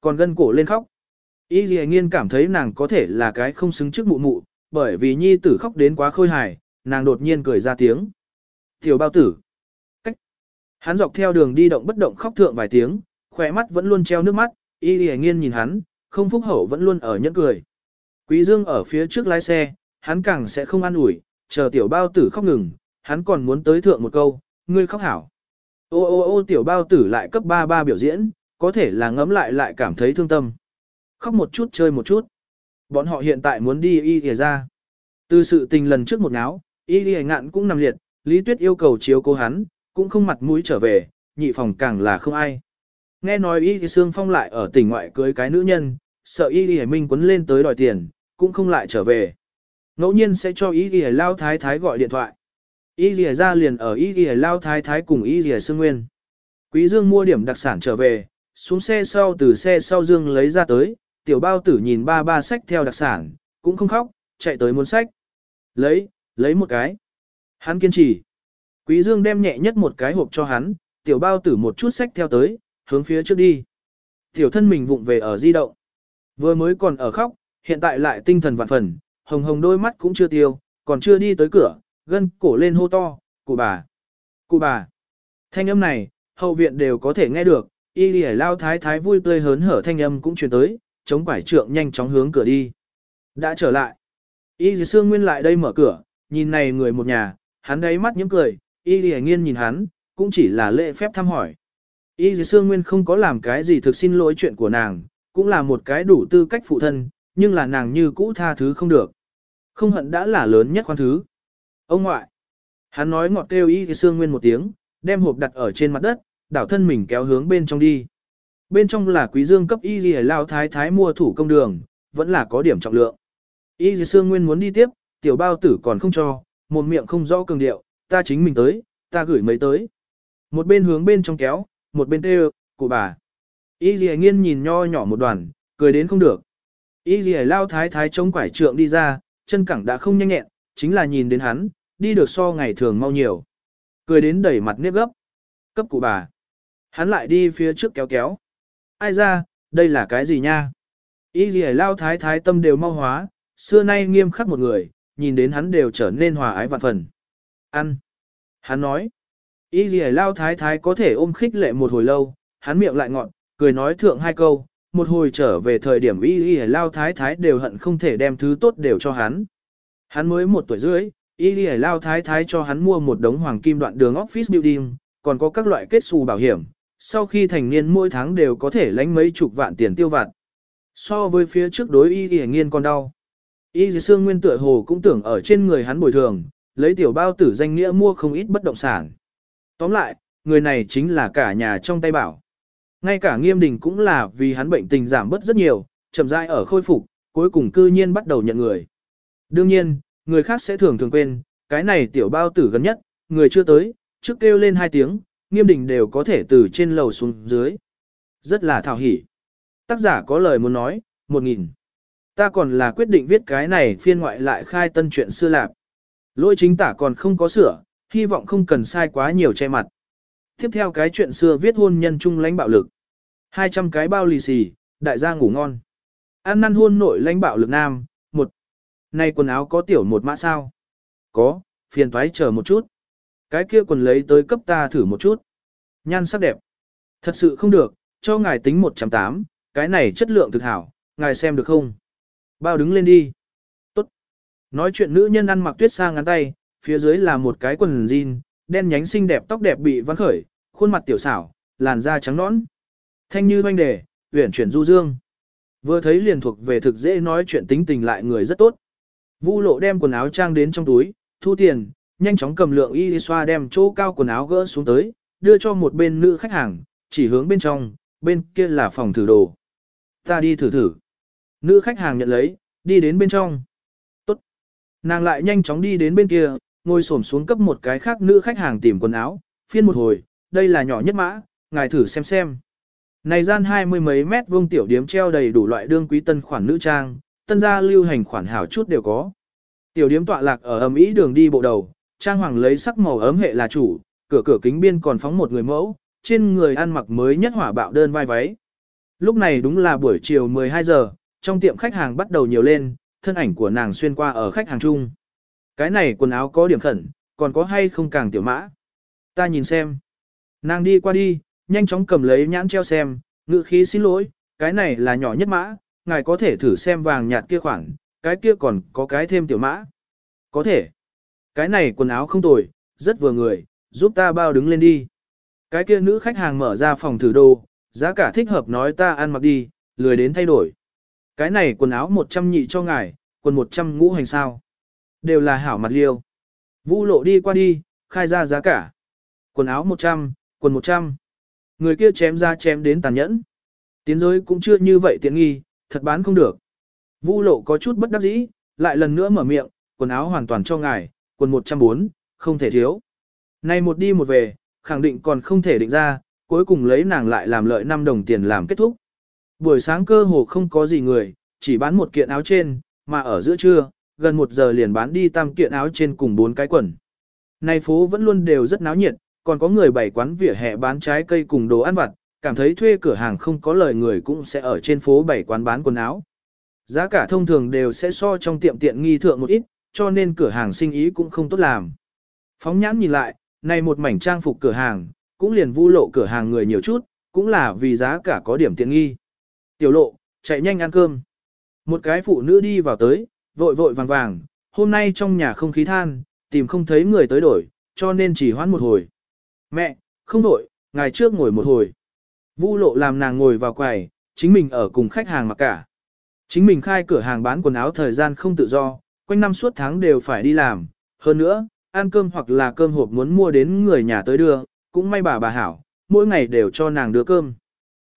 còn gân cổ lên khóc. Y dì Nghiên cảm thấy nàng có thể là cái không xứng trước mụ mụ, bởi vì nhi tử khóc đến quá khôi hài, nàng đột nhiên cười ra tiếng. Tiểu bao tử. Cách. Hắn dọc theo đường đi động bất động khóc thượng vài tiếng, khỏe mắt vẫn luôn treo nước mắt, Y dì Nghiên nhìn hắn, không phúc hậu vẫn luôn ở nhẫn cười. Quý Dương ở phía trước lái xe, hắn càng sẽ không ăn ủi, chờ tiểu bao tử khóc ngừng, hắn còn muốn tới thượng một câu, ngươi khóc hảo. Ô ô ô tiểu bao tử lại cấp 33 biểu diễn, có thể là ngấm lại lại cảm thấy thương tâm. Khóc một chút chơi một chút. Bọn họ hiện tại muốn đi y kìa ra. Từ sự tình lần trước một náo, y kìa ngạn cũng nằm liệt, Lý Tuyết yêu cầu chiếu cố hắn, cũng không mặt mũi trở về, nhị phòng càng là không ai. Nghe nói y thì Sương Phong lại ở tỉnh ngoại cưới cái nữ nhân, sợ y thì Minh quấn lên tới đòi tiền, cũng không lại trở về. Ngẫu nhiên sẽ cho y thì Lao Thái Thái gọi điện thoại. Y thì ra liền ở y thì Lao Thái Thái cùng y thì Sương Nguyên. Quý Dương mua điểm đặc sản trở về, xuống xe sau từ xe sau Dương lấy ra tới, tiểu bao tử nhìn ba ba sách theo đặc sản, cũng không khóc, chạy tới muốn sách. Lấy, lấy một cái. Hắn kiên trì. Quý Dương đem nhẹ nhất một cái hộp cho hắn, tiểu bao tử một chút sách theo tới, hướng phía trước đi. Tiểu thân mình vụng về ở di động. Vừa mới còn ở khóc, hiện tại lại tinh thần vạn phần, hồng hồng đôi mắt cũng chưa tiêu, còn chưa đi tới cửa, gân cổ lên hô to, cụ bà, cụ bà. Thanh âm này, hậu viện đều có thể nghe được, y lìa lao thái thái vui tươi hớn hở thanh âm cũng truyền tới, chống quải trượng nhanh chóng hướng cửa đi. Đã trở lại. Y dì sương nguyên lại đây mở cửa, nhìn này người một nhà, hắn đáy mắt nhếch cười, y lìa nghiên nhìn hắn, cũng chỉ là lễ phép thăm hỏi. Y dì sương nguyên không có làm cái gì thực xin lỗi chuyện của nàng, cũng là một cái đủ tư cách phụ thân, nhưng là nàng như cũ tha thứ không được. Không hận đã là lớn nhất khoan thứ. Ông ngoại. Hắn nói ngọt kêu y dì sương nguyên một tiếng, đem hộp đặt ở trên mặt đất, đảo thân mình kéo hướng bên trong đi. Bên trong là quý dương cấp y dì lao thái thái mua thủ công đường, vẫn là có điểm trọng lượng. Y dì sương nguyên muốn đi tiếp, tiểu bao tử còn không cho, một miệng không rõ cường điệu, ta chính mình tới, ta gửi mấy tới. Một bên hướng bên trong kéo, một bên kêu, cụ bà. Y dì nghiên nhìn nho nhỏ một đoàn, cười đến không được. Y dì lao thái thái chống quải trượng đi ra, chân cẳng đã không nhanh nhẹn, chính là nhìn đến hắn, đi được so ngày thường mau nhiều. Cười đến đẩy mặt nếp gấp. Cấp cụ bà. Hắn lại đi phía trước kéo kéo. Ai ra, đây là cái gì nha? Ý gì lao thái thái tâm đều mau hóa, xưa nay nghiêm khắc một người, nhìn đến hắn đều trở nên hòa ái vạn phần. Ăn. Hắn nói. Ý gì lao thái thái có thể ôm khích lệ một hồi lâu, hắn miệng lại ngọn, cười nói thượng hai câu, một hồi trở về thời điểm y y lao thái thái đều hận không thể đem thứ tốt đều cho hắn. Hắn mới một tuổi rưỡi, y y lao thái thái cho hắn mua một đống hoàng kim đoạn đường office building, còn có các loại kết xù bảo hiểm, sau khi thành niên mỗi tháng đều có thể lãnh mấy chục vạn tiền tiêu vặt. So với phía trước đối y y nghiên còn đau. Y dì xương nguyên tựa hồ cũng tưởng ở trên người hắn bồi thường, lấy tiểu bao tử danh nghĩa mua không ít bất động sản. Tóm lại, người này chính là cả nhà trong tay bảo. Ngay cả nghiêm đình cũng là vì hắn bệnh tình giảm bớt rất nhiều, chậm rãi ở khôi phục, cuối cùng cư nhiên bắt đầu nhận người. Đương nhiên, người khác sẽ thường thường quên, cái này tiểu bao tử gần nhất, người chưa tới, trước kêu lên hai tiếng, nghiêm đình đều có thể từ trên lầu xuống dưới. Rất là thảo hỉ. Tác giả có lời muốn nói, một nghìn. Ta còn là quyết định viết cái này phiên ngoại lại khai tân chuyện xưa lạp. Lỗi chính tả còn không có sửa, hy vọng không cần sai quá nhiều che mặt. Tiếp theo cái chuyện xưa viết hôn nhân chung lãnh bạo lực. 200 cái bao lì xì, đại gia ngủ ngon. Ăn năn hôn nội lãnh bạo lực nam, một. Này quần áo có tiểu một mã sao? Có, phiền thoái chờ một chút. Cái kia quần lấy tới cấp ta thử một chút. Nhan sắc đẹp. Thật sự không được, cho ngài tính 108, cái này chất lượng thực hảo, ngài xem được không? Bao đứng lên đi. Tốt. Nói chuyện nữ nhân ăn mặc tuyết sang ngắn tay, phía dưới là một cái quần jean, đen nhánh xinh đẹp tóc đẹp bị văn khởi, khuôn mặt tiểu xảo, làn da trắng nõn. Thanh như doanh đề, uyển chuyển du dương. Vừa thấy liền thuộc về thực dễ nói chuyện tính tình lại người rất tốt. Vu lộ đem quần áo trang đến trong túi, thu tiền, nhanh chóng cầm lượng y xoa đem chỗ cao quần áo gỡ xuống tới, đưa cho một bên nữ khách hàng, chỉ hướng bên trong, bên kia là phòng thử đồ. Ta đi thử thử. Nữ khách hàng nhận lấy, đi đến bên trong. Tốt. Nàng lại nhanh chóng đi đến bên kia, ngồi xổm xuống cấp một cái khác nữ khách hàng tìm quần áo, phiên một hồi, đây là nhỏ nhất mã, ngài thử xem xem. Này gian hai mươi mấy mét vuông tiểu điếm treo đầy đủ loại đương quý tân khoản nữ trang, tân gia lưu hành khoản hảo chút đều có. Tiểu điếm tọa lạc ở ầm ĩ đường đi bộ đầu, trang hoàng lấy sắc màu ấm hệ là chủ, cửa cửa kính biên còn phóng một người mẫu, trên người ăn mặc mới nhất hỏa bạo đơn vai váy. Lúc này đúng là buổi chiều 12 giờ, trong tiệm khách hàng bắt đầu nhiều lên, thân ảnh của nàng xuyên qua ở khách hàng chung. Cái này quần áo có điểm khẩn, còn có hay không càng tiểu mã. Ta nhìn xem. Nàng đi qua đi, nhanh chóng cầm lấy nhãn treo xem, ngự khí xin lỗi, cái này là nhỏ nhất mã, ngài có thể thử xem vàng nhạt kia khoảng, cái kia còn có cái thêm tiểu mã. Có thể. Cái này quần áo không tồi, rất vừa người, giúp ta bao đứng lên đi. Cái kia nữ khách hàng mở ra phòng thử đồ, giá cả thích hợp nói ta ăn mặc đi, lười đến thay đổi. Cái này quần áo 100 nhị cho ngài, quần 100 ngũ hành sao. Đều là hảo mặt liêu. Vũ lộ đi qua đi, khai ra giá cả. Quần áo 100, quần 100. Người kia chém ra chém đến tàn nhẫn. Tiến giới cũng chưa như vậy tiện nghi, thật bán không được. Vu lộ có chút bất đắc dĩ, lại lần nữa mở miệng, quần áo hoàn toàn cho ngài, quần 104, không thể thiếu. Này một đi một về, khẳng định còn không thể định ra, cuối cùng lấy nàng lại làm lợi 5 đồng tiền làm kết thúc. Buổi sáng cơ hồ không có gì người, chỉ bán một kiện áo trên, mà ở giữa trưa, gần một giờ liền bán đi tam kiện áo trên cùng bốn cái quần. Này phố vẫn luôn đều rất náo nhiệt, còn có người bày quán vỉa hè bán trái cây cùng đồ ăn vặt, cảm thấy thuê cửa hàng không có lời người cũng sẽ ở trên phố bày quán bán quần áo. Giá cả thông thường đều sẽ so trong tiệm tiện nghi thượng một ít, cho nên cửa hàng sinh ý cũng không tốt làm. Phóng nhãn nhìn lại, này một mảnh trang phục cửa hàng, cũng liền vu lộ cửa hàng người nhiều chút, cũng là vì giá cả có điểm tiện nghi. Tiểu lộ, chạy nhanh ăn cơm. Một cái phụ nữ đi vào tới, vội vội vàng vàng, hôm nay trong nhà không khí than, tìm không thấy người tới đổi, cho nên chỉ hoãn một hồi. Mẹ, không đổi, ngày trước ngồi một hồi. Vu lộ làm nàng ngồi vào quầy, chính mình ở cùng khách hàng mặc cả. Chính mình khai cửa hàng bán quần áo thời gian không tự do, quanh năm suốt tháng đều phải đi làm. Hơn nữa, ăn cơm hoặc là cơm hộp muốn mua đến người nhà tới đưa, cũng may bà bà hảo, mỗi ngày đều cho nàng đưa cơm.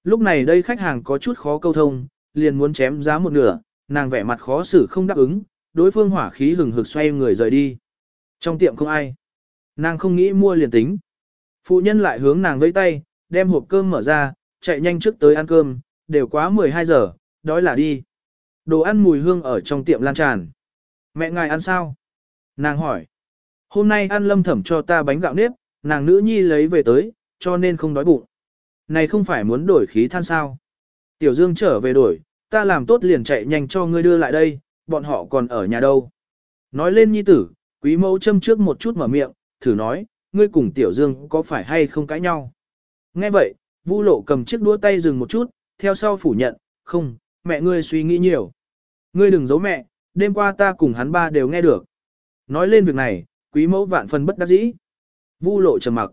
Lúc này đây khách hàng có chút khó câu thông, liền muốn chém giá một nửa, nàng vẻ mặt khó xử không đáp ứng, đối phương hỏa khí hừng hực xoay người rời đi. Trong tiệm không ai. Nàng không nghĩ mua liền tính. Phụ nhân lại hướng nàng vẫy tay, đem hộp cơm mở ra, chạy nhanh trước tới ăn cơm, đều quá 12 giờ, đói là đi. Đồ ăn mùi hương ở trong tiệm lan tràn. Mẹ ngài ăn sao? Nàng hỏi. Hôm nay ăn lâm thẩm cho ta bánh gạo nếp, nàng nữ nhi lấy về tới, cho nên không đói bụng. Này không phải muốn đổi khí than sao? Tiểu Dương trở về đổi, ta làm tốt liền chạy nhanh cho ngươi đưa lại đây, bọn họ còn ở nhà đâu. Nói lên nhi tử, quý mẫu châm trước một chút mở miệng, thử nói, ngươi cùng Tiểu Dương có phải hay không cãi nhau? Nghe vậy, Vu Lộ cầm chiếc đũa tay dừng một chút, theo sau phủ nhận, không, mẹ ngươi suy nghĩ nhiều. Ngươi đừng giấu mẹ, đêm qua ta cùng hắn ba đều nghe được. Nói lên việc này, quý mẫu vạn phần bất đắc dĩ. Vu Lộ trầm mặc.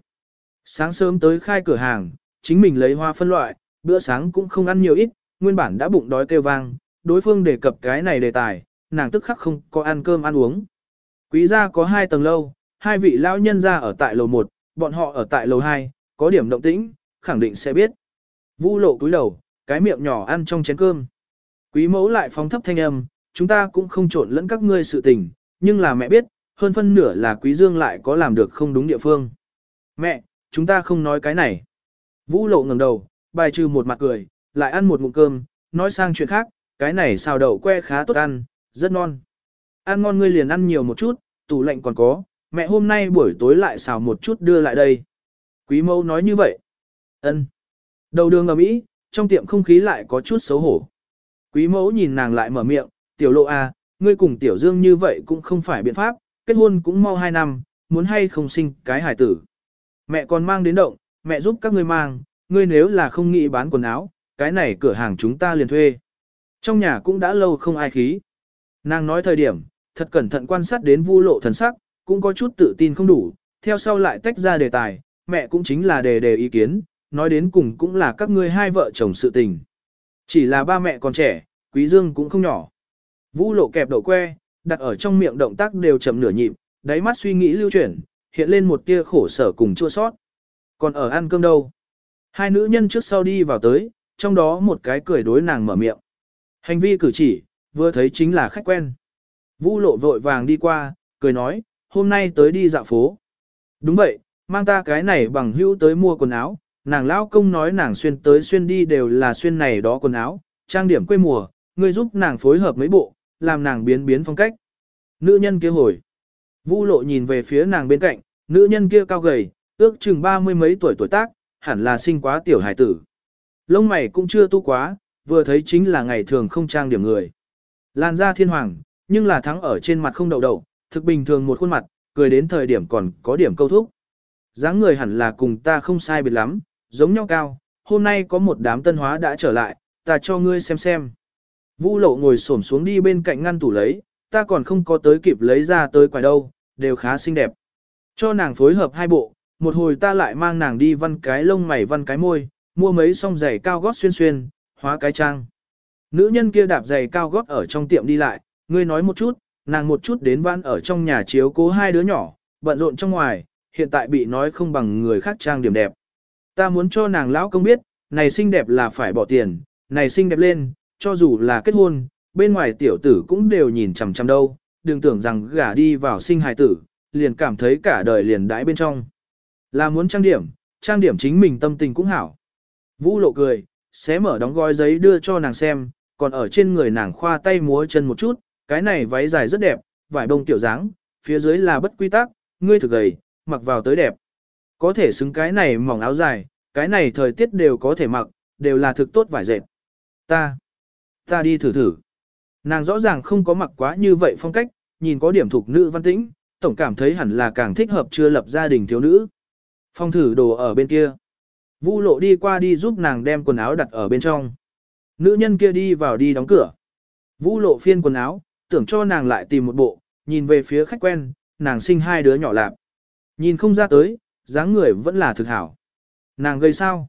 Sáng sớm tới khai cửa hàng, chính mình lấy hoa phân loại, bữa sáng cũng không ăn nhiều ít, nguyên bản đã bụng đói kêu vang, đối phương đề cập cái này đề tài, nàng tức khắc không có ăn cơm ăn uống. Quý gia có hai tầng lâu, hai vị lão nhân gia ở tại lầu 1, bọn họ ở tại lầu 2, có điểm động tĩnh, khẳng định sẽ biết. Vu lộ túi đầu, cái miệng nhỏ ăn trong chén cơm. Quý mẫu lại phóng thấp thanh âm, chúng ta cũng không trộn lẫn các ngươi sự tình, nhưng là mẹ biết, hơn phân nửa là quý dương lại có làm được không đúng địa phương. Mẹ, chúng ta không nói cái này. Vũ lộ ngẩng đầu, bài trừ một mặt cười, lại ăn một ngụm cơm, nói sang chuyện khác, cái này xào đậu que khá tốt ăn, rất non. Ăn ngon ngươi liền ăn nhiều một chút, tủ lạnh còn có, mẹ hôm nay buổi tối lại xào một chút đưa lại đây. Quý mẫu nói như vậy. ân Đầu đường ở Mỹ, trong tiệm không khí lại có chút xấu hổ. Quý mẫu nhìn nàng lại mở miệng, tiểu lộ à, ngươi cùng tiểu dương như vậy cũng không phải biện pháp, kết hôn cũng mau hai năm, muốn hay không sinh cái hải tử. Mẹ còn mang đến động, mẹ giúp các ngươi mang, ngươi nếu là không nghĩ bán quần áo, cái này cửa hàng chúng ta liền thuê. Trong nhà cũng đã lâu không ai khí. Nàng nói thời điểm, thật cẩn thận quan sát đến vu lộ thần sắc, cũng có chút tự tin không đủ, theo sau lại tách ra đề tài, mẹ cũng chính là đề đề ý kiến, nói đến cùng cũng là các ngươi hai vợ chồng sự tình. Chỉ là ba mẹ còn trẻ, quý dương cũng không nhỏ. Vũ lộ kẹp đậu que, đặt ở trong miệng động tác đều chậm nửa nhịp, đáy mắt suy nghĩ lưu chuyển, hiện lên một tia khổ sở cùng chua sót. Còn ở ăn cơm đâu? Hai nữ nhân trước sau đi vào tới, trong đó một cái cười đối nàng mở miệng. Hành vi cử chỉ, vừa thấy chính là khách quen. Vũ lộ vội vàng đi qua, cười nói, hôm nay tới đi dạo phố. Đúng vậy, mang ta cái này bằng hữu tới mua quần áo, nàng lão công nói nàng xuyên tới xuyên đi đều là xuyên này đó quần áo, trang điểm quê mùa, ngươi giúp nàng phối hợp mấy bộ, làm nàng biến biến phong cách. Nữ nhân kia hồi. Vu lộ nhìn về phía nàng bên cạnh, nữ nhân kia cao gầy, ước chừng ba mươi mấy tuổi tuổi tác, hẳn là sinh quá tiểu hải tử. Lông mày cũng chưa tu quá, vừa thấy chính là ngày thường không trang điểm người. Làn da thiên hoàng, nhưng là thắng ở trên mặt không đậu đậu, thực bình thường một khuôn mặt, cười đến thời điểm còn có điểm câu thúc. dáng người hẳn là cùng ta không sai biệt lắm, giống nhau cao, hôm nay có một đám tân hóa đã trở lại, ta cho ngươi xem xem. Vu lộ ngồi xổm xuống đi bên cạnh ngăn tủ lấy, ta còn không có tới kịp lấy ra tới quài đâu, đều khá xinh đẹp. Cho nàng phối hợp hai bộ, một hồi ta lại mang nàng đi văn cái lông mày văn cái môi, mua mấy song giày cao gót xuyên xuyên, hóa cái trang. Nữ nhân kia đạp giày cao gót ở trong tiệm đi lại, ngươi nói một chút, nàng một chút đến văn ở trong nhà chiếu cố hai đứa nhỏ, bận rộn trong ngoài, hiện tại bị nói không bằng người khác trang điểm đẹp. Ta muốn cho nàng lão công biết, này xinh đẹp là phải bỏ tiền, này xinh đẹp lên, cho dù là kết hôn, bên ngoài tiểu tử cũng đều nhìn chằm chằm đâu, đừng tưởng rằng gả đi vào sinh hài tử, liền cảm thấy cả đời liền đãi bên trong. Là muốn trang điểm, trang điểm chính mình tâm tình cũng hảo. Vũ lộ cười, xé mở đóng gói giấy đưa cho nàng xem, còn ở trên người nàng khoa tay múa chân một chút, cái này váy dài rất đẹp, vải bông tiểu dáng, phía dưới là bất quy tắc, ngươi thực gầy, mặc vào tới đẹp. Có thể xứng cái này mỏng áo dài, cái này thời tiết đều có thể mặc, đều là thực tốt vải dệt. Ta, ta đi thử thử. Nàng rõ ràng không có mặc quá như vậy phong cách, nhìn có điểm thuộc nữ văn tĩnh, tổng cảm thấy hẳn là càng thích hợp chưa lập gia đình thiếu nữ. Phong thử đồ ở bên kia. Vu lộ đi qua đi giúp nàng đem quần áo đặt ở bên trong. Nữ nhân kia đi vào đi đóng cửa. Vu lộ phiên quần áo, tưởng cho nàng lại tìm một bộ, nhìn về phía khách quen, nàng sinh hai đứa nhỏ lạp. Nhìn không ra tới, dáng người vẫn là thực hảo. Nàng gây sao?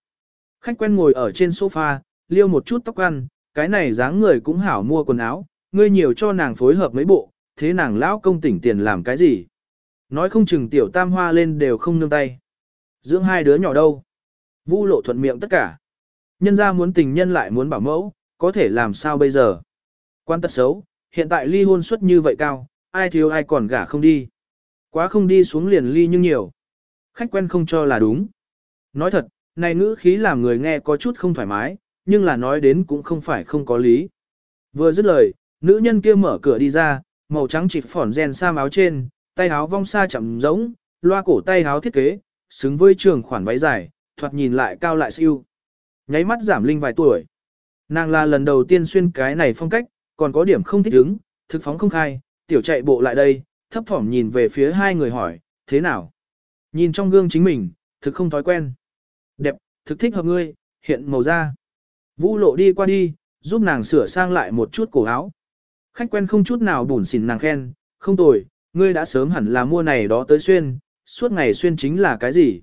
Khách quen ngồi ở trên sofa, liêu một chút tóc ăn, cái này dáng người cũng hảo mua quần áo, ngươi nhiều cho nàng phối hợp mấy bộ, thế nàng lão công tỉnh tiền làm cái gì? Nói không chừng tiểu tam hoa lên đều không nương tay. Dưỡng hai đứa nhỏ đâu? Vu lộ thuận miệng tất cả. Nhân ra muốn tình nhân lại muốn bảo mẫu, có thể làm sao bây giờ? Quan tật xấu, hiện tại ly hôn suất như vậy cao, ai thiếu ai còn gả không đi. Quá không đi xuống liền ly nhưng nhiều. Khách quen không cho là đúng. Nói thật, này ngữ khí làm người nghe có chút không thoải mái, nhưng là nói đến cũng không phải không có lý. Vừa dứt lời, nữ nhân kia mở cửa đi ra, màu trắng chỉ phỏn rèn sam áo trên, tay áo vong xa chậm rỗng, loa cổ tay áo thiết kế, xứng với trường khoản váy dài, thoạt nhìn lại cao lại siêu. Nháy mắt giảm linh vài tuổi. Nàng là lần đầu tiên xuyên cái này phong cách, còn có điểm không thích ứng, thực phóng không khai, tiểu chạy bộ lại đây, thấp thỏm nhìn về phía hai người hỏi, thế nào? Nhìn trong gương chính mình, thực không thói quen. Đẹp, thực thích hợp ngươi, hiện màu da. Vũ lộ đi qua đi, giúp nàng sửa sang lại một chút cổ áo. Khách quen không chút nào bùn xỉn nàng khen, không tồi, ngươi đã sớm hẳn là mua này đó tới xuyên, suốt ngày xuyên chính là cái gì?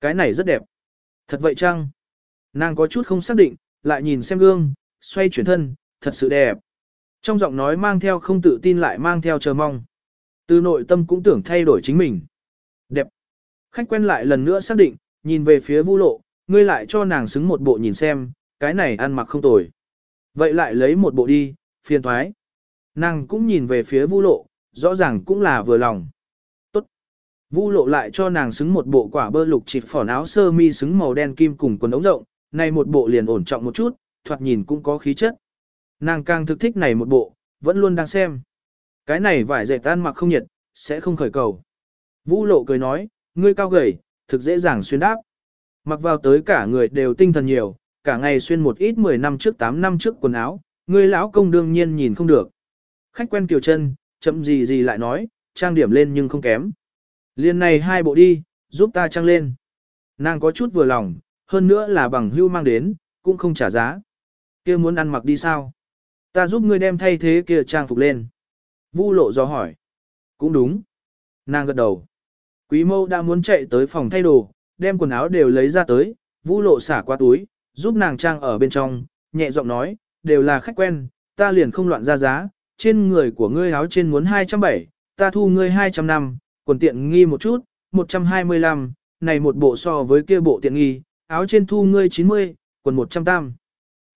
Cái này rất đẹp. Thật vậy chăng? Nàng có chút không xác định, lại nhìn xem gương, xoay chuyển thân, thật sự đẹp. Trong giọng nói mang theo không tự tin lại mang theo chờ mong. Từ nội tâm cũng tưởng thay đổi chính mình. Đẹp. Khách quen lại lần nữa xác định, nhìn về phía vu lộ, ngươi lại cho nàng xứng một bộ nhìn xem, cái này ăn mặc không tồi. Vậy lại lấy một bộ đi, phiền thoái. Nàng cũng nhìn về phía vu lộ, rõ ràng cũng là vừa lòng. Tốt. Vu lộ lại cho nàng xứng một bộ quả bơ lục chịp phỏn áo sơ mi xứng màu đen kim cùng quần ống rộng, này một bộ liền ổn trọng một chút, thoạt nhìn cũng có khí chất. Nàng càng thực thích này một bộ, vẫn luôn đang xem. Cái này vải dệt tan mặc không nhiệt, sẽ không khởi cầu. Vũ lộ cười nói, ngươi cao gầy, thực dễ dàng xuyên đáp. Mặc vào tới cả người đều tinh thần nhiều, cả ngày xuyên một ít 10 năm trước 8 năm trước quần áo, người lão công đương nhiên nhìn không được. Khách quen kiều chân, chậm gì gì lại nói, trang điểm lên nhưng không kém. Liên này hai bộ đi, giúp ta trang lên. Nàng có chút vừa lòng, hơn nữa là bằng hưu mang đến, cũng không trả giá. kia muốn ăn mặc đi sao? Ta giúp ngươi đem thay thế kia trang phục lên. Vu lộ do hỏi. Cũng đúng. Nàng gật đầu. Quý mâu đã muốn chạy tới phòng thay đồ, đem quần áo đều lấy ra tới, vu lộ xả qua túi, giúp nàng trang ở bên trong, nhẹ giọng nói, đều là khách quen, ta liền không loạn ra giá, trên người của ngươi áo trên muốn 270, ta thu ngươi 200 năm, quần tiện nghi một chút, 125, này một bộ so với kia bộ tiện nghi, áo trên thu ngươi 90, quần 100 tam.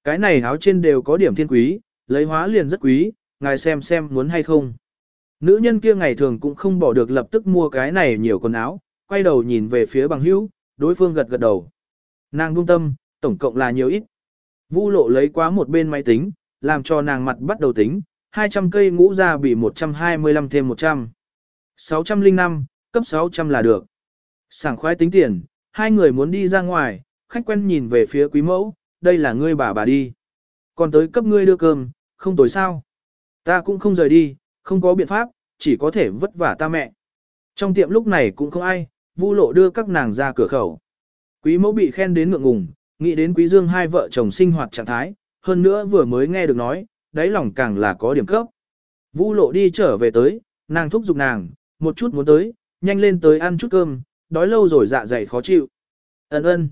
Cái này áo trên đều có điểm thiên quý, lấy hóa liền rất quý, ngài xem xem muốn hay không. Nữ nhân kia ngày thường cũng không bỏ được lập tức mua cái này nhiều quần áo, quay đầu nhìn về phía bằng hữu, đối phương gật gật đầu. Nàng buông tâm, tổng cộng là nhiều ít. Vu lộ lấy quá một bên máy tính, làm cho nàng mặt bắt đầu tính, 200 cây ngũ ra bị 125 thêm 100. 605, cấp 600 là được. Sảng khoái tính tiền, hai người muốn đi ra ngoài, khách quen nhìn về phía quý mẫu, đây là ngươi bà bà đi. Còn tới cấp ngươi đưa cơm, không tối sao. Ta cũng không rời đi, không có biện pháp, chỉ có thể vất vả ta mẹ. Trong tiệm lúc này cũng không ai, vu lộ đưa các nàng ra cửa khẩu. Quý mẫu bị khen đến ngượng ngùng, nghĩ đến quý dương hai vợ chồng sinh hoạt trạng thái, hơn nữa vừa mới nghe được nói, đáy lòng càng là có điểm cấp. Vu lộ đi trở về tới, nàng thúc giục nàng, một chút muốn tới, nhanh lên tới ăn chút cơm, đói lâu rồi dạ dày khó chịu. Ấn ơn.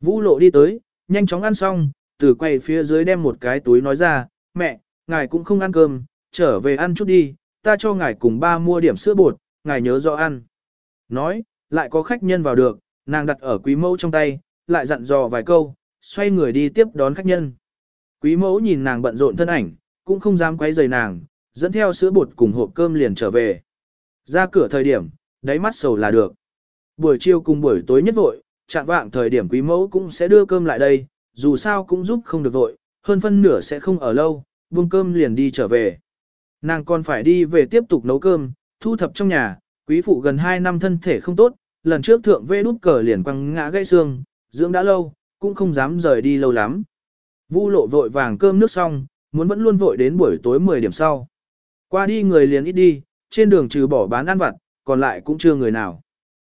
Vu lộ đi tới, nhanh chóng ăn xong, từ quay phía dưới đem một cái túi nói ra, mẹ, ngài cũng không ăn cơm, trở về ăn chút đi, ta cho ngài cùng ba mua điểm sữa bột, ngài nhớ rõ ăn. Nói, lại có khách nhân vào được, nàng đặt ở quý mẫu trong tay, lại dặn dò vài câu, xoay người đi tiếp đón khách nhân. Quý mẫu nhìn nàng bận rộn thân ảnh, cũng không dám quấy rầy nàng, dẫn theo sữa bột cùng hộp cơm liền trở về. Ra cửa thời điểm, đáy mắt sầu là được. Buổi chiều cùng buổi tối nhất vội, chạm vạng thời điểm quý mẫu cũng sẽ đưa cơm lại đây, dù sao cũng giúp không được vội, hơn phân nửa sẽ không ở lâu, buông cơm liền đi trở về. Nàng còn phải đi về tiếp tục nấu cơm, thu thập trong nhà, quý phụ gần 2 năm thân thể không tốt, lần trước thượng vê đút cờ liền quăng ngã gãy xương, dưỡng đã lâu, cũng không dám rời đi lâu lắm. Vu lộ vội vàng cơm nước xong, muốn vẫn luôn vội đến buổi tối 10 điểm sau. Qua đi người liền ít đi, trên đường trừ bỏ bán ăn vặt, còn lại cũng chưa người nào.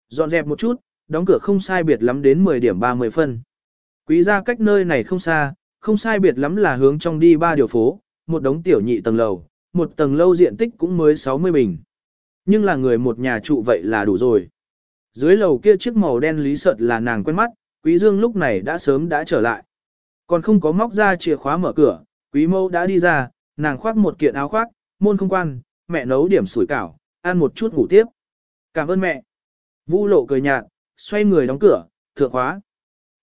Dọn dẹp một chút, đóng cửa không sai biệt lắm đến 10 điểm 30 phân. Quý gia cách nơi này không xa, không sai biệt lắm là hướng trong đi ba điều phố, một đống tiểu nhị tầng lầu, một tầng lâu diện tích cũng mới 60 bình. Nhưng là người một nhà trụ vậy là đủ rồi. Dưới lầu kia chiếc màu đen lý sợt là nàng quen mắt, quý dương lúc này đã sớm đã trở lại. Còn không có móc ra chìa khóa mở cửa, quý mâu đã đi ra, nàng khoác một kiện áo khoác, môn không quan, mẹ nấu điểm sủi cảo, ăn một chút ngủ tiếp. Cảm ơn mẹ. Vu lộ cười nhạt, xoay người đóng cửa, thượng khóa.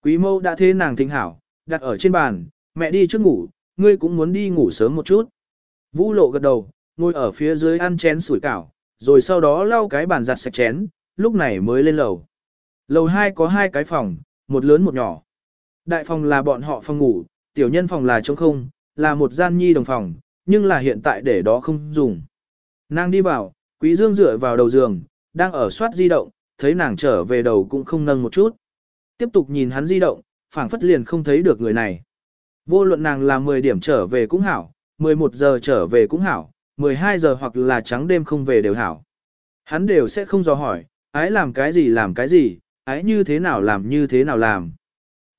Quý mâu đã thế nàng thính hảo, đặt ở trên bàn, mẹ đi trước ngủ, ngươi cũng muốn đi ngủ sớm một chút. Vũ lộ gật đầu, ngồi ở phía dưới ăn chén sủi cảo, rồi sau đó lau cái bàn giặt sạch chén, lúc này mới lên lầu. Lầu 2 có hai cái phòng, một lớn một nhỏ. Đại phòng là bọn họ phòng ngủ, tiểu nhân phòng là trống không, là một gian nhi đồng phòng, nhưng là hiện tại để đó không dùng. Nàng đi vào, quý dương dựa vào đầu giường, đang ở soát di động, thấy nàng trở về đầu cũng không nâng một chút. Tiếp tục nhìn hắn di động, phảng phất liền không thấy được người này. Vô luận nàng là 10 điểm trở về cũng hảo, 11 giờ trở về cũng hảo, 12 giờ hoặc là trắng đêm không về đều hảo. Hắn đều sẽ không dò hỏi, ái làm cái gì làm cái gì, ái như thế nào làm như thế nào làm.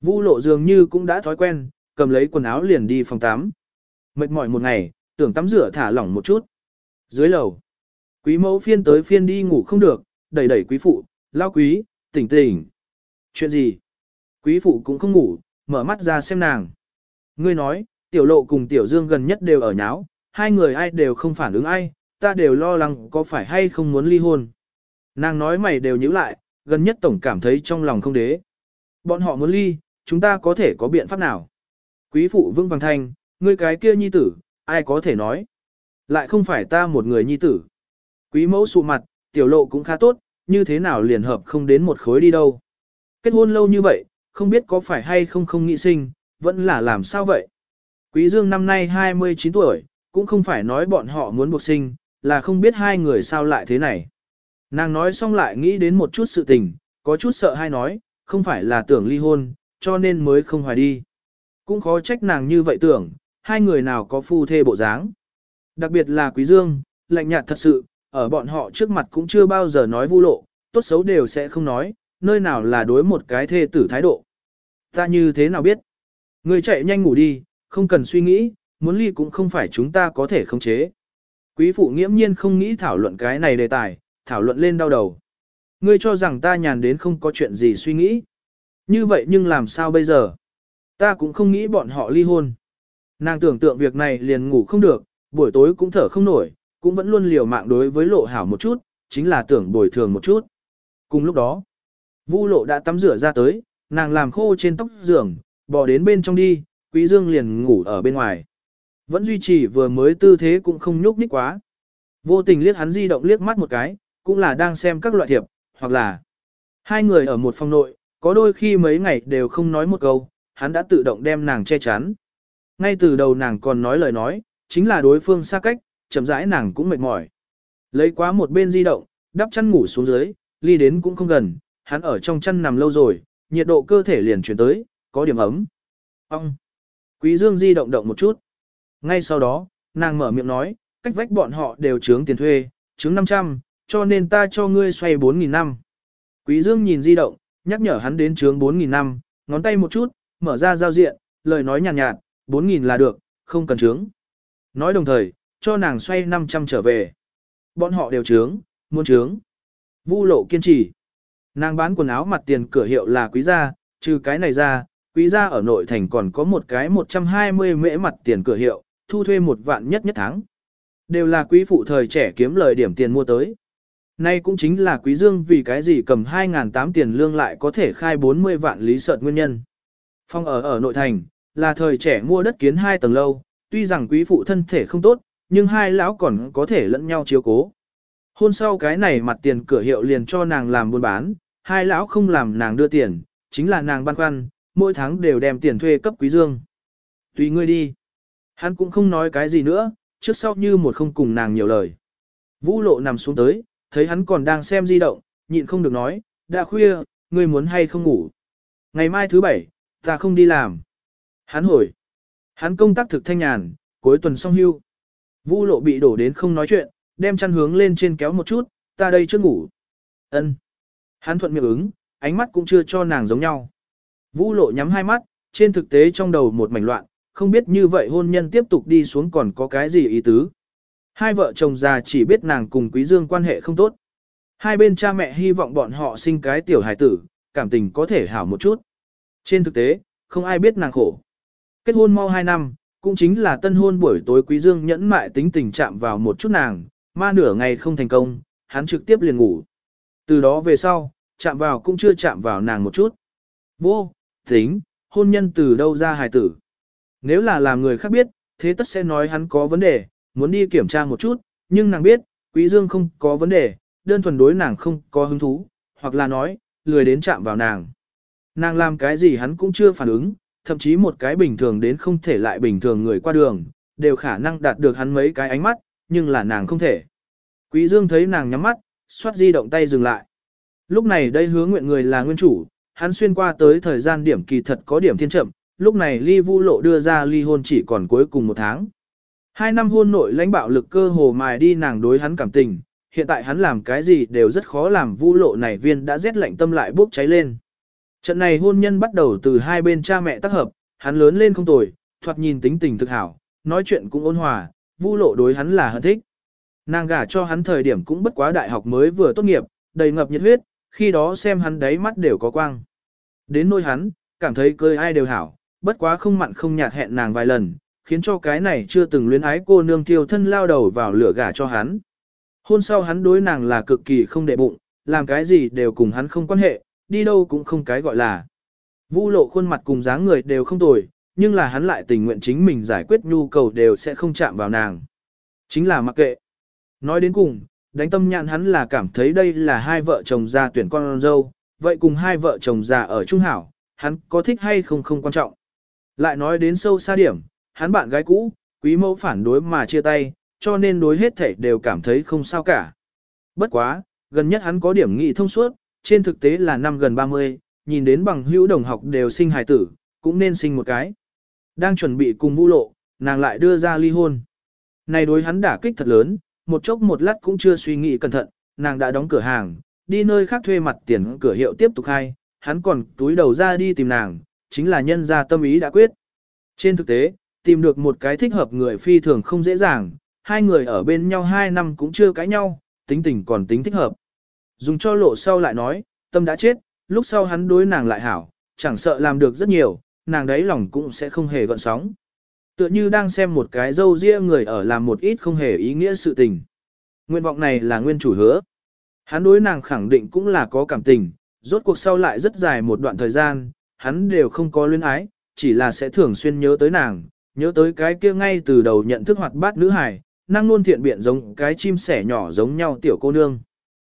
Vu lộ dường như cũng đã thói quen, cầm lấy quần áo liền đi phòng tắm. Mệt mỏi một ngày, tưởng tắm rửa thả lỏng một chút. Dưới lầu, quý mẫu phiên tới phiên đi ngủ không được, đẩy đẩy quý phụ, lao quý, tỉnh tỉnh. Chuyện gì? Quý phụ cũng không ngủ, mở mắt ra xem nàng. Ngươi nói, tiểu lộ cùng tiểu dương gần nhất đều ở nháo, hai người ai đều không phản ứng ai, ta đều lo lắng có phải hay không muốn ly hôn. Nàng nói mày đều nhíu lại, gần nhất tổng cảm thấy trong lòng không đế. Bọn họ muốn ly, chúng ta có thể có biện pháp nào? Quý phụ vương vàng thanh, ngươi cái kia nhi tử, ai có thể nói? Lại không phải ta một người nhi tử. Quý mẫu sụ mặt, tiểu lộ cũng khá tốt, như thế nào liền hợp không đến một khối đi đâu. Kết hôn lâu như vậy, không biết có phải hay không không nghĩ sinh, vẫn là làm sao vậy. Quý Dương năm nay 29 tuổi, cũng không phải nói bọn họ muốn buộc sinh, là không biết hai người sao lại thế này. Nàng nói xong lại nghĩ đến một chút sự tình, có chút sợ hay nói, không phải là tưởng ly hôn, cho nên mới không hoài đi. Cũng khó trách nàng như vậy tưởng, hai người nào có phu thê bộ dáng. Đặc biệt là Quý Dương, lạnh nhạt thật sự, ở bọn họ trước mặt cũng chưa bao giờ nói vu lộ, tốt xấu đều sẽ không nói, nơi nào là đối một cái thê tử thái độ. Ta như thế nào biết? Người chạy nhanh ngủ đi, không cần suy nghĩ, muốn ly cũng không phải chúng ta có thể khống chế. Quý phụ nghiễm nhiên không nghĩ thảo luận cái này đề tài, thảo luận lên đau đầu. Ngươi cho rằng ta nhàn đến không có chuyện gì suy nghĩ. Như vậy nhưng làm sao bây giờ? Ta cũng không nghĩ bọn họ ly hôn. Nàng tưởng tượng việc này liền ngủ không được, buổi tối cũng thở không nổi, cũng vẫn luôn liều mạng đối với lộ hảo một chút, chính là tưởng bồi thường một chút. Cùng lúc đó, Vu lộ đã tắm rửa ra tới, nàng làm khô trên tóc giường, bỏ đến bên trong đi, Quý Dương liền ngủ ở bên ngoài. Vẫn duy trì vừa mới tư thế cũng không nhúc nhích quá. Vô tình liếc hắn di động liếc mắt một cái, cũng là đang xem các loại thiệp, hoặc là hai người ở một phòng nội, có đôi khi mấy ngày đều không nói một câu, hắn đã tự động đem nàng che chắn. Ngay từ đầu nàng còn nói lời nói, chính là đối phương xa cách, chậm rãi nàng cũng mệt mỏi. Lấy quá một bên di động, đắp chăn ngủ xuống dưới, ly đến cũng không gần, hắn ở trong chăn nằm lâu rồi, nhiệt độ cơ thể liền chuyển tới, có điểm ấm. Ông! Quý Dương di động động một chút. Ngay sau đó, nàng mở miệng nói, cách vách bọn họ đều trướng tiền thuê, trướng 500, cho nên ta cho ngươi xoay 4.000 năm. Quý Dương nhìn di động, nhắc nhở hắn đến trướng 4.000 năm, ngón tay một chút, mở ra giao diện, lời nói nhàn nhạt, nhạt 4.000 là được, không cần trướng. Nói đồng thời, cho nàng xoay 500 trở về. Bọn họ đều trướng, muốn trướng. Vu lộ kiên trì. Nàng bán quần áo mặt tiền cửa hiệu là quý gia, trừ cái này ra, quý gia ở nội thành còn có một cái 120 mễ mặt tiền cửa hiệu, thu thuê một vạn nhất nhất tháng. Đều là quý phụ thời trẻ kiếm lời điểm tiền mua tới. Nay cũng chính là quý dương vì cái gì cầm 2.800 tiền lương lại có thể khai 40 vạn lý sợt nguyên nhân. Phong ở ở nội thành, là thời trẻ mua đất kiến hai tầng lâu, tuy rằng quý phụ thân thể không tốt, nhưng hai lão còn có thể lẫn nhau chiếu cố. Hôn sau cái này mặt tiền cửa hiệu liền cho nàng làm buôn bán, hai lão không làm nàng đưa tiền, chính là nàng băn khoăn, mỗi tháng đều đem tiền thuê cấp quý dương. Tùy ngươi đi. Hắn cũng không nói cái gì nữa, trước sau như một không cùng nàng nhiều lời. Vũ lộ nằm xuống tới, thấy hắn còn đang xem di động, nhịn không được nói, đã khuya, ngươi muốn hay không ngủ. Ngày mai thứ bảy, ta không đi làm. Hắn hồi. Hắn công tác thực thanh nhàn, cuối tuần xong hưu. Vu lộ bị đổ đến không nói chuyện, đem chăn hướng lên trên kéo một chút, ta đây chưa ngủ. Ân. Hắn thuận miệng ứng, ánh mắt cũng chưa cho nàng giống nhau. Vu lộ nhắm hai mắt, trên thực tế trong đầu một mảnh loạn, không biết như vậy hôn nhân tiếp tục đi xuống còn có cái gì ý tứ. Hai vợ chồng già chỉ biết nàng cùng Quý Dương quan hệ không tốt. Hai bên cha mẹ hy vọng bọn họ sinh cái tiểu hài tử, cảm tình có thể hảo một chút. Trên thực tế, không ai biết nàng khổ. Kết hôn mau hai năm, cũng chính là tân hôn buổi tối Quý Dương nhẫn mại tính tình chạm vào một chút nàng, ma nửa ngày không thành công, hắn trực tiếp liền ngủ. Từ đó về sau, chạm vào cũng chưa chạm vào nàng một chút. Vô, tính, hôn nhân từ đâu ra hài tử. Nếu là làm người khác biết, thế tất sẽ nói hắn có vấn đề, muốn đi kiểm tra một chút, nhưng nàng biết, Quý Dương không có vấn đề, đơn thuần đối nàng không có hứng thú, hoặc là nói, lười đến chạm vào nàng. Nàng làm cái gì hắn cũng chưa phản ứng, thậm chí một cái bình thường đến không thể lại bình thường người qua đường, đều khả năng đạt được hắn mấy cái ánh mắt, nhưng là nàng không thể. Quý Dương thấy nàng nhắm mắt, xoát di động tay dừng lại. Lúc này đây hứa nguyện người là nguyên chủ, hắn xuyên qua tới thời gian điểm kỳ thật có điểm thiên chậm, lúc này ly vu lộ đưa ra ly hôn chỉ còn cuối cùng một tháng. Hai năm hôn nội lãnh bạo lực cơ hồ mài đi nàng đối hắn cảm tình, hiện tại hắn làm cái gì đều rất khó làm vu lộ này viên đã rét lạnh tâm lại bốc cháy lên. Trận này hôn nhân bắt đầu từ hai bên cha mẹ tác hợp, hắn lớn lên không tồi, thoạt nhìn tính tình thực hảo, nói chuyện cũng ôn hòa, vu lộ đối hắn là hận thích. Nàng gả cho hắn thời điểm cũng bất quá đại học mới vừa tốt nghiệp, đầy ngập nhiệt huyết, khi đó xem hắn đáy mắt đều có quang. Đến nôi hắn, cảm thấy cười ai đều hảo, bất quá không mặn không nhạt hẹn nàng vài lần, khiến cho cái này chưa từng luyến ái cô nương thiêu thân lao đầu vào lửa gả cho hắn. Hôn sau hắn đối nàng là cực kỳ không đệ bụng, làm cái gì đều cùng hắn không quan hệ, đi đâu cũng không cái gọi là. Vu lộ khuôn mặt cùng dáng người đều không tồi, nhưng là hắn lại tình nguyện chính mình giải quyết nhu cầu đều sẽ không chạm vào nàng. Chính là mặc kệ. Nói đến cùng, đánh tâm nhãn hắn là cảm thấy đây là hai vợ chồng già tuyển con dâu, vậy cùng hai vợ chồng già ở Trung Hảo, hắn có thích hay không không quan trọng. Lại nói đến sâu xa điểm, hắn bạn gái cũ, quý mẫu phản đối mà chia tay, cho nên đối hết thảy đều cảm thấy không sao cả. Bất quá, gần nhất hắn có điểm nghị thông suốt, trên thực tế là năm gần 30, nhìn đến bằng hữu đồng học đều sinh hài tử, cũng nên sinh một cái. Đang chuẩn bị cùng vũ lộ, nàng lại đưa ra ly hôn. Này đối hắn đả kích thật lớn, một chốc một lát cũng chưa suy nghĩ cẩn thận, nàng đã đóng cửa hàng, đi nơi khác thuê mặt tiền cửa hiệu tiếp tục khai, hắn còn túi đầu ra đi tìm nàng, chính là nhân ra tâm ý đã quyết. Trên thực tế, tìm được một cái thích hợp người phi thường không dễ dàng, hai người ở bên nhau hai năm cũng chưa cãi nhau, tính tình còn tính thích hợp. Dùng cho lộ sau lại nói, tâm đã chết, lúc sau hắn đối nàng lại hảo, chẳng sợ làm được rất nhiều, nàng đấy lòng cũng sẽ không hề gợn sóng. Tựa như đang xem một cái dâu ria người ở làm một ít không hề ý nghĩa sự tình. Nguyện vọng này là nguyên chủ hứa. Hắn đối nàng khẳng định cũng là có cảm tình, rốt cuộc sau lại rất dài một đoạn thời gian, hắn đều không có luyến ái, chỉ là sẽ thường xuyên nhớ tới nàng, nhớ tới cái kia ngay từ đầu nhận thức hoạt bát nữ hải năng luôn thiện biện giống cái chim sẻ nhỏ giống nhau tiểu cô nương.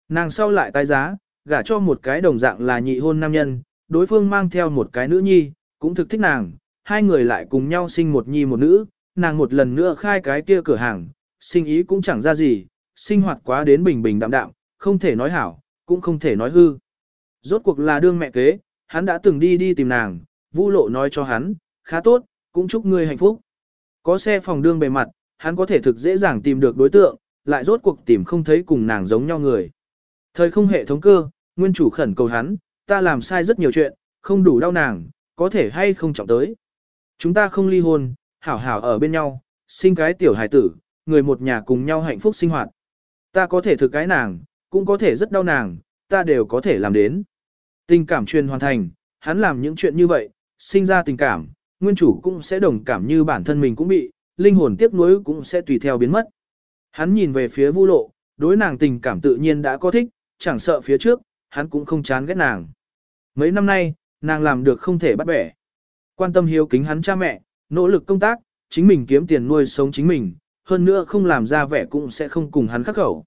Nàng sau lại tái giá, gả cho một cái đồng dạng là nhị hôn nam nhân, đối phương mang theo một cái nữ nhi, cũng thực thích nàng, hai người lại cùng nhau sinh một nhi một nữ, nàng một lần nữa khai cái kia cửa hàng, sinh ý cũng chẳng ra gì, sinh hoạt quá đến bình bình đạm đạm, không thể nói hảo, cũng không thể nói hư. Rốt cuộc là đương mẹ kế, hắn đã từng đi đi tìm nàng, Vu lộ nói cho hắn, khá tốt, cũng chúc ngươi hạnh phúc. Có xe phòng đương bề mặt, hắn có thể thực dễ dàng tìm được đối tượng, lại rốt cuộc tìm không thấy cùng nàng giống nhau người. Thời không hệ thống cơ, nguyên chủ khẩn cầu hắn, ta làm sai rất nhiều chuyện, không đủ đau nàng, có thể hay không trọng tới. Chúng ta không ly hôn, hảo hảo ở bên nhau, sinh cái tiểu hài tử, người một nhà cùng nhau hạnh phúc sinh hoạt. Ta có thể thực cái nàng, cũng có thể rất đau nàng, ta đều có thể làm đến. Tình cảm truyền hoàn thành, hắn làm những chuyện như vậy, sinh ra tình cảm, nguyên chủ cũng sẽ đồng cảm như bản thân mình cũng bị, linh hồn tiếc nuối cũng sẽ tùy theo biến mất. Hắn nhìn về phía Vu Lộ, đối nàng tình cảm tự nhiên đã có thích, chẳng sợ phía trước, hắn cũng không chán ghét nàng. Mấy năm nay, nàng làm được không thể bắt bẻ. Quan tâm hiếu kính hắn cha mẹ, nỗ lực công tác, chính mình kiếm tiền nuôi sống chính mình, hơn nữa không làm ra vẻ cũng sẽ không cùng hắn khắc khẩu.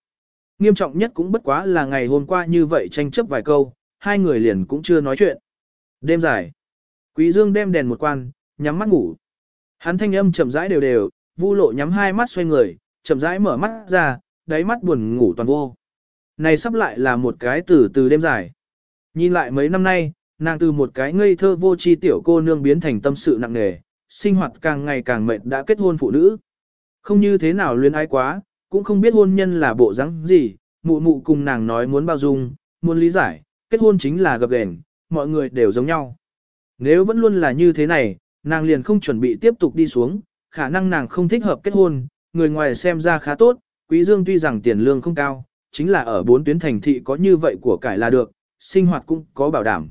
Nghiêm trọng nhất cũng bất quá là ngày hôm qua như vậy tranh chấp vài câu, hai người liền cũng chưa nói chuyện. Đêm dài, Quý Dương đem đèn một quan, nhắm mắt ngủ. Hắn thanh âm chậm rãi đều đều, Vu Lộ nhắm hai mắt xoay người, chậm rãi mở mắt ra, đáy mắt buồn ngủ toàn vô. Này sắp lại là một cái từ từ đêm dài. Nhìn lại mấy năm nay, nàng từ một cái ngây thơ vô tri tiểu cô nương biến thành tâm sự nặng nề, sinh hoạt càng ngày càng mệt đã kết hôn phụ nữ. Không như thế nào luyến ái quá, cũng không biết hôn nhân là bộ dáng gì, mụ mụ cùng nàng nói muốn bao dung, muốn lý giải, kết hôn chính là gặp gền, mọi người đều giống nhau. Nếu vẫn luôn là như thế này, nàng liền không chuẩn bị tiếp tục đi xuống, khả năng nàng không thích hợp kết hôn, người ngoài xem ra khá tốt, quý dương tuy rằng tiền lương không cao, chính là ở bốn tuyến thành thị có như vậy của cải là được, sinh hoạt cũng có bảo đảm.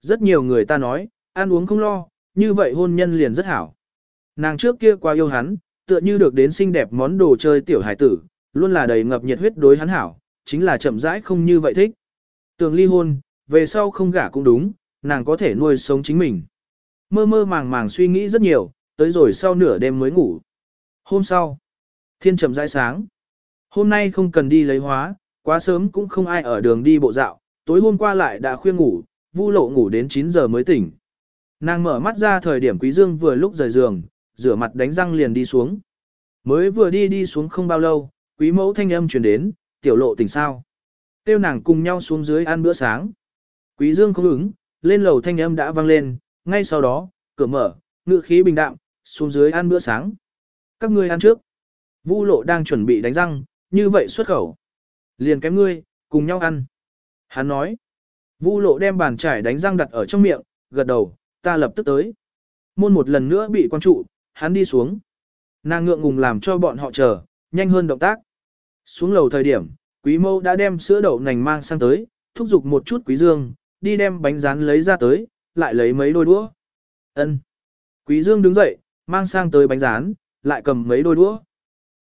Rất nhiều người ta nói, ăn uống không lo, như vậy hôn nhân liền rất hảo. Nàng trước kia quá yêu hắn, tựa như được đến xinh đẹp món đồ chơi tiểu hải tử, luôn là đầy ngập nhiệt huyết đối hắn hảo, chính là chậm rãi không như vậy thích. Tường ly hôn, về sau không gả cũng đúng, nàng có thể nuôi sống chính mình. Mơ mơ màng màng suy nghĩ rất nhiều, tới rồi sau nửa đêm mới ngủ. Hôm sau, thiên chậm rãi sáng. Hôm nay không cần đi lấy hóa, quá sớm cũng không ai ở đường đi bộ dạo, tối hôm qua lại đã khuya ngủ, vu lộ ngủ đến 9 giờ mới tỉnh. Nàng mở mắt ra thời điểm quý dương vừa lúc rời giường, rửa mặt đánh răng liền đi xuống. Mới vừa đi đi xuống không bao lâu, quý mẫu thanh âm truyền đến, tiểu lộ tỉnh sao. Tiêu nàng cùng nhau xuống dưới ăn bữa sáng. Quý dương không ứng, lên lầu thanh âm đã vang lên, ngay sau đó, cửa mở, ngựa khí bình đạm, xuống dưới ăn bữa sáng. Các ngươi ăn trước. Vu lộ đang chuẩn bị đánh răng, như vậy xuất khẩu. Liền kém ngươi, cùng nhau ăn. Hắn nói. Vu lộ đem bàn chải đánh răng đặt ở trong miệng, gật đầu, ta lập tức tới. Môn một lần nữa bị quan trụ, hắn đi xuống. Nàng ngượng ngùng làm cho bọn họ chờ, nhanh hơn động tác. Xuống lầu thời điểm, quý mâu đã đem sữa đậu nành mang sang tới, thúc giục một chút quý dương, đi đem bánh rán lấy ra tới, lại lấy mấy đôi đũa. Ân. Quý dương đứng dậy, mang sang tới bánh rán, lại cầm mấy đôi đũa.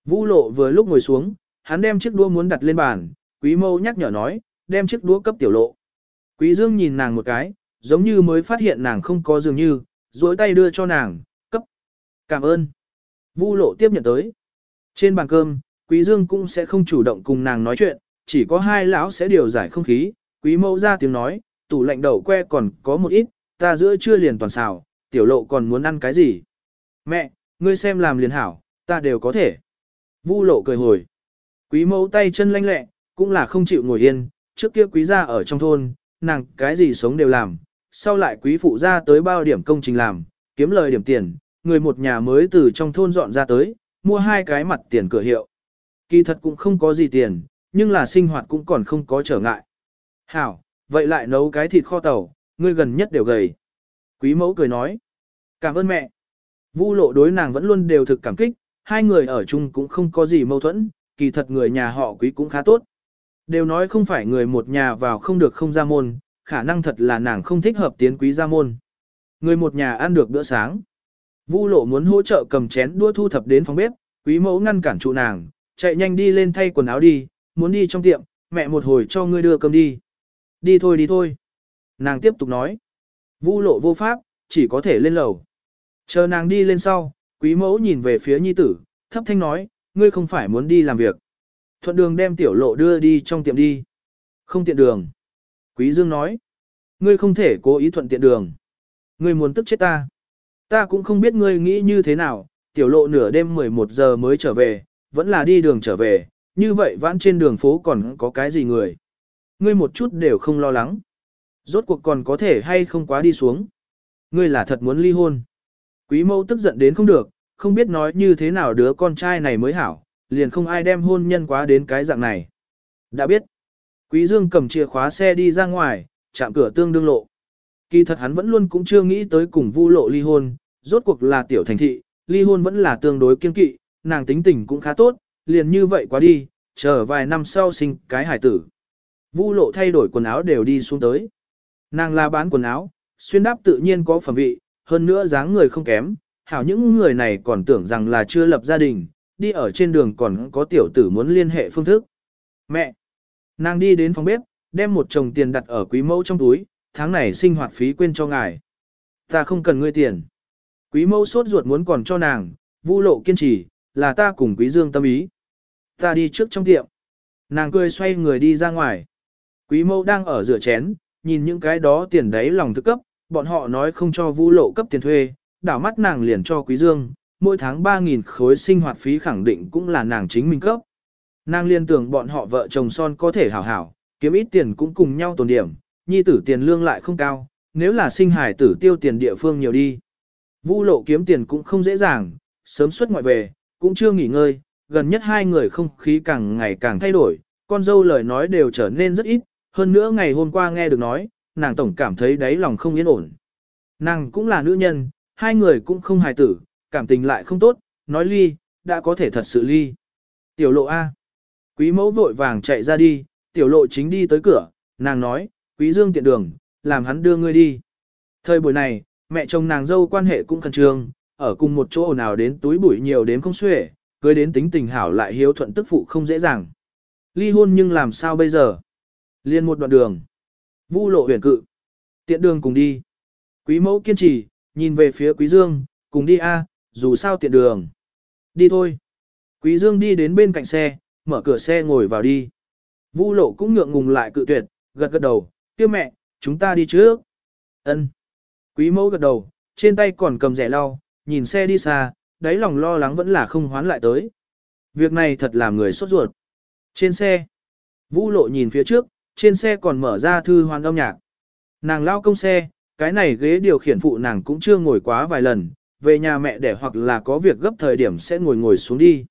Vũ lộ vừa lúc ngồi xuống, hắn đem chiếc đũa muốn đặt lên bàn, quý mâu nhắc nhở nói, đem chiếc đũa cấp tiểu lộ. Quý dương nhìn nàng một cái, giống như mới phát hiện nàng không có dường như, duỗi tay đưa cho nàng, cấp. Cảm ơn. Vu lộ tiếp nhận tới. Trên bàn cơm, Quý Dương cũng sẽ không chủ động cùng nàng nói chuyện, chỉ có hai lão sẽ điều giải không khí. Quý mẫu ra tiếng nói, tủ lạnh đậu que còn có một ít, ta giữa trưa liền toàn xào, tiểu lộ còn muốn ăn cái gì? Mẹ, ngươi xem làm liền hảo, ta đều có thể. Vu lộ cười hồi. Quý mẫu tay chân lanh lẹ, cũng là không chịu ngồi yên, trước kia quý gia ở trong thôn, nàng cái gì sống đều làm, sau lại quý phụ ra tới bao điểm công trình làm, kiếm lời điểm tiền, người một nhà mới từ trong thôn dọn ra tới, mua hai cái mặt tiền cửa hiệu. Kỳ thật cũng không có gì tiền, nhưng là sinh hoạt cũng còn không có trở ngại. Hảo, vậy lại nấu cái thịt kho tàu, ngươi gần nhất đều gầy. Quý mẫu cười nói. Cảm ơn mẹ. Vu lộ đối nàng vẫn luôn đều thực cảm kích, hai người ở chung cũng không có gì mâu thuẫn, kỳ thật người nhà họ quý cũng khá tốt. Đều nói không phải người một nhà vào không được không ra môn, khả năng thật là nàng không thích hợp tiến quý ra môn. Người một nhà ăn được bữa sáng. Vu lộ muốn hỗ trợ cầm chén đua thu thập đến phòng bếp, quý mẫu ngăn cản trụ nàng, chạy nhanh đi lên thay quần áo đi, muốn đi trong tiệm, mẹ một hồi cho ngươi đưa cơm đi. Đi thôi đi thôi. Nàng tiếp tục nói. Vu lộ vô pháp, chỉ có thể lên lầu. Chờ nàng đi lên sau, quý mẫu nhìn về phía nhi tử, thấp thanh nói, ngươi không phải muốn đi làm việc. Thuận đường đem tiểu lộ đưa đi trong tiệm đi. Không tiện đường. Quý Dương nói, ngươi không thể cố ý thuận tiện đường. Ngươi muốn tức chết ta. Ta cũng không biết ngươi nghĩ như thế nào, tiểu lộ nửa đêm 11 giờ mới trở về, vẫn là đi đường trở về, như vậy vãn trên đường phố còn có cái gì người. Ngươi một chút đều không lo lắng. Rốt cuộc còn có thể hay không quá đi xuống. Ngươi là thật muốn ly hôn. Quý mẫu tức giận đến không được, không biết nói như thế nào đứa con trai này mới hảo, liền không ai đem hôn nhân quá đến cái dạng này. Đã biết, Quý Dương cầm chìa khóa xe đi ra ngoài, chạm cửa tương đương lộ. Kỳ thật hắn vẫn luôn cũng chưa nghĩ tới cùng vu lộ ly hôn, rốt cuộc là tiểu thành thị, ly hôn vẫn là tương đối kiên kỵ, nàng tính tình cũng khá tốt, liền như vậy quá đi, chờ vài năm sau sinh cái hải tử. Vu lộ thay đổi quần áo đều đi xuống tới. Nàng là bán quần áo, xuyên đáp tự nhiên có phẩm vị, hơn nữa dáng người không kém, hảo những người này còn tưởng rằng là chưa lập gia đình, đi ở trên đường còn có tiểu tử muốn liên hệ phương thức. Mẹ! Nàng đi đến phòng bếp, đem một chồng tiền đặt ở quý mẫu trong túi, tháng này sinh hoạt phí quên cho ngài. Ta không cần ngươi tiền. Quý mẫu sốt ruột muốn còn cho nàng, vu lộ kiên trì, là ta cùng quý dương tâm ý. Ta đi trước trong tiệm. Nàng cười xoay người đi ra ngoài. Quý mẫu đang ở rửa chén, nhìn những cái đó tiền đấy lòng thức cấp, bọn họ nói không cho vu lộ cấp tiền thuê, đảo mắt nàng liền cho quý dương, mỗi tháng 3.000 khối sinh hoạt phí khẳng định cũng là nàng chính mình cấp. Nàng liên tưởng bọn họ vợ chồng son có thể hảo hảo, kiếm ít tiền cũng cùng nhau tồn điểm, nhi tử tiền lương lại không cao, nếu là sinh hải tử tiêu tiền địa phương nhiều đi. Vu lộ kiếm tiền cũng không dễ dàng, sớm xuất ngoại về, cũng chưa nghỉ ngơi, gần nhất hai người không khí càng ngày càng thay đổi, con dâu lời nói đều trở nên rất ít, hơn nữa ngày hôm qua nghe được nói, nàng tổng cảm thấy đáy lòng không yên ổn. Nàng cũng là nữ nhân, hai người cũng không hài tử, cảm tình lại không tốt, nói ly, đã có thể thật sự ly. Tiểu lộ A. Quý mẫu vội vàng chạy ra đi, tiểu lộ chính đi tới cửa, nàng nói, quý dương tiện đường, làm hắn đưa ngươi đi. Thời buổi này, mẹ chồng nàng dâu quan hệ cũng cần trường, ở cùng một chỗ nào đến túi bụi nhiều đến không xuể, cưới đến tính tình hảo lại hiếu thuận tức phụ không dễ dàng. Ly hôn nhưng làm sao bây giờ? Liên một đoạn đường. Vu lộ huyền cự. Tiện đường cùng đi. Quý mẫu kiên trì, nhìn về phía quý dương, cùng đi a, dù sao tiện đường. Đi thôi. Quý dương đi đến bên cạnh xe, mở cửa xe ngồi vào đi. Vu lộ cũng ngượng ngùng lại cự tuyệt, gật gật đầu, tiêu mẹ, chúng ta đi trước. Ân. Quý mẫu gật đầu, trên tay còn cầm rẻ lau, nhìn xe đi xa, đáy lòng lo lắng vẫn là không hoán lại tới. Việc này thật làm người sốt ruột. Trên xe, Vũ lộ nhìn phía trước, trên xe còn mở ra thư hoàn âm nhạc. Nàng lao công xe, cái này ghế điều khiển phụ nàng cũng chưa ngồi quá vài lần, về nhà mẹ để hoặc là có việc gấp thời điểm sẽ ngồi ngồi xuống đi.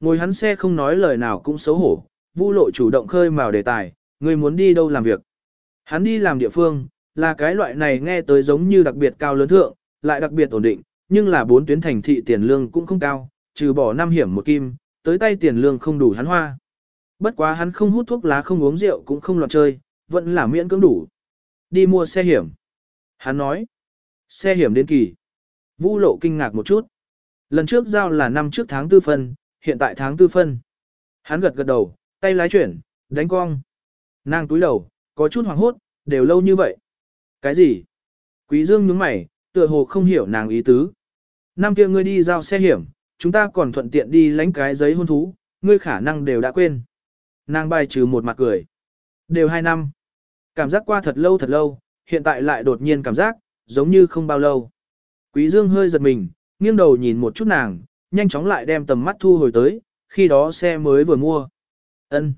Ngồi hắn xe không nói lời nào cũng xấu hổ, Vu lộ chủ động khơi mào đề tài, người muốn đi đâu làm việc. Hắn đi làm địa phương, là cái loại này nghe tới giống như đặc biệt cao lớn thượng, lại đặc biệt ổn định, nhưng là bốn tuyến thành thị tiền lương cũng không cao, trừ bỏ năm hiểm một kim, tới tay tiền lương không đủ hắn hoa. Bất quá hắn không hút thuốc lá không uống rượu cũng không loạn chơi, vẫn là miễn cưỡng đủ. Đi mua xe hiểm. Hắn nói, xe hiểm đến kỳ. Vũ lộ kinh ngạc một chút. Lần trước giao là năm trước tháng tư phân, hiện tại tháng tư phân. Hắn gật gật đầu, tay lái chuyển, đánh cong. Nàng túi đầu, có chút hoảng hốt, đều lâu như vậy. Cái gì? Quý Dương nhướng mày, tựa hồ không hiểu nàng ý tứ. Năm kia ngươi đi giao xe hiểm, chúng ta còn thuận tiện đi lãnh cái giấy hôn thú, ngươi khả năng đều đã quên. Nàng bài trừ một mặt cười. Đều hai năm. Cảm giác qua thật lâu thật lâu, hiện tại lại đột nhiên cảm giác, giống như không bao lâu. Quý Dương hơi giật mình, nghiêng đầu nhìn một chút nàng, nhanh chóng lại đem tầm mắt thu hồi tới, khi đó xe mới vừa mua. Ân.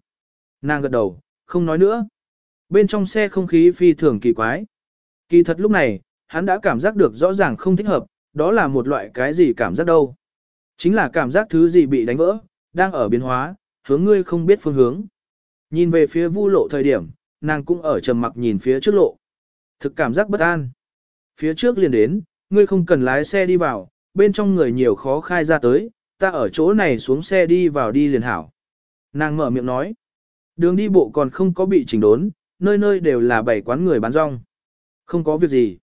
Nàng gật đầu, không nói nữa. Bên trong xe không khí phi thường kỳ quái. Kỳ thật lúc này, hắn đã cảm giác được rõ ràng không thích hợp, đó là một loại cái gì cảm giác đâu. Chính là cảm giác thứ gì bị đánh vỡ, đang ở biến hóa, hướng ngươi không biết phương hướng. Nhìn về phía vu lộ thời điểm, nàng cũng ở trầm mặc nhìn phía trước lộ. Thực cảm giác bất an. Phía trước liền đến, ngươi không cần lái xe đi vào, bên trong người nhiều khó khai ra tới, ta ở chỗ này xuống xe đi vào đi liền hảo. Nàng mở miệng nói. Đường đi bộ còn không có bị chỉnh đốn, nơi nơi đều là bảy quán người bán rong. Không có việc gì.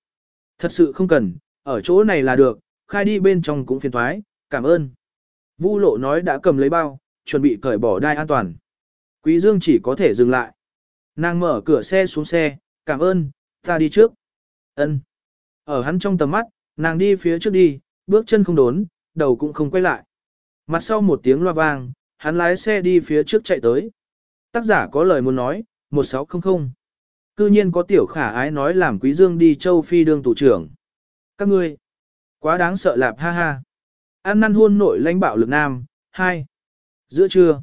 Thật sự không cần, ở chỗ này là được, khai đi bên trong cũng phiền thoái, cảm ơn. Vu lộ nói đã cầm lấy bao, chuẩn bị cởi bỏ đai an toàn. Quý Dương chỉ có thể dừng lại. Nàng mở cửa xe xuống xe, cảm ơn, ta đi trước. Ân. Ở hắn trong tầm mắt, nàng đi phía trước đi, bước chân không đốn, đầu cũng không quay lại. Mặt sau một tiếng loa vang, hắn lái xe đi phía trước chạy tới. Tác giả có lời muốn nói, 1600. Cư nhiên có tiểu khả ái nói làm quý dương đi châu phi đương thủ trưởng. Các ngươi, quá đáng sợ lạp ha ha. An năn hôn nội lãnh bạo lực nam, 2. Giữa trưa,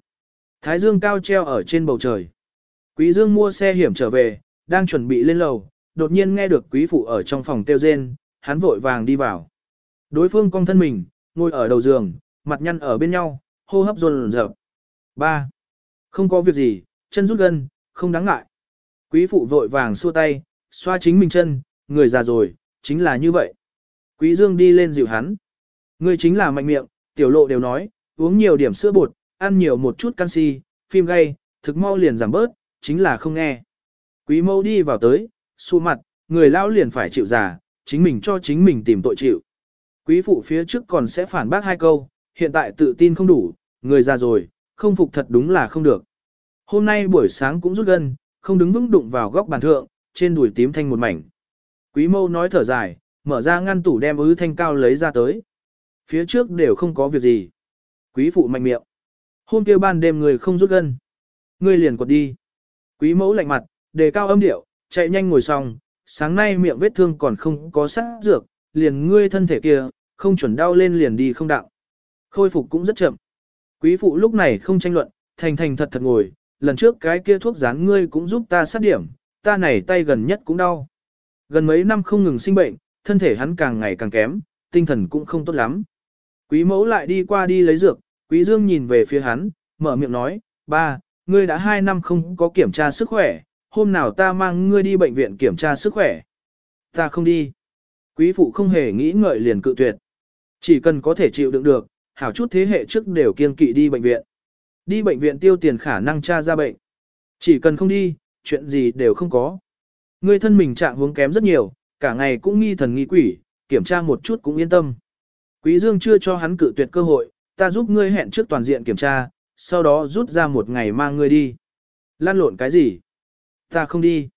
thái dương cao treo ở trên bầu trời. Quý dương mua xe hiểm trở về, đang chuẩn bị lên lầu, đột nhiên nghe được quý phụ ở trong phòng tiêu rên, hắn vội vàng đi vào. Đối phương cong thân mình, ngồi ở đầu giường, mặt nhăn ở bên nhau, hô hấp dồn rợp. Ba. Không có việc gì, chân rút gân, không đáng ngại. Quý phụ vội vàng xua tay, xoa chính mình chân, người già rồi, chính là như vậy. Quý dương đi lên dịu hắn. Người chính là mạnh miệng, tiểu lộ đều nói, uống nhiều điểm sữa bột, ăn nhiều một chút canxi, phim gay, thực mau liền giảm bớt, chính là không nghe. Quý mâu đi vào tới, xu mặt, người lão liền phải chịu già, chính mình cho chính mình tìm tội chịu. Quý phụ phía trước còn sẽ phản bác hai câu, hiện tại tự tin không đủ, người già rồi, không phục thật đúng là không được. Hôm nay buổi sáng cũng rút gân, không đứng vững đụng vào góc bàn thượng, trên đùi tím thanh một mảnh. Quý mâu nói thở dài, mở ra ngăn tủ đem ứ thanh cao lấy ra tới. Phía trước đều không có việc gì. Quý phụ mạnh miệng. Hôm kia ban đêm người không rút gân. Người liền quật đi. Quý mẫu lạnh mặt, đề cao âm điệu, chạy nhanh ngồi xong, sáng nay miệng vết thương còn không có sát dược, liền ngươi thân thể kia, không chuẩn đau lên liền đi không đạo. Khôi phục cũng rất chậm. Quý phụ lúc này không tranh luận, thành thành thật thật ngồi, lần trước cái kia thuốc dán ngươi cũng giúp ta sát điểm, ta này tay gần nhất cũng đau. Gần mấy năm không ngừng sinh bệnh, thân thể hắn càng ngày càng kém, tinh thần cũng không tốt lắm. Quý mẫu lại đi qua đi lấy dược, quý dương nhìn về phía hắn, mở miệng nói, ba, ngươi đã hai năm không có kiểm tra sức khỏe, hôm nào ta mang ngươi đi bệnh viện kiểm tra sức khỏe. Ta không đi. Quý phụ không hề nghĩ ngợi liền cự tuyệt. Chỉ cần có thể chịu đựng được, hảo chút thế hệ trước đều kiên kỵ đi bệnh viện. Đi bệnh viện tiêu tiền khả năng tra ra bệnh. Chỉ cần không đi, chuyện gì đều không có. Ngươi thân mình trạng huống kém rất nhiều, cả ngày cũng nghi thần nghi quỷ, kiểm tra một chút cũng yên tâm. Quý Dương chưa cho hắn cự tuyệt cơ hội, ta giúp ngươi hẹn trước toàn diện kiểm tra, sau đó rút ra một ngày mang ngươi đi. Lan lộn cái gì? Ta không đi.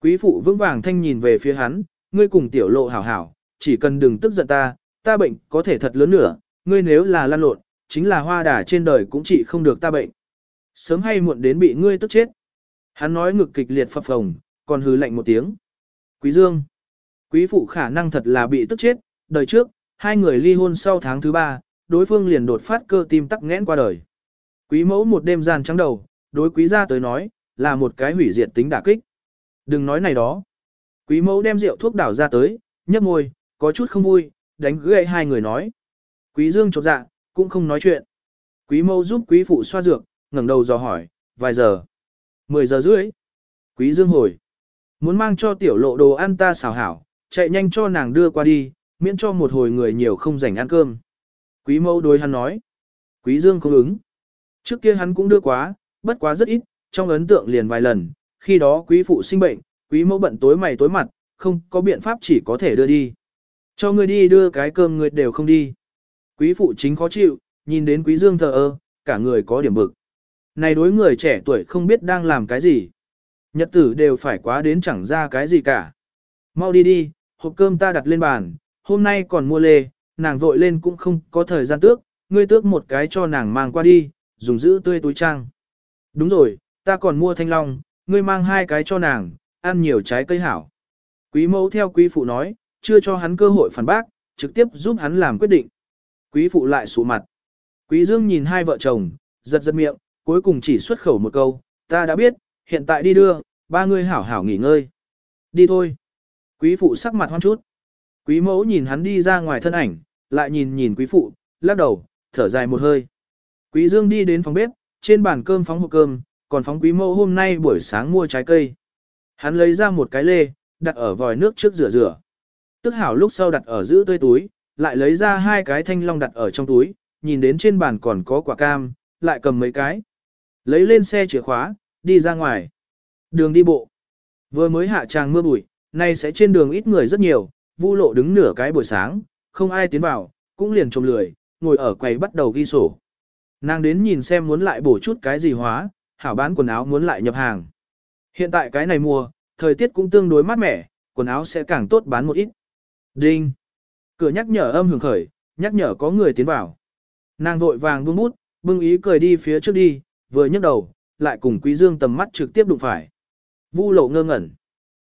Quý phụ vững vàng thanh nhìn về phía hắn, ngươi cùng tiểu lộ hảo hảo, chỉ cần đừng tức giận ta, ta bệnh có thể thật lớn nữa, ngươi nếu là lan lộn, chính là hoa đà trên đời cũng chỉ không được ta bệnh. Sớm hay muộn đến bị ngươi tức chết. Hắn nói ngực kịch liệt phập phồng, còn hứ lạnh một tiếng. Quý Dương. Quý phụ khả năng thật là bị tức chết, đời trước, hai người ly hôn sau tháng thứ ba, đối phương liền đột phát cơ tim tắc nghẽn qua đời. Quý mẫu một đêm gian trắng đầu, đối quý gia tới nói, là một cái hủy diệt tính đả kích. Đừng nói này đó. Quý mẫu đem rượu thuốc đảo ra tới, nhấp môi, có chút không vui, đánh gãy hai người nói. Quý dương chột dạ, cũng không nói chuyện. Quý mẫu giúp quý phụ xoa dược, ngẩng đầu dò hỏi, vài giờ. Mười giờ rưỡi. Quý dương hồi. Muốn mang cho tiểu lộ đồ ăn ta xào hảo, chạy nhanh cho nàng đưa qua đi, miễn cho một hồi người nhiều không rảnh ăn cơm. Quý mẫu đối hắn nói. Quý dương không ứng. Trước kia hắn cũng đưa quá, bất quá rất ít, trong ấn tượng liền vài lần, khi đó quý phụ sinh bệnh, quý mẫu bận tối mày tối mặt, không có biện pháp chỉ có thể đưa đi. Cho người đi đưa cái cơm người đều không đi. Quý phụ chính khó chịu, nhìn đến quý dương thờ ơ, cả người có điểm bực. Này đối người trẻ tuổi không biết đang làm cái gì. Nhật tử đều phải quá đến chẳng ra cái gì cả. Mau đi đi, hộp cơm ta đặt lên bàn, hôm nay còn mua lê, nàng vội lên cũng không có thời gian tước, ngươi tước một cái cho nàng mang qua đi, dùng giữ tươi túi trang. Đúng rồi, ta còn mua thanh long, ngươi mang hai cái cho nàng, ăn nhiều trái cây hảo. Quý mẫu theo quý phụ nói, chưa cho hắn cơ hội phản bác, trực tiếp giúp hắn làm quyết định. Quý phụ lại sụ mặt. Quý dương nhìn hai vợ chồng, giật giật miệng, cuối cùng chỉ xuất khẩu một câu, ta đã biết, hiện tại đi đưa, ba người hảo hảo nghỉ ngơi. Đi thôi. Quý phụ sắc mặt hoan chút. Quý mẫu nhìn hắn đi ra ngoài thân ảnh, lại nhìn nhìn quý phụ, lắc đầu, thở dài một hơi. Quý dương đi đến phòng bếp, trên bàn cơm phóng hộp cơm, còn phóng quý mẫu hôm nay buổi sáng mua trái cây. Hắn lấy ra một cái lê, đặt ở vòi nước trước rửa rửa. Tức hảo lúc sau đặt ở giữ tươi túi, lại lấy ra hai cái thanh long đặt ở trong túi, nhìn đến trên bàn còn có quả cam, lại cầm mấy cái. Lấy lên xe chìa khóa, đi ra ngoài. Đường đi bộ. Vừa mới hạ tràng mưa bụi, nay sẽ trên đường ít người rất nhiều, vu lộ đứng nửa cái buổi sáng, không ai tiến vào, cũng liền trông lười, ngồi ở quầy bắt đầu ghi sổ. Nàng đến nhìn xem muốn lại bổ chút cái gì hóa, hảo bán quần áo muốn lại nhập hàng. Hiện tại cái này mùa, thời tiết cũng tương đối mát mẻ, quần áo sẽ càng tốt bán một ít. Đinh! Cửa nhắc nhở âm hưởng khởi, nhắc nhở có người tiến vào. Nàng vội vàng buông bút, bưng ý cười đi phía trước đi, vừa nhấc đầu, lại cùng Quý Dương tầm mắt trực tiếp đụng phải. Vu lộ ngơ ngẩn.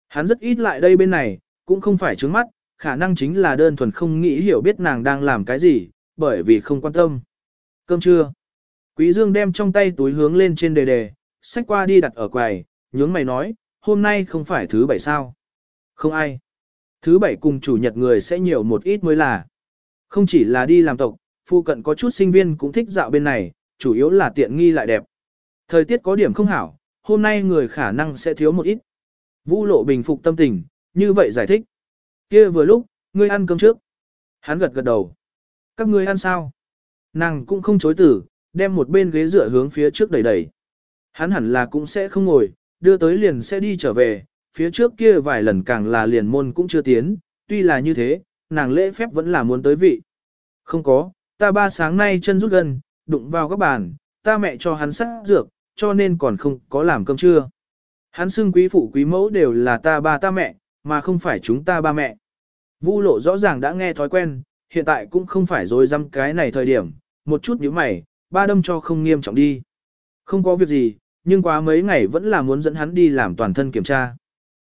Hắn rất ít lại đây bên này, cũng không phải trướng mắt, khả năng chính là đơn thuần không nghĩ hiểu biết nàng đang làm cái gì, bởi vì không quan tâm. Cơm trưa. Quý Dương đem trong tay túi hướng lên trên đề đề, xách qua đi đặt ở quầy, nhướng mày nói, hôm nay không phải thứ bảy sao. Không ai. Thứ bảy cùng chủ nhật người sẽ nhiều một ít mới là. Không chỉ là đi làm tộc, phụ cận có chút sinh viên cũng thích dạo bên này, chủ yếu là tiện nghi lại đẹp. Thời tiết có điểm không hảo, hôm nay người khả năng sẽ thiếu một ít. Vũ lộ bình phục tâm tình, như vậy giải thích kia vừa lúc, ngươi ăn cơm trước. Hắn gật gật đầu. Các ngươi ăn sao? Nàng cũng không chối từ, đem một bên ghế dựa hướng phía trước đẩy đẩy. Hắn hẳn là cũng sẽ không ngồi, đưa tới liền sẽ đi trở về, phía trước kia vài lần càng là liền môn cũng chưa tiến, tuy là như thế, nàng lễ phép vẫn là muốn tới vị. Không có, ta ba sáng nay chân rút gần, đụng vào các bàn, ta mẹ cho hắn sắc dược, cho nên còn không có làm cơm trưa. Hắn xưng quý phụ quý mẫu đều là ta ba ta mẹ, mà không phải chúng ta ba mẹ. Vu lộ rõ ràng đã nghe thói quen, hiện tại cũng không phải dối dăm cái này thời điểm, một chút nhíu mày, ba đâm cho không nghiêm trọng đi. Không có việc gì, nhưng quá mấy ngày vẫn là muốn dẫn hắn đi làm toàn thân kiểm tra.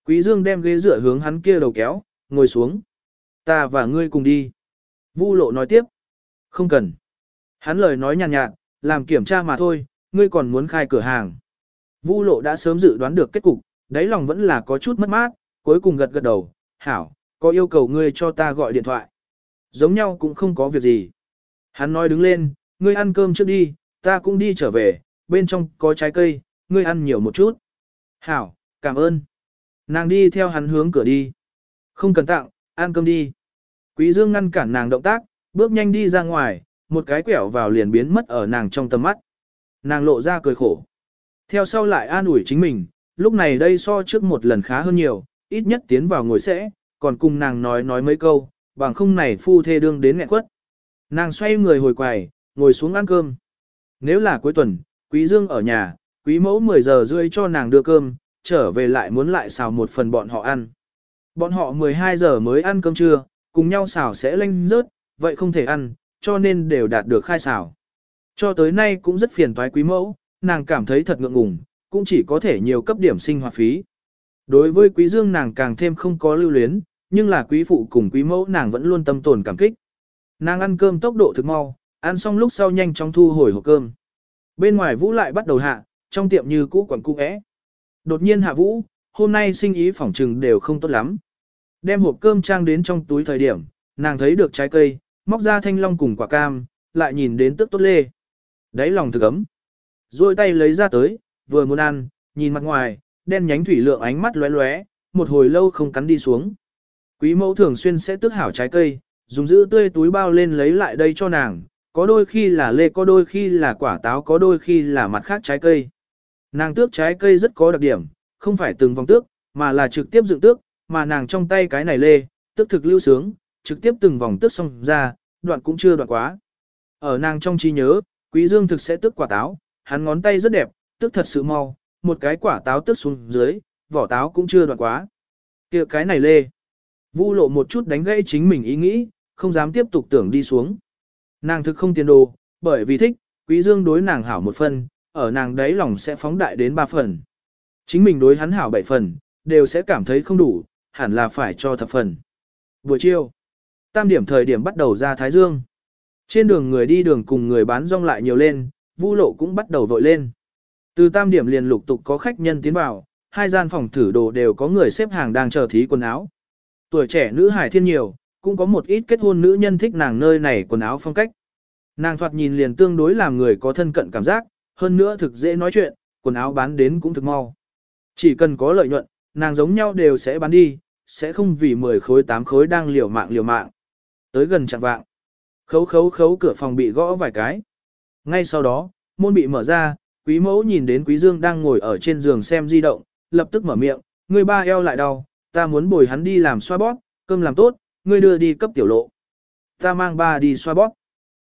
Quý Dương đem ghế dựa hướng hắn kia đầu kéo, ngồi xuống. Ta và ngươi cùng đi. Vu lộ nói tiếp. Không cần. Hắn lời nói nhàn nhạt, nhạt, làm kiểm tra mà thôi, ngươi còn muốn khai cửa hàng. Vu lộ đã sớm dự đoán được kết cục, đáy lòng vẫn là có chút mất mát, cuối cùng gật gật đầu, hảo, có yêu cầu ngươi cho ta gọi điện thoại. Giống nhau cũng không có việc gì. Hắn nói đứng lên, ngươi ăn cơm trước đi, ta cũng đi trở về, bên trong có trái cây, ngươi ăn nhiều một chút. Hảo, cảm ơn. Nàng đi theo hắn hướng cửa đi. Không cần tặng, ăn cơm đi. Quý Dương ngăn cản nàng động tác, bước nhanh đi ra ngoài, một cái quẹo vào liền biến mất ở nàng trong tầm mắt. Nàng lộ ra cười khổ. Theo sau lại an ủi chính mình, lúc này đây so trước một lần khá hơn nhiều, ít nhất tiến vào ngồi sẽ, còn cùng nàng nói nói mấy câu, bằng không này phu thê đương đến nghẹn quất. Nàng xoay người hồi quài, ngồi xuống ăn cơm. Nếu là cuối tuần, Quý Dương ở nhà, Quý mẫu 10 giờ rưỡi cho nàng đưa cơm, trở về lại muốn lại xào một phần bọn họ ăn. Bọn họ 12 giờ mới ăn cơm trưa, cùng nhau xào sẽ lanh rớt, vậy không thể ăn, cho nên đều đạt được khai xào. Cho tới nay cũng rất phiền toái quý mẫu, nàng cảm thấy thật ngượng ngùng, cũng chỉ có thể nhiều cấp điểm sinh hoạt phí. Đối với quý dương nàng càng thêm không có lưu luyến, nhưng là quý phụ cùng quý mẫu nàng vẫn luôn tâm tồn cảm kích. Nàng ăn cơm tốc độ thực mau, ăn xong lúc sau nhanh chóng thu hồi hộp cơm. Bên ngoài vũ lại bắt đầu hạ, trong tiệm như cũ quẩn cung ẽ. Đột nhiên hạ vũ, hôm nay sinh ý phỏng trừng đều không tốt lắm. Đem hộp cơm trang đến trong túi thời điểm, nàng thấy được trái cây, móc ra thanh long cùng quả cam, lại nhìn đến tức tốt lê. Đấy lòng thực ấm. Rồi tay lấy ra tới, vừa muốn ăn, nhìn mặt ngoài, đen nhánh thủy lượng ánh mắt lóe lóe, một hồi lâu không cắn đi xuống. Quý mẫu thường xuyên sẽ tước hảo trái cây, dùng giữ tươi túi bao lên lấy lại đây cho nàng, có đôi khi là lê có đôi khi là quả táo có đôi khi là mặt khác trái cây. Nàng tước trái cây rất có đặc điểm, không phải từng vòng tước, mà là trực tiếp dựng tước, mà nàng trong tay cái này lê, tước thực lưu sướng, trực tiếp từng vòng tước xong ra, đoạn cũng chưa đoạn quá. Ở nàng trong trí nhớ, Quý Dương thực sẽ tước quả táo, hắn ngón tay rất đẹp, tước thật sự mau, một cái quả táo tước xuống dưới, vỏ táo cũng chưa đoạn quá. kia cái này lê. Vu lộ một chút đánh gãy chính mình ý nghĩ, không dám tiếp tục tưởng đi xuống. Nàng thực không tiền đồ, bởi vì thích, Quý Dương đối nàng hảo một phần, ở nàng đấy lòng sẽ phóng đại đến ba phần. Chính mình đối hắn hảo bảy phần, đều sẽ cảm thấy không đủ, hẳn là phải cho thập phần. Buổi chiều, tam điểm thời điểm bắt đầu ra Thái Dương. Trên đường người đi đường cùng người bán rong lại nhiều lên, vu lộ cũng bắt đầu vội lên. Từ tam điểm liền lục tục có khách nhân tiến vào, hai gian phòng thử đồ đều có người xếp hàng đang chờ thí quần áo. Tuổi trẻ nữ hải thiên nhiều, cũng có một ít kết hôn nữ nhân thích nàng nơi này quần áo phong cách. Nàng thoạt nhìn liền tương đối làm người có thân cận cảm giác, hơn nữa thực dễ nói chuyện, quần áo bán đến cũng thực mau. Chỉ cần có lợi nhuận, nàng giống nhau đều sẽ bán đi, sẽ không vì 10 khối 8 khối đang liều mạng liều mạng. Tới gần chặng vạng, khấu khấu khấu cửa phòng bị gõ vài cái. Ngay sau đó, môn bị mở ra, quý mẫu nhìn đến quý dương đang ngồi ở trên giường xem di động, lập tức mở miệng, người ba eo lại đau, ta muốn bồi hắn đi làm xoa bóp, cơm làm tốt, ngươi đưa đi cấp tiểu lộ. Ta mang ba đi xoa bóp.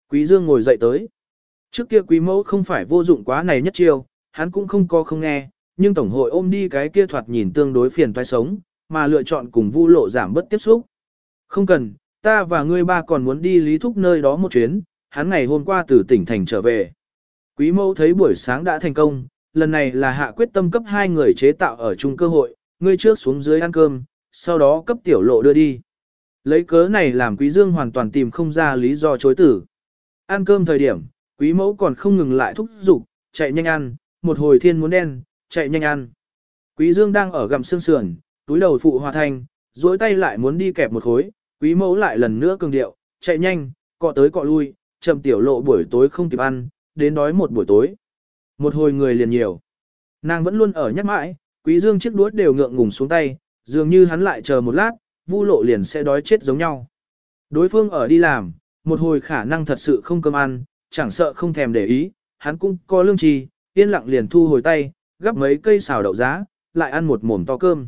Quý dương ngồi dậy tới. Trước kia quý mẫu không phải vô dụng quá này nhất chiêu, hắn cũng không có không nghe, nhưng tổng hội ôm đi cái kia thoạt nhìn tương đối phiền toái sống, mà lựa chọn cùng vu lộ giảm bất tiếp xúc. Không cần, ta và ngươi ba còn muốn đi lý thúc nơi đó một chuyến, hắn ngày hôm qua từ tỉnh thành trở về. Quý mẫu thấy buổi sáng đã thành công, lần này là hạ quyết tâm cấp hai người chế tạo ở chung cơ hội, ngươi trước xuống dưới ăn cơm, sau đó cấp tiểu lộ đưa đi. Lấy cớ này làm quý dương hoàn toàn tìm không ra lý do chối tử. Ăn cơm thời điểm, quý mẫu còn không ngừng lại thúc giục, chạy nhanh ăn, một hồi thiên muốn đen, chạy nhanh ăn. Quý dương đang ở gặm xương sườn, túi đầu phụ hòa thanh, duỗi tay lại muốn đi kẹp một khối, quý mẫu lại lần nữa cường điệu, chạy nhanh, cọ tới cọ lui, chậm tiểu lộ buổi tối không kịp ăn, đến đói một buổi tối. Một hồi người liền nhiều. Nàng vẫn luôn ở nhắc mãi, quý dương chiếc đuốt đều ngượng ngùng xuống tay, dường như hắn lại chờ một lát, vu lộ liền sẽ đói chết giống nhau. Đối phương ở đi làm, một hồi khả năng thật sự không cơm ăn, chẳng sợ không thèm để ý, hắn cũng có lương trì, yên lặng liền thu hồi tay, gắp mấy cây xào đậu giá, lại ăn một mồm to cơm.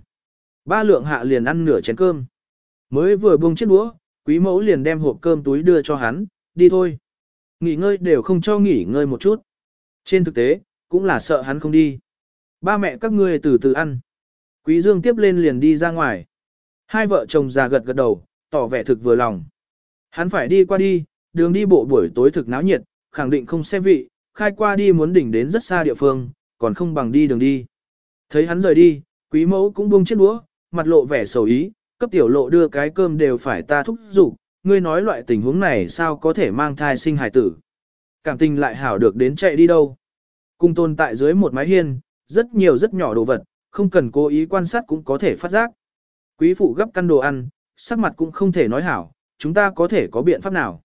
Ba lượng hạ liền ăn nửa chén cơm. Mới vừa buông chiếc đũa, quý mẫu liền đem hộp cơm túi đưa cho hắn, đi thôi. Nghỉ ngơi đều không cho nghỉ ngơi một chút. Trên thực tế, cũng là sợ hắn không đi. Ba mẹ các ngươi từ từ ăn. Quý Dương tiếp lên liền đi ra ngoài. Hai vợ chồng già gật gật đầu, tỏ vẻ thực vừa lòng. Hắn phải đi qua đi, đường đi bộ buổi tối thực náo nhiệt, khẳng định không xe vị, khai qua đi muốn đỉnh đến rất xa địa phương, còn không bằng đi đường đi. Thấy hắn rời đi, quý mẫu cũng buông chiếc đũa, mặt lộ vẻ sầu ý, cấp tiểu lộ đưa cái cơm đều phải ta thúc giục, ngươi nói loại tình huống này sao có thể mang thai sinh hài tử. Cảm tình lại hảo được đến chạy đi đâu. Cung tồn tại dưới một mái hiên, rất nhiều rất nhỏ đồ vật, không cần cố ý quan sát cũng có thể phát giác. Quý phụ gấp căn đồ ăn, sắc mặt cũng không thể nói hảo, chúng ta có thể có biện pháp nào.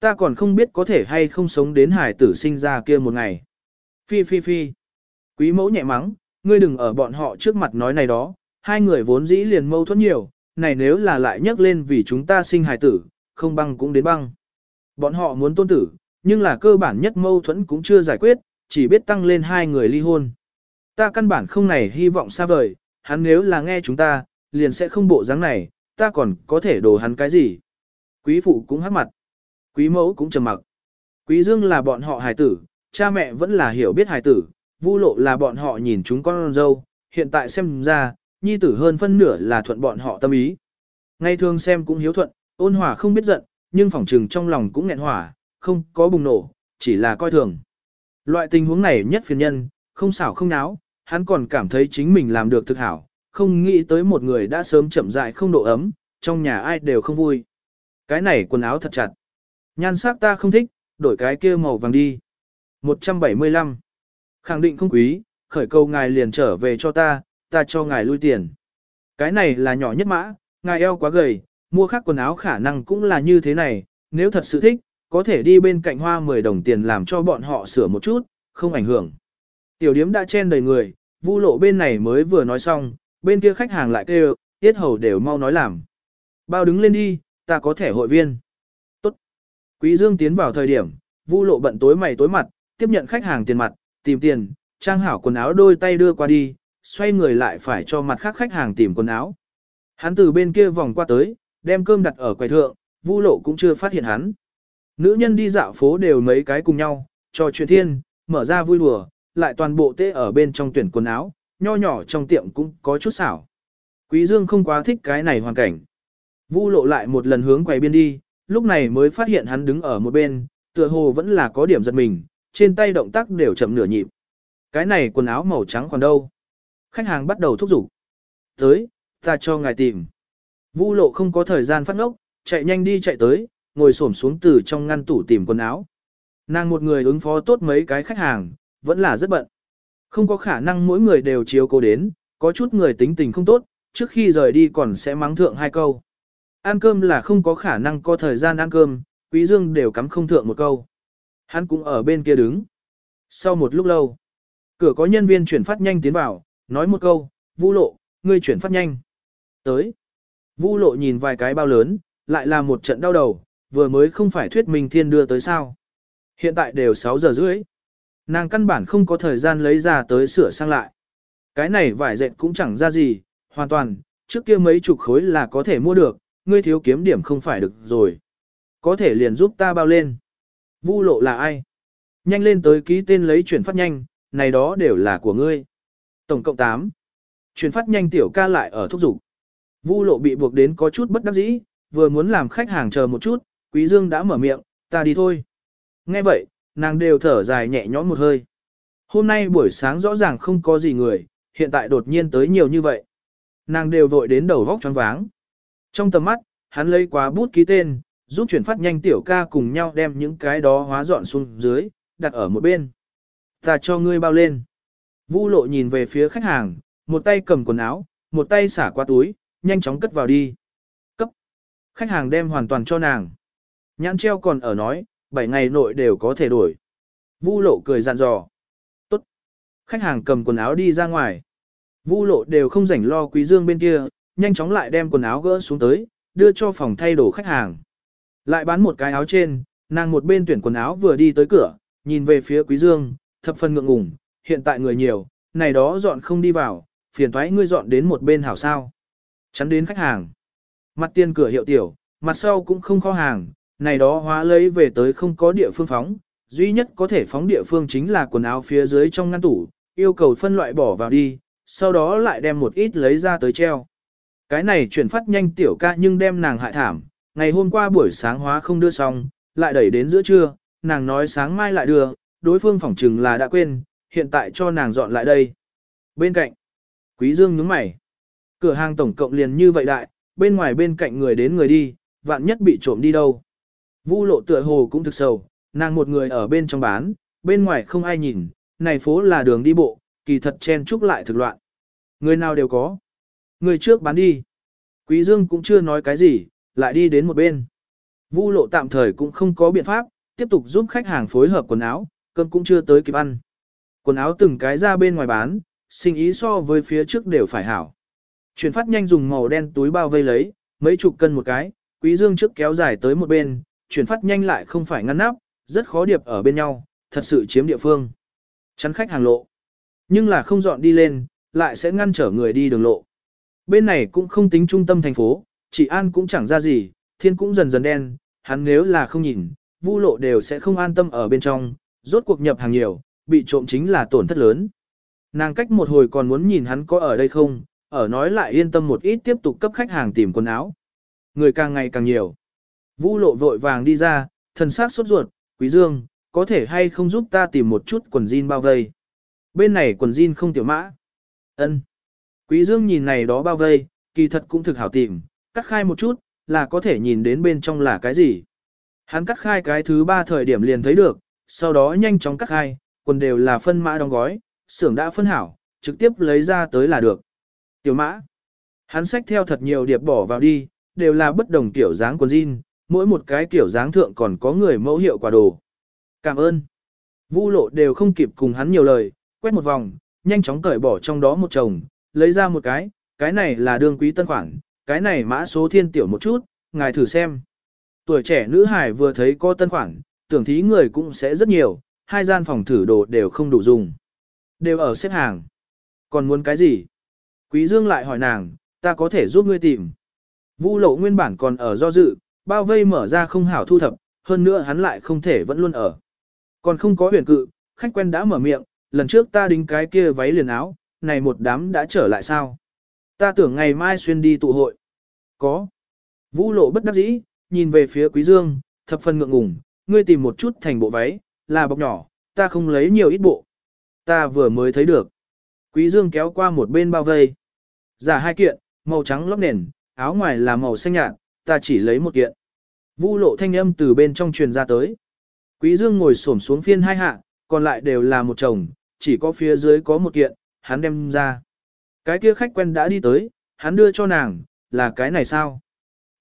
Ta còn không biết có thể hay không sống đến hải tử sinh ra kia một ngày. Phi phi phi. Quý mẫu nhẹ mắng, ngươi đừng ở bọn họ trước mặt nói này đó, hai người vốn dĩ liền mâu thuẫn nhiều, này nếu là lại nhắc lên vì chúng ta sinh hài tử, không băng cũng đến băng. Bọn họ muốn tôn tử, nhưng là cơ bản nhất mâu thuẫn cũng chưa giải quyết, chỉ biết tăng lên hai người ly hôn. Ta căn bản không này hy vọng xa vời, hắn nếu là nghe chúng ta, liền sẽ không bộ dáng này, ta còn có thể đổ hắn cái gì. Quý phụ cũng hắc mặt, quý mẫu cũng trầm mặc. Quý dương là bọn họ hài tử, cha mẹ vẫn là hiểu biết hài tử, vu lộ là bọn họ nhìn chúng con dâu, hiện tại xem ra, nhi tử hơn phân nửa là thuận bọn họ tâm ý. Ngay thường xem cũng hiếu thuận, ôn hòa không biết giận, nhưng phỏng trừng trong lòng cũng nghẹn hỏa, không có bùng nổ, chỉ là coi thường. Loại tình huống này nhất phiền nhân, không xảo không náo, hắn còn cảm thấy chính mình làm được thực hảo, không nghĩ tới một người đã sớm chậm dại không độ ấm, trong nhà ai đều không vui. Cái này quần áo thật chặt. Nhan sắc ta không thích, đổi cái kia màu vàng đi. 175. Khẳng định không quý, khởi câu ngài liền trở về cho ta, ta cho ngài lui tiền. Cái này là nhỏ nhất mã, ngài eo quá gầy, mua khác quần áo khả năng cũng là như thế này, nếu thật sự thích, có thể đi bên cạnh hoa 10 đồng tiền làm cho bọn họ sửa một chút, không ảnh hưởng. Tiểu điếm đã chen đầy người, vu lộ bên này mới vừa nói xong, bên kia khách hàng lại kêu, tiết hầu đều mau nói làm. Bao đứng lên đi, ta có thẻ hội viên. Tốt. Quý Dương tiến vào thời điểm, vu lộ bận tối mày tối mặt, tiếp nhận khách hàng tiền mặt, tìm tiền, trang hảo quần áo đôi tay đưa qua đi, xoay người lại phải cho mặt khác khách hàng tìm quần áo. Hắn từ bên kia vòng qua tới, đem cơm đặt ở quầy thượng, vu lộ cũng chưa phát hiện hắn. Nữ nhân đi dạo phố đều mấy cái cùng nhau, trò chuyện thiên, mở ra vui đùa, lại toàn bộ tê ở bên trong tuyển quần áo, nho nhỏ trong tiệm cũng có chút xảo. Quý Dương không quá thích cái này hoàn cảnh. Vu lộ lại một lần hướng quầy biên đi, lúc này mới phát hiện hắn đứng ở một bên, tựa hồ vẫn là có điểm giật mình, trên tay động tác đều chậm nửa nhịp. Cái này quần áo màu trắng còn đâu? Khách hàng bắt đầu thúc giục. Tới, ta cho ngài tìm. Vu lộ không có thời gian phát ngốc, chạy nhanh đi chạy tới, ngồi xổm xuống từ trong ngăn tủ tìm quần áo. Nàng một người ứng phó tốt mấy cái khách hàng, vẫn là rất bận. Không có khả năng mỗi người đều chiếu cô đến, có chút người tính tình không tốt, trước khi rời đi còn sẽ mắng thượng hai câu. Ăn cơm là không có khả năng có thời gian ăn cơm, Quý Dương đều cắm không thượng một câu. Hắn cũng ở bên kia đứng. Sau một lúc lâu, cửa có nhân viên chuyển phát nhanh tiến vào, nói một câu, Vu lộ, ngươi chuyển phát nhanh. Tới. Vu lộ nhìn vài cái bao lớn, lại là một trận đau đầu, vừa mới không phải thuyết minh thiên đưa tới sao. Hiện tại đều 6 giờ rưỡi. Nàng căn bản không có thời gian lấy ra tới sửa sang lại. Cái này vải dệt cũng chẳng ra gì, hoàn toàn, trước kia mấy chục khối là có thể mua được, ngươi thiếu kiếm điểm không phải được rồi. Có thể liền giúp ta bao lên. Vu lộ là ai? Nhanh lên tới ký tên lấy chuyển phát nhanh, này đó đều là của ngươi. Tổng cộng 8. Chuyển phát nhanh tiểu ca lại ở thúc dục. Vu lộ bị buộc đến có chút bất đắc dĩ, vừa muốn làm khách hàng chờ một chút, Quý Dương đã mở miệng, ta đi thôi. Nghe vậy, nàng đều thở dài nhẹ nhõm một hơi. Hôm nay buổi sáng rõ ràng không có gì người, hiện tại đột nhiên tới nhiều như vậy. Nàng đều vội đến đầu vóc choáng váng. Trong tầm mắt, hắn lấy quá bút ký tên, giúp chuyển phát nhanh tiểu ca cùng nhau đem những cái đó hóa dọn xuống dưới, đặt ở một bên. Ta cho ngươi bao lên. Vu lộ nhìn về phía khách hàng, một tay cầm quần áo, một tay xả qua túi, nhanh chóng cất vào đi. Cấp. Khách hàng đem hoàn toàn cho nàng. Nhãn treo còn ở nói, 7 ngày nội đều có thể đổi. Vu lộ cười dặn dò. Tốt. Khách hàng cầm quần áo đi ra ngoài. Vu lộ đều không rảnh lo quý dương bên kia, nhanh chóng lại đem quần áo gỡ xuống tới, đưa cho phòng thay đồ khách hàng. Lại bán một cái áo trên, nàng một bên tuyển quần áo vừa đi tới cửa, nhìn về phía quý dương, thập phần ngượng ngùng, hiện tại người nhiều, này đó dọn không đi vào, phiền thoái ngươi dọn đến một bên hảo sao. Chắn đến khách hàng. Mặt tiền cửa hiệu tiểu, mặt sau cũng không kho hàng, này đó hóa lấy về tới không có địa phương phóng, duy nhất có thể phóng địa phương chính là quần áo phía dưới trong ngăn tủ, yêu cầu phân loại bỏ vào đi, sau đó lại đem một ít lấy ra tới treo. Cái này chuyển phát nhanh tiểu ca nhưng đem nàng hại thảm, ngày hôm qua buổi sáng hóa không đưa xong, lại đẩy đến giữa trưa, nàng nói sáng mai lại đưa, đối phương phỏng chừng là đã quên, hiện tại cho nàng dọn lại đây. Bên cạnh, Quý Dương nhướng mày. Cửa hàng tổng cộng liền như vậy đại, bên ngoài bên cạnh người đến người đi, vạn nhất bị trộm đi đâu. Vu lộ tựa hồ cũng thực sầu, nàng một người ở bên trong bán, bên ngoài không ai nhìn, này phố là đường đi bộ, kỳ thật chen chúc lại thực loạn. Người nào đều có. Người trước bán đi. Quý Dương cũng chưa nói cái gì, lại đi đến một bên. Vu lộ tạm thời cũng không có biện pháp, tiếp tục giúp khách hàng phối hợp quần áo, cơm cũng chưa tới kịp ăn. Quần áo từng cái ra bên ngoài bán, sinh ý so với phía trước đều phải hảo. Chuyển phát nhanh dùng màu đen túi bao vây lấy, mấy chục cân một cái, quý dương trước kéo dài tới một bên, chuyển phát nhanh lại không phải ngăn nắp, rất khó điệp ở bên nhau, thật sự chiếm địa phương. Chắn khách hàng lộ. Nhưng là không dọn đi lên, lại sẽ ngăn trở người đi đường lộ. Bên này cũng không tính trung tâm thành phố, chỉ an cũng chẳng ra gì, thiên cũng dần dần đen, hắn nếu là không nhìn, vu lộ đều sẽ không an tâm ở bên trong, rốt cuộc nhập hàng nhiều, bị trộm chính là tổn thất lớn. Nàng cách một hồi còn muốn nhìn hắn có ở đây không, ở nói lại yên tâm một ít tiếp tục cấp khách hàng tìm quần áo. Người càng ngày càng nhiều. vũ lộ vội vàng đi ra, thần sắc sốt ruột, quý dương, có thể hay không giúp ta tìm một chút quần jean bao vây. Bên này quần jean không tiểu mã. ân Quý dương nhìn này đó bao vây, kỳ thật cũng thực hảo tìm, cắt khai một chút, là có thể nhìn đến bên trong là cái gì. Hắn cắt khai cái thứ ba thời điểm liền thấy được, sau đó nhanh chóng cắt khai, quần đều là phân mã đóng gói, xưởng đã phân hảo, trực tiếp lấy ra tới là được. Tiểu mã. Hắn xách theo thật nhiều điệp bỏ vào đi, đều là bất đồng tiểu dáng quần jean, mỗi một cái tiểu dáng thượng còn có người mẫu hiệu quả đồ. Cảm ơn. Vu lộ đều không kịp cùng hắn nhiều lời, quét một vòng, nhanh chóng cởi bỏ trong đó một chồng, lấy ra một cái, cái này là đương quý tân khoản, cái này mã số thiên tiểu một chút, ngài thử xem. Tuổi trẻ nữ hải vừa thấy có tân khoản, tưởng thí người cũng sẽ rất nhiều, hai gian phòng thử đồ đều không đủ dùng. Đều ở xếp hàng. Còn muốn cái gì? Quý Dương lại hỏi nàng, ta có thể giúp ngươi tìm. Vu lộ nguyên bản còn ở do dự, bao vây mở ra không hảo thu thập, hơn nữa hắn lại không thể vẫn luôn ở. Còn không có huyền cự, khách quen đã mở miệng, lần trước ta đính cái kia váy liền áo, này một đám đã trở lại sao? Ta tưởng ngày mai xuyên đi tụ hội. Có. Vũ lộ bất đắc dĩ, nhìn về phía quý dương, thập phần ngượng ngùng, ngươi tìm một chút thành bộ váy, là bọc nhỏ, ta không lấy nhiều ít bộ. Ta vừa mới thấy được. Quý dương kéo qua một bên bao vây. Giả hai kiện, màu trắng lót nền, áo ngoài là màu xanh nhạt, ta chỉ lấy một kiện. Vu lộ thanh âm từ bên trong truyền ra tới. Quý dương ngồi xổm xuống phiên hai hạ, còn lại đều là một chồng, chỉ có phía dưới có một kiện, hắn đem ra. Cái kia khách quen đã đi tới, hắn đưa cho nàng, là cái này sao?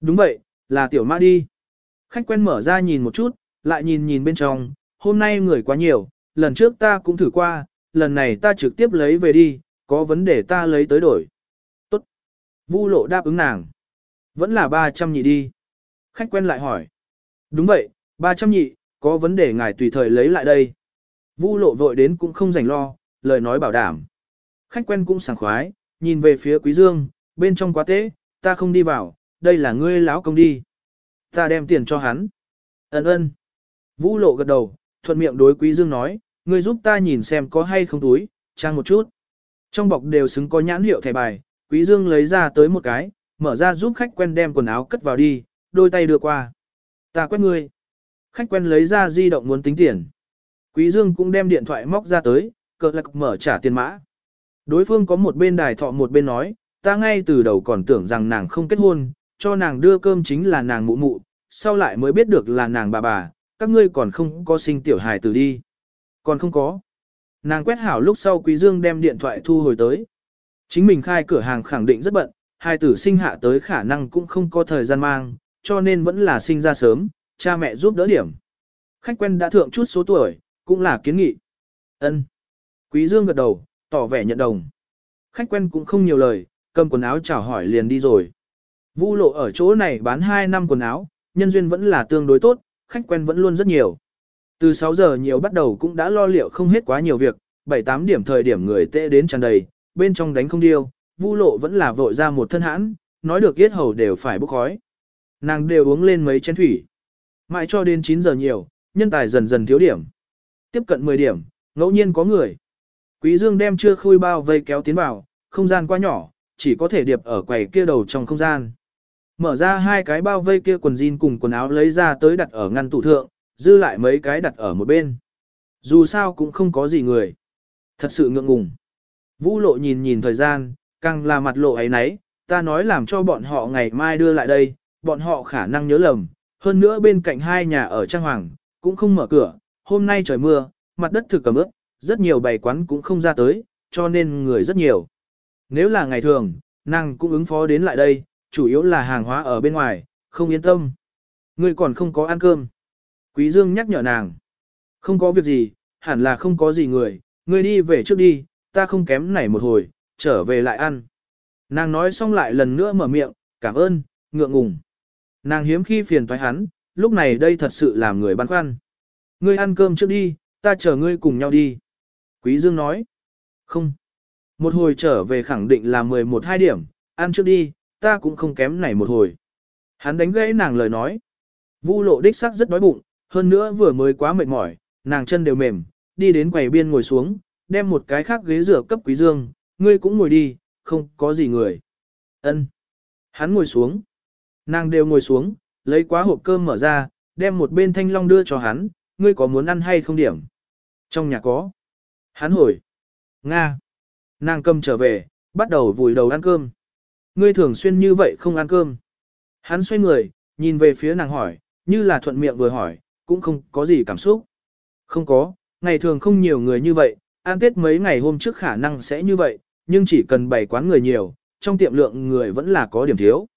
Đúng vậy, là tiểu ma đi. Khách quen mở ra nhìn một chút, lại nhìn nhìn bên trong, hôm nay người quá nhiều, lần trước ta cũng thử qua, lần này ta trực tiếp lấy về đi, có vấn đề ta lấy tới đổi. Tốt. Vu lộ đáp ứng nàng. Vẫn là 300 nhị đi. Khách quen lại hỏi. Đúng vậy, 300 nhị, có vấn đề ngài tùy thời lấy lại đây. Vu lộ vội đến cũng không rảnh lo, lời nói bảo đảm. Khách quen cũng sảng khoái, nhìn về phía quý dương, bên trong quá tế, ta không đi vào, đây là ngươi lão công đi. Ta đem tiền cho hắn. Ấn ơn. Vũ lộ gật đầu, thuận miệng đối quý dương nói, ngươi giúp ta nhìn xem có hay không túi, trang một chút. Trong bọc đều xứng có nhãn hiệu thẻ bài, quý dương lấy ra tới một cái, mở ra giúp khách quen đem quần áo cất vào đi, đôi tay đưa qua. Ta quét ngươi. Khách quen lấy ra di động muốn tính tiền. Quý dương cũng đem điện thoại móc ra tới, cờ lạc mở trả tiền mã. Đối phương có một bên đài thọ một bên nói, ta ngay từ đầu còn tưởng rằng nàng không kết hôn, cho nàng đưa cơm chính là nàng mụ mụ, sau lại mới biết được là nàng bà bà, các ngươi còn không có sinh tiểu hài tử đi. Còn không có. Nàng quét hảo lúc sau Quý Dương đem điện thoại thu hồi tới. Chính mình khai cửa hàng khẳng định rất bận, hài tử sinh hạ tới khả năng cũng không có thời gian mang, cho nên vẫn là sinh ra sớm, cha mẹ giúp đỡ điểm. Khách quen đã thượng chút số tuổi, cũng là kiến nghị. Ân. Quý Dương gật đầu, tỏ vẻ nhận đồng. Khách quen cũng không nhiều lời, cầm quần áo chào hỏi liền đi rồi. Vu lộ ở chỗ này bán 2 năm quần áo, nhân duyên vẫn là tương đối tốt, khách quen vẫn luôn rất nhiều. Từ 6 giờ nhiều bắt đầu cũng đã lo liệu không hết quá nhiều việc, 7-8 điểm thời điểm người tệ đến tràn đầy, bên trong đánh không điêu, Vu lộ vẫn là vội ra một thân hãn, nói được yết hầu đều phải bốc khói. Nàng đều uống lên mấy chén thủy. Mãi cho đến 9 giờ nhiều, nhân tài dần dần thiếu điểm. Tiếp cận 10 điểm, ngẫu nhiên có người. Quý Dương đem chưa khui bao vây kéo tiến vào, không gian quá nhỏ, chỉ có thể điệp ở quầy kia đầu trong không gian. Mở ra hai cái bao vây kia quần jean cùng quần áo lấy ra tới đặt ở ngăn tủ thượng, dư lại mấy cái đặt ở một bên. Dù sao cũng không có gì người. Thật sự ngượng ngùng. Vũ lộ nhìn nhìn thời gian, càng là mặt lộ ấy nấy, ta nói làm cho bọn họ ngày mai đưa lại đây, bọn họ khả năng nhớ lầm. Hơn nữa bên cạnh hai nhà ở Trang Hoàng, cũng không mở cửa, hôm nay trời mưa, mặt đất thực cầm ướp, rất nhiều bày quán cũng không ra tới, cho nên người rất nhiều. Nếu là ngày thường, nàng cũng ứng phó đến lại đây, chủ yếu là hàng hóa ở bên ngoài, không yên tâm. Ngươi còn không có ăn cơm. Quý Dương nhắc nhở nàng. Không có việc gì, hẳn là không có gì người, ngươi đi về trước đi, ta không kém nảy một hồi, trở về lại ăn. Nàng nói xong lại lần nữa mở miệng, cảm ơn, ngượng ngùng. Nàng hiếm khi phiền toái hắn, lúc này đây thật sự làm người băn khoăn. Ngươi ăn cơm trước đi, ta chờ ngươi cùng nhau đi. Quý Dương nói. Không. Một hồi trở về khẳng định là 11-2 điểm, ăn trước đi, ta cũng không kém này một hồi. Hắn đánh gãy nàng lời nói. Vu lộ đích sắc rất đói bụng, hơn nữa vừa mới quá mệt mỏi, nàng chân đều mềm, đi đến quầy biên ngồi xuống, đem một cái khác ghế rửa cấp quý dương, ngươi cũng ngồi đi, không có gì người. Ân. Hắn ngồi xuống. Nàng đều ngồi xuống, lấy quá hộp cơm mở ra, đem một bên thanh long đưa cho hắn, ngươi có muốn ăn hay không điểm? Trong nhà có. Hắn hồi. Nga. Nàng cầm trở về, bắt đầu vùi đầu ăn cơm. Ngươi thường xuyên như vậy không ăn cơm. Hắn xoay người, nhìn về phía nàng hỏi, như là thuận miệng vừa hỏi, cũng không có gì cảm xúc. Không có, ngày thường không nhiều người như vậy, ăn tết mấy ngày hôm trước khả năng sẽ như vậy, nhưng chỉ cần bày quán người nhiều, trong tiệm lượng người vẫn là có điểm thiếu.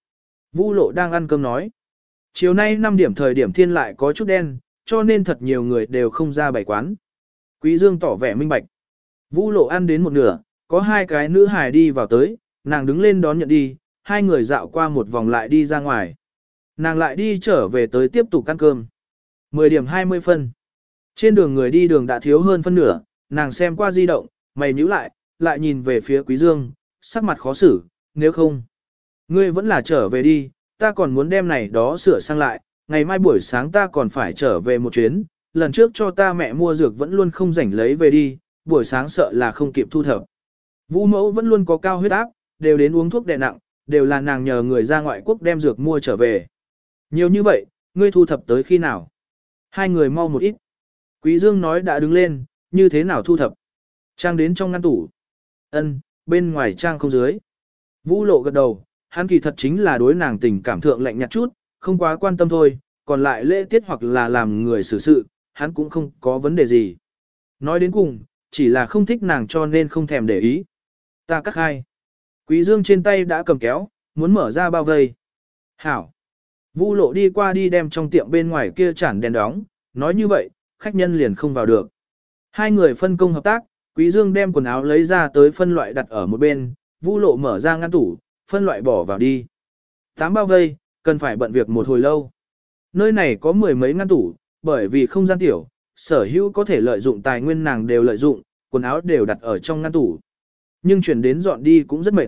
Vu lộ đang ăn cơm nói. Chiều nay 5 điểm thời điểm thiên lại có chút đen, cho nên thật nhiều người đều không ra bày quán. Quý Dương tỏ vẻ minh bạch. Vu lộ ăn đến một nửa, có hai cái nữ hài đi vào tới, nàng đứng lên đón nhận đi, hai người dạo qua một vòng lại đi ra ngoài. Nàng lại đi trở về tới tiếp tục ăn cơm. 10 điểm 20 phân. Trên đường người đi đường đã thiếu hơn phân nửa, nàng xem qua di động, mày nhíu lại, lại nhìn về phía Quý Dương, sắc mặt khó xử, nếu không. Ngươi vẫn là trở về đi, ta còn muốn đem này đó sửa sang lại, ngày mai buổi sáng ta còn phải trở về một chuyến, lần trước cho ta mẹ mua dược vẫn luôn không rảnh lấy về đi, buổi sáng sợ là không kịp thu thập. Vũ mẫu vẫn luôn có cao huyết áp, đều đến uống thuốc đè nặng, đều là nàng nhờ người ra ngoại quốc đem dược mua trở về. Nhiều như vậy, ngươi thu thập tới khi nào? Hai người mau một ít. Quý Dương nói đã đứng lên, như thế nào thu thập? Trang đến trong ngăn tủ. Ân, bên ngoài trang không dưới. Vũ lộ gật đầu, hắn kỳ thật chính là đối nàng tình cảm thượng lạnh nhạt chút, không quá quan tâm thôi, còn lại lễ tiết hoặc là làm người xử sự, hắn cũng không có vấn đề gì. Nói đến cùng, chỉ là không thích nàng cho nên không thèm để ý. Ta cắt hai. Quý Dương trên tay đã cầm kéo, muốn mở ra bao vây. Hảo. Vu lộ đi qua đi đem trong tiệm bên ngoài kia chản đèn đóng, nói như vậy, khách nhân liền không vào được. Hai người phân công hợp tác, Quý Dương đem quần áo lấy ra tới phân loại đặt ở một bên, Vu lộ mở ra ngăn tủ, phân loại bỏ vào đi. Tám bao vây, cần phải bận việc một hồi lâu. Nơi này có mười mấy ngăn tủ, bởi vì không gian tiểu, sở hữu có thể lợi dụng tài nguyên nàng đều lợi dụng, quần áo đều đặt ở trong ngăn tủ. Nhưng chuyển đến dọn đi cũng rất mệt.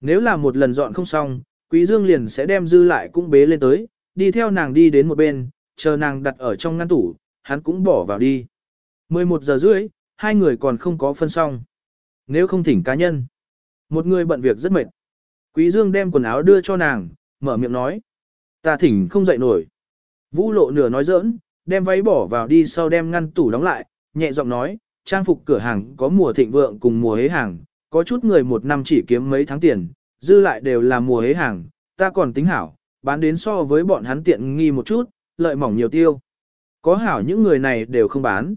Nếu là một lần dọn không xong, Quý Dương liền sẽ đem dư lại cũng bế lên tới, đi theo nàng đi đến một bên, chờ nàng đặt ở trong ngăn tủ, hắn cũng bỏ vào đi. 11 giờ rưỡi, hai người còn không có phân xong. Nếu không thỉnh cá nhân, một người bận việc rất mệt. Quý Dương đem quần áo đưa cho nàng, mở miệng nói. Ta thỉnh không dậy nổi. Vũ lộ nửa nói giỡn, đem váy bỏ vào đi sau đem ngăn tủ đóng lại, nhẹ giọng nói, trang phục cửa hàng có mùa thịnh vượng cùng mùa hế hàng, có chút người một năm chỉ kiếm mấy tháng tiền, dư lại đều là mùa hế hàng, ta còn tính hảo, bán đến so với bọn hắn tiện nghi một chút, lợi mỏng nhiều tiêu. Có hảo những người này đều không bán.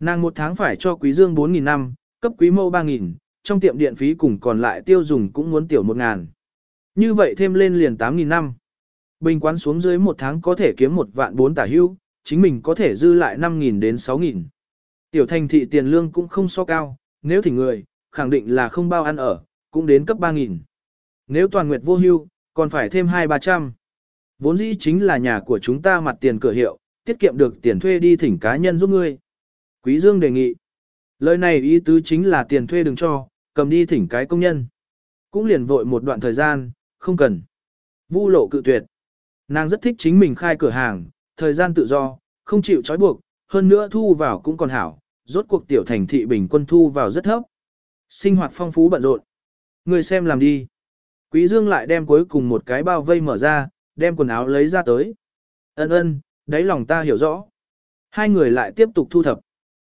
Nàng một tháng phải cho quý dương 4.000 năm, cấp quý mâu 3.000, trong tiệm điện phí cùng còn lại tiêu dùng cũng muốn tiểu 1.000. Như vậy thêm lên liền 8.000 năm. Bình quán xuống dưới một tháng có thể kiếm một vạn bốn tả hưu, chính mình có thể dư lại 5.000 đến 6.000. Tiểu thành thị tiền lương cũng không so cao, nếu thỉnh người, khẳng định là không bao ăn ở, cũng đến cấp 3.000. Nếu toàn nguyệt vô hưu, còn phải thêm 2-300. Vốn dĩ chính là nhà của chúng ta mặt tiền cửa hiệu, tiết kiệm được tiền thuê đi thỉnh cá nhân giúp ngươi. Quý Dương đề nghị. Lời này ý tứ chính là tiền thuê đừng cho, cầm đi thỉnh cái công nhân. Cũng liền vội một đoạn thời gian, không cần. Vu lộ cự tuyệt. Nàng rất thích chính mình khai cửa hàng, thời gian tự do, không chịu trói buộc, hơn nữa thu vào cũng còn hảo, rốt cuộc tiểu thành thị bình quân thu vào rất thấp. Sinh hoạt phong phú bận rộn. Người xem làm đi. Quý Dương lại đem cuối cùng một cái bao vây mở ra, đem quần áo lấy ra tới. Ân ân, đáy lòng ta hiểu rõ. Hai người lại tiếp tục thu thập.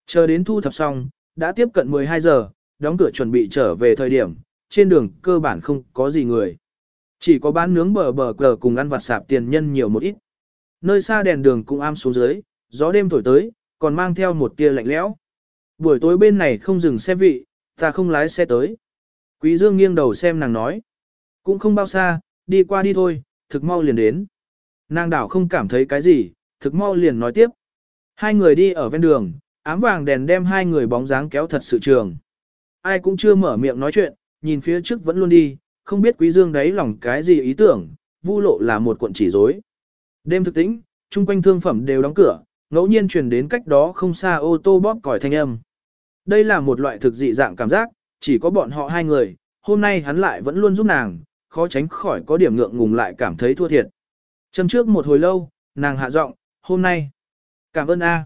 Chờ đến thu thập xong, đã tiếp cận 12 giờ, đóng cửa chuẩn bị trở về thời điểm, trên đường cơ bản không có gì người. Chỉ có bán nướng bờ bờ cờ cùng ăn vặt sạp tiền nhân nhiều một ít. Nơi xa đèn đường cũng am xuống dưới, gió đêm thổi tới, còn mang theo một tia lạnh lẽo. Buổi tối bên này không dừng xe vị, ta không lái xe tới. Quý Dương nghiêng đầu xem nàng nói. Cũng không bao xa, đi qua đi thôi, thực mau liền đến. Nàng đảo không cảm thấy cái gì, thực mau liền nói tiếp. Hai người đi ở ven đường, ám vàng đèn đem hai người bóng dáng kéo thật sự trường. Ai cũng chưa mở miệng nói chuyện, nhìn phía trước vẫn luôn đi, không biết quý dương đấy lòng cái gì ý tưởng, vu lộ là một cuộn chỉ rối. Đêm thực tĩnh, chung quanh thương phẩm đều đóng cửa, ngẫu nhiên truyền đến cách đó không xa ô tô bóp còi thanh âm. Đây là một loại thực dị dạng cảm giác, chỉ có bọn họ hai người, hôm nay hắn lại vẫn luôn giúp nàng, khó tránh khỏi có điểm ngượng ngùng lại cảm thấy thua thiệt. Châm trước một hồi lâu, nàng hạ giọng, hôm nay, cảm ơn A.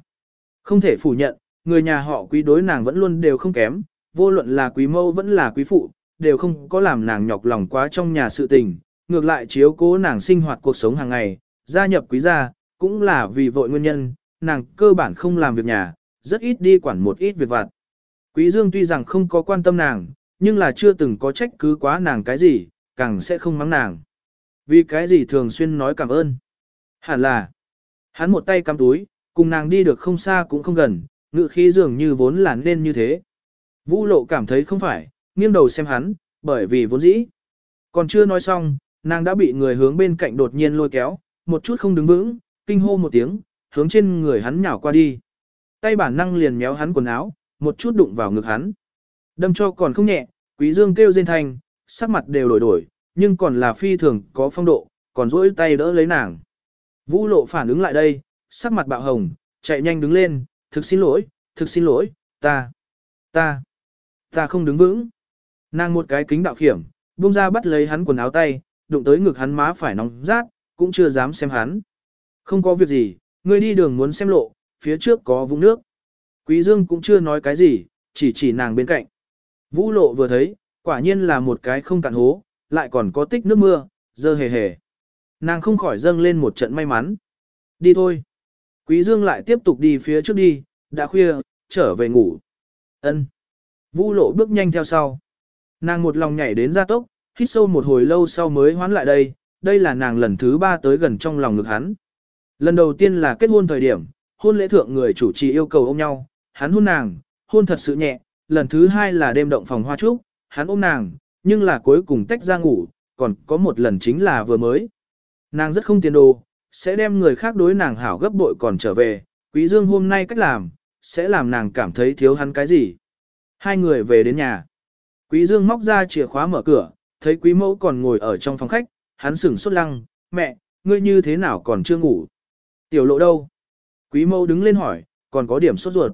Không thể phủ nhận, người nhà họ quý đối nàng vẫn luôn đều không kém, vô luận là quý mâu vẫn là quý phụ, đều không có làm nàng nhọc lòng quá trong nhà sự tình, ngược lại chiếu cố nàng sinh hoạt cuộc sống hàng ngày, gia nhập quý gia, cũng là vì vội nguyên nhân, nàng cơ bản không làm việc nhà, rất ít đi quản một ít việc vặt. Quý Dương tuy rằng không có quan tâm nàng, nhưng là chưa từng có trách cứ quá nàng cái gì, càng sẽ không mắng nàng. Vì cái gì thường xuyên nói cảm ơn. Hẳn là, hắn một tay cắm túi, cùng nàng đi được không xa cũng không gần, ngự khí dường như vốn là nên như thế. Vũ lộ cảm thấy không phải, nghiêng đầu xem hắn, bởi vì vốn dĩ. Còn chưa nói xong, nàng đã bị người hướng bên cạnh đột nhiên lôi kéo, một chút không đứng vững, kinh hô một tiếng, hướng trên người hắn nhào qua đi. Tay bản năng liền méo hắn quần áo, một chút đụng vào ngực hắn. Đâm cho còn không nhẹ, quý dương kêu rên thanh, sắc mặt đều đổi đổi, nhưng còn là phi thường có phong độ, còn duỗi tay đỡ lấy nàng. Vũ lộ phản ứng lại đây, sắc mặt bạo hồng, chạy nhanh đứng lên, thực xin lỗi, thực xin lỗi, ta, ta, ta không đứng vững. Nàng một cái kính đạo khiểm, buông ra bắt lấy hắn quần áo tay, đụng tới ngực hắn má phải nóng rát, cũng chưa dám xem hắn. Không có việc gì, ngươi đi đường muốn xem lộ, phía trước có vũng nước. Quý Dương cũng chưa nói cái gì, chỉ chỉ nàng bên cạnh. Vũ lộ vừa thấy, quả nhiên là một cái không cạn hố, lại còn có tích nước mưa, dơ hề hề. Nàng không khỏi dâng lên một trận may mắn. Đi thôi. Quý Dương lại tiếp tục đi phía trước đi, đã khuya, trở về ngủ. Ân. Vũ lộ bước nhanh theo sau. Nàng một lòng nhảy đến gia tốc, hít sâu một hồi lâu sau mới hoán lại đây, đây là nàng lần thứ ba tới gần trong lòng ngực hắn. Lần đầu tiên là kết hôn thời điểm, hôn lễ thượng người chủ trì yêu cầu ôm nhau, hắn hôn nàng, hôn thật sự nhẹ, lần thứ hai là đêm động phòng hoa trúc, hắn ôm nàng, nhưng là cuối cùng tách ra ngủ, còn có một lần chính là vừa mới. Nàng rất không tiền đồ, sẽ đem người khác đối nàng hảo gấp bội còn trở về, quý dương hôm nay cách làm, sẽ làm nàng cảm thấy thiếu hắn cái gì. Hai người về đến nhà. Quý dương móc ra chìa khóa mở cửa, thấy quý mẫu còn ngồi ở trong phòng khách, hắn sửng sốt lăng, mẹ, ngươi như thế nào còn chưa ngủ? Tiểu lộ đâu? Quý mẫu đứng lên hỏi, còn có điểm sốt ruột.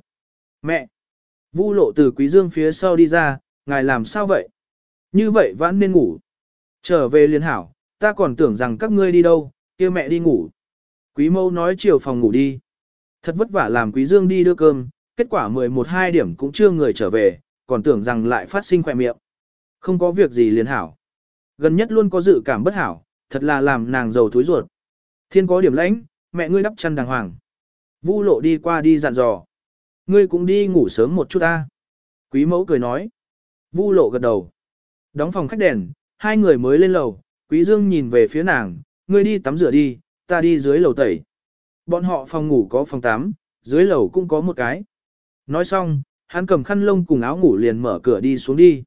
Mẹ! Vu lộ từ quý dương phía sau đi ra, ngài làm sao vậy? Như vậy vẫn nên ngủ. Trở về liên hảo, ta còn tưởng rằng các ngươi đi đâu, kia mẹ đi ngủ. Quý Mâu nói chiều phòng ngủ đi. Thật vất vả làm quý dương đi đưa cơm, kết quả 11-2 điểm cũng chưa người trở về, còn tưởng rằng lại phát sinh khỏe miệng. Không có việc gì liền hảo. Gần nhất luôn có dự cảm bất hảo, thật là làm nàng giàu thối ruột. Thiên có điểm lãnh, mẹ ngươi đắp chăn đàng hoàng. Vu lộ đi qua đi dặn dò. Ngươi cũng đi ngủ sớm một chút ta. Quý mẫu cười nói. Vu lộ gật đầu. Đóng phòng khách đèn, hai người mới lên lầu, Quý Dương nhìn về phía nàng, ngươi đi tắm rửa đi, ta đi dưới lầu tẩy. Bọn họ phòng ngủ có phòng tắm, dưới lầu cũng có một cái. Nói xong, hắn cầm khăn lông cùng áo ngủ liền mở cửa đi xuống đi.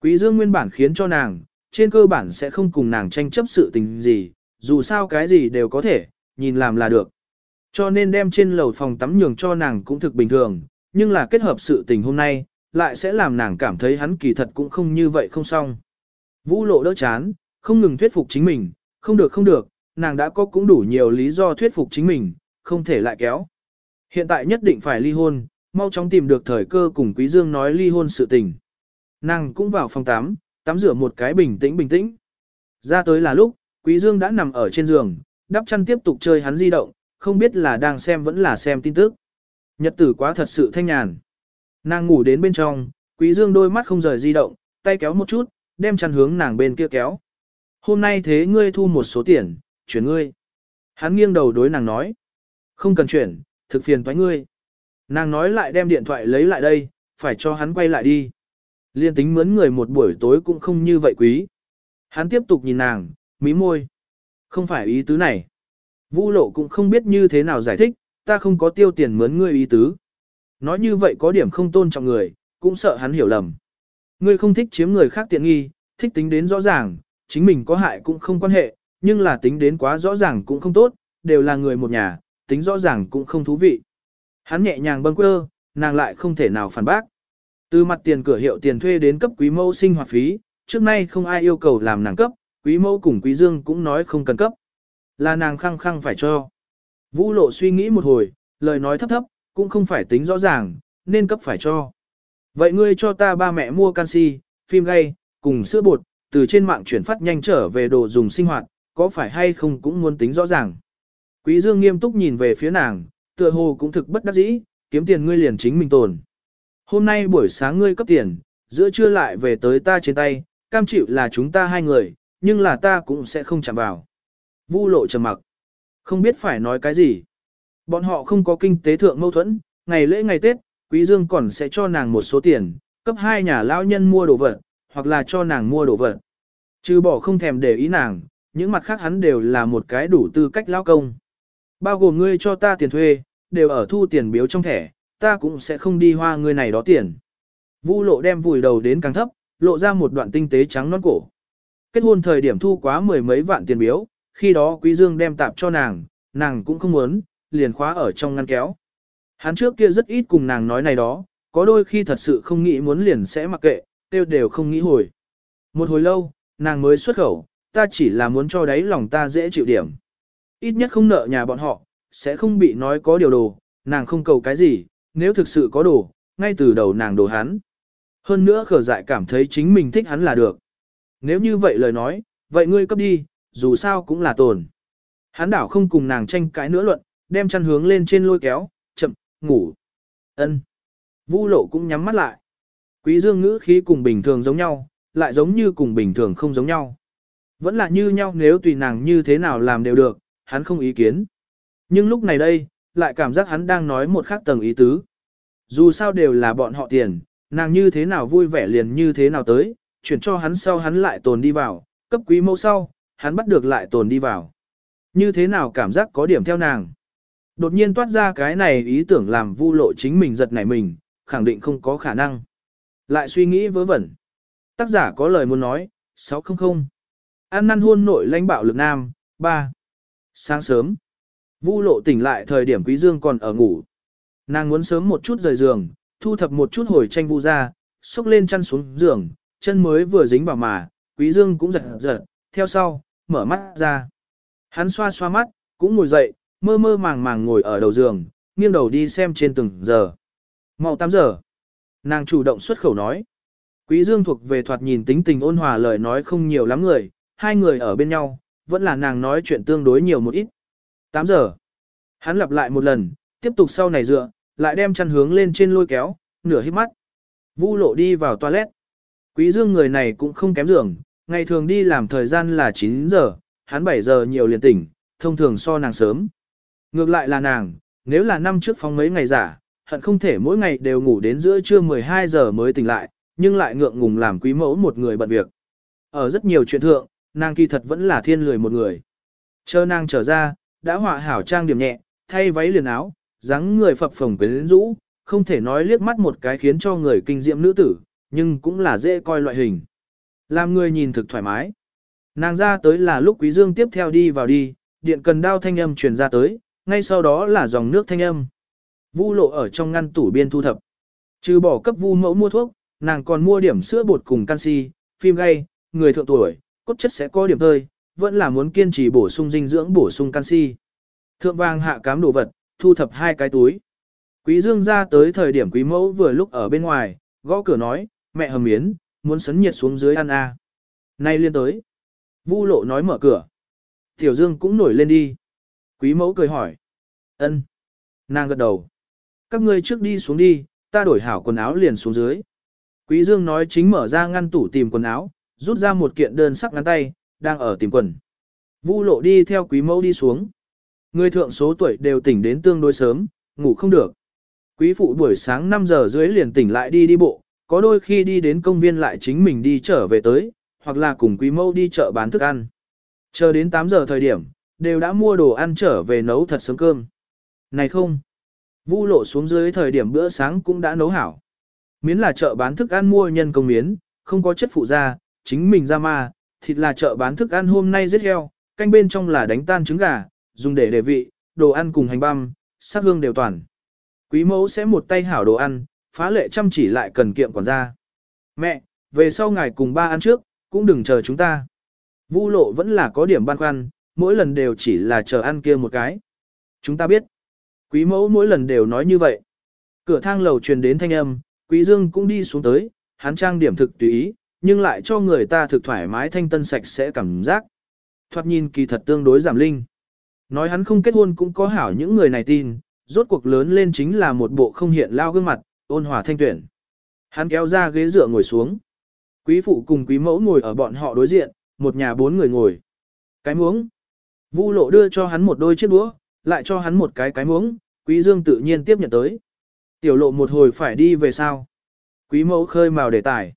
Quý Dương nguyên bản khiến cho nàng, trên cơ bản sẽ không cùng nàng tranh chấp sự tình gì, dù sao cái gì đều có thể, nhìn làm là được. Cho nên đem trên lầu phòng tắm nhường cho nàng cũng thực bình thường, nhưng là kết hợp sự tình hôm nay, lại sẽ làm nàng cảm thấy hắn kỳ thật cũng không như vậy không xong. Vũ lộ đỡ chán, không ngừng thuyết phục chính mình, không được không được, nàng đã có cũng đủ nhiều lý do thuyết phục chính mình, không thể lại kéo. Hiện tại nhất định phải ly hôn, mau chóng tìm được thời cơ cùng Quý Dương nói ly hôn sự tình. Nàng cũng vào phòng tắm, tắm rửa một cái bình tĩnh bình tĩnh. Ra tới là lúc, Quý Dương đã nằm ở trên giường, đắp chăn tiếp tục chơi hắn di động, không biết là đang xem vẫn là xem tin tức. Nhật tử quá thật sự thanh nhàn. Nàng ngủ đến bên trong, Quý Dương đôi mắt không rời di động, tay kéo một chút, đem chăn hướng nàng bên kia kéo. Hôm nay thế ngươi thu một số tiền, chuyển ngươi. Hắn nghiêng đầu đối nàng nói. Không cần chuyển, thực phiền toái ngươi. Nàng nói lại đem điện thoại lấy lại đây, phải cho hắn quay lại đi. Liên tính mướn người một buổi tối cũng không như vậy quý. Hắn tiếp tục nhìn nàng, mí môi. Không phải ý tứ này. Vu lộ cũng không biết như thế nào giải thích, ta không có tiêu tiền mướn ngươi ý tứ. Nói như vậy có điểm không tôn trọng người, cũng sợ hắn hiểu lầm. Ngươi không thích chiếm người khác tiện nghi, thích tính đến rõ ràng, chính mình có hại cũng không quan hệ, nhưng là tính đến quá rõ ràng cũng không tốt, đều là người một nhà, tính rõ ràng cũng không thú vị. Hắn nhẹ nhàng bâng quơ, nàng lại không thể nào phản bác. Từ mặt tiền cửa hiệu tiền thuê đến cấp quý mẫu sinh hoạt phí, trước nay không ai yêu cầu làm nàng cấp, quý mẫu cùng quý dương cũng nói không cần cấp. Là nàng khăng khăng phải cho. Vũ lộ suy nghĩ một hồi, lời nói thấp thấp, cũng không phải tính rõ ràng, nên cấp phải cho. Vậy ngươi cho ta ba mẹ mua canxi, phim gay, cùng sữa bột, từ trên mạng chuyển phát nhanh trở về đồ dùng sinh hoạt, có phải hay không cũng muốn tính rõ ràng. Quý Dương nghiêm túc nhìn về phía nàng, tựa hồ cũng thực bất đắc dĩ, kiếm tiền ngươi liền chính mình tồn. Hôm nay buổi sáng ngươi cấp tiền, giữa trưa lại về tới ta trên tay, cam chịu là chúng ta hai người, nhưng là ta cũng sẽ không chạm vào. Vu lộ trầm mặc. Không biết phải nói cái gì. Bọn họ không có kinh tế thượng mâu thuẫn, ngày lễ ngày Tết, Quý Dương còn sẽ cho nàng một số tiền, cấp hai nhà lão nhân mua đồ vật, hoặc là cho nàng mua đồ vật. Trừ bỏ không thèm để ý nàng, những mặt khác hắn đều là một cái đủ tư cách lão công. Bao gồm ngươi cho ta tiền thuê, đều ở thu tiền biếu trong thẻ, ta cũng sẽ không đi hoa ngươi này đó tiền. Vu lộ đem vùi đầu đến càng thấp, lộ ra một đoạn tinh tế trắng non cổ. Kết hôn thời điểm thu quá mười mấy vạn tiền biếu, khi đó Quý Dương đem tạp cho nàng, nàng cũng không muốn, liền khóa ở trong ngăn kéo. Hắn trước kia rất ít cùng nàng nói này đó, có đôi khi thật sự không nghĩ muốn liền sẽ mặc kệ, tiêu đều không nghĩ hồi. Một hồi lâu, nàng mới xuất khẩu, ta chỉ là muốn cho đáy lòng ta dễ chịu điểm. Ít nhất không nợ nhà bọn họ, sẽ không bị nói có điều đồ, nàng không cầu cái gì, nếu thực sự có đồ, ngay từ đầu nàng đồ hắn. Hơn nữa khở dại cảm thấy chính mình thích hắn là được. Nếu như vậy lời nói, vậy ngươi cấp đi, dù sao cũng là tồn. Hắn đảo không cùng nàng tranh cãi nữa luận, đem chăn hướng lên trên lôi kéo, chậm, ngủ. ân Vu lộ cũng nhắm mắt lại. Quý dương ngữ khí cùng bình thường giống nhau, lại giống như cùng bình thường không giống nhau. Vẫn là như nhau nếu tùy nàng như thế nào làm đều được, hắn không ý kiến. Nhưng lúc này đây, lại cảm giác hắn đang nói một khác tầng ý tứ. Dù sao đều là bọn họ tiền, nàng như thế nào vui vẻ liền như thế nào tới, chuyển cho hắn sau hắn lại tồn đi vào, cấp quý mẫu sau, hắn bắt được lại tồn đi vào. Như thế nào cảm giác có điểm theo nàng. Đột nhiên toát ra cái này ý tưởng làm vu lộ chính mình giật nảy mình, khẳng định không có khả năng. Lại suy nghĩ vớ vẩn. Tác giả có lời muốn nói, 600. An năn hôn nội lãnh bạo lực nam, 3. Sáng sớm, Vu lộ tỉnh lại thời điểm Quý Dương còn ở ngủ. Nàng muốn sớm một chút rời giường, thu thập một chút hồi tranh vu ra, xúc lên chăn xuống giường, chân mới vừa dính vào mà, Quý Dương cũng giật giật, theo sau, mở mắt ra. Hắn xoa xoa mắt, cũng ngồi dậy, mơ mơ màng màng ngồi ở đầu giường, nghiêng đầu đi xem trên từng giờ. Mau 8 giờ. Nàng chủ động xuất khẩu nói. Quý Dương thuộc về thoạt nhìn tính tình ôn hòa lời nói không nhiều lắm người, hai người ở bên nhau, vẫn là nàng nói chuyện tương đối nhiều một ít. 8 giờ. Hắn lặp lại một lần, tiếp tục sau này dựa, lại đem chăn hướng lên trên lôi kéo, nửa hít mắt. Vu lộ đi vào toilet. Quý dương người này cũng không kém giường, ngày thường đi làm thời gian là 9 giờ, hắn 7 giờ nhiều liền tỉnh, thông thường so nàng sớm. Ngược lại là nàng, nếu là năm trước phong mấy ngày giả, hận không thể mỗi ngày đều ngủ đến giữa trưa 12 giờ mới tỉnh lại, nhưng lại ngượng ngùng làm quý mẫu một người bận việc. Ở rất nhiều chuyện thượng, nàng kỳ thật vẫn là thiên lười một người. Chờ nàng trở ra, đã họa hảo trang điểm nhẹ, thay váy liền áo, dáng người phập phồng quyến rũ, không thể nói liếc mắt một cái khiến cho người kinh diệm nữ tử, nhưng cũng là dễ coi loại hình. Làm người nhìn thực thoải mái. Nàng ra tới là lúc Quý Dương tiếp theo đi vào đi, điện cần đao thanh âm truyền ra tới, ngay sau đó là dòng nước thanh âm. Vu lộ ở trong ngăn tủ biên thu thập. Trừ bỏ cấp vu mẫu mua thuốc, nàng còn mua điểm sữa bột cùng canxi, phim gay, người thượng tuổi, cốt chất sẽ có điểm tơi, vẫn là muốn kiên trì bổ sung dinh dưỡng bổ sung canxi. Thượng vàng hạ cám đồ vật, thu thập hai cái túi. Quý Dương ra tới thời điểm quý mẫu vừa lúc ở bên ngoài, gõ cửa nói, mẹ hầm miến, muốn sấn nhiệt xuống dưới ăn à. Nay liên tới. Vu lộ nói mở cửa. Tiểu Dương cũng nổi lên đi. Quý mẫu cười hỏi. ân. Nàng gật đầu. Các ngươi trước đi xuống đi, ta đổi hảo quần áo liền xuống dưới. Quý Dương nói chính mở ra ngăn tủ tìm quần áo, rút ra một kiện đơn sắc ngắn tay, đang ở tìm quần. Vu lộ đi theo quý mẫu đi xuống. Người thượng số tuổi đều tỉnh đến tương đối sớm, ngủ không được. Quý phụ buổi sáng 5 giờ dưới liền tỉnh lại đi đi bộ, có đôi khi đi đến công viên lại chính mình đi trở về tới, hoặc là cùng quý mẫu đi chợ bán thức ăn. Chờ đến 8 giờ thời điểm, đều đã mua đồ ăn trở về nấu thật sớm cơm. Này không, vu lộ xuống dưới thời điểm bữa sáng cũng đã nấu hảo. Miến là chợ bán thức ăn mua nhân công miến, không có chất phụ da, chính mình ra ma, thịt là chợ bán thức ăn hôm nay giết heo, canh bên trong là đánh tan trứng gà, dùng để đề vị, đồ ăn cùng hành băm, sắc hương đều toàn. Quý mẫu sẽ một tay hảo đồ ăn, phá lệ chăm chỉ lại cần kiệm quản gia. Mẹ, về sau ngài cùng ba ăn trước, cũng đừng chờ chúng ta. Vu lộ vẫn là có điểm băn khoăn, mỗi lần đều chỉ là chờ ăn kia một cái. Chúng ta biết. Quý mẫu mỗi lần đều nói như vậy. Cửa thang lầu truyền đến thanh âm, quý dương cũng đi xuống tới, hắn trang điểm thực tùy ý, nhưng lại cho người ta thực thoải mái thanh tân sạch sẽ cảm giác. Thoạt nhìn kỳ thật tương đối giảm linh. Nói hắn không kết hôn cũng có hảo những người này tin, rốt cuộc lớn lên chính là một bộ không hiện lao gương mặt, ôn hòa thanh tuyển. Hắn kéo ra ghế dựa ngồi xuống. Quý phụ cùng quý mẫu ngồi ở bọn họ đối diện, một nhà bốn người ngồi. Cái muống. Vu lộ đưa cho hắn một đôi chiếc đũa, lại cho hắn một cái cái muống, quý dương tự nhiên tiếp nhận tới. Tiểu lộ một hồi phải đi về sao? Quý mẫu khơi mào đề tài.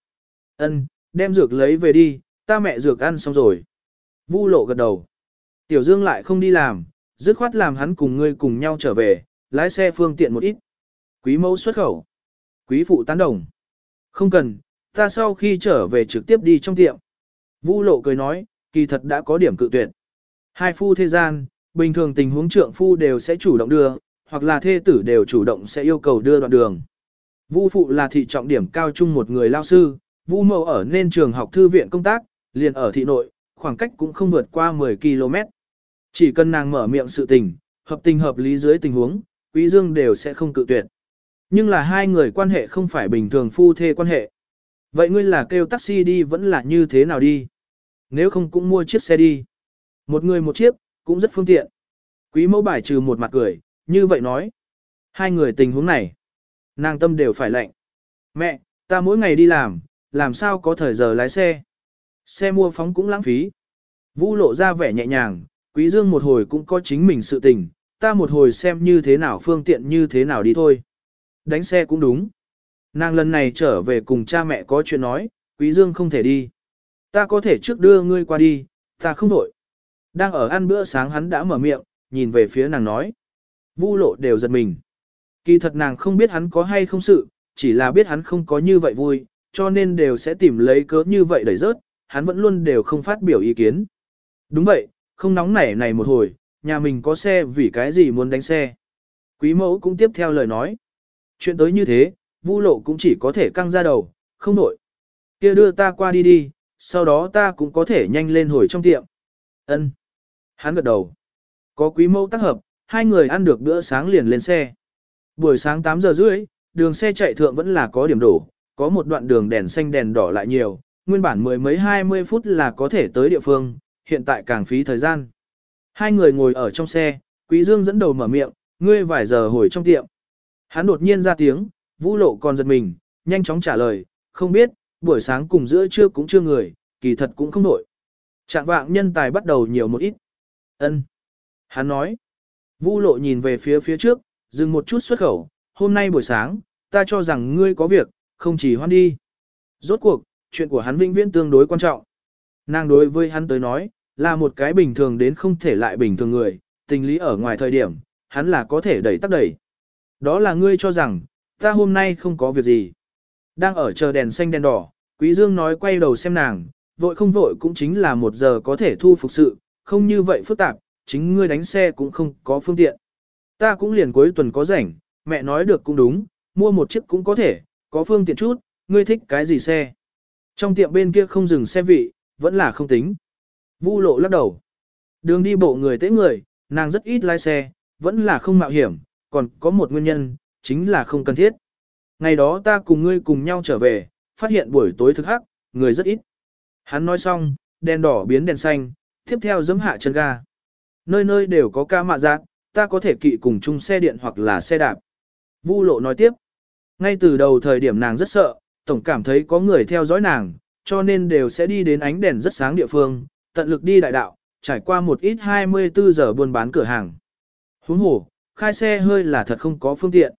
Ân, đem dược lấy về đi, ta mẹ dược ăn xong rồi. Vu lộ gật đầu. Tiểu dương lại không đi làm, dứt khoát làm hắn cùng ngươi cùng nhau trở về, lái xe phương tiện một ít. Quý mẫu xuất khẩu. Quý phụ tán đồng. Không cần, ta sau khi trở về trực tiếp đi trong tiệm. Vu lộ cười nói, kỳ thật đã có điểm cự tuyệt. Hai phu thế gian, bình thường tình huống trượng phu đều sẽ chủ động đưa, hoặc là thê tử đều chủ động sẽ yêu cầu đưa đoạn đường. Vu phụ là thị trọng điểm cao trung một người lao sư, Vu mẫu ở nên trường học thư viện công tác, liền ở thị nội, khoảng cách cũng không vượt qua 10 km. Chỉ cần nàng mở miệng sự tình, hợp tình hợp lý dưới tình huống, Quý Dương đều sẽ không cự tuyệt. Nhưng là hai người quan hệ không phải bình thường phu thê quan hệ. Vậy ngươi là kêu taxi đi vẫn là như thế nào đi? Nếu không cũng mua chiếc xe đi. Một người một chiếc, cũng rất phương tiện. Quý mẫu bài trừ một mặt cười, như vậy nói. Hai người tình huống này, nàng tâm đều phải lạnh. Mẹ, ta mỗi ngày đi làm, làm sao có thời giờ lái xe? Xe mua phóng cũng lãng phí. Vũ lộ ra vẻ nhẹ nhàng, quý dương một hồi cũng có chính mình sự tình, ta một hồi xem như thế nào phương tiện như thế nào đi thôi. Đánh xe cũng đúng. Nàng lần này trở về cùng cha mẹ có chuyện nói, quý dương không thể đi. Ta có thể trước đưa ngươi qua đi, ta không đổi. Đang ở ăn bữa sáng hắn đã mở miệng, nhìn về phía nàng nói. Vu lộ đều giật mình. Kỳ thật nàng không biết hắn có hay không sự, chỉ là biết hắn không có như vậy vui, cho nên đều sẽ tìm lấy cớ như vậy đẩy rớt, hắn vẫn luôn đều không phát biểu ý kiến. Đúng vậy, không nóng nảy này một hồi, nhà mình có xe vì cái gì muốn đánh xe. Quý mẫu cũng tiếp theo lời nói. Chuyện tới như thế, Vu lộ cũng chỉ có thể căng ra đầu, không nổi. kia đưa ta qua đi đi, sau đó ta cũng có thể nhanh lên hồi trong tiệm. Ân. Hắn gật đầu. Có quý mẫu tác hợp, hai người ăn được bữa sáng liền lên xe. Buổi sáng 8 giờ rưỡi, đường xe chạy thượng vẫn là có điểm đổ, có một đoạn đường đèn xanh đèn đỏ lại nhiều, nguyên bản mười mấy 20 phút là có thể tới địa phương, hiện tại càng phí thời gian. Hai người ngồi ở trong xe, Quý Dương dẫn đầu mở miệng, ngươi vài giờ hồi trong tiệm. Hắn đột nhiên ra tiếng, Vũ Lộ còn giật mình, nhanh chóng trả lời, không biết, buổi sáng cùng giữa trưa cũng chưa người, kỳ thật cũng không nổi. Trạng vạng nhân tài bắt đầu nhiều một ít. Ân. Hắn nói. Vu lộ nhìn về phía phía trước, dừng một chút xuất khẩu, hôm nay buổi sáng, ta cho rằng ngươi có việc, không chỉ hoan đi. Rốt cuộc, chuyện của hắn vĩnh viễn tương đối quan trọng. Nàng đối với hắn tới nói, là một cái bình thường đến không thể lại bình thường người, tình lý ở ngoài thời điểm, hắn là có thể đẩy tắc đẩy. Đó là ngươi cho rằng, ta hôm nay không có việc gì. Đang ở chờ đèn xanh đèn đỏ, Quý Dương nói quay đầu xem nàng, vội không vội cũng chính là một giờ có thể thu phục sự, không như vậy phức tạp, chính ngươi đánh xe cũng không có phương tiện. Ta cũng liền cuối tuần có rảnh, mẹ nói được cũng đúng, mua một chiếc cũng có thể, có phương tiện chút, ngươi thích cái gì xe. Trong tiệm bên kia không dừng xe vị, vẫn là không tính. Vu lộ lắc đầu. Đường đi bộ người tế người, nàng rất ít lái xe, vẫn là không mạo hiểm, còn có một nguyên nhân, chính là không cần thiết. Ngày đó ta cùng ngươi cùng nhau trở về, phát hiện buổi tối thực hắc, người rất ít. Hắn nói xong, đèn đỏ biến đèn xanh, tiếp theo giấm hạ chân ga. Nơi nơi đều có ca mạ giác, ta có thể kỵ cùng chung xe điện hoặc là xe đạp. Vu lộ nói tiếp. Ngay từ đầu thời điểm nàng rất sợ, tổng cảm thấy có người theo dõi nàng, cho nên đều sẽ đi đến ánh đèn rất sáng địa phương, tận lực đi đại đạo, trải qua một ít 24 giờ buôn bán cửa hàng. Huống hồ, khai xe hơi là thật không có phương tiện.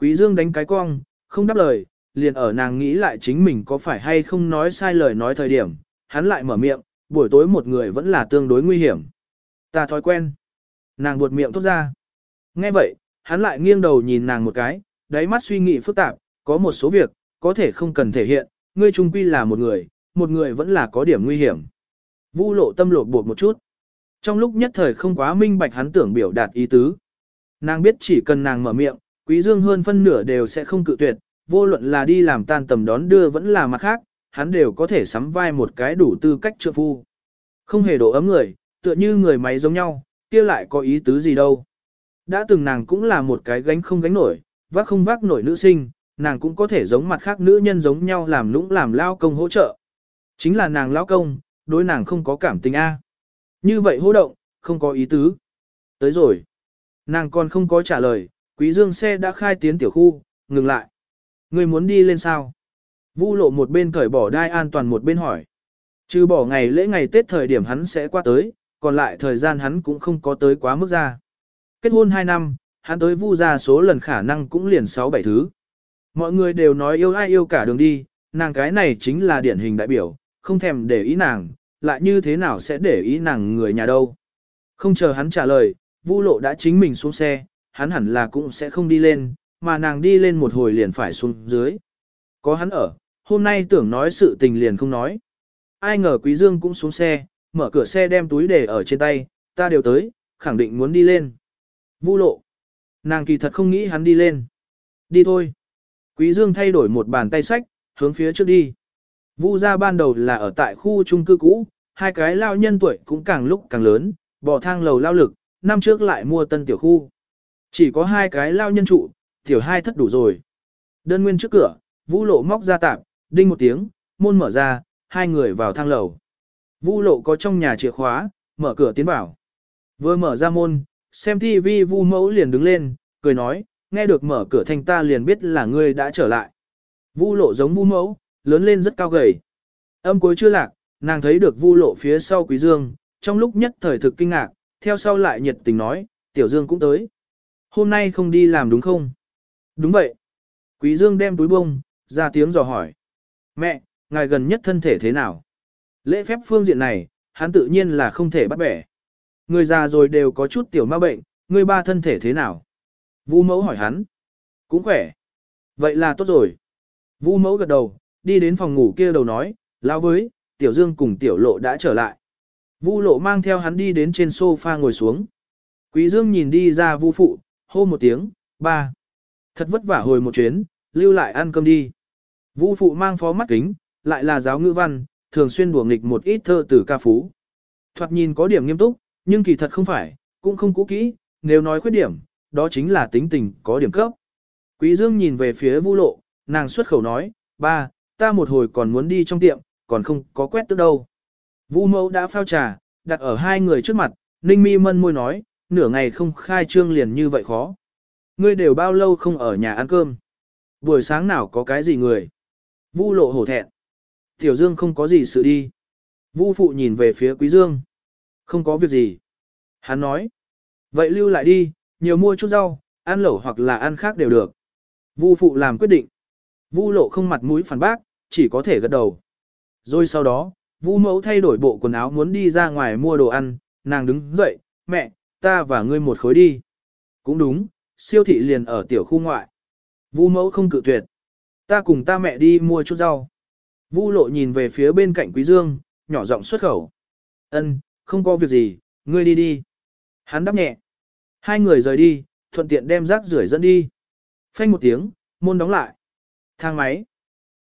Quý Dương đánh cái cong, không đáp lời, liền ở nàng nghĩ lại chính mình có phải hay không nói sai lời nói thời điểm, hắn lại mở miệng, buổi tối một người vẫn là tương đối nguy hiểm. Ta thói quen. Nàng buột miệng thốt ra. Nghe vậy, hắn lại nghiêng đầu nhìn nàng một cái, đáy mắt suy nghĩ phức tạp, có một số việc, có thể không cần thể hiện, ngươi trung quy là một người, một người vẫn là có điểm nguy hiểm. Vu lộ tâm lột bột một chút. Trong lúc nhất thời không quá minh bạch hắn tưởng biểu đạt ý tứ. Nàng biết chỉ cần nàng mở miệng, quý dương hơn phân nửa đều sẽ không cự tuyệt, vô luận là đi làm tan tầm đón đưa vẫn là mặt khác, hắn đều có thể sắm vai một cái đủ tư cách trượng phu. Không hề độ ấm người, tựa như người máy giống nhau, kia lại có ý tứ gì đâu. Đã từng nàng cũng là một cái gánh không gánh nổi, vác không vác nổi nữ sinh, nàng cũng có thể giống mặt khác nữ nhân giống nhau làm lũng làm lao công hỗ trợ. Chính là nàng lao công, đối nàng không có cảm tình A. Như vậy hô động, không có ý tứ. Tới rồi. Nàng còn không có trả lời, quý dương xe đã khai tiến tiểu khu, ngừng lại. Người muốn đi lên sao? Vu lộ một bên cởi bỏ đai an toàn một bên hỏi. Trừ bỏ ngày lễ ngày Tết thời điểm hắn sẽ qua tới, còn lại thời gian hắn cũng không có tới quá mức ra. Kết hôn 2 năm, hắn tới vu ra số lần khả năng cũng liền 6-7 thứ. Mọi người đều nói yêu ai yêu cả đường đi, nàng cái này chính là điển hình đại biểu, không thèm để ý nàng, lại như thế nào sẽ để ý nàng người nhà đâu. Không chờ hắn trả lời, vu lộ đã chính mình xuống xe, hắn hẳn là cũng sẽ không đi lên, mà nàng đi lên một hồi liền phải xuống dưới. Có hắn ở, hôm nay tưởng nói sự tình liền không nói. Ai ngờ Quý Dương cũng xuống xe, mở cửa xe đem túi để ở trên tay, ta đều tới, khẳng định muốn đi lên. Vu lộ. Nàng kỳ thật không nghĩ hắn đi lên. Đi thôi. Quý Dương thay đổi một bàn tay sách, hướng phía trước đi. Vu gia ban đầu là ở tại khu chung cư cũ, hai cái lao nhân tuổi cũng càng lúc càng lớn, bỏ thang lầu lao lực, năm trước lại mua tân tiểu khu. Chỉ có hai cái lao nhân trụ, tiểu hai thất đủ rồi. Đơn nguyên trước cửa, Vu lộ móc ra tạm, đinh một tiếng, môn mở ra, hai người vào thang lầu. Vu lộ có trong nhà chìa khóa, mở cửa tiến vào. Vừa mở ra môn, xem TV Vu mẫu liền đứng lên, cười nói, nghe được mở cửa thành ta liền biết là ngươi đã trở lại. Vu lộ giống Vu mẫu, lớn lên rất cao gầy. Âm cuối chưa lạc, nàng thấy được Vu lộ phía sau Quý Dương, trong lúc nhất thời thực kinh ngạc, theo sau lại nhiệt tình nói, Tiểu Dương cũng tới. Hôm nay không đi làm đúng không? Đúng vậy. Quý Dương đem túi bông, ra tiếng dò hỏi. Mẹ, ngài gần nhất thân thể thế nào? Lễ phép phương diện này, hắn tự nhiên là không thể bắt bẻ. Người già rồi đều có chút tiểu ma bệnh, người ba thân thể thế nào? Vu mẫu hỏi hắn. Cũng khỏe. Vậy là tốt rồi. Vu mẫu gật đầu, đi đến phòng ngủ kia đầu nói, lao với, tiểu dương cùng tiểu lộ đã trở lại. Vu lộ mang theo hắn đi đến trên sofa ngồi xuống. Quý dương nhìn đi ra vu phụ, hô một tiếng, ba. Thật vất vả hồi một chuyến, lưu lại ăn cơm đi. Vu phụ mang phó mắt kính, lại là giáo ngữ văn, thường xuyên đùa nghịch một ít thơ từ ca phú. Thoạt nhìn có điểm nghiêm túc, nhưng kỳ thật không phải, cũng không cũ kỹ, nếu nói khuyết điểm, đó chính là tính tình có điểm cấp. Quý Dương nhìn về phía Vu Lộ, nàng xuất khẩu nói, ba, ta một hồi còn muốn đi trong tiệm, còn không có quét tức đâu. Vu Mẫu đã phao trà, đặt ở hai người trước mặt, Ninh Mi mân môi nói, nửa ngày không khai trương liền như vậy khó. Ngươi đều bao lâu không ở nhà ăn cơm? Buổi sáng nào có cái gì người? Vu Lộ hổ thẹn. Tiểu Dương không có gì sự đi. Vu Phụ nhìn về phía Quý Dương. Không có việc gì. Hắn nói. Vậy lưu lại đi, nhiều mua chút rau, ăn lẩu hoặc là ăn khác đều được. Vu phụ làm quyết định. Vu lộ không mặt mũi phản bác, chỉ có thể gật đầu. Rồi sau đó, Vu mẫu thay đổi bộ quần áo muốn đi ra ngoài mua đồ ăn, nàng đứng dậy, mẹ, ta và ngươi một khối đi. Cũng đúng, siêu thị liền ở tiểu khu ngoại. Vu mẫu không cự tuyệt. Ta cùng ta mẹ đi mua chút rau. Vu lộ nhìn về phía bên cạnh Quý Dương, nhỏ giọng xuất khẩu. Ân, không có việc gì, ngươi đi đi. Hắn đáp nhẹ. Hai người rời đi, thuận tiện đem rác rưởi dẫn đi. Phanh một tiếng, môn đóng lại. Thang máy.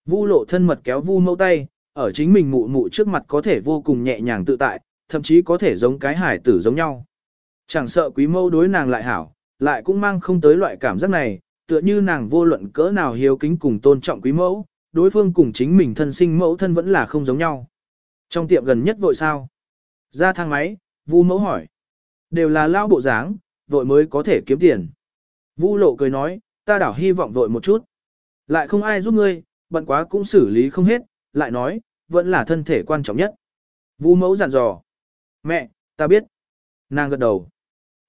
Vu lộ thân mật kéo vu mẫu tay, ở chính mình mụ mụ trước mặt có thể vô cùng nhẹ nhàng tự tại, thậm chí có thể giống cái hải tử giống nhau. Chẳng sợ quý mẫu đối nàng lại hảo, lại cũng mang không tới loại cảm giác này, tựa như nàng vô luận cỡ nào hiếu kính cùng tôn trọng quý mẫu, đối phương cùng chính mình thân sinh mẫu thân vẫn là không giống nhau. Trong tiệm gần nhất vội sao? Ra thang máy, Vu mẫu hỏi. Đều là lao bộ dáng, vội mới có thể kiếm tiền. Vu lộ cười nói, ta đảo hy vọng vội một chút. Lại không ai giúp ngươi, bận quá cũng xử lý không hết, lại nói, vẫn là thân thể quan trọng nhất. Vu mẫu dặn dò. Mẹ, ta biết. Nàng gật đầu.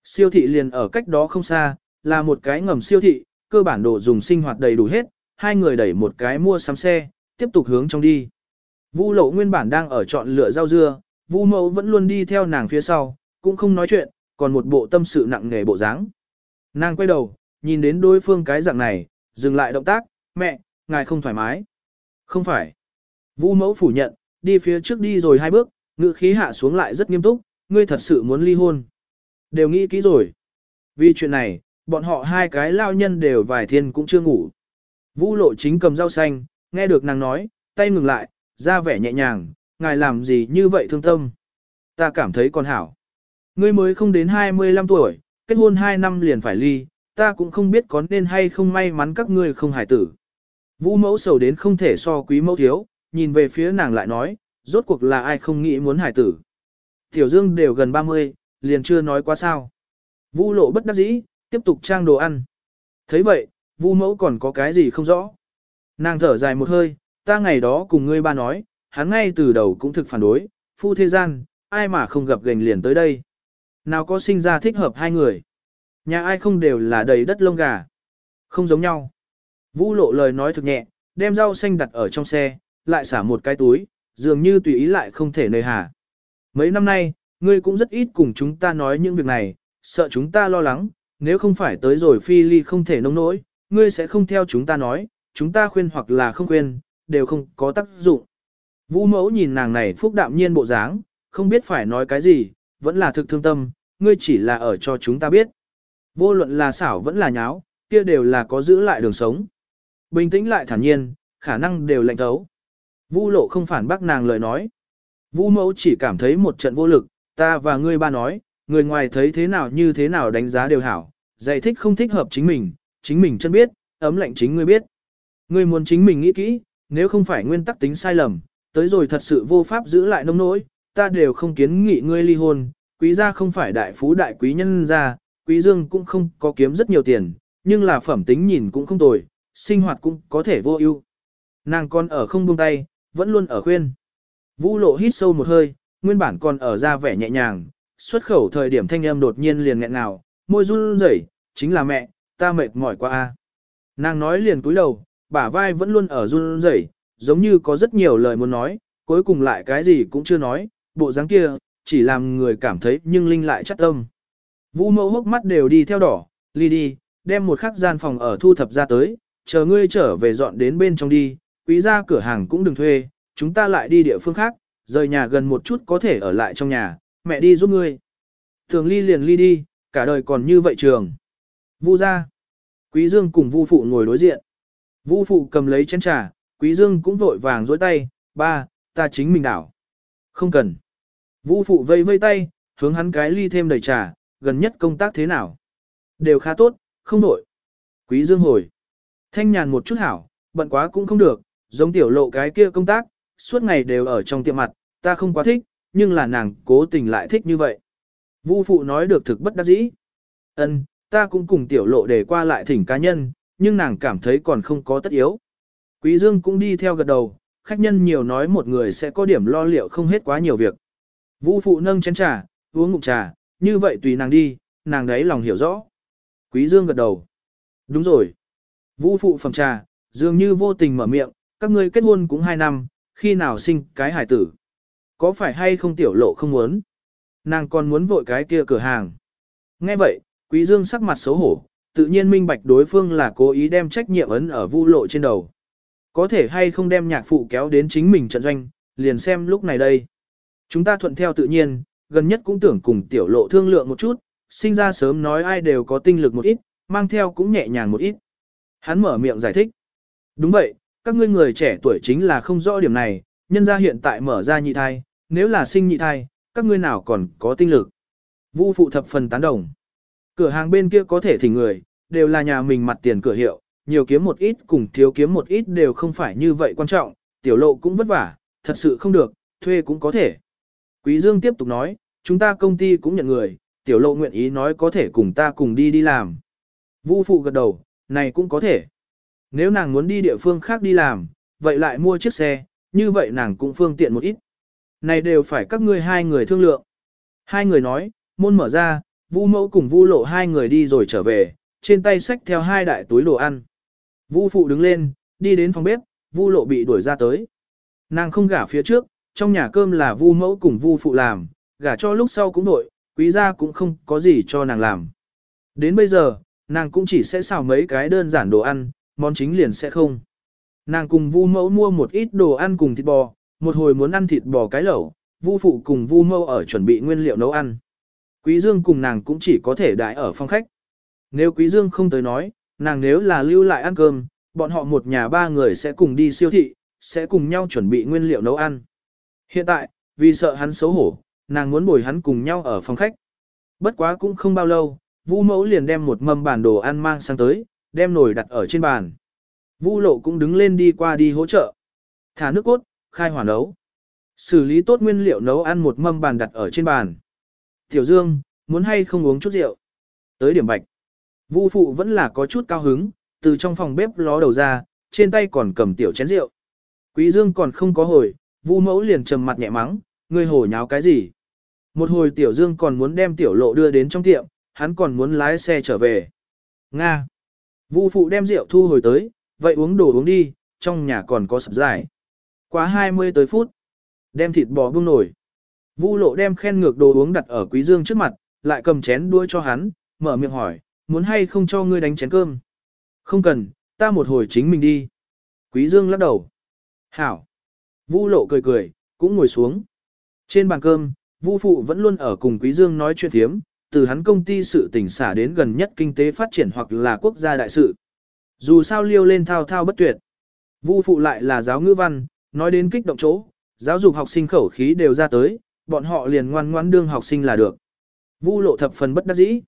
Siêu thị liền ở cách đó không xa, là một cái ngầm siêu thị, cơ bản đồ dùng sinh hoạt đầy đủ hết, hai người đẩy một cái mua sắm xe, tiếp tục hướng trong đi. Vu lộ nguyên bản đang ở chọn lựa rau dưa, Vu mẫu vẫn luôn đi theo nàng phía sau, cũng không nói chuyện, còn một bộ tâm sự nặng nề bộ dáng. Nàng quay đầu, nhìn đến đối phương cái dạng này, dừng lại động tác, mẹ, ngài không thoải mái. Không phải. Vu mẫu phủ nhận, đi phía trước đi rồi hai bước, ngữ khí hạ xuống lại rất nghiêm túc, ngươi thật sự muốn ly hôn. Đều nghĩ kỹ rồi. Vì chuyện này, bọn họ hai cái lao nhân đều vài thiên cũng chưa ngủ. Vũ lộ chính cầm rau xanh, nghe được nàng nói, tay ngừng lại, ra vẻ nhẹ nhàng, ngài làm gì như vậy thương tâm. Ta cảm thấy còn hảo. Ngươi mới không đến 25 tuổi, kết hôn 2 năm liền phải ly, ta cũng không biết có nên hay không may mắn các ngươi không hài tử. Vũ mẫu sầu đến không thể so quý mẫu thiếu, nhìn về phía nàng lại nói, rốt cuộc là ai không nghĩ muốn hải tử. Tiểu Dương đều gần 30, liền chưa nói quá sao. Vu lộ bất đắc dĩ, tiếp tục trang đồ ăn. thấy vậy, Vu mẫu còn có cái gì không rõ. Nàng thở dài một hơi, ta ngày đó cùng ngươi ba nói, hắn ngay từ đầu cũng thực phản đối, phu thế gian, ai mà không gặp gành liền tới đây. Nào có sinh ra thích hợp hai người. Nhà ai không đều là đầy đất lông gà. Không giống nhau. Vũ lộ lời nói thực nhẹ, đem rau xanh đặt ở trong xe, lại xả một cái túi, dường như tùy ý lại không thể nơi hà. Mấy năm nay, ngươi cũng rất ít cùng chúng ta nói những việc này, sợ chúng ta lo lắng, nếu không phải tới rồi phi ly không thể nông nỗi, ngươi sẽ không theo chúng ta nói, chúng ta khuyên hoặc là không khuyên, đều không có tác dụng. Vũ mẫu nhìn nàng này phúc đạm nhiên bộ dáng, không biết phải nói cái gì, vẫn là thực thương tâm, ngươi chỉ là ở cho chúng ta biết. Vô luận là xảo vẫn là nháo, kia đều là có giữ lại đường sống. Bình tĩnh lại thản nhiên, khả năng đều lạnh thấu. Vu lộ không phản bác nàng lời nói. Vu mẫu chỉ cảm thấy một trận vô lực, ta và ngươi ba nói, người ngoài thấy thế nào như thế nào đánh giá đều hảo, giải thích không thích hợp chính mình, chính mình chân biết, ấm lạnh chính ngươi biết. Ngươi muốn chính mình nghĩ kỹ, nếu không phải nguyên tắc tính sai lầm, tới rồi thật sự vô pháp giữ lại nông nỗi, ta đều không kiến nghị ngươi ly hôn, quý gia không phải đại phú đại quý nhân gia, quý dương cũng không có kiếm rất nhiều tiền, nhưng là phẩm tính nhìn cũng không tồi, sinh hoạt cũng có thể vô ưu. Nàng con ở không buông tay, vẫn luôn ở khuyên. Vũ lộ hít sâu một hơi, nguyên bản còn ở ra vẻ nhẹ nhàng, xuất khẩu thời điểm thanh âm đột nhiên liền nghẹn ngào, môi run rẩy, chính là mẹ, ta mệt mỏi quá a. Nàng nói liền cúi đầu, bả vai vẫn luôn ở run rẩy, giống như có rất nhiều lời muốn nói, cuối cùng lại cái gì cũng chưa nói, bộ dáng kia, chỉ làm người cảm thấy nhưng linh lại chắc tâm. Vũ mẫu hốc mắt đều đi theo đỏ, ly đi, đem một khắc gian phòng ở thu thập ra tới, chờ ngươi trở về dọn đến bên trong đi, quý gia cửa hàng cũng đừng thuê, chúng ta lại đi địa phương khác, rời nhà gần một chút có thể ở lại trong nhà, mẹ đi giúp ngươi. Thường ly liền ly đi, cả đời còn như vậy trường. Vu ra. Quý Dương cùng Vu phụ ngồi đối diện. Vu phụ cầm lấy chén trà, Quý Dương cũng vội vàng dối tay, ba, ta chính mình đảo. Không cần. Vu phụ vây vây tay, hướng hắn cái ly thêm đầy trà, gần nhất công tác thế nào? Đều khá tốt, không nổi. Quý Dương hồi. Thanh nhàn một chút hảo, bận quá cũng không được, giống tiểu lộ cái kia công tác, suốt ngày đều ở trong tiệm mặt, ta không quá thích, nhưng là nàng cố tình lại thích như vậy. Vu phụ nói được thực bất đắc dĩ. Ân, ta cũng cùng tiểu lộ để qua lại thỉnh cá nhân, nhưng nàng cảm thấy còn không có tất yếu. Quý Dương cũng đi theo gật đầu, khách nhân nhiều nói một người sẽ có điểm lo liệu không hết quá nhiều việc. Vu phụ nâng chén trà, uống ngụm trà, như vậy tùy nàng đi, nàng đấy lòng hiểu rõ. Quý Dương gật đầu. Đúng rồi. Vu phụ phẩm trà, dường như vô tình mở miệng, các ngươi kết hôn cũng hai năm, khi nào sinh cái hải tử. Có phải hay không tiểu lộ không muốn? Nàng còn muốn vội cái kia cửa hàng. Nghe vậy, Quý Dương sắc mặt xấu hổ, tự nhiên minh bạch đối phương là cố ý đem trách nhiệm ấn ở vu lộ trên đầu. Có thể hay không đem nhạc phụ kéo đến chính mình trận doanh, liền xem lúc này đây. Chúng ta thuận theo tự nhiên, gần nhất cũng tưởng cùng tiểu lộ thương lượng một chút, sinh ra sớm nói ai đều có tinh lực một ít, mang theo cũng nhẹ nhàng một ít. Hắn mở miệng giải thích. Đúng vậy, các ngươi người trẻ tuổi chính là không rõ điểm này, nhân gia hiện tại mở ra nhị thai, nếu là sinh nhị thai, các ngươi nào còn có tinh lực. Vu phụ thập phần tán đồng. Cửa hàng bên kia có thể thỉnh người, đều là nhà mình mặt tiền cửa hiệu, nhiều kiếm một ít cùng thiếu kiếm một ít đều không phải như vậy quan trọng, tiểu lộ cũng vất vả, thật sự không được, thuê cũng có thể. Quý Dương tiếp tục nói, chúng ta công ty cũng nhận người, tiểu lộ nguyện ý nói có thể cùng ta cùng đi đi làm. Vu phụ gật đầu, này cũng có thể. Nếu nàng muốn đi địa phương khác đi làm, vậy lại mua chiếc xe, như vậy nàng cũng phương tiện một ít. Này đều phải các ngươi hai người thương lượng. Hai người nói, môn mở ra, Vu mẫu cùng Vu lộ hai người đi rồi trở về, trên tay xách theo hai đại túi đồ ăn. Vu phụ đứng lên, đi đến phòng bếp, Vu lộ bị đuổi ra tới. Nàng không gả phía trước, trong nhà cơm là Vu mẫu cùng Vu phụ làm, gả cho lúc sau cũng nội, quý gia cũng không có gì cho nàng làm. Đến bây giờ, nàng cũng chỉ sẽ xào mấy cái đơn giản đồ ăn, món chính liền sẽ không. Nàng cùng Vu mẫu mua một ít đồ ăn cùng thịt bò, một hồi muốn ăn thịt bò cái lẩu, Vu phụ cùng Vu mẫu ở chuẩn bị nguyên liệu nấu ăn. Quý Dương cùng nàng cũng chỉ có thể đại ở phòng khách. Nếu Quý Dương không tới nói, nàng nếu là lưu lại ăn cơm, bọn họ một nhà ba người sẽ cùng đi siêu thị, sẽ cùng nhau chuẩn bị nguyên liệu nấu ăn. Hiện tại, vì sợ hắn xấu hổ, nàng muốn bồi hắn cùng nhau ở phòng khách. Bất quá cũng không bao lâu, Vu mẫu liền đem một mâm bản đồ ăn mang sang tới, đem nồi đặt ở trên bàn. Vu lộ cũng đứng lên đi qua đi hỗ trợ. Thả nước cốt, khai hỏa nấu. Xử lý tốt nguyên liệu nấu ăn một mâm bàn đặt ở trên bàn. Tiểu Dương, muốn hay không uống chút rượu? Tới điểm bạch. Vu phụ vẫn là có chút cao hứng, từ trong phòng bếp ló đầu ra, trên tay còn cầm tiểu chén rượu. Quý Dương còn không có hồi, Vu mẫu liền trầm mặt nhẹ mắng, ngươi hồ nháo cái gì? Một hồi tiểu Dương còn muốn đem tiểu lộ đưa đến trong tiệm, hắn còn muốn lái xe trở về. Nga. Vu phụ đem rượu thu hồi tới, vậy uống đồ uống đi, trong nhà còn có sập dài. Quá 20 tới phút, đem thịt bò buông nổi. Vu lộ đem khen ngược đồ uống đặt ở quý dương trước mặt, lại cầm chén đuôi cho hắn, mở miệng hỏi, muốn hay không cho ngươi đánh chén cơm? Không cần, ta một hồi chính mình đi. Quý dương lắc đầu. Hảo. Vu lộ cười cười, cũng ngồi xuống. Trên bàn cơm, Vu phụ vẫn luôn ở cùng quý dương nói chuyện thiếm, từ hắn công ty sự tỉnh xả đến gần nhất kinh tế phát triển hoặc là quốc gia đại sự. Dù sao liêu lên thao thao bất tuyệt. Vu phụ lại là giáo ngữ văn, nói đến kích động chỗ, giáo dục học sinh khẩu khí đều ra tới, bọn họ liền ngoan ngoãn đương học sinh là được. Vu lộ thập phần bất đắc dĩ.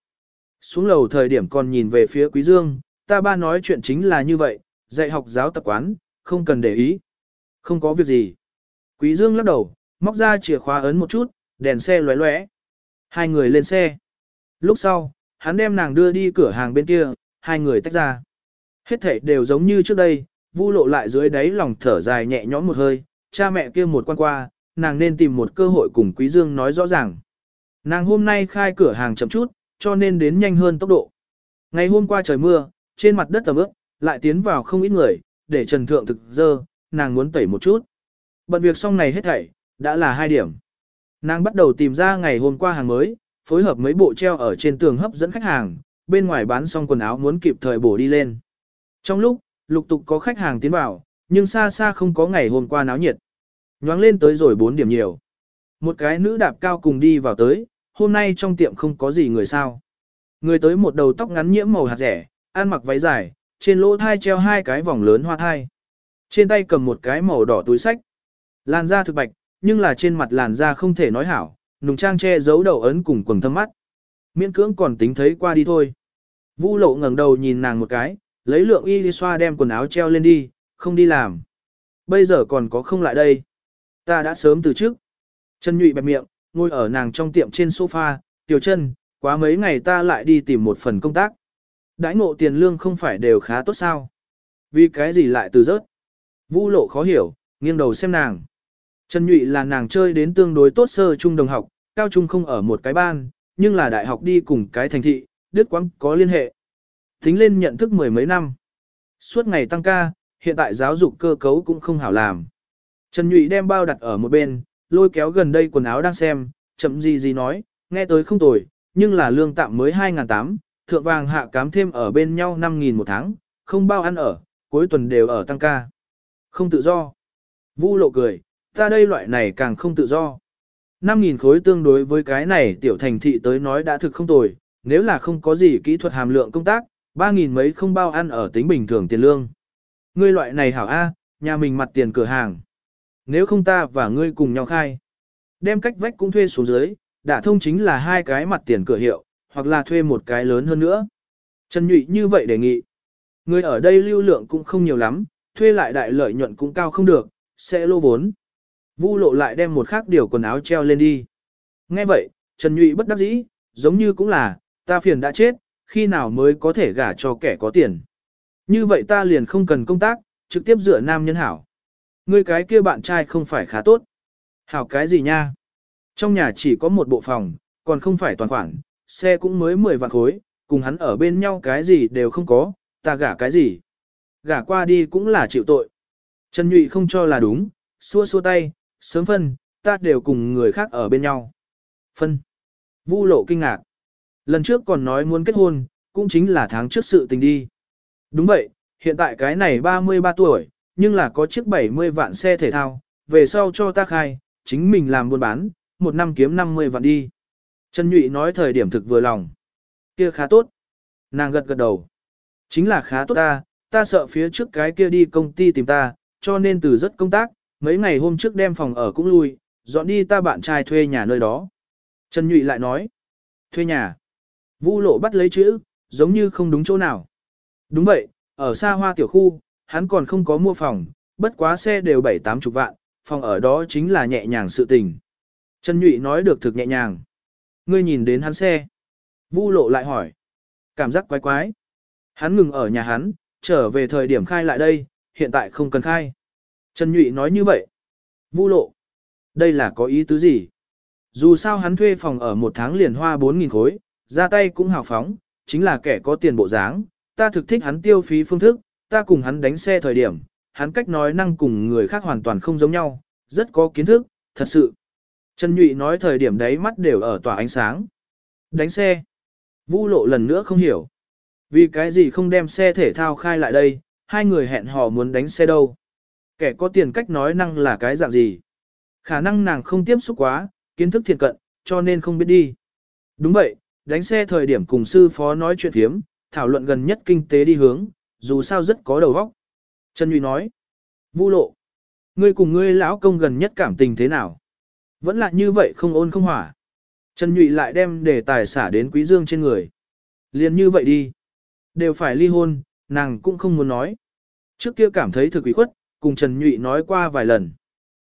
Xuống lầu thời điểm còn nhìn về phía Quý Dương, ta ba nói chuyện chính là như vậy, dạy học giáo tập quán, không cần để ý. Không có việc gì. Quý Dương lắc đầu, móc ra chìa khóa ấn một chút, đèn xe lóe lóe. Hai người lên xe. Lúc sau, hắn đem nàng đưa đi cửa hàng bên kia, hai người tách ra. Hết thảy đều giống như trước đây, Vu lộ lại dưới đáy lòng thở dài nhẹ nhõm một hơi, cha mẹ kia một quan qua, nàng nên tìm một cơ hội cùng Quý Dương nói rõ ràng. Nàng hôm nay khai cửa hàng chậm chút, cho nên đến nhanh hơn tốc độ. Ngày hôm qua trời mưa, trên mặt đất tầm ướt, lại tiến vào không ít người, để trần thượng thực dơ, nàng muốn tẩy một chút. Bận việc xong này hết thảy, đã là hai điểm. Nàng bắt đầu tìm ra ngày hôm qua hàng mới, phối hợp mấy bộ treo ở trên tường hấp dẫn khách hàng, bên ngoài bán xong quần áo muốn kịp thời bổ đi lên. Trong lúc, lục tục có khách hàng tiến vào, nhưng xa xa không có ngày hôm qua náo nhiệt. Nhoáng lên tới rồi 4 điểm nhiều. Một cái nữ đạp cao cùng đi vào tới, hôm nay trong tiệm không có gì người sao. Người tới một đầu tóc ngắn nhiễm màu hạt rẻ, ăn mặc váy dài, trên lỗ thai treo hai cái vòng lớn hoa thai. Trên tay cầm một cái màu đỏ túi sách. Làn da thực bạch, nhưng là trên mặt làn da không thể nói hảo, nùng trang che giấu đầu ấn cùng quần thâm mắt. Miễn cưỡng còn tính thấy qua đi thôi. Vu lộ ngẩng đầu nhìn nàng một cái, lấy lượng y đi xoa đem quần áo treo lên đi, không đi làm. Bây giờ còn có không lại đây. Ta đã sớm từ trước. Chân nhụy bẹp miệng, ngồi ở nàng trong tiệm trên sofa, tiểu chân, quá mấy ngày ta lại đi tìm một phần công tác. Đãi ngộ tiền lương không phải đều khá tốt sao. Vì cái gì lại từ rớt? Vu lộ khó hiểu, nghiêng đầu xem nàng. Trần Nhụy là nàng chơi đến tương đối tốt sơ trung đồng học, cao trung không ở một cái ban, nhưng là đại học đi cùng cái thành thị, đứt quãng có liên hệ. Tính lên nhận thức mười mấy năm. Suốt ngày tăng ca, hiện tại giáo dục cơ cấu cũng không hảo làm. Trần Nhụy đem bao đặt ở một bên, lôi kéo gần đây quần áo đang xem, chậm gì gì nói, nghe tới không tồi, nhưng là lương tạm mới 2.800, thượng vàng hạ cám thêm ở bên nhau 5.000 một tháng, không bao ăn ở, cuối tuần đều ở tăng ca. Không tự do. Vu lộ cười, ta đây loại này càng không tự do. 5.000 khối tương đối với cái này tiểu thành thị tới nói đã thực không tồi, nếu là không có gì kỹ thuật hàm lượng công tác, 3.000 mấy không bao ăn ở tính bình thường tiền lương. Ngươi loại này hảo A, nhà mình mặt tiền cửa hàng. Nếu không ta và ngươi cùng nhau khai. Đem cách vách cũng thuê xuống dưới, đã thông chính là hai cái mặt tiền cửa hiệu, hoặc là thuê một cái lớn hơn nữa. Trần Nhụy như vậy đề nghị. Người ở đây lưu lượng cũng không nhiều lắm, thuê lại đại lợi nhuận cũng cao không được, sẽ lô vốn. Vu lộ lại đem một khác điều quần áo treo lên đi. Nghe vậy, Trần Nhụy bất đắc dĩ, giống như cũng là, ta phiền đã chết, khi nào mới có thể gả cho kẻ có tiền. Như vậy ta liền không cần công tác, trực tiếp dựa nam nhân hảo. Ngươi cái kia bạn trai không phải khá tốt. Hảo cái gì nha? Trong nhà chỉ có một bộ phòng, còn không phải toàn khoản, xe cũng mới 10 vạn khối, cùng hắn ở bên nhau cái gì đều không có, ta gả cái gì. Gả qua đi cũng là chịu tội. Trần Nhụy không cho là đúng, xua xua tay, sớm phân, ta đều cùng người khác ở bên nhau. Phân. Vu lộ kinh ngạc. Lần trước còn nói muốn kết hôn, cũng chính là tháng trước sự tình đi. Đúng vậy, hiện tại cái này 33 tuổi, nhưng là có chiếc 70 vạn xe thể thao, về sau cho ta khai, chính mình làm buôn bán, một năm kiếm 50 vạn đi. Trần Nhụy nói thời điểm thực vừa lòng. Kia khá tốt. Nàng gật gật đầu. Chính là khá tốt ta, ta sợ phía trước cái kia đi công ty tìm ta, cho nên từ rất công tác, mấy ngày hôm trước đem phòng ở cũng lui, dọn đi ta bạn trai thuê nhà nơi đó. Trần Nhụy lại nói. Thuê nhà. Vu lộ bắt lấy chữ, giống như không đúng chỗ nào. Đúng vậy, ở xa hoa tiểu khu, hắn còn không có mua phòng, bất quá xe đều bảy tám chục vạn, phòng ở đó chính là nhẹ nhàng sự tình. Trần Nhụy nói được thực nhẹ nhàng. Ngươi nhìn đến hắn xe. Vu lộ lại hỏi. Cảm giác quái quái. Hắn ngừng ở nhà hắn, trở về thời điểm khai lại đây, hiện tại không cần khai. Trần Nhụy nói như vậy. Vu lộ. Đây là có ý tứ gì? Dù sao hắn thuê phòng ở một tháng liền hoa 4.000 khối, ra tay cũng hào phóng, chính là kẻ có tiền bộ dáng. Ta thực thích hắn tiêu phí phương thức, ta cùng hắn đánh xe thời điểm, hắn cách nói năng cùng người khác hoàn toàn không giống nhau, rất có kiến thức, thật sự. Trần Nhụy nói thời điểm đấy mắt đều ở tỏa ánh sáng. Đánh xe. Vu lộ lần nữa không hiểu. Vì cái gì không đem xe thể thao khai lại đây, hai người hẹn hò muốn đánh xe đâu. Kẻ có tiền cách nói năng là cái dạng gì. Khả năng nàng không tiếp xúc quá, kiến thức thiền cận, cho nên không biết đi. Đúng vậy, đánh xe thời điểm cùng sư phó nói chuyện thiếm, thảo luận gần nhất kinh tế đi hướng, dù sao rất có đầu óc. Trần Nhụy nói, Vu lộ, ngươi cùng ngươi lão công gần nhất cảm tình thế nào? Vẫn là như vậy không ôn không hỏa. Trần Nhụy lại đem đề tài xả đến Quý Dương trên người. Liền như vậy đi. Đều phải ly hôn, nàng cũng không muốn nói. Trước kia cảm thấy thực quý khuất, cùng Trần Nhụy nói qua vài lần.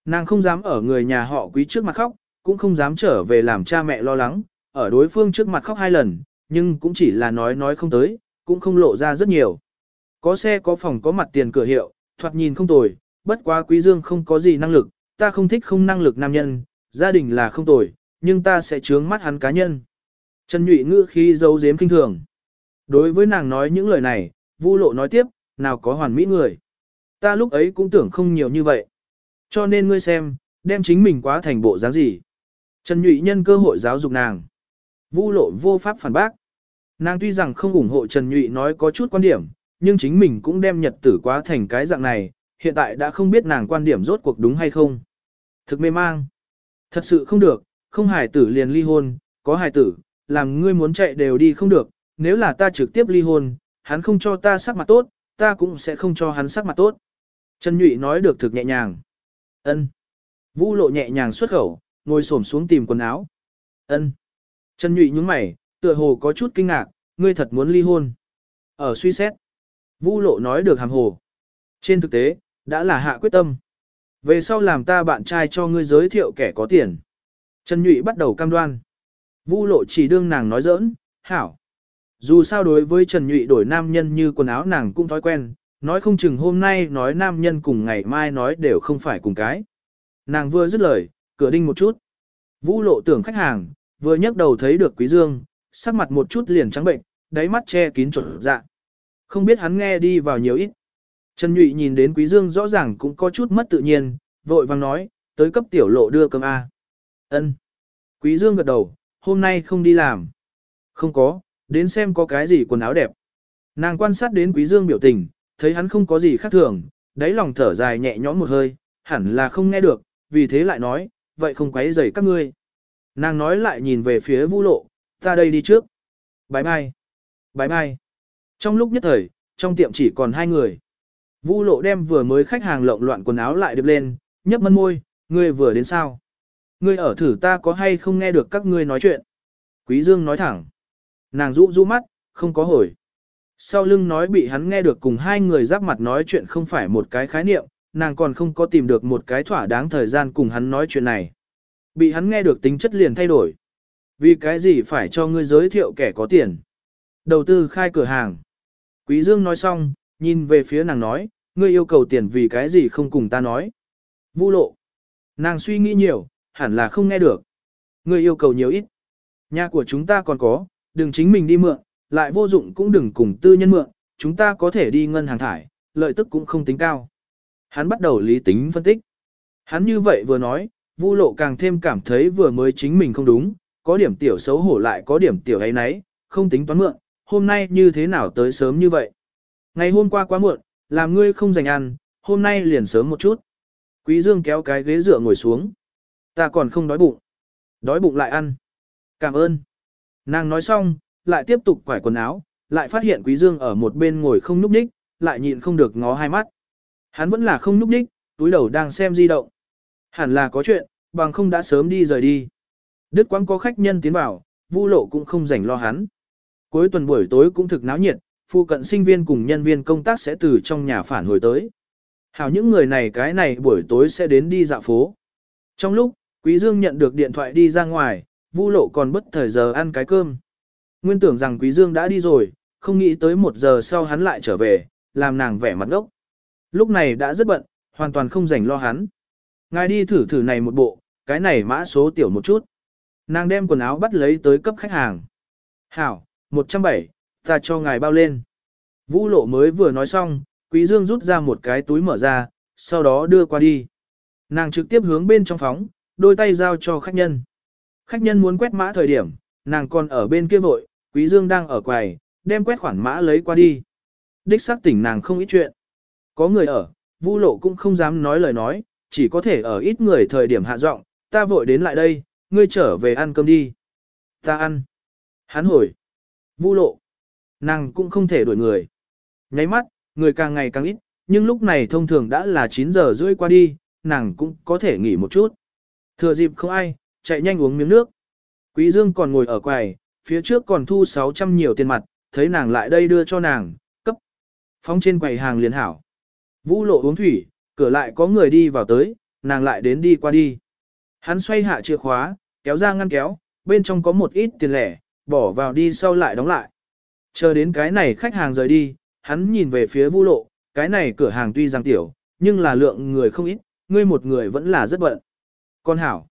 Nàng không dám ở người nhà họ quý trước mặt khóc, cũng không dám trở về làm cha mẹ lo lắng, ở đối phương trước mặt khóc hai lần, nhưng cũng chỉ là nói nói không tới, cũng không lộ ra rất nhiều. Có xe có phòng có mặt tiền cửa hiệu, thoạt nhìn không tồi, bất quá quý dương không có gì năng lực, ta không thích không năng lực nam nhân, gia đình là không tồi, nhưng ta sẽ trướng mắt hắn cá nhân. Trần Nhụy ngữ khi giấu giếm kinh thường. Đối với nàng nói những lời này, Vu Lộ nói tiếp, nào có hoàn mỹ người. Ta lúc ấy cũng tưởng không nhiều như vậy. Cho nên ngươi xem, đem chính mình quá thành bộ dáng gì. Trần Nhụy nhân cơ hội giáo dục nàng. Vu Lộ vô pháp phản bác. Nàng tuy rằng không ủng hộ Trần Nhụy nói có chút quan điểm, nhưng chính mình cũng đem nhật tử quá thành cái dạng này, hiện tại đã không biết nàng quan điểm rốt cuộc đúng hay không. Thực mê mang. Thật sự không được, không hài tử liền ly hôn, có hài tử, làm ngươi muốn chạy đều đi không được, nếu là ta trực tiếp ly hôn, hắn không cho ta sắc mặt tốt, ta cũng sẽ không cho hắn sắc mặt tốt. Trần Nhụy nói được thực nhẹ nhàng. Ân. Vũ lộ nhẹ nhàng xuất khẩu, ngồi xổm xuống tìm quần áo. Ân. Trần Nhụy nhướng mày, tựa hồ có chút kinh ngạc, ngươi thật muốn ly hôn. Ở suy xét. Vũ lộ nói được hàm hồ. Trên thực tế, đã là hạ quyết tâm. Về sau làm ta bạn trai cho ngươi giới thiệu kẻ có tiền. Trần Nhụy bắt đầu cam đoan. Vu lộ chỉ đương nàng nói giỡn, hảo. Dù sao đối với Trần Nhụy đổi nam nhân như quần áo nàng cũng thói quen, nói không chừng hôm nay nói nam nhân cùng ngày mai nói đều không phải cùng cái. Nàng vừa dứt lời, cửa đinh một chút. Vũ lộ tưởng khách hàng, vừa nhấc đầu thấy được Quý Dương, sắc mặt một chút liền trắng bệnh, đáy mắt che kín trộn dạ. Không biết hắn nghe đi vào nhiều ít. Trần Nhụy nhìn đến Quý Dương rõ ràng cũng có chút mất tự nhiên, vội vàng nói, tới cấp tiểu lộ đưa cơm A. Ân. Quý Dương gật đầu, hôm nay không đi làm. Không có, đến xem có cái gì quần áo đẹp. Nàng quan sát đến Quý Dương biểu tình, thấy hắn không có gì khác thường, đáy lòng thở dài nhẹ nhõm một hơi, hẳn là không nghe được, vì thế lại nói, vậy không quấy rầy các ngươi. Nàng nói lại nhìn về phía Vu Lộ, ta đây đi trước. Bái mai, bái mai. Trong lúc nhất thời, trong tiệm chỉ còn hai người. Vu Lộ đem vừa mới khách hàng lộn loạn quần áo lại điệp lên, nhấp mân môi, ngươi vừa đến sao? Ngươi ở thử ta có hay không nghe được các ngươi nói chuyện? Quý Dương nói thẳng. Nàng rũ rũ mắt, không có hồi. Sau lưng nói bị hắn nghe được cùng hai người giáp mặt nói chuyện không phải một cái khái niệm, nàng còn không có tìm được một cái thỏa đáng thời gian cùng hắn nói chuyện này. Bị hắn nghe được tính chất liền thay đổi. Vì cái gì phải cho ngươi giới thiệu kẻ có tiền? Đầu tư khai cửa hàng. Quý Dương nói xong, nhìn về phía nàng nói, ngươi yêu cầu tiền vì cái gì không cùng ta nói. Vu lộ. Nàng suy nghĩ nhiều, hẳn là không nghe được. Ngươi yêu cầu nhiều ít. Nhà của chúng ta còn có, đừng chính mình đi mượn, lại vô dụng cũng đừng cùng tư nhân mượn, chúng ta có thể đi ngân hàng thải, lợi tức cũng không tính cao. Hắn bắt đầu lý tính phân tích. Hắn như vậy vừa nói, Vu lộ càng thêm cảm thấy vừa mới chính mình không đúng, có điểm tiểu xấu hổ lại có điểm tiểu ấy nấy, không tính toán mượn, hôm nay như thế nào tới sớm như vậy. Ngày hôm qua quá muộn, làm ngươi không dành ăn, hôm nay liền sớm một chút. Quý Dương kéo cái ghế dựa ngồi xuống. Ta còn không đói bụng. Đói bụng lại ăn. Cảm ơn. Nàng nói xong, lại tiếp tục quải quần áo, lại phát hiện Quý Dương ở một bên ngồi không núp đích, lại nhịn không được ngó hai mắt. Hắn vẫn là không núp đích, túi đầu đang xem di động. Hẳn là có chuyện, bằng không đã sớm đi rời đi. Đức quang có khách nhân tiến vào, vu lộ cũng không rảnh lo hắn. Cuối tuần buổi tối cũng thực náo nhiệt, phụ cận sinh viên cùng nhân viên công tác sẽ từ trong nhà phản hồi tới. Hảo những người này cái này buổi tối sẽ đến đi dạo phố. Trong lúc, Quý Dương nhận được điện thoại đi ra ngoài, Vu Lộ còn bất thời giờ ăn cái cơm. Nguyên tưởng rằng Quý Dương đã đi rồi, không nghĩ tới một giờ sau hắn lại trở về, làm nàng vẻ mặt ngốc. Lúc này đã rất bận, hoàn toàn không rảnh lo hắn. Ngài đi thử thử này một bộ, cái này mã số tiểu một chút. Nàng đem quần áo bắt lấy tới cấp khách hàng. Hảo, 107, ta cho ngài bao lên. Vũ lộ mới vừa nói xong, Quý Dương rút ra một cái túi mở ra, sau đó đưa qua đi. Nàng trực tiếp hướng bên trong phóng, đôi tay giao cho khách nhân. Khách nhân muốn quét mã thời điểm, nàng còn ở bên kia vội, Quý Dương đang ở quầy, đem quét khoản mã lấy qua đi. Đích xác tỉnh nàng không ít chuyện. Có người ở, Vu lộ cũng không dám nói lời nói, chỉ có thể ở ít người thời điểm hạ giọng, ta vội đến lại đây, ngươi trở về ăn cơm đi. Ta ăn. Hắn hồi. Vu lộ. Nàng cũng không thể đuổi người. Nháy mắt, người càng ngày càng ít, nhưng lúc này thông thường đã là 9 giờ rưỡi qua đi, nàng cũng có thể nghỉ một chút. Thừa dịp không ai, chạy nhanh uống miếng nước. Quý Dương còn ngồi ở quầy, phía trước còn thu 600 nhiều tiền mặt, thấy nàng lại đây đưa cho nàng, cấp. Phóng trên quầy hàng liền hảo. Vũ lộ uống thủy, cửa lại có người đi vào tới, nàng lại đến đi qua đi. Hắn xoay hạ chìa khóa, kéo ra ngăn kéo, bên trong có một ít tiền lẻ, bỏ vào đi sau lại đóng lại. Chờ đến cái này khách hàng rời đi, hắn nhìn về phía Vu lộ, cái này cửa hàng tuy rằng tiểu, nhưng là lượng người không ít, ngươi một người vẫn là rất bận. Con hảo,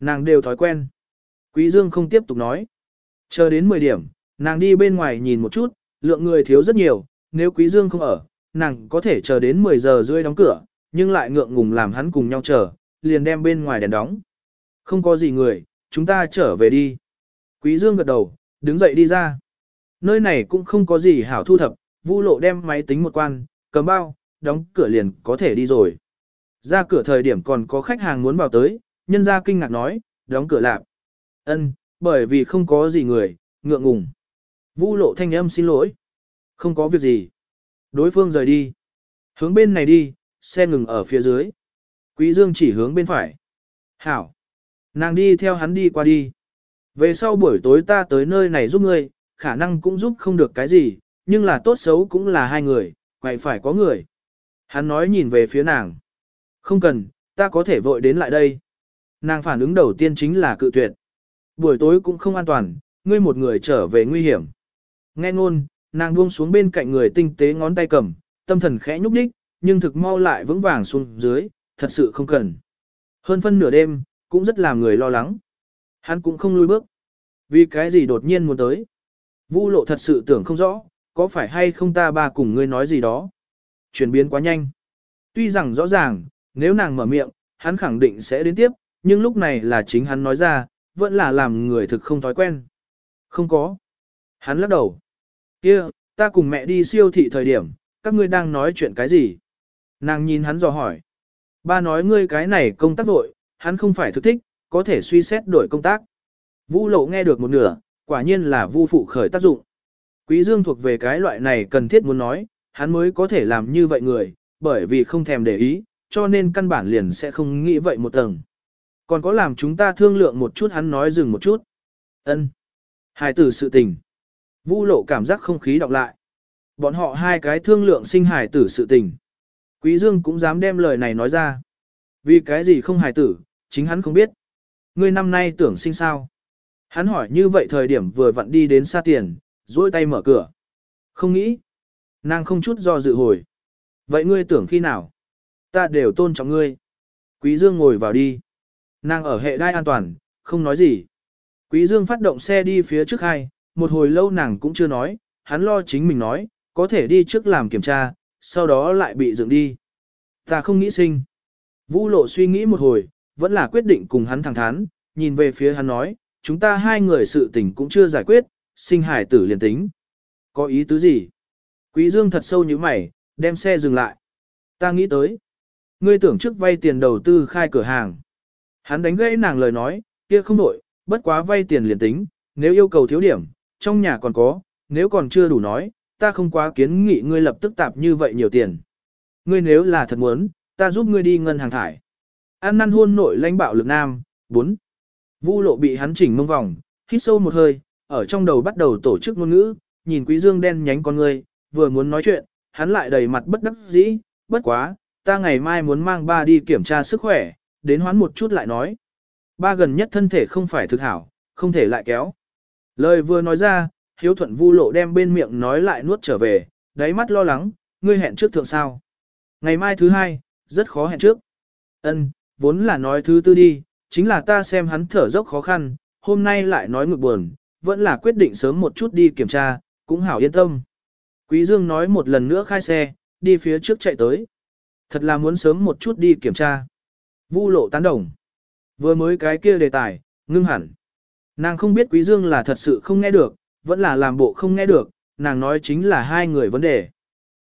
nàng đều thói quen. Quý Dương không tiếp tục nói. Chờ đến 10 điểm, nàng đi bên ngoài nhìn một chút, lượng người thiếu rất nhiều, nếu Quý Dương không ở, nàng có thể chờ đến 10 giờ rưỡi đóng cửa, nhưng lại ngượng ngùng làm hắn cùng nhau chờ, liền đem bên ngoài đèn đóng. Không có gì người, chúng ta trở về đi. Quý Dương gật đầu, đứng dậy đi ra. Nơi này cũng không có gì hảo thu thập, Vu lộ đem máy tính một quan, cầm bao, đóng cửa liền có thể đi rồi. Ra cửa thời điểm còn có khách hàng muốn vào tới, nhân gia kinh ngạc nói, đóng cửa lạp. Ân, bởi vì không có gì người, ngượng ngùng. Vu lộ thanh âm xin lỗi. Không có việc gì. Đối phương rời đi. Hướng bên này đi, xe ngừng ở phía dưới. Quý Dương chỉ hướng bên phải. Hảo. Nàng đi theo hắn đi qua đi. Về sau buổi tối ta tới nơi này giúp ngươi, khả năng cũng giúp không được cái gì, nhưng là tốt xấu cũng là hai người, quậy phải có người. Hắn nói nhìn về phía nàng. Không cần, ta có thể vội đến lại đây. Nàng phản ứng đầu tiên chính là cự tuyệt. Buổi tối cũng không an toàn, ngươi một người trở về nguy hiểm. Nghe ngôn, nàng buông xuống bên cạnh người tinh tế ngón tay cầm, tâm thần khẽ nhúc nhích, nhưng thực mau lại vững vàng xuống dưới, thật sự không cần. Hơn phân nửa đêm, cũng rất làm người lo lắng. Hắn cũng không lùi bước. Vì cái gì đột nhiên muốn tới. Vu lộ thật sự tưởng không rõ, có phải hay không ta ba cùng ngươi nói gì đó. Chuyển biến quá nhanh. Tuy rằng rõ ràng, nếu nàng mở miệng, hắn khẳng định sẽ đến tiếp, nhưng lúc này là chính hắn nói ra, vẫn là làm người thực không thói quen. Không có. Hắn lắc đầu. kia, ta cùng mẹ đi siêu thị thời điểm, các ngươi đang nói chuyện cái gì? Nàng nhìn hắn dò hỏi. Ba nói ngươi cái này công tác vội, hắn không phải thực thích, có thể suy xét đổi công tác. vũ lộ nghe được một nửa, quả nhiên là vu phụ khởi tác dụng. Quý Dương thuộc về cái loại này cần thiết muốn nói, hắn mới có thể làm như vậy người, bởi vì không thèm để ý, cho nên căn bản liền sẽ không nghĩ vậy một tầng. Còn có làm chúng ta thương lượng một chút hắn nói dừng một chút. ân Hài tử sự tình. Vu lộ cảm giác không khí đọc lại. Bọn họ hai cái thương lượng sinh hài tử sự tình. Quý Dương cũng dám đem lời này nói ra. Vì cái gì không hài tử, chính hắn không biết. Ngươi năm nay tưởng sinh sao? Hắn hỏi như vậy thời điểm vừa vặn đi đến xa tiền, duỗi tay mở cửa. Không nghĩ. Nàng không chút do dự hồi. Vậy ngươi tưởng khi nào? Ta đều tôn trọng ngươi. Quý Dương ngồi vào đi. Nàng ở hệ đai an toàn, không nói gì. Quý Dương phát động xe đi phía trước hai, một hồi lâu nàng cũng chưa nói, hắn lo chính mình nói, có thể đi trước làm kiểm tra, sau đó lại bị dựng đi. Ta không nghĩ sinh. Vũ lộ suy nghĩ một hồi, vẫn là quyết định cùng hắn thẳng thắn, nhìn về phía hắn nói, chúng ta hai người sự tình cũng chưa giải quyết, sinh hải tử liền tính. Có ý tứ gì? Quý Dương thật sâu như mày, đem xe dừng lại. Ta nghĩ tới. Ngươi tưởng trước vay tiền đầu tư khai cửa hàng. Hắn đánh gãy nàng lời nói, kia không đổi, bất quá vay tiền liền tính, nếu yêu cầu thiếu điểm, trong nhà còn có, nếu còn chưa đủ nói, ta không quá kiến nghị ngươi lập tức tạp như vậy nhiều tiền. Ngươi nếu là thật muốn, ta giúp ngươi đi ngân hàng thải. An năn hôn nội lãnh bạo lực nam, 4. Vu lộ bị hắn chỉnh mông vòng, hít sâu một hơi, ở trong đầu bắt đầu tổ chức ngôn ngữ, nhìn quý dương đen nhánh con ngươi, vừa muốn nói chuyện, hắn lại đầy mặt bất đắc dĩ, bất quá, ta ngày mai muốn mang ba đi kiểm tra sức khỏe, đến hoán một chút lại nói. Ba gần nhất thân thể không phải thực hảo, không thể lại kéo. Lời vừa nói ra, hiếu thuận vu lộ đem bên miệng nói lại nuốt trở về, đáy mắt lo lắng, ngươi hẹn trước thượng sao. Ngày mai thứ hai, rất khó hẹn trước. Ân, vốn là nói thứ tư đi, chính là ta xem hắn thở dốc khó khăn, hôm nay lại nói ngược buồn, vẫn là quyết định sớm một chút đi kiểm tra, cũng hảo yên tâm. Quý Dương nói một lần nữa khai xe, đi phía trước chạy tới. Thật là muốn sớm một chút đi kiểm tra. Vu lộ tán đồng. Vừa mới cái kia đề tài, ngưng hẳn. Nàng không biết Quý Dương là thật sự không nghe được, vẫn là làm bộ không nghe được, nàng nói chính là hai người vấn đề.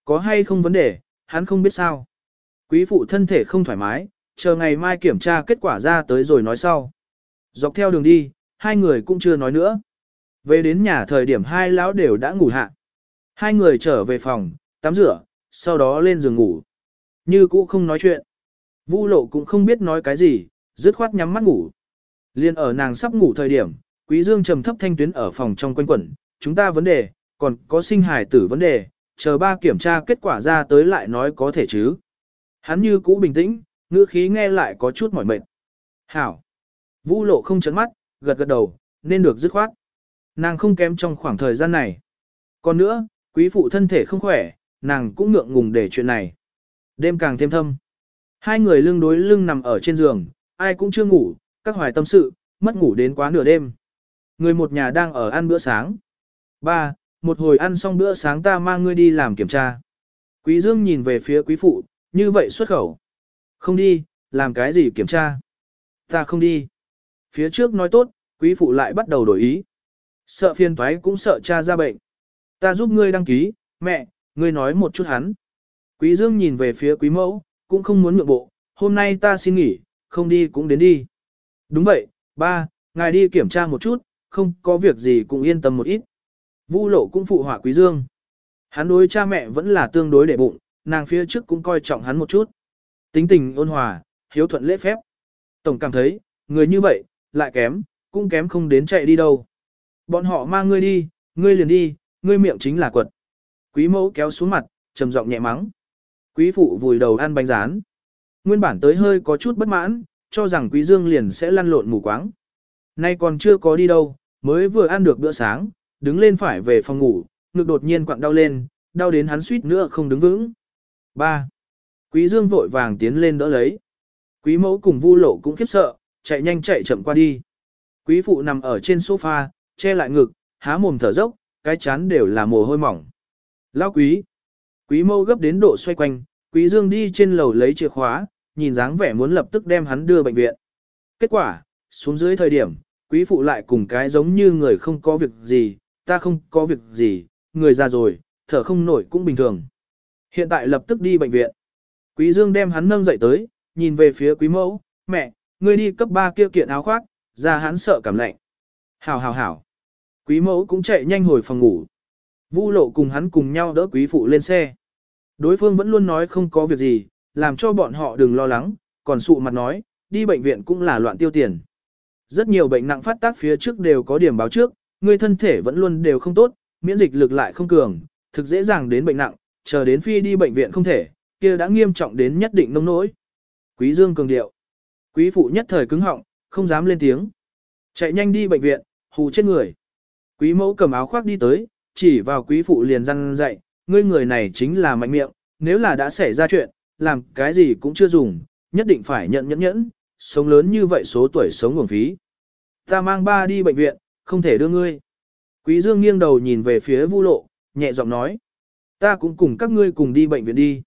Có hay không vấn đề, hắn không biết sao. Quý phụ thân thể không thoải mái, chờ ngày mai kiểm tra kết quả ra tới rồi nói sau. Dọc theo đường đi, hai người cũng chưa nói nữa. Về đến nhà thời điểm hai lão đều đã ngủ hạ. Hai người trở về phòng, tắm rửa, sau đó lên giường ngủ. Như cũ không nói chuyện. Vu lộ cũng không biết nói cái gì, dứt khoát nhắm mắt ngủ. Liên ở nàng sắp ngủ thời điểm, Quý Dương trầm thấp thanh tuyến ở phòng trong quanh quẩn, chúng ta vấn đề, còn có sinh hài tử vấn đề, chờ ba kiểm tra kết quả ra tới lại nói có thể chứ. Hắn như cũ bình tĩnh, ngữ khí nghe lại có chút mỏi mệt. Hảo. Vu lộ không chấn mắt, gật gật đầu, nên được dứt khoát. Nàng không kém trong khoảng thời gian này. Còn nữa, quý phụ thân thể không khỏe, nàng cũng ngượng ngùng để chuyện này. Đêm càng thêm thâm. Hai người lưng đối lưng nằm ở trên giường, ai cũng chưa ngủ, các hoài tâm sự, mất ngủ đến quá nửa đêm. Người một nhà đang ở ăn bữa sáng. Ba, một hồi ăn xong bữa sáng ta mang ngươi đi làm kiểm tra. Quý Dương nhìn về phía quý phụ, như vậy xuất khẩu. Không đi, làm cái gì kiểm tra? Ta không đi. Phía trước nói tốt, quý phụ lại bắt đầu đổi ý. Sợ phiền toái cũng sợ cha ra bệnh. Ta giúp ngươi đăng ký, mẹ, ngươi nói một chút hắn. Quý Dương nhìn về phía quý mẫu, cũng không muốn nhượng bộ, hôm nay ta xin nghỉ, không đi cũng đến đi. Đúng vậy, ba, ngài đi kiểm tra một chút, không có việc gì cũng yên tâm một ít. Vu lộ cũng phụ họa quý dương. Hắn đối cha mẹ vẫn là tương đối để bụng, nàng phía trước cũng coi trọng hắn một chút. Tính tình ôn hòa, hiếu thuận lễ phép. Tổng cảm thấy, người như vậy, lại kém, cũng kém không đến chạy đi đâu. Bọn họ mang ngươi đi, ngươi liền đi, ngươi miệng chính là quật. Quý mẫu kéo xuống mặt, trầm giọng nhẹ mắng. Quý phụ vùi đầu ăn bánh rán. Nguyên bản tới hơi có chút bất mãn, cho rằng quý dương liền sẽ lăn lộn mù quáng. Nay còn chưa có đi đâu, mới vừa ăn được bữa sáng, đứng lên phải về phòng ngủ, ngực đột nhiên quặn đau lên, đau đến hắn suýt nữa không đứng vững. 3. Quý Dương vội vàng tiến lên đỡ lấy. Quý mẫu cùng vu lộ cũng khiếp sợ, chạy nhanh chạy chậm qua đi. Quý phụ nằm ở trên sofa, che lại ngực, há mồm thở dốc, cái chán đều là mồ hôi mỏng. Lao quý. Quý mẫu gấp đến độ xoay quanh, quý dương đi trên lầu lấy chìa khóa, nhìn dáng vẻ muốn lập tức đem hắn đưa bệnh viện. Kết quả, xuống dưới thời điểm, quý phụ lại cùng cái giống như người không có việc gì, ta không có việc gì, người già rồi, thở không nổi cũng bình thường. Hiện tại lập tức đi bệnh viện. Quý Dương đem hắn nâng dậy tới, nhìn về phía quý mẫu, mẹ, ngươi đi cấp ba kia kiện áo khoác, ra hắn sợ cảm lạnh. Hảo hảo hảo. Quý mẫu cũng chạy nhanh hồi phòng ngủ. Vu lộ cùng hắn cùng nhau đỡ quý phụ lên xe. Đối phương vẫn luôn nói không có việc gì, làm cho bọn họ đừng lo lắng, còn sụ mặt nói, đi bệnh viện cũng là loạn tiêu tiền. Rất nhiều bệnh nặng phát tác phía trước đều có điểm báo trước, người thân thể vẫn luôn đều không tốt, miễn dịch lực lại không cường, thực dễ dàng đến bệnh nặng, chờ đến phi đi bệnh viện không thể, kia đã nghiêm trọng đến nhất định nông nỗi. Quý Dương cường điệu. Quý phụ nhất thời cứng họng, không dám lên tiếng. Chạy nhanh đi bệnh viện, hù chết người. Quý mẫu cầm áo khoác đi tới, chỉ vào quý phụ liền răn dạy, ngươi người này chính là mạnh miệng, nếu là đã xảy ra chuyện, làm cái gì cũng chưa dùng, nhất định phải nhận nhẫn nhẫn, sống lớn như vậy số tuổi sống nguồn phí. Ta mang ba đi bệnh viện, không thể đưa ngươi. Quý Dương nghiêng đầu nhìn về phía Vu Lộ, nhẹ giọng nói. Ta cũng cùng các ngươi cùng đi bệnh viện đi.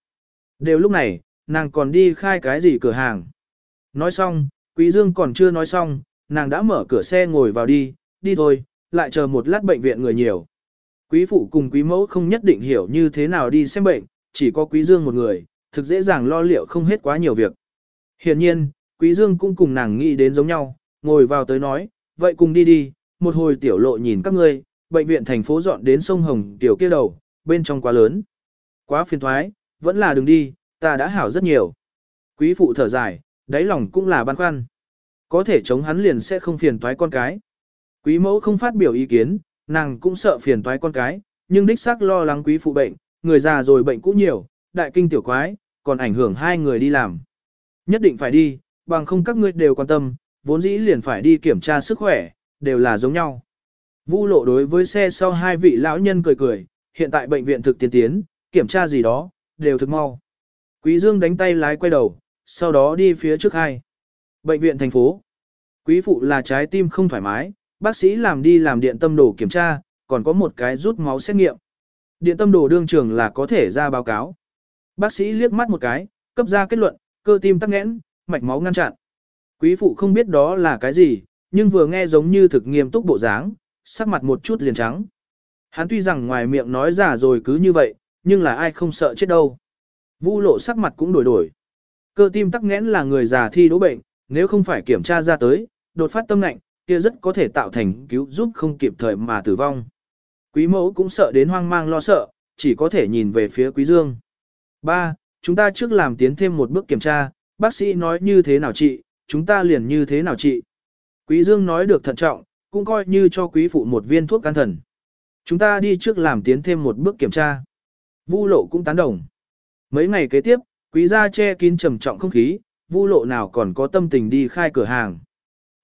Đều lúc này, nàng còn đi khai cái gì cửa hàng. Nói xong, Quý Dương còn chưa nói xong, nàng đã mở cửa xe ngồi vào đi, đi thôi, lại chờ một lát bệnh viện người nhiều. Quý phụ cùng quý mẫu không nhất định hiểu như thế nào đi xem bệnh, chỉ có quý dương một người, thực dễ dàng lo liệu không hết quá nhiều việc. Hiện nhiên, quý dương cũng cùng nàng nghĩ đến giống nhau, ngồi vào tới nói, vậy cùng đi đi, một hồi tiểu lộ nhìn các ngươi, bệnh viện thành phố dọn đến sông Hồng tiểu kia đầu, bên trong quá lớn. Quá phiền thoái, vẫn là đừng đi, ta đã hảo rất nhiều. Quý phụ thở dài, đáy lòng cũng là băn khoăn. Có thể chống hắn liền sẽ không phiền toái con cái. Quý mẫu không phát biểu ý kiến, nàng cũng sợ phiền toái con cái, nhưng đích xác lo lắng quý phụ bệnh, người già rồi bệnh cũng nhiều, đại kinh tiểu quái, còn ảnh hưởng hai người đi làm. Nhất định phải đi, bằng không các ngươi đều quan tâm, vốn dĩ liền phải đi kiểm tra sức khỏe, đều là giống nhau. Vu lộ đối với xe sau hai vị lão nhân cười cười, hiện tại bệnh viện thực tiến tiến, kiểm tra gì đó, đều thực mau. Quý Dương đánh tay lái quay đầu, sau đó đi phía trước hai. Bệnh viện thành phố. Quý phụ là trái tim không thoải mái, bác sĩ làm đi làm điện tâm đồ kiểm tra, còn có một cái rút máu xét nghiệm. Điện tâm đồ đương trường là có thể ra báo cáo. Bác sĩ liếc mắt một cái, cấp ra kết luận, cơ tim tắc nghẽn, mạch máu ngăn chặn. Quý phụ không biết đó là cái gì, nhưng vừa nghe giống như thực nghiêm túc bộ dáng, sắc mặt một chút liền trắng. Hắn tuy rằng ngoài miệng nói giả rồi cứ như vậy, nhưng là ai không sợ chết đâu. Vu lộ sắc mặt cũng đổi đổi. Cơ tim tắc nghẽn là người già thi đỗ bệnh, nếu không phải kiểm tra ra tới, đột phát tâm lạnh, kia rất có thể tạo thành cứu giúp không kịp thời mà tử vong. Quý mẫu cũng sợ đến hoang mang lo sợ, chỉ có thể nhìn về phía quý dương. Ba, chúng ta trước làm tiến thêm một bước kiểm tra, bác sĩ nói như thế nào chị, chúng ta liền như thế nào chị. Quý dương nói được thận trọng, cũng coi như cho quý phụ một viên thuốc can thần. Chúng ta đi trước làm tiến thêm một bước kiểm tra. Vu lộ cũng tán đồng. Mấy ngày kế tiếp, quý gia che kín trầm trọng không khí, vu lộ nào còn có tâm tình đi khai cửa hàng.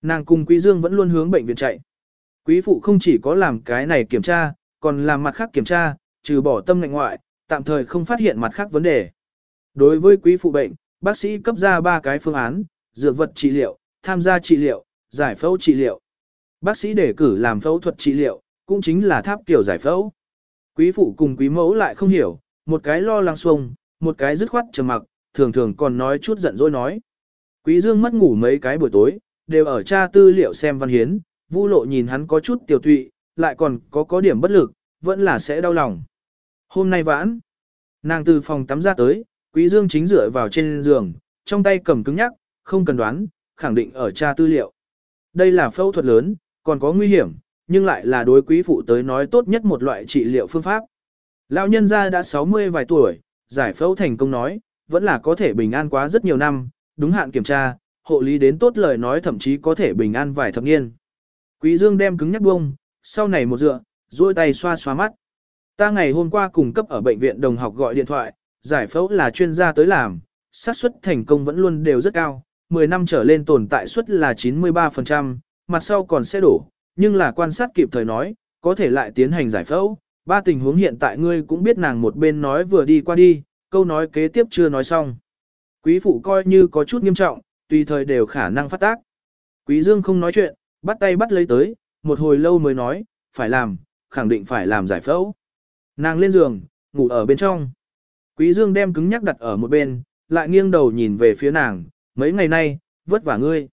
Nàng cùng quý dương vẫn luôn hướng bệnh viện chạy. Quý phụ không chỉ có làm cái này kiểm tra, còn làm mặt khác kiểm tra, trừ bỏ tâm ngạnh ngoại, tạm thời không phát hiện mặt khác vấn đề. Đối với quý phụ bệnh, bác sĩ cấp ra ba cái phương án, dược vật trị liệu, tham gia trị liệu, giải phẫu trị liệu. Bác sĩ đề cử làm phẫu thuật trị liệu, cũng chính là tháp kiểu giải phẫu. Quý phụ cùng quý mẫu lại không hiểu, một cái lo lắng xuông, một cái dứt khoát trầm mặc, thường thường còn nói chút giận dỗi nói. Quý Dương mất ngủ mấy cái buổi tối, đều ở tra tư liệu xem văn hiến, Vu lộ nhìn hắn có chút tiểu tụy, lại còn có có điểm bất lực, vẫn là sẽ đau lòng. Hôm nay vãn, nàng từ phòng tắm ra tới, Quý Dương chính dựa vào trên giường, trong tay cầm cứng nhắc, không cần đoán, khẳng định ở tra tư liệu. Đây là phẫu thuật lớn, còn có nguy hiểm, nhưng lại là đối quý phụ tới nói tốt nhất một loại trị liệu phương pháp. Lão nhân gia đã 60 vài tuổi, giải phẫu thành công nói, vẫn là có thể bình an quá rất nhiều năm, đúng hạn kiểm tra, hộ lý đến tốt lời nói thậm chí có thể bình an vài thập niên. Quý Dương đem cứng nhắc bông, sau này một dựa, duỗi tay xoa xoa mắt. Ta ngày hôm qua cùng cấp ở bệnh viện đồng học gọi điện thoại, giải phẫu là chuyên gia tới làm, xác suất thành công vẫn luôn đều rất cao, 10 năm trở lên tồn tại suất là 93%, mặt sau còn sẽ đổ, nhưng là quan sát kịp thời nói, có thể lại tiến hành giải phẫu. Ba tình huống hiện tại ngươi cũng biết nàng một bên nói vừa đi qua đi, câu nói kế tiếp chưa nói xong. Quý phụ coi như có chút nghiêm trọng, tùy thời đều khả năng phát tác. Quý Dương không nói chuyện, bắt tay bắt lấy tới, một hồi lâu mới nói, phải làm, khẳng định phải làm giải phẫu. Nàng lên giường, ngủ ở bên trong. Quý Dương đem cứng nhắc đặt ở một bên, lại nghiêng đầu nhìn về phía nàng, mấy ngày nay, vất vả ngươi.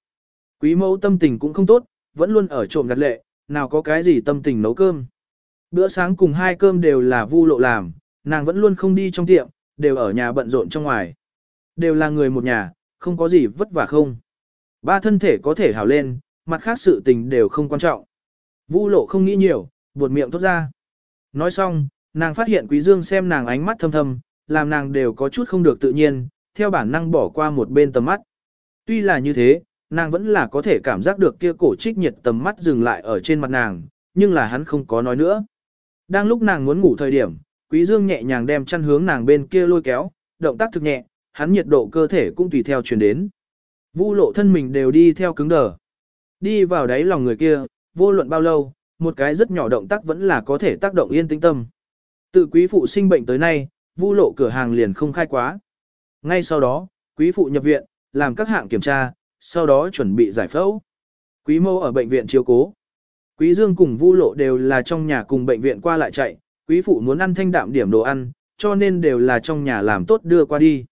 Quý mẫu tâm tình cũng không tốt, vẫn luôn ở trộm gặt lệ, nào có cái gì tâm tình nấu cơm. Bữa sáng cùng hai cơm đều là vu lộ làm, nàng vẫn luôn không đi trong tiệm, đều ở nhà bận rộn trong ngoài. Đều là người một nhà, không có gì vất vả không. Ba thân thể có thể hảo lên, mặt khác sự tình đều không quan trọng. Vu lộ không nghĩ nhiều, buột miệng tốt ra. Nói xong, nàng phát hiện quý dương xem nàng ánh mắt thâm thâm, làm nàng đều có chút không được tự nhiên, theo bản năng bỏ qua một bên tầm mắt. Tuy là như thế, nàng vẫn là có thể cảm giác được kia cổ trích nhiệt tầm mắt dừng lại ở trên mặt nàng, nhưng là hắn không có nói nữa. Đang lúc nàng muốn ngủ thời điểm, quý dương nhẹ nhàng đem chăn hướng nàng bên kia lôi kéo, động tác thực nhẹ, hắn nhiệt độ cơ thể cũng tùy theo truyền đến. Vu lộ thân mình đều đi theo cứng đờ. Đi vào đáy lòng người kia, vô luận bao lâu, một cái rất nhỏ động tác vẫn là có thể tác động yên tĩnh tâm. Tự quý phụ sinh bệnh tới nay, vu lộ cửa hàng liền không khai quá. Ngay sau đó, quý phụ nhập viện, làm các hạng kiểm tra, sau đó chuẩn bị giải phẫu. Quý mâu ở bệnh viện chiếu cố. Quý dương cùng vu lộ đều là trong nhà cùng bệnh viện qua lại chạy, quý phụ muốn ăn thanh đạm điểm đồ ăn, cho nên đều là trong nhà làm tốt đưa qua đi.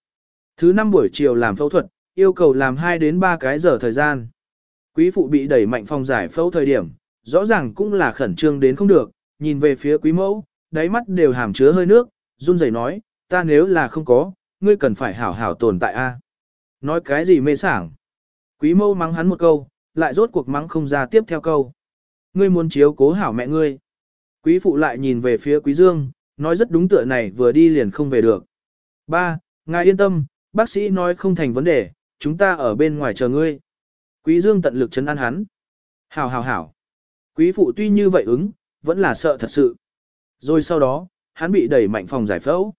Thứ năm buổi chiều làm phẫu thuật, yêu cầu làm 2 đến 3 cái giờ thời gian. Quý phụ bị đẩy mạnh phòng giải phẫu thời điểm, rõ ràng cũng là khẩn trương đến không được, nhìn về phía quý mẫu, đáy mắt đều hàm chứa hơi nước, run rẩy nói, ta nếu là không có, ngươi cần phải hảo hảo tồn tại a. Nói cái gì mê sảng. Quý mẫu mắng hắn một câu, lại rốt cuộc mắng không ra tiếp theo câu. Ngươi muốn chiếu cố hảo mẹ ngươi. Quý phụ lại nhìn về phía quý dương, nói rất đúng tựa này vừa đi liền không về được. Ba, ngài yên tâm, bác sĩ nói không thành vấn đề, chúng ta ở bên ngoài chờ ngươi. Quý dương tận lực chấn an hắn. Hảo hảo hảo. Quý phụ tuy như vậy ứng, vẫn là sợ thật sự. Rồi sau đó, hắn bị đẩy mạnh phòng giải phẫu.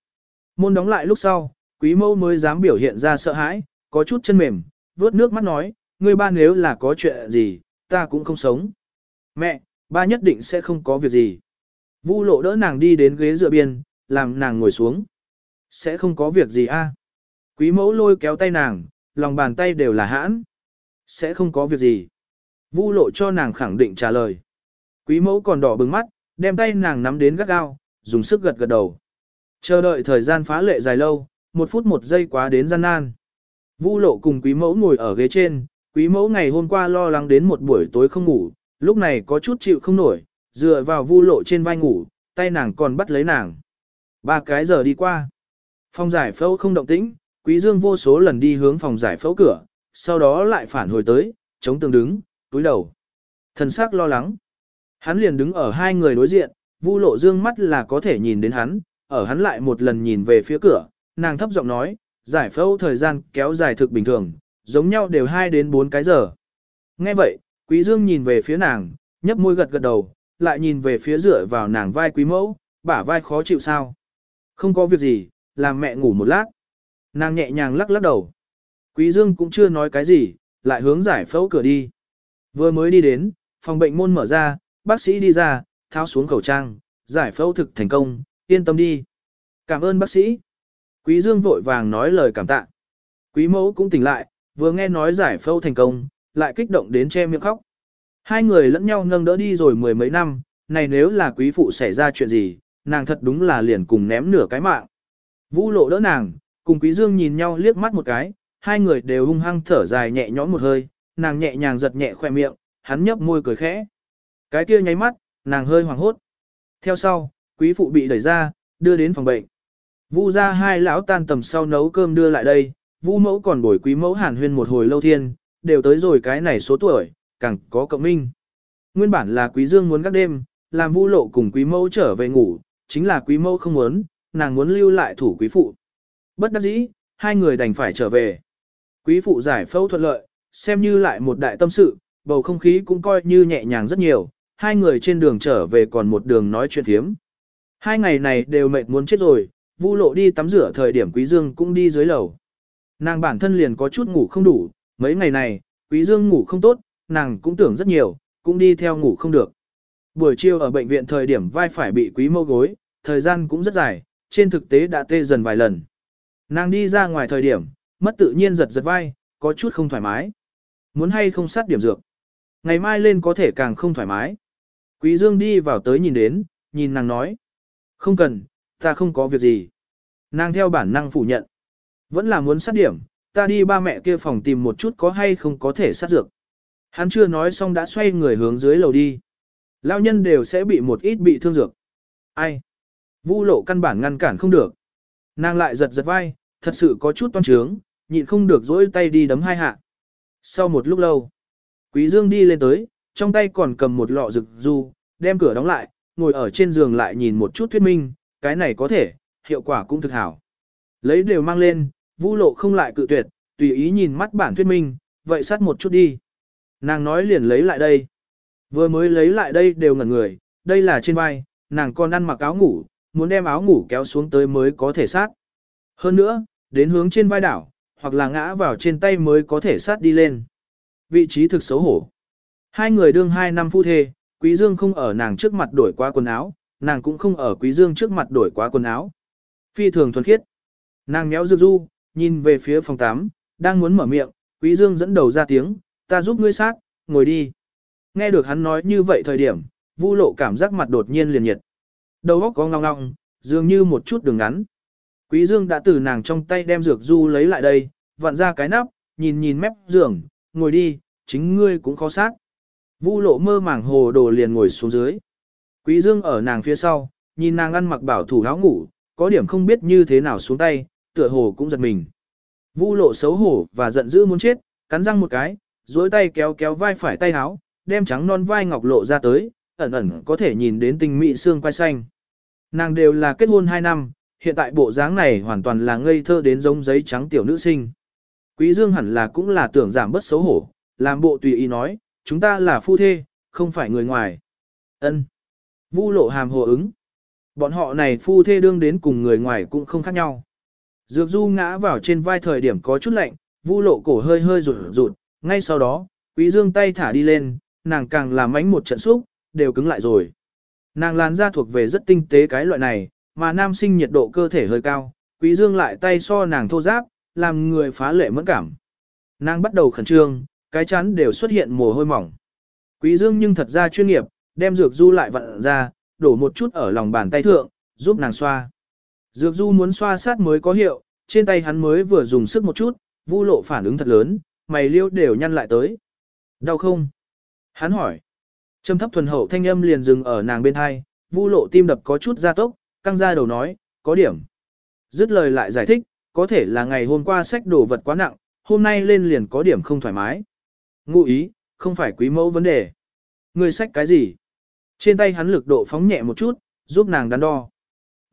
Môn đóng lại lúc sau, quý Mâu mới dám biểu hiện ra sợ hãi, có chút chân mềm, vớt nước mắt nói, ngươi ba nếu là có chuyện gì, ta cũng không sống. Mẹ, ba nhất định sẽ không có việc gì. Vu lộ đỡ nàng đi đến ghế dựa biên, làm nàng ngồi xuống. Sẽ không có việc gì a? Quý mẫu lôi kéo tay nàng, lòng bàn tay đều là hãn. Sẽ không có việc gì. Vu lộ cho nàng khẳng định trả lời. Quý mẫu còn đỏ bừng mắt, đem tay nàng nắm đến gắt gao, dùng sức gật gật đầu. Chờ đợi thời gian phá lệ dài lâu, một phút một giây quá đến gian nan. Vu lộ cùng quý mẫu ngồi ở ghế trên, quý mẫu ngày hôm qua lo lắng đến một buổi tối không ngủ, lúc này có chút chịu không nổi, dựa vào vu lộ trên vai ngủ, tay nàng còn bắt lấy nàng. Ba cái giờ đi qua. phong giải phẫu không động tĩnh, quý dương vô số lần đi hướng phòng giải phẫu cửa, sau đó lại phản hồi tới, chống tường đứng, túi đầu. Thần sắc lo lắng. Hắn liền đứng ở hai người đối diện, vu lộ dương mắt là có thể nhìn đến hắn, ở hắn lại một lần nhìn về phía cửa, nàng thấp giọng nói, giải phẫu thời gian kéo dài thực bình thường, giống nhau đều 2 đến 4 cái giờ. Nghe vậy, quý dương nhìn về phía nàng, nhấp môi gật gật đầu, lại nhìn về phía dựa vào nàng vai quý mẫu, bả vai khó chịu sao. Không có việc gì, làm mẹ ngủ một lát. Nàng nhẹ nhàng lắc lắc đầu. Quý dương cũng chưa nói cái gì, lại hướng giải phẫu cửa đi. Vừa mới đi đến, phòng bệnh môn mở ra, bác sĩ đi ra, tháo xuống khẩu trang, giải phẫu thực thành công, yên tâm đi. Cảm ơn bác sĩ. Quý Dương vội vàng nói lời cảm tạ. Quý mẫu cũng tỉnh lại, vừa nghe nói giải phẫu thành công, lại kích động đến che miệng khóc. Hai người lẫn nhau nâng đỡ đi rồi mười mấy năm, này nếu là quý phụ xảy ra chuyện gì, nàng thật đúng là liền cùng ném nửa cái mạng. Vũ lộ đỡ nàng, cùng quý dương nhìn nhau liếc mắt một cái, hai người đều hung hăng thở dài nhẹ nhõm một hơi, nàng nhẹ nhàng giật nhẹ khoe miệng, hắn nhấp môi cười khẽ. Cái kia nháy mắt, nàng hơi hoảng hốt. Theo sau, quý phụ bị đẩy ra, đưa đến phòng bệnh. Vu gia hai lão tan tầm sau nấu cơm đưa lại đây, Vu mẫu còn bồi quý mẫu hàn huyên một hồi lâu thiên, đều tới rồi cái này số tuổi, càng có cộng minh. Nguyên bản là quý dương muốn gác đêm, làm Vu lộ cùng quý mẫu trở về ngủ, chính là quý mẫu không muốn, nàng muốn lưu lại thủ quý phụ. Bất đắc dĩ, hai người đành phải trở về. Quý phụ giải phẫu thuận lợi, xem như lại một đại tâm sự, bầu không khí cũng coi như nhẹ nhàng rất nhiều, hai người trên đường trở về còn một đường nói chuyện thiếm. Hai ngày này đều mệt muốn chết rồi, Vu lộ đi tắm rửa thời điểm Quý Dương cũng đi dưới lầu. Nàng bản thân liền có chút ngủ không đủ, mấy ngày này, Quý Dương ngủ không tốt, nàng cũng tưởng rất nhiều, cũng đi theo ngủ không được. Buổi chiều ở bệnh viện thời điểm vai phải bị Quý mâu gối, thời gian cũng rất dài, trên thực tế đã tê dần vài lần. Nàng đi ra ngoài thời điểm, mất tự nhiên giật giật vai, có chút không thoải mái. Muốn hay không sát điểm dược. Ngày mai lên có thể càng không thoải mái. Quý Dương đi vào tới nhìn đến, nhìn nàng nói. Không cần, ta không có việc gì. Nàng theo bản năng phủ nhận. Vẫn là muốn sát điểm, ta đi ba mẹ kia phòng tìm một chút có hay không có thể sát dược. Hắn chưa nói xong đã xoay người hướng dưới lầu đi. Lão nhân đều sẽ bị một ít bị thương dược. Ai? Vu lộ căn bản ngăn cản không được. Nàng lại giật giật vai, thật sự có chút toan trướng, nhịn không được dỗi tay đi đấm hai hạ. Sau một lúc lâu, Quý Dương đi lên tới, trong tay còn cầm một lọ rực du, đem cửa đóng lại, ngồi ở trên giường lại nhìn một chút thuyết minh, cái này có thể, hiệu quả cũng thực hảo. Lấy đều mang lên, Vu lộ không lại cự tuyệt, tùy ý nhìn mắt bản thuyết minh, vậy sát một chút đi. Nàng nói liền lấy lại đây. Vừa mới lấy lại đây đều ngẩn người, đây là trên vai, nàng còn ăn mặc áo ngủ, muốn đem áo ngủ kéo xuống tới mới có thể sát. Hơn nữa, đến hướng trên vai đảo, hoặc là ngã vào trên tay mới có thể sát đi lên. Vị trí thực xấu hổ. Hai người đương hai năm phu thê, Quý Dương không ở nàng trước mặt đổi qua quần áo, nàng cũng không ở Quý Dương trước mặt đổi qua quần áo. Phi thường thuần khiết. Nàng méo dược du, nhìn về phía phòng 8, đang muốn mở miệng, Quý Dương dẫn đầu ra tiếng, ta giúp ngươi sát, ngồi đi. Nghe được hắn nói như vậy thời điểm, Vu lộ cảm giác mặt đột nhiên liền nhiệt. Đầu óc có ngong ngong, dường như một chút đường ngắn. Quý Dương đã từ nàng trong tay đem dược du lấy lại đây, vặn ra cái nắp, nhìn nhìn mép giường, ngồi đi, chính ngươi cũng khó sát. Vu lộ mơ màng hồ đồ liền ngồi xuống dưới. Quý Dương ở nàng phía sau, nhìn nàng ăn mặc bảo thủ áo ngủ, có điểm không biết như thế nào xuống tay, tựa hồ cũng giật mình. Vu lộ xấu hổ và giận dữ muốn chết, cắn răng một cái, duỗi tay kéo kéo vai phải tay áo, đem trắng non vai ngọc lộ ra tới, ẩn ẩn có thể nhìn đến tình mị xương quai xanh. Nàng đều là kết hôn 2 năm, hiện tại bộ dáng này hoàn toàn là ngây thơ đến giống giấy trắng tiểu nữ sinh. Quý Dương hẳn là cũng là tưởng giảm bớt xấu hổ, làm bộ tùy ý nói, chúng ta là phu thê, không phải người ngoài. Ân. Vu lộ hàm hồ ứng. Bọn họ này phu thê đương đến cùng người ngoài cũng không khác nhau. Dược du ngã vào trên vai thời điểm có chút lạnh, vu lộ cổ hơi hơi rụt rụt, ngay sau đó, quý dương tay thả đi lên, nàng càng làm ánh một trận xúc, đều cứng lại rồi. Nàng làn da thuộc về rất tinh tế cái loại này, mà nam sinh nhiệt độ cơ thể hơi cao, quý dương lại tay so nàng thô giáp, làm người phá lệ mẫn cảm. Nàng bắt đầu khẩn trương, cái chắn đều xuất hiện mồ hôi mỏng. Quý dương nhưng thật ra chuyên nghiệp, đem dược du lại vặn ra, đổ một chút ở lòng bàn tay thượng, giúp nàng xoa. Dược du muốn xoa sát mới có hiệu, trên tay hắn mới vừa dùng sức một chút, vu lộ phản ứng thật lớn, mày liêu đều nhăn lại tới. Đau không? Hắn hỏi. Trầm thấp thuần hậu thanh âm liền dừng ở nàng bên hai, vu lộ tim đập có chút gia tốc, căng ra đầu nói, có điểm. Dứt lời lại giải thích, có thể là ngày hôm qua sách đồ vật quá nặng, hôm nay lên liền có điểm không thoải mái. Ngụ ý, không phải quý mẫu vấn đề. Người sách cái gì? Trên tay hắn lực độ phóng nhẹ một chút, giúp nàng đắn đo.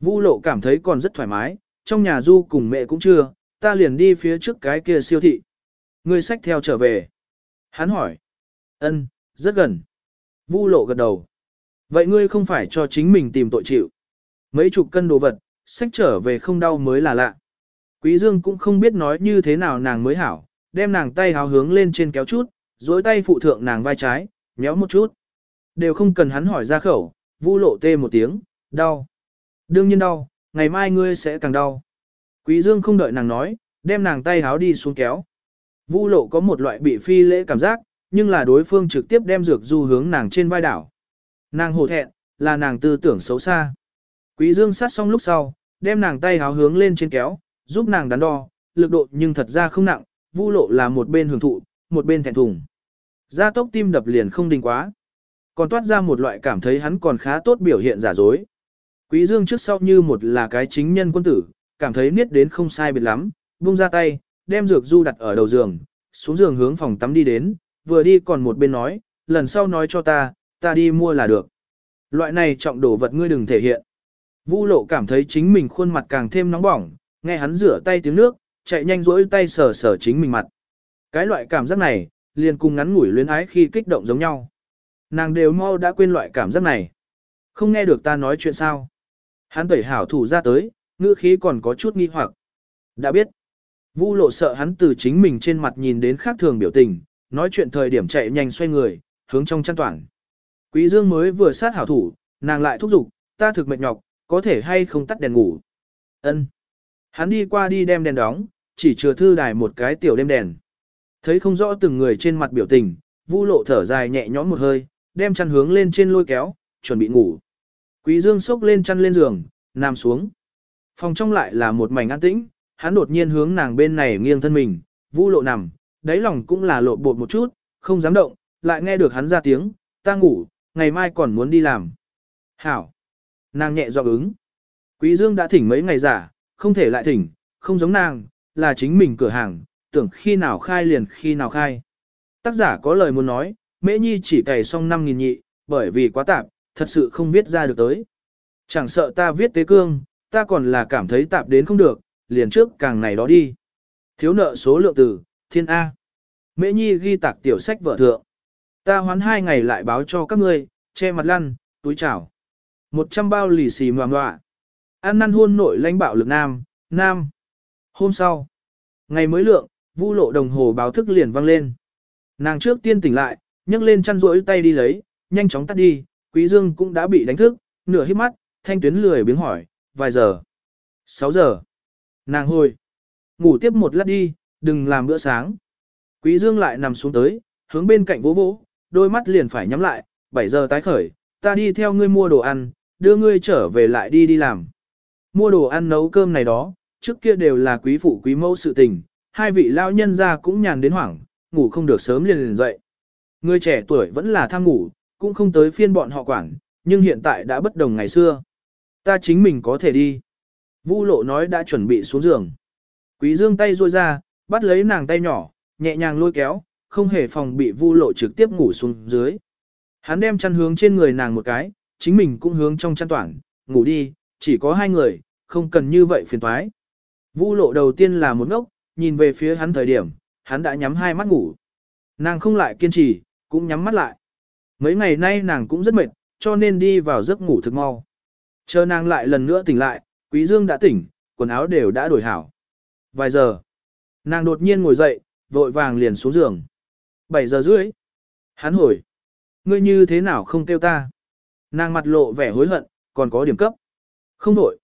Vu lộ cảm thấy còn rất thoải mái, trong nhà du cùng mẹ cũng chưa, ta liền đi phía trước cái kia siêu thị. Người sách theo trở về. Hắn hỏi. Ân, rất gần. Vu lộ gật đầu. Vậy ngươi không phải cho chính mình tìm tội chịu. Mấy chục cân đồ vật, sách trở về không đau mới là lạ. Quý Dương cũng không biết nói như thế nào nàng mới hảo, đem nàng tay háo hướng lên trên kéo chút, duỗi tay phụ thượng nàng vai trái, nhéo một chút. Đều không cần hắn hỏi ra khẩu, vu lộ tê một tiếng, đau. Đương nhiên đau, ngày mai ngươi sẽ càng đau. Quý Dương không đợi nàng nói, đem nàng tay háo đi xuống kéo. Vu lộ có một loại bị phi lễ cảm giác, nhưng là đối phương trực tiếp đem dược du hướng nàng trên vai đảo. Nàng hổ thẹn, là nàng tư tưởng xấu xa. Quý Dương sát xong lúc sau, đem nàng tay háo hướng lên trên kéo, giúp nàng đắn đo, lực độ nhưng thật ra không nặng, vu lộ là một bên hưởng thụ, một bên thẹn thùng. Gia tốc tim đập liền không đình quá. Còn toát ra một loại cảm thấy hắn còn khá tốt biểu hiện giả dối. Quý Dương trước sau như một là cái chính nhân quân tử, cảm thấy niết đến không sai biệt lắm, buông ra tay, đem dược du đặt ở đầu giường, xuống giường hướng phòng tắm đi đến, vừa đi còn một bên nói, lần sau nói cho ta, ta đi mua là được. Loại này trọng đồ vật ngươi đừng thể hiện. Vu lộ cảm thấy chính mình khuôn mặt càng thêm nóng bỏng, nghe hắn rửa tay tiếng nước, chạy nhanh rỗi tay sờ sờ chính mình mặt. Cái loại cảm giác này, liền cùng ngắn ngủi luyến ái khi kích động giống nhau. Nàng đều mau đã quên loại cảm giác này. Không nghe được ta nói chuyện sao. Hắn tẩy hảo thủ ra tới, ngữ khí còn có chút nghi hoặc. Đã biết. Vu lộ sợ hắn từ chính mình trên mặt nhìn đến khác thường biểu tình, nói chuyện thời điểm chạy nhanh xoay người, hướng trong chăn toàn. Quý Dương mới vừa sát hảo thủ, nàng lại thúc giục, ta thực mệt nhọc, có thể hay không tắt đèn ngủ. Ân. Hắn đi qua đi đem đèn đóng, chỉ chừa thư đài một cái tiểu đêm đèn. Thấy không rõ từng người trên mặt biểu tình, Vu lộ thở dài nhẹ nhõm một hơi, đem chăn hướng lên trên lôi kéo, chuẩn bị ngủ. Quý Dương sốc lên chăn lên giường, nằm xuống. Phòng trong lại là một mảnh an tĩnh, hắn đột nhiên hướng nàng bên này nghiêng thân mình, Vu lộ nằm, đáy lòng cũng là lộ bột một chút, không dám động, lại nghe được hắn ra tiếng, ta ngủ, ngày mai còn muốn đi làm. Hảo. Nàng nhẹ giọng ứng. Quý Dương đã thỉnh mấy ngày giả, không thể lại thỉnh, không giống nàng, là chính mình cửa hàng, tưởng khi nào khai liền khi nào khai. Tác giả có lời muốn nói, Mễ Nhi chỉ cày xong 5.000 nhị, bởi vì quá tạp, thật sự không viết ra được tới. Chẳng sợ ta viết tế cương, ta còn là cảm thấy tạp đến không được, liền trước càng này đó đi. Thiếu nợ số lượng từ, thiên A. Mễ Nhi ghi tạc tiểu sách vợ thượng. Ta hoán hai ngày lại báo cho các ngươi, che mặt lăn, túi chảo. Một trăm bao lì xì ngoạm ngoạ. Ăn năn hôn nội lãnh bạo lực nam, nam. Hôm sau, ngày mới lượng, vu lộ đồng hồ báo thức liền vang lên. Nàng trước tiên tỉnh lại, nhấc lên chăn rỗi tay đi lấy, nhanh chóng tắt đi, quý dương cũng đã bị đánh thức, nửa hít mắt, thanh tuyến lười biếng hỏi, vài giờ. sáu giờ. Nàng hồi. Ngủ tiếp một lát đi, đừng làm bữa sáng. Quý dương lại nằm xuống tới, hướng bên cạnh vỗ vỗ, đôi mắt liền phải nhắm lại, 7 giờ tái khởi, ta đi theo ngươi mua đồ ăn, đưa ngươi trở về lại đi đi làm. Mua đồ ăn nấu cơm này đó, trước kia đều là quý phụ quý mẫu sự tình, hai vị lao nhân ra cũng nhàn đến hoảng, ngủ không được sớm liền liền dậy. Người trẻ tuổi vẫn là tham ngủ, cũng không tới phiên bọn họ quản, nhưng hiện tại đã bất đồng ngày xưa. Ta chính mình có thể đi. Vu lộ nói đã chuẩn bị xuống giường. Quý dương tay ruôi ra, bắt lấy nàng tay nhỏ, nhẹ nhàng lôi kéo, không hề phòng bị vu lộ trực tiếp ngủ xuống dưới. Hắn đem chăn hướng trên người nàng một cái, chính mình cũng hướng trong chăn toàn, ngủ đi, chỉ có hai người, không cần như vậy phiền toái. Vu lộ đầu tiên là một ngốc, nhìn về phía hắn thời điểm, hắn đã nhắm hai mắt ngủ. Nàng không lại kiên trì, cũng nhắm mắt lại. Mấy ngày nay nàng cũng rất mệt, cho nên đi vào giấc ngủ thực mau. Chờ nàng lại lần nữa tỉnh lại, Quý Dương đã tỉnh, quần áo đều đã đổi hảo. Vài giờ, nàng đột nhiên ngồi dậy, vội vàng liền xuống giường. 7 giờ rưỡi. Hắn hỏi. Ngươi như thế nào không kêu ta? Nàng mặt lộ vẻ hối hận, còn có điểm cấp. Không đổi.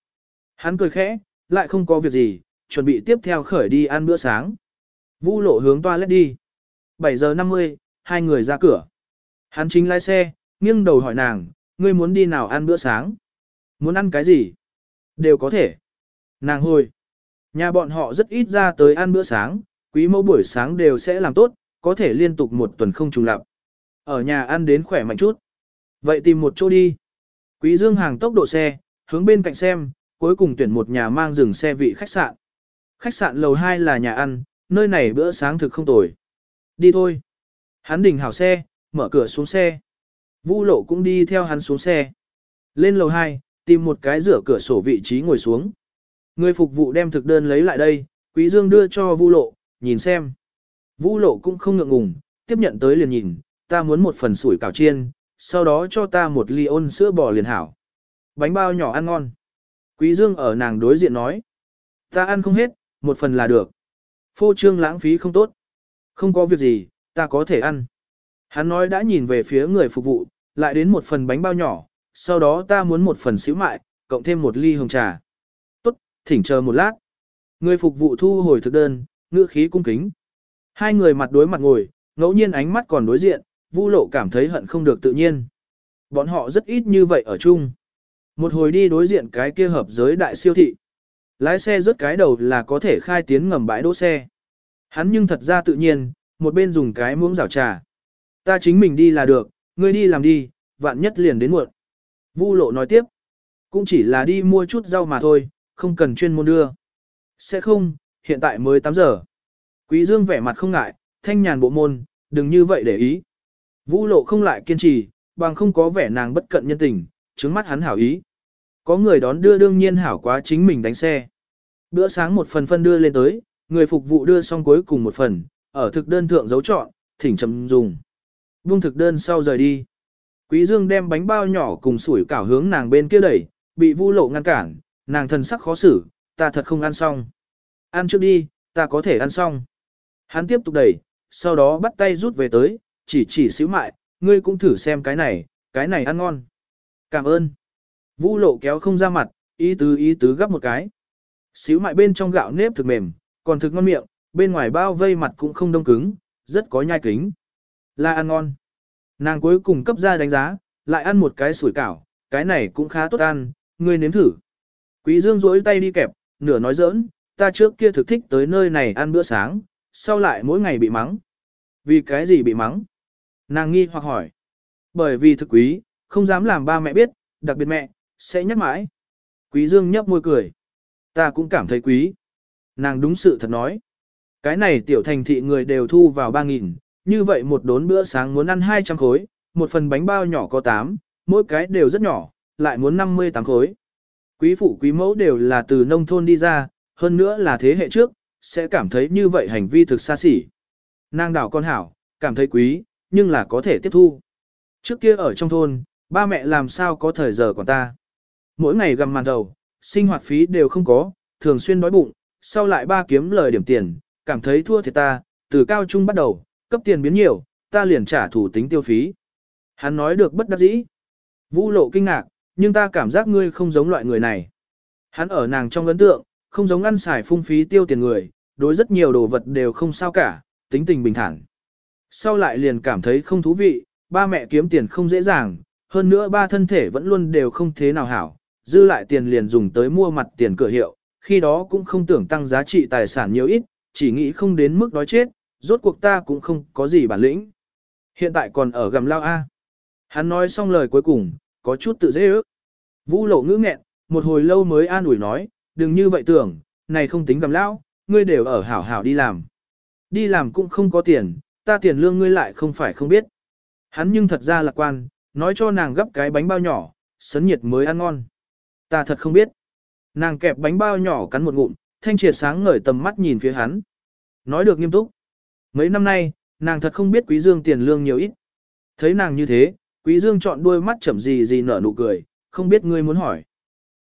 Hắn cười khẽ, lại không có việc gì, chuẩn bị tiếp theo khởi đi ăn bữa sáng. Vu lộ hướng toilet đi. 7 giờ 50, hai người ra cửa. Hắn chính lái xe, nghiêng đầu hỏi nàng, ngươi muốn đi nào ăn bữa sáng? Muốn ăn cái gì? Đều có thể. Nàng hồi. Nhà bọn họ rất ít ra tới ăn bữa sáng, quý mẫu buổi sáng đều sẽ làm tốt, có thể liên tục một tuần không trùng lặp. Ở nhà ăn đến khỏe mạnh chút. Vậy tìm một chỗ đi. Quý dương hàng tốc độ xe, hướng bên cạnh xem, cuối cùng tuyển một nhà mang dừng xe vị khách sạn. Khách sạn lầu 2 là nhà ăn, nơi này bữa sáng thực không tồi. Đi thôi. Hắn đình hảo xe, mở cửa xuống xe. Vu lộ cũng đi theo hắn xuống xe. Lên lầu 2, tìm một cái rửa cửa sổ vị trí ngồi xuống. Người phục vụ đem thực đơn lấy lại đây, Quý Dương đưa cho Vu lộ, nhìn xem. Vu lộ cũng không ngượng ngùng, tiếp nhận tới liền nhìn, ta muốn một phần sủi cảo chiên, sau đó cho ta một ly ôn sữa bò liền hảo. Bánh bao nhỏ ăn ngon. Quý Dương ở nàng đối diện nói. Ta ăn không hết, một phần là được. Phô trương lãng phí không tốt. Không có việc gì, ta có thể ăn. Hắn nói đã nhìn về phía người phục vụ, lại đến một phần bánh bao nhỏ, sau đó ta muốn một phần xíu mại, cộng thêm một ly hồng trà. Tốt, thỉnh chờ một lát. Người phục vụ thu hồi thực đơn, ngữ khí cung kính. Hai người mặt đối mặt ngồi, ngẫu nhiên ánh mắt còn đối diện, Vu Lộ cảm thấy hận không được tự nhiên. Bọn họ rất ít như vậy ở chung. Một hồi đi đối diện cái kia hợp giới đại siêu thị. Lái xe rớt cái đầu là có thể khai tiến ngầm bãi đỗ xe. Hắn nhưng thật ra tự nhiên, một bên dùng cái muỗng rào trà. Ta chính mình đi là được, ngươi đi làm đi, vạn nhất liền đến muộn. Vu lộ nói tiếp. Cũng chỉ là đi mua chút rau mà thôi, không cần chuyên môn đưa. Sẽ không, hiện tại mới 8 giờ. Quý Dương vẻ mặt không ngại, thanh nhàn bộ môn, đừng như vậy để ý. Vũ lộ không lại kiên trì, bằng không có vẻ nàng bất cận nhân tình, trứng mắt hắn hảo ý. Có người đón đưa đương nhiên hảo quá chính mình đánh xe. Bữa sáng một phần phân đưa lên tới, người phục vụ đưa xong cuối cùng một phần, ở thực đơn thượng dấu chọn, thỉnh chấm dùng. Buông thực đơn sau rời đi. Quý Dương đem bánh bao nhỏ cùng sủi cảo hướng nàng bên kia đẩy, bị Vu Lộ ngăn cản, nàng thần sắc khó xử, ta thật không ăn xong. Ăn trước đi, ta có thể ăn xong. Hắn tiếp tục đẩy, sau đó bắt tay rút về tới, chỉ chỉ xíu mại, ngươi cũng thử xem cái này, cái này ăn ngon. Cảm ơn. vũ Lộ kéo không ra mặt, ý tứ ý tứ gấp một cái. Xíu mại bên trong gạo nếp thực mềm, còn thực ngon miệng, bên ngoài bao vây mặt cũng không đông cứng, rất có nhai kính. Là ăn ngon. Nàng cuối cùng cấp ra đánh giá, lại ăn một cái sủi cảo, cái này cũng khá tốt ăn, ngươi nếm thử. Quý Dương duỗi tay đi kẹp, nửa nói giỡn, ta trước kia thực thích tới nơi này ăn bữa sáng, sau lại mỗi ngày bị mắng. Vì cái gì bị mắng? Nàng nghi hoặc hỏi. Bởi vì thực quý, không dám làm ba mẹ biết, đặc biệt mẹ, sẽ nhắc mãi. Quý Dương nhấp môi cười. Ta cũng cảm thấy quý. Nàng đúng sự thật nói. Cái này tiểu thành thị người đều thu vào 3.000, như vậy một đốn bữa sáng muốn ăn 200 khối, một phần bánh bao nhỏ có 8, mỗi cái đều rất nhỏ, lại muốn 58 khối. Quý phụ quý mẫu đều là từ nông thôn đi ra, hơn nữa là thế hệ trước, sẽ cảm thấy như vậy hành vi thực xa xỉ. Nàng đảo con hảo, cảm thấy quý, nhưng là có thể tiếp thu. Trước kia ở trong thôn, ba mẹ làm sao có thời giờ còn ta. Mỗi ngày gầm màn đầu, sinh hoạt phí đều không có, thường xuyên đói bụng, sau lại ba kiếm lời điểm tiền, cảm thấy thua thiệt ta, từ cao trung bắt đầu, cấp tiền biến nhiều, ta liền trả thủ tính tiêu phí. Hắn nói được bất đắc dĩ. Vũ lộ kinh ngạc, nhưng ta cảm giác ngươi không giống loại người này. Hắn ở nàng trong ấn tượng, không giống ăn xài phung phí tiêu tiền người, đối rất nhiều đồ vật đều không sao cả, tính tình bình thản. Sau lại liền cảm thấy không thú vị, ba mẹ kiếm tiền không dễ dàng, hơn nữa ba thân thể vẫn luôn đều không thế nào hảo, dư lại tiền liền dùng tới mua mặt tiền cửa hiệu, khi đó cũng không tưởng tăng giá trị tài sản nhiều ít, chỉ nghĩ không đến mức đói chết, rốt cuộc ta cũng không có gì bản lĩnh. Hiện tại còn ở gầm lao A. Hắn nói xong lời cuối cùng, có chút tự dễ ước. Vũ lộ ngữ nghẹn, một hồi lâu mới an ủi nói, đừng như vậy tưởng, này không tính gầm lao, ngươi đều ở hảo hảo đi làm. Đi làm cũng không có tiền, ta tiền lương ngươi lại không phải không biết. Hắn nhưng thật ra lạc quan, nói cho nàng gấp cái bánh bao nhỏ, sấn nhiệt mới ăn ngon. Ta thật không biết. Nàng kẹp bánh bao nhỏ cắn một ngụm, thanh triệt sáng ngời tầm mắt nhìn phía hắn. Nói được nghiêm túc. Mấy năm nay, nàng thật không biết quý dương tiền lương nhiều ít. Thấy nàng như thế, quý dương chọn đuôi mắt chậm gì gì nở nụ cười, không biết ngươi muốn hỏi.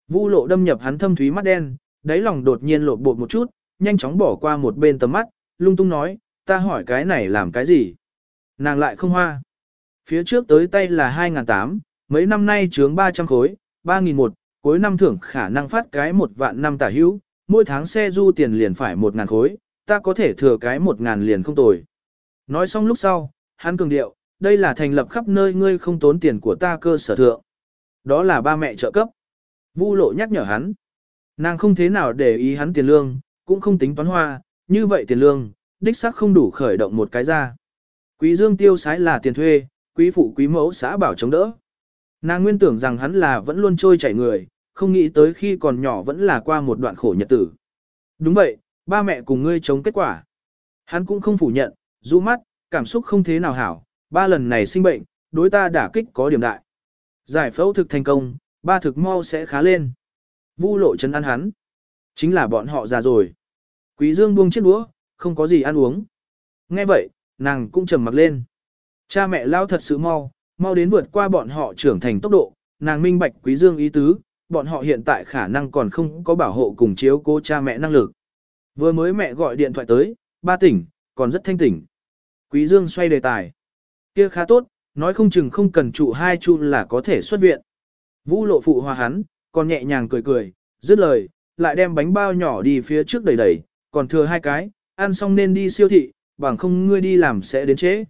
Vu lộ đâm nhập hắn thâm thúy mắt đen, đáy lòng đột nhiên lột bột một chút, nhanh chóng bỏ qua một bên tầm mắt, lung tung nói, ta hỏi cái này làm cái gì? Nàng lại không hoa. Phía trước tới tay là 2.800, mấy năm nay trướng 300 khối, 3.001, cuối năm thưởng khả năng phát cái một vạn năm tả hữu, mỗi tháng xe du tiền liền phải 1.000 khối, ta có thể thừa cái 1.000 liền không tồi. Nói xong lúc sau, hắn cường điệu, đây là thành lập khắp nơi ngươi không tốn tiền của ta cơ sở thượng. Đó là ba mẹ trợ cấp. Vu lộ nhắc nhở hắn. Nàng không thế nào để ý hắn tiền lương, cũng không tính toán hoa, như vậy tiền lương, đích xác không đủ khởi động một cái ra. Quý dương tiêu sái là tiền thuê, quý phụ quý mẫu xã bảo chống đỡ. Nàng nguyên tưởng rằng hắn là vẫn luôn trôi chảy người, không nghĩ tới khi còn nhỏ vẫn là qua một đoạn khổ nhật tử. Đúng vậy, ba mẹ cùng ngươi chống kết quả. Hắn cũng không phủ nhận, rũ mắt, cảm xúc không thế nào hảo, ba lần này sinh bệnh, đối ta đả kích có điểm đại. Giải phẫu thực thành công, ba thực mau sẽ khá lên. Vu lộ chân ăn hắn. Chính là bọn họ già rồi. Quý dương buông chiếc đũa, không có gì ăn uống. Nghe vậy, nàng cũng trầm mặc lên. Cha mẹ lao thật sự mau, mau đến vượt qua bọn họ trưởng thành tốc độ, nàng minh bạch quý dương ý tứ, bọn họ hiện tại khả năng còn không có bảo hộ cùng chiếu cố cha mẹ năng lực. Vừa mới mẹ gọi điện thoại tới, ba tỉnh, còn rất thanh tỉnh. Quý dương xoay đề tài. Kia khá tốt, nói không chừng không cần trụ hai chu là có thể xuất viện. Vũ lộ phụ hòa hắn, còn nhẹ nhàng cười cười, dứt lời, lại đem bánh bao nhỏ đi phía trước đầy đầy, còn thừa hai cái, ăn xong nên đi siêu thị, bằng không ngươi đi làm sẽ đến trễ.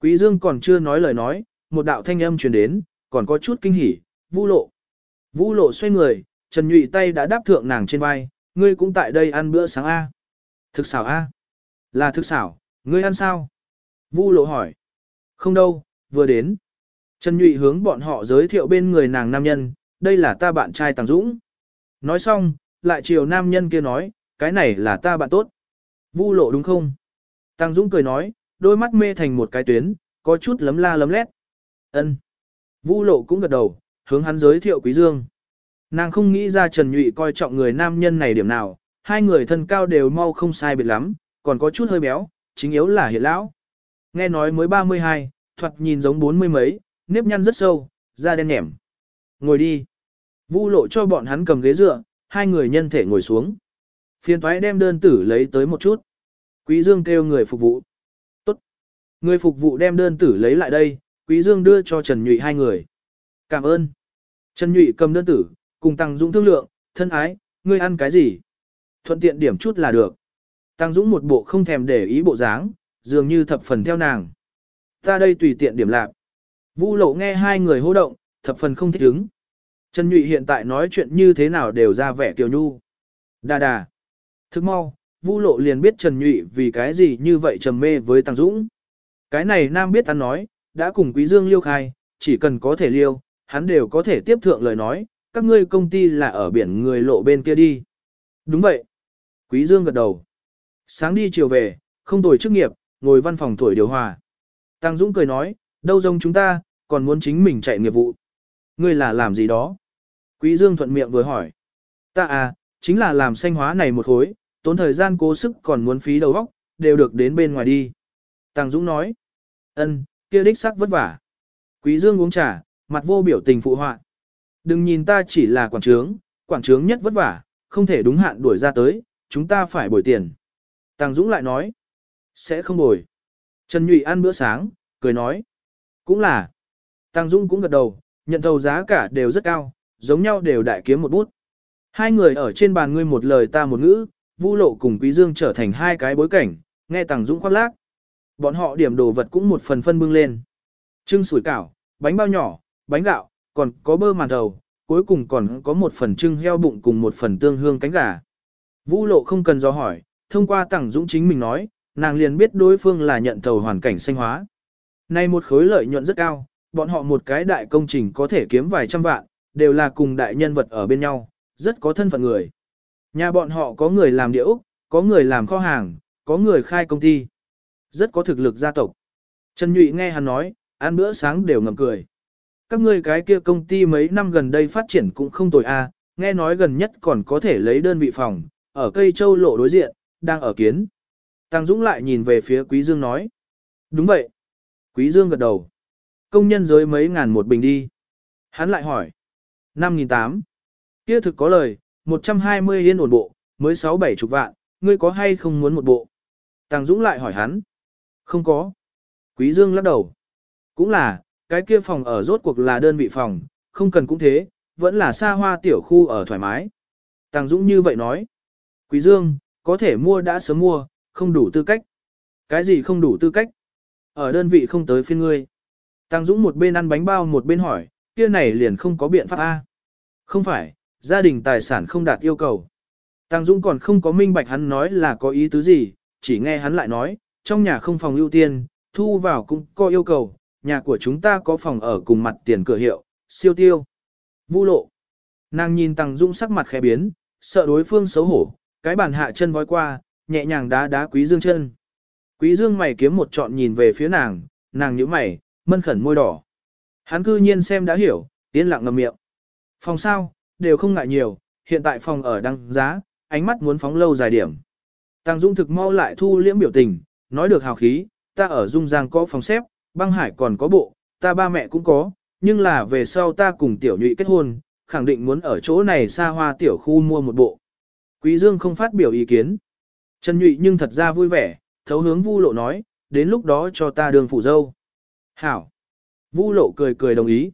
Quý Dương còn chưa nói lời nói, một đạo thanh âm truyền đến, còn có chút kinh hỉ, Vũ Lộ. Vũ Lộ xoay người, Trần Nhụy tay đã đáp thượng nàng trên vai, ngươi cũng tại đây ăn bữa sáng a? Thực xảo a? Là thực xảo, ngươi ăn sao? Vũ Lộ hỏi. Không đâu, vừa đến. Trần Nhụy hướng bọn họ giới thiệu bên người nàng nam nhân, đây là ta bạn trai Tàng Dũng. Nói xong, lại chiều nam nhân kia nói, cái này là ta bạn tốt. Vu lộ đúng không? Tăng Dũng cười nói, đôi mắt mê thành một cái tuyến, có chút lấm la lấm lét. Ân. Vu lộ cũng gật đầu, hướng hắn giới thiệu Quý Dương. Nàng không nghĩ ra Trần Nhụy coi trọng người nam nhân này điểm nào, hai người thân cao đều mau không sai biệt lắm, còn có chút hơi béo, chính yếu là hiện lão. Nghe nói mới 32, thoạt nhìn giống bốn mươi mấy, nếp nhăn rất sâu, da đen nhẻm. Ngồi đi. Vu lộ cho bọn hắn cầm ghế dựa, hai người nhân thể ngồi xuống. Phiền thoái đem đơn tử lấy tới một chút. Quý Dương kêu người phục vụ. Tốt. Người phục vụ đem đơn tử lấy lại đây, Quý Dương đưa cho Trần Nhụy hai người. Cảm ơn. Trần Nhụy cầm đơn tử, cùng Tăng Dũng thương lượng, thân ái, ngươi ăn cái gì? Thuận tiện điểm chút là được. Tăng Dũng một bộ không thèm để ý bộ dáng, dường như thập phần theo nàng. Ta đây tùy tiện điểm lạc. Vu lộ nghe hai người hô động, thập phần không thích ứng. Trần Nhụy hiện tại nói chuyện như thế nào đều ra vẻ kiều nhu. Đà đà. Thức mau, Vu Lộ liền biết Trần Nhụy vì cái gì như vậy trầm mê với Tăng Dũng. Cái này Nam biết hắn nói, đã cùng Quý Dương liêu khai, chỉ cần có thể liêu, hắn đều có thể tiếp thượng lời nói, các ngươi công ty là ở biển người lộ bên kia đi. Đúng vậy. Quý Dương gật đầu. Sáng đi chiều về, không tồi chức nghiệp, ngồi văn phòng tuổi điều hòa. Tăng Dũng cười nói, đâu giống chúng ta, còn muốn chính mình chạy nghiệp vụ. Ngươi là làm gì đó? Quý Dương thuận miệng vừa hỏi. Ta à, chính là làm xanh hóa này một khối, tốn thời gian cố sức còn muốn phí đầu óc, đều được đến bên ngoài đi. Tàng Dũng nói. Ân, kia đích sắc vất vả. Quý Dương uống trà, mặt vô biểu tình phụ họa. Đừng nhìn ta chỉ là quản trướng, quản trướng nhất vất vả, không thể đúng hạn đuổi ra tới, chúng ta phải bồi tiền. Tàng Dũng lại nói. Sẽ không bồi. Trần Nhụy ăn bữa sáng, cười nói. Cũng là. Tàng Dũng cũng gật đầu, nhận thầu giá cả đều rất cao, giống nhau đều đại kiếm một bút. Hai người ở trên bàn ngươi một lời ta một ngữ, Vu Lộ cùng Quý Dương trở thành hai cái bối cảnh, nghe Tăng Dũng khoác lác. Bọn họ điểm đồ vật cũng một phần phân bưng lên. Trưng sủi cảo, bánh bao nhỏ, bánh gạo, còn có bơ màn đầu, cuối cùng còn có một phần trưng heo bụng cùng một phần tương hương cánh gà. Vũ lộ không cần do hỏi, thông qua Tăng Dũng chính mình nói, nàng liền biết đối phương là nhận thầu hoàn cảnh xanh hóa. Nay một khối lợi nhuận rất cao, bọn họ một cái đại công trình có thể kiếm vài trăm vạn, đều là cùng đại nhân vật ở bên nhau, rất có thân phận người. Nhà bọn họ có người làm điệu, có người làm kho hàng, có người khai công ty. Rất có thực lực gia tộc. Trần Nhụy nghe hắn nói, ăn bữa sáng đều ngầm cười. Các ngươi cái kia công ty mấy năm gần đây phát triển cũng không tồi a, nghe nói gần nhất còn có thể lấy đơn vị phòng, ở cây châu lộ đối diện, đang ở kiến. Tăng Dũng lại nhìn về phía Quý Dương nói. Đúng vậy. Quý Dương gật đầu. Công nhân giới mấy ngàn một bình đi. Hắn lại hỏi. 5.800. Kia thực có lời, 120 yên ổn bộ, mới 6-7 chục vạn, ngươi có hay không muốn một bộ? Tàng Dũng lại hỏi hắn. Không có. Quý Dương lắc đầu. Cũng là, cái kia phòng ở rốt cuộc là đơn vị phòng, không cần cũng thế, vẫn là xa hoa tiểu khu ở thoải mái. Tàng Dũng như vậy nói. Quý Dương, có thể mua đã sớm mua, không đủ tư cách. Cái gì không đủ tư cách? Ở đơn vị không tới phiên ngươi. Tàng Dũng một bên ăn bánh bao một bên hỏi, kia này liền không có biện pháp A. Không phải, gia đình tài sản không đạt yêu cầu. Tăng Dũng còn không có minh bạch hắn nói là có ý tứ gì, chỉ nghe hắn lại nói, trong nhà không phòng ưu tiên, thu vào cũng có yêu cầu, nhà của chúng ta có phòng ở cùng mặt tiền cửa hiệu, siêu tiêu. Vu lộ. Nàng nhìn Tăng Dũng sắc mặt khẽ biến, sợ đối phương xấu hổ, cái bàn hạ chân vói qua, nhẹ nhàng đá đá quý dương chân. Quý dương mày kiếm một trọn nhìn về phía nàng, nàng nhíu mày, mân khẩn môi đỏ. Hắn cư nhiên xem đã hiểu, yên lặng ngậm miệng. Phòng sao, đều không ngại nhiều, hiện tại phòng ở đăng giá, ánh mắt muốn phóng lâu dài điểm. Tăng Dung thực mau lại thu liễm biểu tình, nói được hào khí, ta ở Dung Giang có phòng xếp, băng hải còn có bộ, ta ba mẹ cũng có, nhưng là về sau ta cùng tiểu nhụy kết hôn, khẳng định muốn ở chỗ này xa hoa tiểu khu mua một bộ. Quý Dương không phát biểu ý kiến. Trần Nhụy nhưng thật ra vui vẻ, thấu hướng Vu Lộ nói, đến lúc đó cho ta đường phủ dâu. Hảo. Vu Lộ cười cười đồng ý.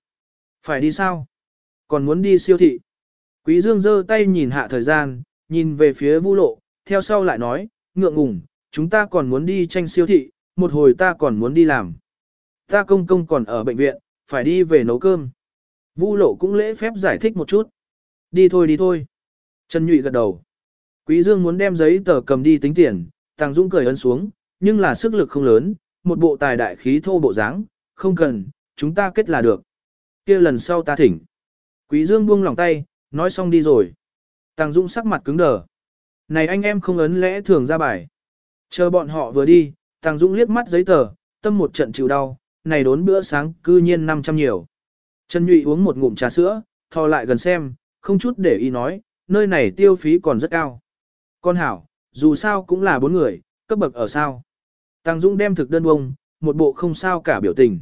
Phải đi sao? Còn muốn đi siêu thị. Quý Dương giơ tay nhìn hạ thời gian, nhìn về phía Vu Lộ, theo sau lại nói, ngượng ngùng, chúng ta còn muốn đi tranh siêu thị, một hồi ta còn muốn đi làm. Ta công công còn ở bệnh viện, phải đi về nấu cơm. Vu Lộ cũng lễ phép giải thích một chút. Đi thôi đi thôi. Trần Nhụy gật đầu. Quý Dương muốn đem giấy tờ cầm đi tính tiền, Tàng Dũng cười ấn xuống, nhưng là sức lực không lớn, một bộ tài đại khí thô bộ dáng, không cần, chúng ta kết là được. kia lần sau ta thỉnh. Quý Dương buông lòng tay, nói xong đi rồi. Tàng Dũng sắc mặt cứng đờ. Này anh em không ấn lẽ thường ra bài. Chờ bọn họ vừa đi, Tàng Dũng liếc mắt giấy tờ, tâm một trận chịu đau, này đốn bữa sáng cư nhiên 500 nhiều. Trần Nhụy uống một ngụm trà sữa, thò lại gần xem, không chút để ý nói, nơi này tiêu phí còn rất cao. Con hảo, dù sao cũng là bốn người, cấp bậc ở sao. Tăng Dũng đem thực đơn bông, một bộ không sao cả biểu tình.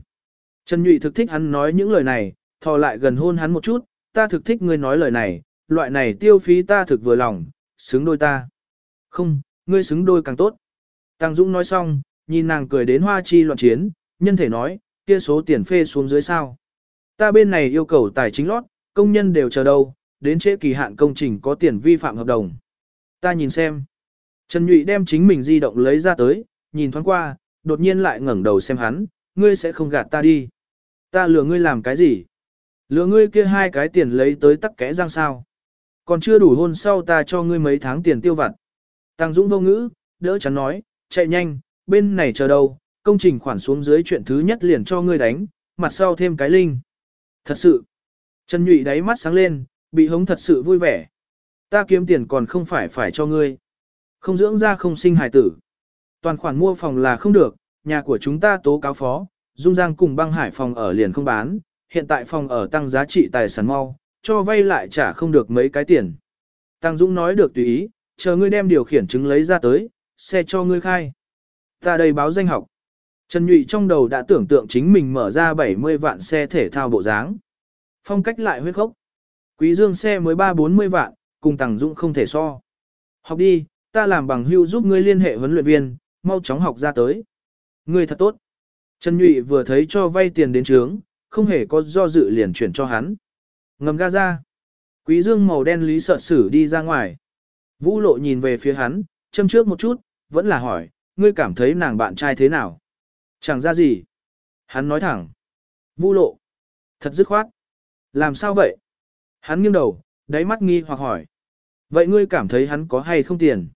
Trần Nhụy thực thích hắn nói những lời này, thò lại gần hôn hắn một chút, ta thực thích ngươi nói lời này, loại này tiêu phí ta thực vừa lòng, xứng đôi ta. Không, ngươi xứng đôi càng tốt. Tăng Dũng nói xong, nhìn nàng cười đến hoa chi loạn chiến, nhân thể nói, kia số tiền phê xuống dưới sao. Ta bên này yêu cầu tài chính lót, công nhân đều chờ đâu, đến trễ kỳ hạn công trình có tiền vi phạm hợp đồng. Ta nhìn xem. Trần Nhụy đem chính mình di động lấy ra tới, nhìn thoáng qua, đột nhiên lại ngẩng đầu xem hắn, ngươi sẽ không gạt ta đi. Ta lừa ngươi làm cái gì? Lừa ngươi kia hai cái tiền lấy tới tắc kẽ răng sao? Còn chưa đủ hôn sau ta cho ngươi mấy tháng tiền tiêu vặt. Tăng Dũng vô ngữ, đỡ chắn nói, chạy nhanh, bên này chờ đâu, công trình khoản xuống dưới chuyện thứ nhất liền cho ngươi đánh, mặt sau thêm cái linh. Thật sự. Trần Nhụy đáy mắt sáng lên, bị hống thật sự vui vẻ. Ta kiếm tiền còn không phải phải cho ngươi. Không dưỡng ra không sinh hài tử. Toàn khoản mua phòng là không được, nhà của chúng ta tố cáo phó, Dung Giang cùng băng hải phòng ở liền không bán, hiện tại phòng ở tăng giá trị tài sản mau, cho vay lại trả không được mấy cái tiền. Tăng Dũng nói được tùy ý, chờ ngươi đem điều khiển chứng lấy ra tới, xe cho ngươi khai. Ta đây báo danh học. Trần Nhụy trong đầu đã tưởng tượng chính mình mở ra 70 vạn xe thể thao bộ dáng. Phong cách lại huyết khốc. Quý dương xe mới 3-40 vạn, cùng Tăng Dũng không thể so. Học đi, ta làm bằng hưu giúp ngươi liên hệ huấn luyện viên, mau chóng học ra tới. Ngươi thật tốt. Trần Nhụy vừa thấy cho vay tiền đến trướng, không hề có do dự liền chuyển cho hắn. Ngầm ga ra. Quý dương màu đen lý sợ sử đi ra ngoài. Vũ lộ nhìn về phía hắn, châm trước một chút, vẫn là hỏi, ngươi cảm thấy nàng bạn trai thế nào? Chẳng ra gì. Hắn nói thẳng. Vũ lộ. Thật dứt khoát. Làm sao vậy? Hắn nghiêng đầu, đáy mắt nghi hoặc hỏi. Vậy ngươi cảm thấy hắn có hay không tiền?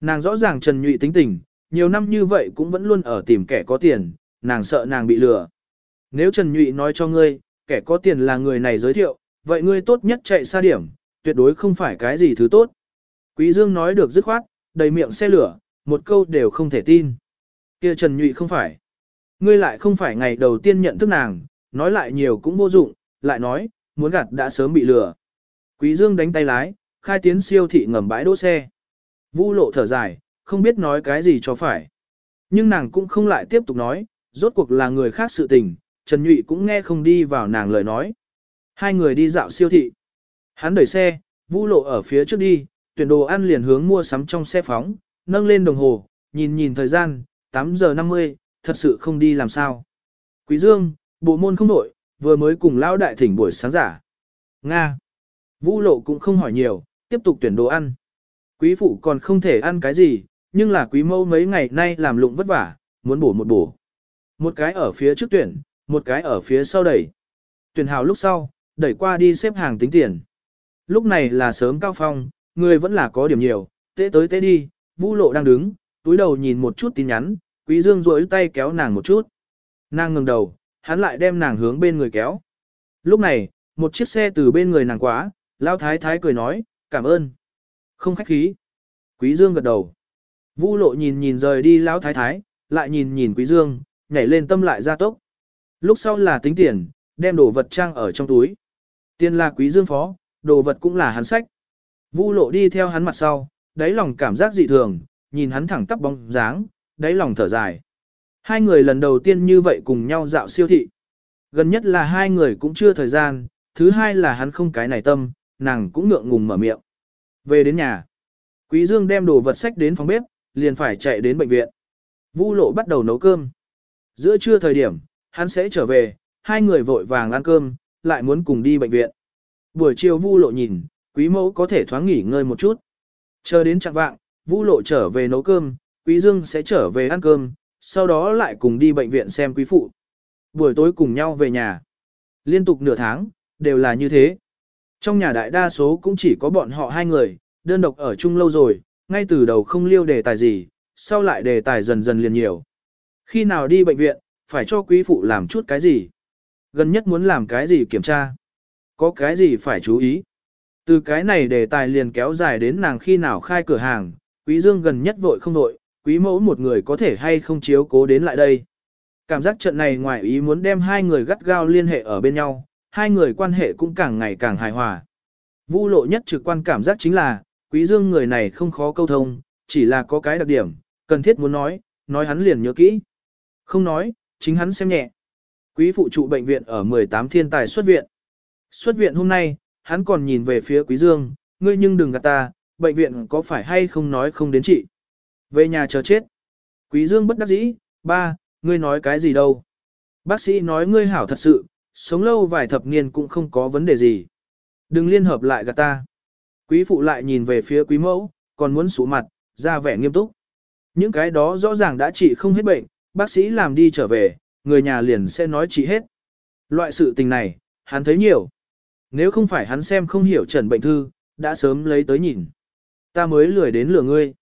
Nàng rõ ràng Trần Nhụy tính tình, nhiều năm như vậy cũng vẫn luôn ở tìm kẻ có tiền, nàng sợ nàng bị lừa. Nếu Trần Nhụy nói cho ngươi, kẻ có tiền là người này giới thiệu, vậy ngươi tốt nhất chạy xa điểm, tuyệt đối không phải cái gì thứ tốt. Quý Dương nói được dứt khoát, đầy miệng xe lửa, một câu đều không thể tin. Kia Trần Nhụy không phải. Ngươi lại không phải ngày đầu tiên nhận thức nàng, nói lại nhiều cũng vô dụng, lại nói, muốn gạt đã sớm bị lừa. Quý Dương đánh tay lái, khai tiến siêu thị ngầm bãi đỗ xe. Vu lộ thở dài, không biết nói cái gì cho phải. Nhưng nàng cũng không lại tiếp tục nói, rốt cuộc là người khác sự tình, Trần Nhụy cũng nghe không đi vào nàng lời nói. Hai người đi dạo siêu thị. Hắn đẩy xe, Vu lộ ở phía trước đi, tuyển đồ ăn liền hướng mua sắm trong xe phóng, nâng lên đồng hồ, nhìn nhìn thời gian, 8 giờ 50, thật sự không đi làm sao. Quý Dương, bộ môn không đổi, vừa mới cùng lão đại thỉnh buổi sáng giả. Nga. Vũ lộ cũng không hỏi nhiều, tiếp tục tuyển đồ ăn. Quý phụ còn không thể ăn cái gì, nhưng là quý mâu mấy ngày nay làm lụng vất vả, muốn bổ một bổ. Một cái ở phía trước tuyển, một cái ở phía sau đẩy. Tuyển hào lúc sau, đẩy qua đi xếp hàng tính tiền. Lúc này là sớm cao phong, người vẫn là có điểm nhiều, tế tới tế đi, vũ lộ đang đứng, túi đầu nhìn một chút tin nhắn, quý dương rỗi tay kéo nàng một chút. Nàng ngừng đầu, hắn lại đem nàng hướng bên người kéo. Lúc này, một chiếc xe từ bên người nàng quá, lao thái thái cười nói, cảm ơn. Không khách khí. Quý dương gật đầu. Vũ lộ nhìn nhìn rời đi lão thái thái, lại nhìn nhìn quý dương, nhảy lên tâm lại ra tốc. Lúc sau là tính tiền, đem đồ vật trang ở trong túi. Tiền là quý dương phó, đồ vật cũng là hắn sách. Vu lộ đi theo hắn mặt sau, đáy lòng cảm giác dị thường, nhìn hắn thẳng tắp bóng dáng, đáy lòng thở dài. Hai người lần đầu tiên như vậy cùng nhau dạo siêu thị. Gần nhất là hai người cũng chưa thời gian, thứ hai là hắn không cái này tâm, nàng cũng ngượng ngùng mở miệng. Về đến nhà, Quý Dương đem đồ vật sách đến phòng bếp, liền phải chạy đến bệnh viện. Vu lộ bắt đầu nấu cơm. Giữa trưa thời điểm, hắn sẽ trở về, hai người vội vàng ăn cơm, lại muốn cùng đi bệnh viện. Buổi chiều Vu lộ nhìn, quý mẫu có thể thoáng nghỉ ngơi một chút. Chờ đến trạng vạng, Vu lộ trở về nấu cơm, quý dương sẽ trở về ăn cơm, sau đó lại cùng đi bệnh viện xem quý phụ. Buổi tối cùng nhau về nhà. Liên tục nửa tháng, đều là như thế. Trong nhà đại đa số cũng chỉ có bọn họ hai người, đơn độc ở chung lâu rồi, ngay từ đầu không liêu đề tài gì, sau lại đề tài dần dần liền nhiều. Khi nào đi bệnh viện, phải cho quý phụ làm chút cái gì? Gần nhất muốn làm cái gì kiểm tra? Có cái gì phải chú ý? Từ cái này đề tài liền kéo dài đến nàng khi nào khai cửa hàng, quý dương gần nhất vội không vội, quý mẫu một người có thể hay không chiếu cố đến lại đây. Cảm giác trận này ngoài ý muốn đem hai người gắt gao liên hệ ở bên nhau, hai người quan hệ cũng càng ngày càng hài hòa. Vu lộ nhất trực quan cảm giác chính là, quý dương người này không khó câu thông, chỉ là có cái đặc điểm, cần thiết muốn nói, nói hắn liền nhớ kỹ. Không nói, chính hắn xem nhẹ. Quý phụ trụ bệnh viện ở 18 thiên tài xuất viện. Xuất viện hôm nay, hắn còn nhìn về phía quý dương, ngươi nhưng đừng gạt ta, bệnh viện có phải hay không nói không đến chị. Về nhà chờ chết. Quý dương bất đắc dĩ, ba, ngươi nói cái gì đâu. Bác sĩ nói ngươi hảo thật sự, sống lâu vài thập niên cũng không có vấn đề gì. Đừng liên hợp lại gạt ta. Quý phụ lại nhìn về phía quý mẫu, còn muốn sủ mặt, ra vẻ nghiêm túc. Những cái đó rõ ràng đã trị không hết bệnh, bác sĩ làm đi trở về, người nhà liền sẽ nói chị hết. Loại sự tình này, hắn thấy nhiều. Nếu không phải hắn xem không hiểu trần bệnh thư, đã sớm lấy tới nhìn. Ta mới lười đến lừa ngươi.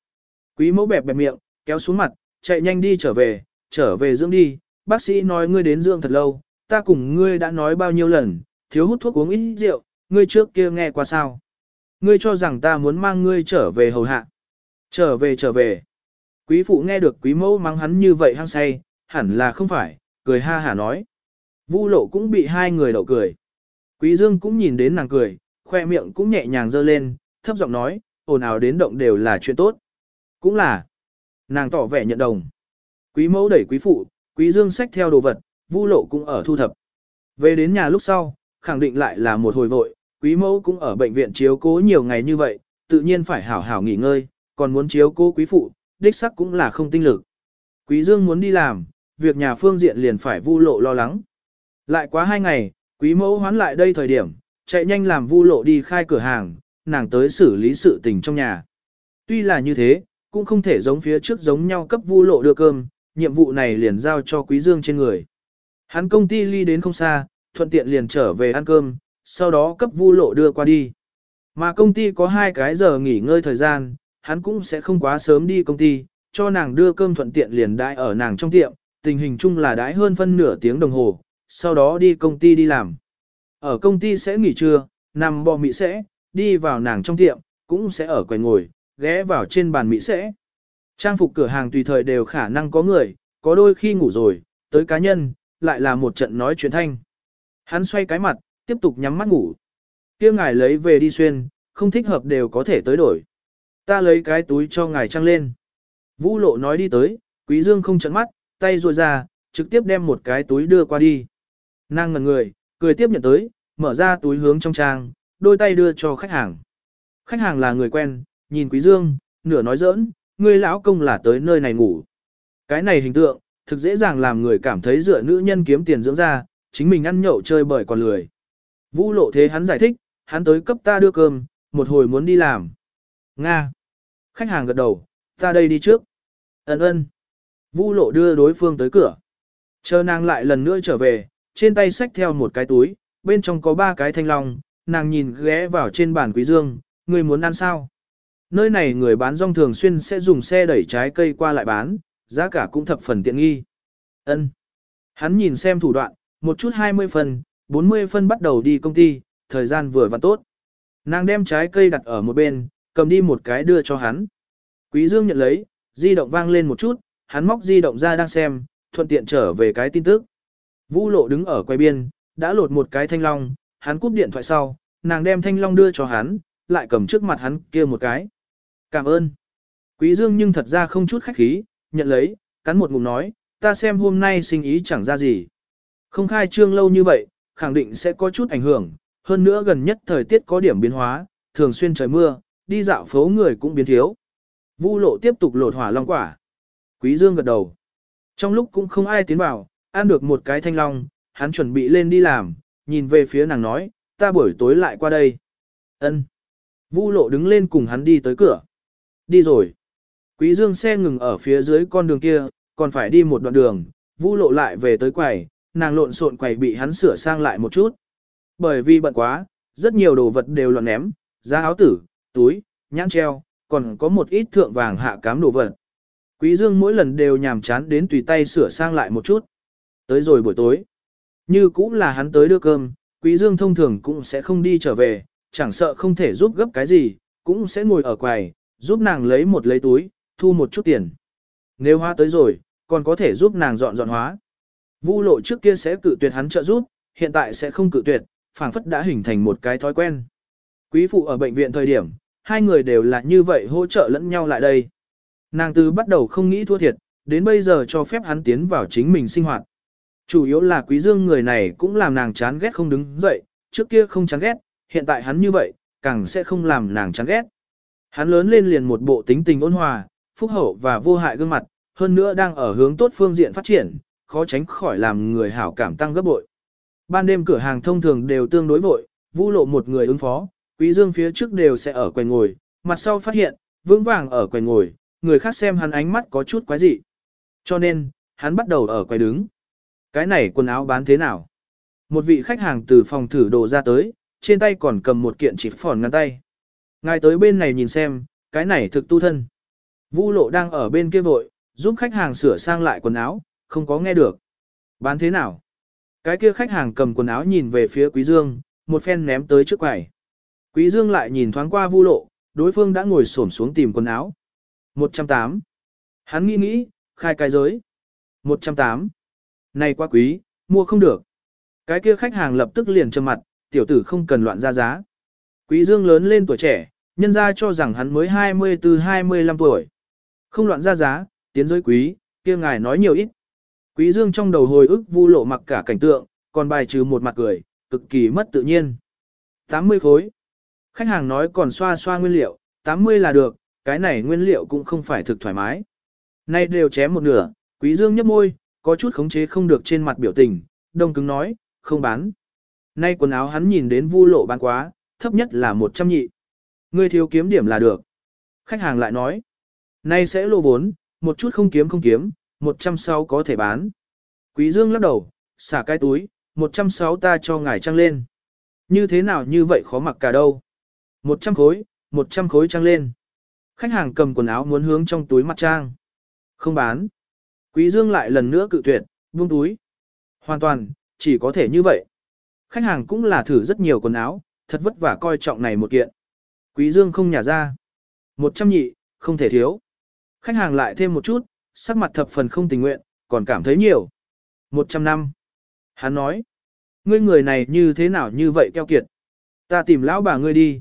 Quý mẫu bẹp bẹp miệng, kéo xuống mặt, chạy nhanh đi trở về, trở về dưỡng đi. Bác sĩ nói ngươi đến dưỡng thật lâu, ta cùng ngươi đã nói bao nhiêu lần, thiếu hút thuốc uống ít rượu, ngươi trước kia nghe qua sao. Ngươi cho rằng ta muốn mang ngươi trở về hầu hạ. Trở về trở về. Quý phụ nghe được quý mẫu mắng hắn như vậy hăng say, hẳn là không phải, cười ha hả nói. Vu lộ cũng bị hai người đậu cười. Quý Dương cũng nhìn đến nàng cười, khoe miệng cũng nhẹ nhàng dơ lên, thấp giọng nói, ồn ào đến động đều là chuyện tốt. Cũng là. Nàng tỏ vẻ nhận đồng. Quý mẫu đẩy quý phụ, quý dương xách theo đồ vật, vu lộ cũng ở thu thập. Về đến nhà lúc sau, khẳng định lại là một hồi vội, quý mẫu cũng ở bệnh viện chiếu cố nhiều ngày như vậy, tự nhiên phải hảo hảo nghỉ ngơi, còn muốn chiếu cố quý phụ, đích sắc cũng là không tinh lực. Quý dương muốn đi làm, việc nhà phương diện liền phải vu lộ lo lắng. Lại quá hai ngày, quý mẫu hoán lại đây thời điểm, chạy nhanh làm vu lộ đi khai cửa hàng, nàng tới xử lý sự tình trong nhà. Tuy là như thế, cũng không thể giống phía trước giống nhau cấp vu lộ đưa cơm, nhiệm vụ này liền giao cho quý dương trên người. Hắn công ty ly đến không xa, thuận tiện liền trở về ăn cơm, sau đó cấp vu lộ đưa qua đi. Mà công ty có hai cái giờ nghỉ ngơi thời gian, hắn cũng sẽ không quá sớm đi công ty, cho nàng đưa cơm thuận tiện liền đãi ở nàng trong tiệm, tình hình chung là đãi hơn phân nửa tiếng đồng hồ, sau đó đi công ty đi làm. Ở công ty sẽ nghỉ trưa, nằm bò mị sẽ, đi vào nàng trong tiệm, cũng sẽ ở quầy ngồi, ghé vào trên bàn mị sẽ. Trang phục cửa hàng tùy thời đều khả năng có người, có đôi khi ngủ rồi, tới cá nhân, lại là một trận nói chuyện thanh. Hắn xoay cái mặt, tiếp tục nhắm mắt ngủ. kia ngài lấy về đi xuyên, không thích hợp đều có thể tới đổi. Ta lấy cái túi cho ngài trăng lên. Vũ lộ nói đi tới, quý dương không trận mắt, tay ruồi ra, trực tiếp đem một cái túi đưa qua đi. Nàng ngần người, cười tiếp nhận tới, mở ra túi hướng trong trang, đôi tay đưa cho khách hàng. Khách hàng là người quen, nhìn Quý Dương, nửa nói giỡn, người lão công là tới nơi này ngủ. Cái này hình tượng, thực dễ dàng làm người cảm thấy dựa nữ nhân kiếm tiền dưỡng ra, chính mình ăn nhậu chơi bời còn lười. Vũ lộ thế hắn giải thích, hắn tới cấp ta đưa cơm, một hồi muốn đi làm. Nga. Khách hàng gật đầu, ta đây đi trước. Ấn ơn. Vũ lộ đưa đối phương tới cửa. Chờ nàng lại lần nữa trở về, trên tay xách theo một cái túi, bên trong có ba cái thanh long, nàng nhìn ghé vào trên bàn quý dương, Người muốn ăn sao? Nơi này người bán rong thường xuyên sẽ dùng xe đẩy trái cây qua lại bán, giá cả cũng thập phần tiện nghi. Ân. Hắn nhìn xem thủ đoạn, một chút 20 phần, 40 phân bắt đầu đi công ty, thời gian vừa và tốt. Nàng đem trái cây đặt ở một bên, cầm đi một cái đưa cho hắn. Quý Dương nhận lấy, di động vang lên một chút, hắn móc di động ra đang xem, thuận tiện trở về cái tin tức. Vũ lộ đứng ở quay biên, đã lột một cái thanh long, hắn cúp điện thoại sau, nàng đem thanh long đưa cho hắn, lại cầm trước mặt hắn kia một cái. Cảm ơn. Quý Dương nhưng thật ra không chút khách khí, nhận lấy, cắn một ngụm nói, ta xem hôm nay sinh ý chẳng ra gì. Không khai trương lâu như vậy, khẳng định sẽ có chút ảnh hưởng, hơn nữa gần nhất thời tiết có điểm biến hóa, thường xuyên trời mưa, đi dạo phố người cũng biến thiếu. Vu lộ tiếp tục lột hỏa long quả. Quý Dương gật đầu. Trong lúc cũng không ai tiến vào, ăn được một cái thanh long, hắn chuẩn bị lên đi làm, nhìn về phía nàng nói, ta buổi tối lại qua đây. Ân. Vu lộ đứng lên cùng hắn đi tới cửa. Đi rồi. Quý dương xe ngừng ở phía dưới con đường kia, còn phải đi một đoạn đường, Vu lộ lại về tới quầy, nàng lộn xộn quầy bị hắn sửa sang lại một chút. Bởi vì bận quá, rất nhiều đồ vật đều loạn ném, giá áo tử, túi, nhãn treo, còn có một ít thượng vàng hạ cám đồ vật. Quý dương mỗi lần đều nhàm chán đến tùy tay sửa sang lại một chút. Tới rồi buổi tối. Như cũng là hắn tới đưa cơm, Quý dương thông thường cũng sẽ không đi trở về, chẳng sợ không thể giúp gấp cái gì, cũng sẽ ngồi ở quầy, giúp nàng lấy một lấy túi, thu một chút tiền. Nếu hóa tới rồi, còn có thể giúp nàng dọn dọn hóa. Vu lộ trước kia sẽ cự tuyệt hắn trợ giúp, hiện tại sẽ không cự tuyệt, phảng phất đã hình thành một cái thói quen. Quý phụ ở bệnh viện thời điểm, hai người đều là như vậy hỗ trợ lẫn nhau lại đây. Nàng từ bắt đầu không nghĩ thua thiệt, đến bây giờ cho phép hắn tiến vào chính mình sinh hoạt. Chủ yếu là quý dương người này cũng làm nàng chán ghét không đứng dậy, trước kia không chán ghét, hiện tại hắn như vậy, càng sẽ không làm nàng chán ghét. Hắn lớn lên liền một bộ tính tình ôn hòa, phúc hậu và vô hại gương mặt, hơn nữa đang ở hướng tốt phương diện phát triển, khó tránh khỏi làm người hảo cảm tăng gấp bội. Ban đêm cửa hàng thông thường đều tương đối vội, vũ lộ một người ứng phó, quý dương phía trước đều sẽ ở quầy ngồi, mặt sau phát hiện, vững vàng ở quầy ngồi, người khác xem hắn ánh mắt có chút quái dị. Cho nên, hắn bắt đầu ở quầy đứng. Cái này quần áo bán thế nào? Một vị khách hàng từ phòng thử đồ ra tới, trên tay còn cầm một kiện chỉ phòn ngăn tay. Ngài tới bên này nhìn xem, cái này thực tu thân. Vu lộ đang ở bên kia vội, giúp khách hàng sửa sang lại quần áo, không có nghe được. Bán thế nào? Cái kia khách hàng cầm quần áo nhìn về phía Quý Dương, một phen ném tới trước quầy. Quý Dương lại nhìn thoáng qua Vu lộ, đối phương đã ngồi xổm xuống tìm quần áo. 108. Hắn nghĩ nghĩ, khai cái giới. 108. này quá quý, mua không được. Cái kia khách hàng lập tức liền trầm mặt, tiểu tử không cần loạn ra giá. Quý Dương lớn lên tuổi trẻ, nhân gia cho rằng hắn mới 24-25 tuổi. Không loạn ra giá, tiến giới quý, kia ngài nói nhiều ít. Quý Dương trong đầu hồi ức vu lộ mặc cả cảnh tượng, còn bài trừ một mặt cười, cực kỳ mất tự nhiên. 80 khối. Khách hàng nói còn xoa xoa nguyên liệu, 80 là được, cái này nguyên liệu cũng không phải thực thoải mái. Nay đều chém một nửa, Quý Dương nhấp môi, có chút khống chế không được trên mặt biểu tình, đông cứng nói, không bán. Nay quần áo hắn nhìn đến vu lộ bán quá, thấp nhất là 100 nhị. Ngươi thiếu kiếm điểm là được. Khách hàng lại nói, nay sẽ lô vốn, một chút không kiếm không kiếm, 160 có thể bán. Quý Dương lắc đầu, xả cái túi, 160 ta cho ngài trăng lên. Như thế nào như vậy khó mặc cả đâu. 100 khối, 100 khối trăng lên. Khách hàng cầm quần áo muốn hướng trong túi mặt trang. Không bán. Quý Dương lại lần nữa cự tuyệt, buông túi. Hoàn toàn, chỉ có thể như vậy. Khách hàng cũng là thử rất nhiều quần áo, thật vất vả coi trọng này một kiện. Quý Dương không nhả ra. Một trăm nhị, không thể thiếu. Khách hàng lại thêm một chút, sắc mặt thập phần không tình nguyện, còn cảm thấy nhiều. Một trăm năm. Hắn nói. Ngươi người này như thế nào như vậy keo kiệt. Ta tìm lão bà ngươi đi.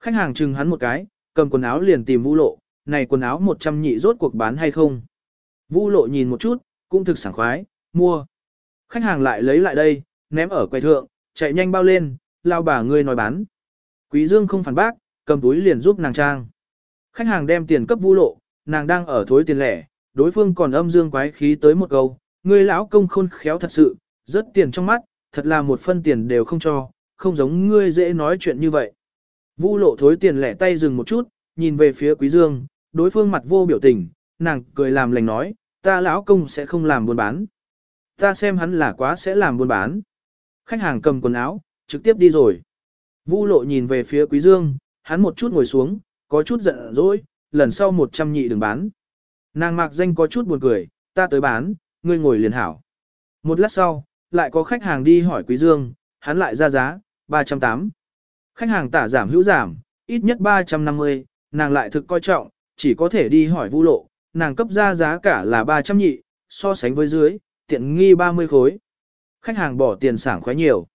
Khách hàng chừng hắn một cái, cầm quần áo liền tìm vũ lộ. Này quần áo một trăm nhị rốt cuộc bán hay không? Vũ lộ nhìn một chút, cũng thực sảng khoái, mua. Khách hàng lại lấy lại đây, ném ở quầy thượng, chạy nhanh bao lên, lao bà ngươi nói bán. Quý Dương không phản bác, cầm túi liền giúp nàng trang. Khách hàng đem tiền cấp vũ lộ, nàng đang ở thối tiền lẻ, đối phương còn âm dương quái khí tới một câu, ngươi lão công khôn khéo thật sự, rất tiền trong mắt, thật là một phân tiền đều không cho, không giống ngươi dễ nói chuyện như vậy. Vu lộ thối tiền lẻ tay dừng một chút, nhìn về phía quý dương, đối phương mặt vô biểu tình, nàng cười làm lành nói, ta lão công sẽ không làm buôn bán. Ta xem hắn là quá sẽ làm buôn bán. Khách hàng cầm quần áo, trực tiếp đi rồi. Vu lộ nhìn về phía quý dương, hắn một chút ngồi xuống, có chút giận dỗi, lần sau một trăm nhị đừng bán. Nàng mạc danh có chút buồn cười, ta tới bán, ngươi ngồi liền hảo. Một lát sau, lại có khách hàng đi hỏi quý dương, hắn lại ra giá, 308. Khách hàng tả giảm hữu giảm, ít nhất 350, nàng lại thực coi trọng, chỉ có thể đi hỏi vu lộ, nàng cấp ra giá cả là 300 nhị, so sánh với dưới, tiện nghi 30 khối. Khách hàng bỏ tiền sảng khoái nhiều.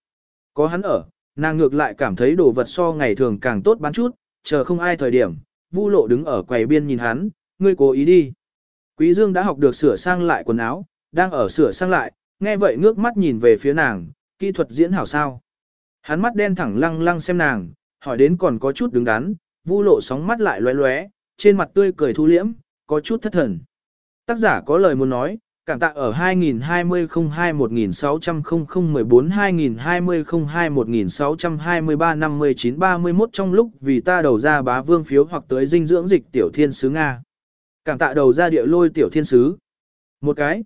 Có hắn ở, nàng ngược lại cảm thấy đồ vật so ngày thường càng tốt bán chút, chờ không ai thời điểm, Vu Lộ đứng ở quầy biên nhìn hắn, ngươi cố ý đi. Quý Dương đã học được sửa sang lại quần áo, đang ở sửa sang lại, nghe vậy ngước mắt nhìn về phía nàng, kỹ thuật diễn hảo sao. Hắn mắt đen thẳng lăng lăng xem nàng, hỏi đến còn có chút đứng đắn, Vu Lộ sóng mắt lại lóe lóe, trên mặt tươi cười thu liễm, có chút thất thần. Tác giả có lời muốn nói, cảm tạ ở 2020-02-1600-014-2020-02-1623-59-31 trong lúc vì ta đầu ra bá vương phiếu hoặc tới dinh dưỡng dịch tiểu thiên sứ Nga. Cảm tạ đầu ra địa lôi tiểu thiên sứ. Một cái.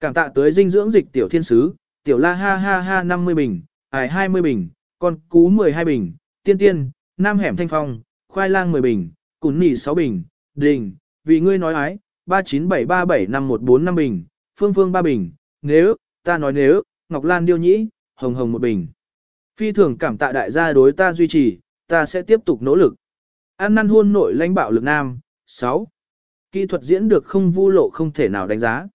Cảm tạ tới dinh dưỡng dịch tiểu thiên sứ, tiểu la ha ha ha 50 bình, ải 20 bình, con cú 12 bình, tiên tiên, nam hẻm thanh phong, khoai lang 10 bình, cún nỉ 6 bình, đình, vì ngươi nói ái, 397375145 bình, Phương Phương 3 bình, nếu, ta nói nếu, Ngọc Lan điêu nhĩ, Hồng Hồng một bình. Phi thường cảm tạ đại gia đối ta duy trì, ta sẽ tiếp tục nỗ lực. An năn hôn nội lãnh bạo lực nam, 6. Kỹ thuật diễn được không vu lộ không thể nào đánh giá.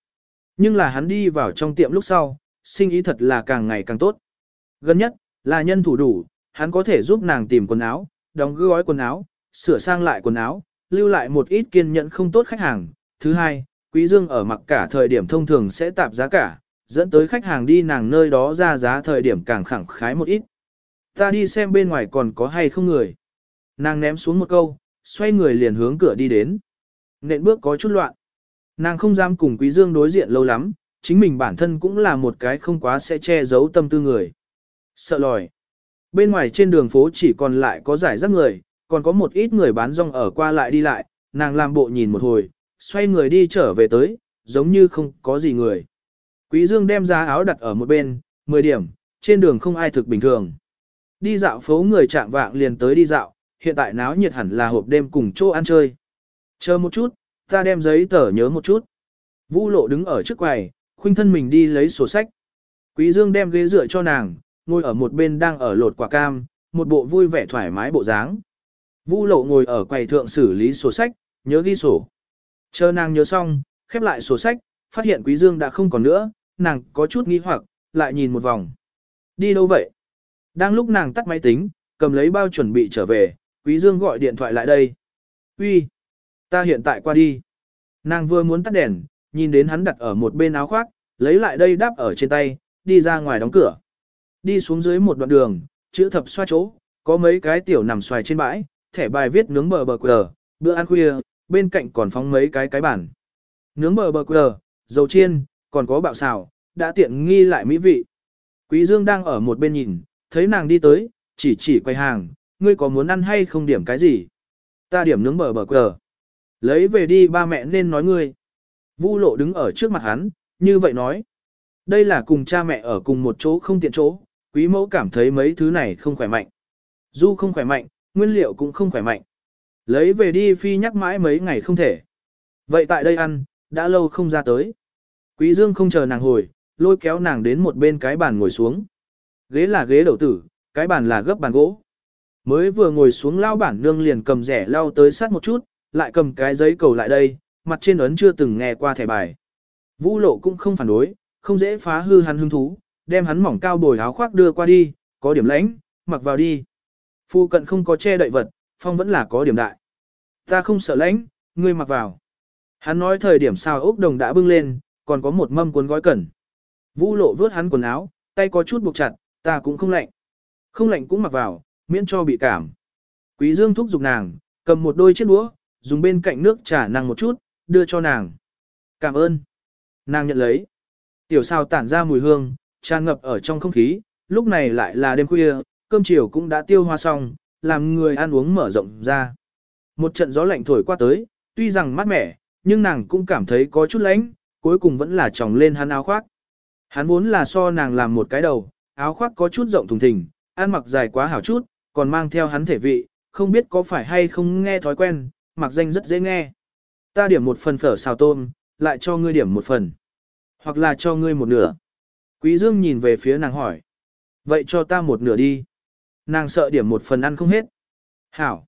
Nhưng là hắn đi vào trong tiệm lúc sau, sinh ý thật là càng ngày càng tốt. Gần nhất, là nhân thủ đủ, hắn có thể giúp nàng tìm quần áo, đóng gói quần áo, sửa sang lại quần áo, lưu lại một ít kiên nhẫn không tốt khách hàng, Thứ hai, Quý Dương ở mặc cả thời điểm thông thường sẽ tạp giá cả, dẫn tới khách hàng đi nàng nơi đó ra giá thời điểm càng khẳng khái một ít. Ta đi xem bên ngoài còn có hay không người. Nàng ném xuống một câu, xoay người liền hướng cửa đi đến. Nện bước có chút loạn. Nàng không dám cùng Quý Dương đối diện lâu lắm, chính mình bản thân cũng là một cái không quá sẽ che giấu tâm tư người. Sợ lòi. Bên ngoài trên đường phố chỉ còn lại có giải rác người, còn có một ít người bán rong ở qua lại đi lại, nàng làm bộ nhìn một hồi, xoay người đi trở về tới, giống như không có gì người. Quý Dương đem giá áo đặt ở một bên, 10 điểm, trên đường không ai thực bình thường. Đi dạo phố người chạm vạng liền tới đi dạo, hiện tại náo nhiệt hẳn là hộp đêm cùng chỗ ăn chơi. Chờ một chút, ta đem giấy tờ nhớ một chút. Vũ lộ đứng ở trước quầy, khuynh thân mình đi lấy sổ sách. Quý Dương đem ghế dựa cho nàng, ngồi ở một bên đang ở lột quả cam, một bộ vui vẻ thoải mái bộ dáng. Vu lộ ngồi ở quầy thượng xử lý sổ sách, nhớ ghi sổ. Chờ nàng nhớ xong, khép lại sổ sách, phát hiện Quý Dương đã không còn nữa, nàng có chút nghi hoặc, lại nhìn một vòng. Đi đâu vậy? Đang lúc nàng tắt máy tính, cầm lấy bao chuẩn bị trở về, Quý Dương gọi điện thoại lại đây. Uy, ta hiện tại qua đi. Nàng vừa muốn tắt đèn, nhìn đến hắn đặt ở một bên áo khoác, lấy lại đây đáp ở trên tay, đi ra ngoài đóng cửa. Đi xuống dưới một đoạn đường, chữ thập xoa chỗ, có mấy cái tiểu nằm xoài trên bãi, thẻ bài viết nướng bờ bờ quờ, bữa ăn khuya, bên cạnh còn phóng mấy cái cái bản. Nướng bờ bờ quờ, dầu chiên, còn có bạo xào, đã tiện nghi lại mỹ vị. Quý Dương đang ở một bên nhìn, thấy nàng đi tới, chỉ chỉ quay hàng, ngươi có muốn ăn hay không điểm cái gì? Ta điểm nướng bờ bờ quờ. Lấy về đi ba mẹ nên nói ngươi. Vu lộ đứng ở trước mặt hắn, như vậy nói. Đây là cùng cha mẹ ở cùng một chỗ không tiện chỗ, quý mẫu cảm thấy mấy thứ này không khỏe mạnh. Du không khỏe mạnh, nguyên liệu cũng không khỏe mạnh. Lấy về đi phi nhắc mãi mấy ngày không thể. Vậy tại đây ăn, đã lâu không ra tới. Quý Dương không chờ nàng hồi, lôi kéo nàng đến một bên cái bàn ngồi xuống. Ghế là ghế đầu tử, cái bàn là gấp bàn gỗ. Mới vừa ngồi xuống lao bản nương liền cầm rẻ lao tới sát một chút, lại cầm cái giấy cầu lại đây, mặt trên ấn chưa từng nghe qua thẻ bài. Vũ lộ cũng không phản đối, không dễ phá hư hắn hứng thú, đem hắn mỏng cao bồi áo khoác đưa qua đi, có điểm lãnh, mặc vào đi. Phu cận không có che đậy vật, phong vẫn là có điểm đại. Ta không sợ lãnh, ngươi mặc vào. Hắn nói thời điểm sao ốc đồng đã bưng lên, còn có một mâm cuốn gói cẩn. Vũ lộ vớt hắn quần áo, tay có chút buộc chặt, ta cũng không lạnh. Không lạnh cũng mặc vào, miễn cho bị cảm. Quý Dương thúc giục nàng, cầm một đôi chiếc đũa, dùng bên cạnh nước trà nàng một chút, đưa cho nàng. Cảm ơn. Nàng nhận lấy. Tiểu sao tản ra mùi hương, tràn ngập ở trong không khí, lúc này lại là đêm khuya, cơm chiều cũng đã tiêu hoa xong, làm người ăn uống mở rộng ra. Một trận gió lạnh thổi qua tới, tuy rằng mát mẻ, nhưng nàng cũng cảm thấy có chút lạnh, cuối cùng vẫn là tròng lên hắn áo khoác. Hắn vốn là so nàng làm một cái đầu, áo khoác có chút rộng thùng thình, ăn mặc dài quá hảo chút, còn mang theo hắn thể vị, không biết có phải hay không nghe thói quen, mặc danh rất dễ nghe. Ta điểm một phần phở xào tôm, lại cho ngươi điểm một phần. Hoặc là cho ngươi một nửa. Quý Dương nhìn về phía nàng hỏi. Vậy cho ta một nửa đi. Nàng sợ điểm một phần ăn không hết. Hảo.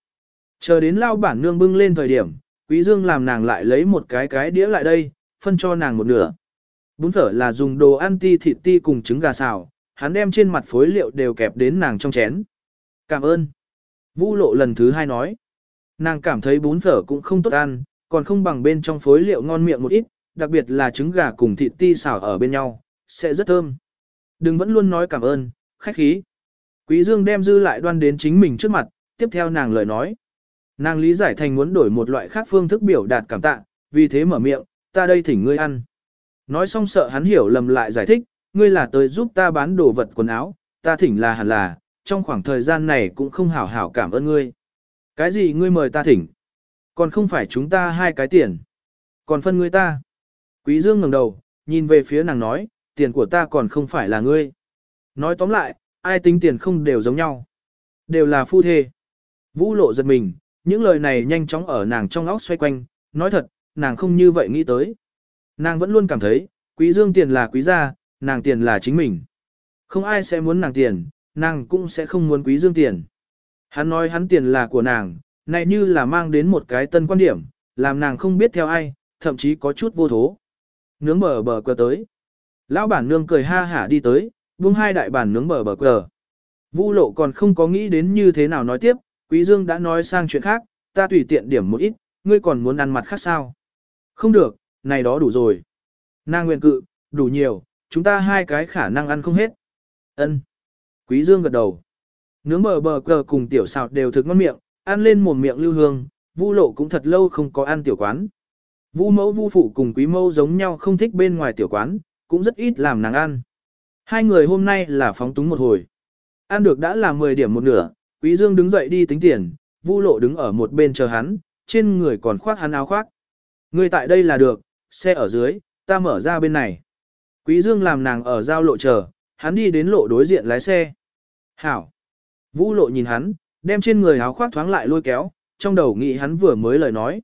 Chờ đến lao bản nương bưng lên thời điểm, Quý Dương làm nàng lại lấy một cái cái đĩa lại đây, phân cho nàng một nửa. Bún phở là dùng đồ ăn ti thịt ti cùng trứng gà xào, hắn đem trên mặt phối liệu đều kẹp đến nàng trong chén. Cảm ơn. Vu lộ lần thứ hai nói. Nàng cảm thấy bún phở cũng không tốt ăn, còn không bằng bên trong phối liệu ngon miệng một ít, đặc biệt là trứng gà cùng thịt ti xào ở bên nhau, sẽ rất thơm. Đừng vẫn luôn nói cảm ơn, khách khí. Quý Dương đem dư lại đoan đến chính mình trước mặt, tiếp theo nàng lời nói. Nàng lý giải thành muốn đổi một loại khác phương thức biểu đạt cảm tạ, vì thế mở miệng, ta đây thỉnh ngươi ăn. Nói xong sợ hắn hiểu lầm lại giải thích, ngươi là tới giúp ta bán đồ vật quần áo, ta thỉnh là hẳn là, trong khoảng thời gian này cũng không hảo hảo cảm ơn ngươi. Cái gì ngươi mời ta thỉnh? Còn không phải chúng ta hai cái tiền. Còn phân ngươi ta. Quý Dương ngẩng đầu, nhìn về phía nàng nói, tiền của ta còn không phải là ngươi. Nói tóm lại, ai tính tiền không đều giống nhau. Đều là phu thê. Vũ lộ giật mình, những lời này nhanh chóng ở nàng trong óc xoay quanh, nói thật, nàng không như vậy nghĩ tới. Nàng vẫn luôn cảm thấy, quý dương tiền là quý gia, nàng tiền là chính mình. Không ai sẽ muốn nàng tiền, nàng cũng sẽ không muốn quý dương tiền. Hắn nói hắn tiền là của nàng, này như là mang đến một cái tân quan điểm, làm nàng không biết theo ai, thậm chí có chút vô thố. Nướng bờ bờ quờ tới. Lão bản nương cười ha hả đi tới, buông hai đại bản nướng bờ bờ cờ, Vu lộ còn không có nghĩ đến như thế nào nói tiếp, quý dương đã nói sang chuyện khác, ta tùy tiện điểm một ít, ngươi còn muốn ăn mặt khác sao? Không được, này đó đủ rồi. Nàng nguyện cự, đủ nhiều, chúng ta hai cái khả năng ăn không hết. Ân. Quý Dương gật đầu. Nướng bờ bờ cờ cùng tiểu xào đều thực ngon miệng, ăn lên mồm miệng lưu hương, Vu lộ cũng thật lâu không có ăn tiểu quán. Vu mẫu vu phụ cùng quý mẫu giống nhau không thích bên ngoài tiểu quán, cũng rất ít làm nàng ăn. Hai người hôm nay là phóng túng một hồi. Ăn được đã là 10 điểm một nửa, quý dương đứng dậy đi tính tiền, vu lộ đứng ở một bên chờ hắn, trên người còn khoác hắn áo khoác. Người tại đây là được, xe ở dưới, ta mở ra bên này. Quý dương làm nàng ở giao lộ chờ, hắn đi đến lộ đối diện lái xe. Hảo. Vũ lộ nhìn hắn, đem trên người áo khoác thoáng lại lôi kéo, trong đầu nghĩ hắn vừa mới lời nói.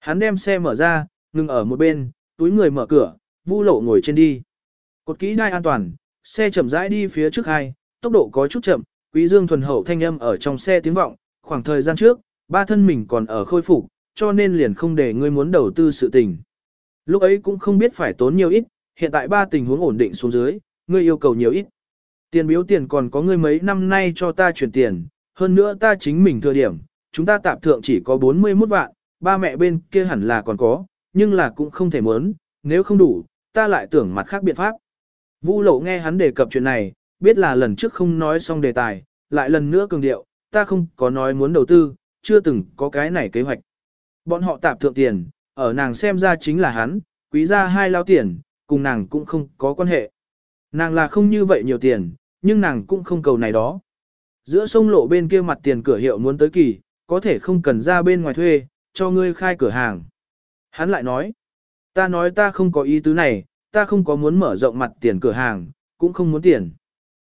Hắn đem xe mở ra, ngừng ở một bên, túi người mở cửa, Vu lộ ngồi trên đi. Cột kỹ đai an toàn, xe chậm rãi đi phía trước hai, tốc độ có chút chậm, Quý Dương thuần hậu thanh âm ở trong xe tiếng vọng, khoảng thời gian trước, ba thân mình còn ở khôi phục, cho nên liền không để ngươi muốn đầu tư sự tình. Lúc ấy cũng không biết phải tốn nhiều ít, hiện tại ba tình huống ổn định xuống dưới, ngươi yêu cầu nhiều ít. Tiền biếu tiền còn có ngươi mấy năm nay cho ta chuyển tiền, hơn nữa ta chính mình thừa điểm, chúng ta tạm thượng chỉ có 41 vạn, ba mẹ bên kia hẳn là còn có, nhưng là cũng không thể muốn, nếu không đủ, ta lại tưởng mặt khác biện pháp. Vu lộ nghe hắn đề cập chuyện này, biết là lần trước không nói xong đề tài, lại lần nữa cường điệu, ta không có nói muốn đầu tư, chưa từng có cái này kế hoạch. Bọn họ tạp thượng tiền, ở nàng xem ra chính là hắn, quý ra hai lao tiền, cùng nàng cũng không có quan hệ. Nàng là không như vậy nhiều tiền, nhưng nàng cũng không cầu này đó. Giữa sông lộ bên kia mặt tiền cửa hiệu muốn tới kỳ, có thể không cần ra bên ngoài thuê, cho ngươi khai cửa hàng. Hắn lại nói, ta nói ta không có ý tứ này, ta không có muốn mở rộng mặt tiền cửa hàng, cũng không muốn tiền.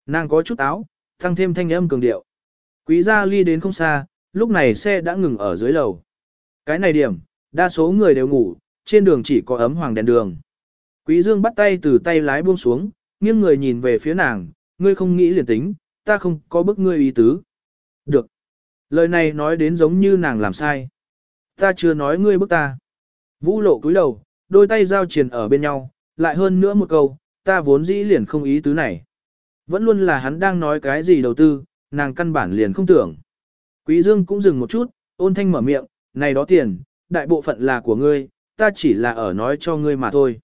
Nàng có chút áo, tăng thêm thanh âm cường điệu. Quý gia ly đến không xa, lúc này xe đã ngừng ở dưới lầu. Cái này điểm, đa số người đều ngủ, trên đường chỉ có ấm hoàng đèn đường. Quý Dương bắt tay từ tay lái buông xuống, nghiêng người nhìn về phía nàng, ngươi không nghĩ liền tính, ta không có bức ngươi ý tứ. Được. Lời này nói đến giống như nàng làm sai. Ta chưa nói ngươi bức ta. Vũ lộ cúi đầu, đôi tay giao triền ở bên nhau, lại hơn nữa một câu, ta vốn dĩ liền không ý tứ này. Vẫn luôn là hắn đang nói cái gì đầu tư, nàng căn bản liền không tưởng. Quý Dương cũng dừng một chút, ôn thanh mở miệng, này đó tiền, đại bộ phận là của ngươi, ta chỉ là ở nói cho ngươi mà thôi.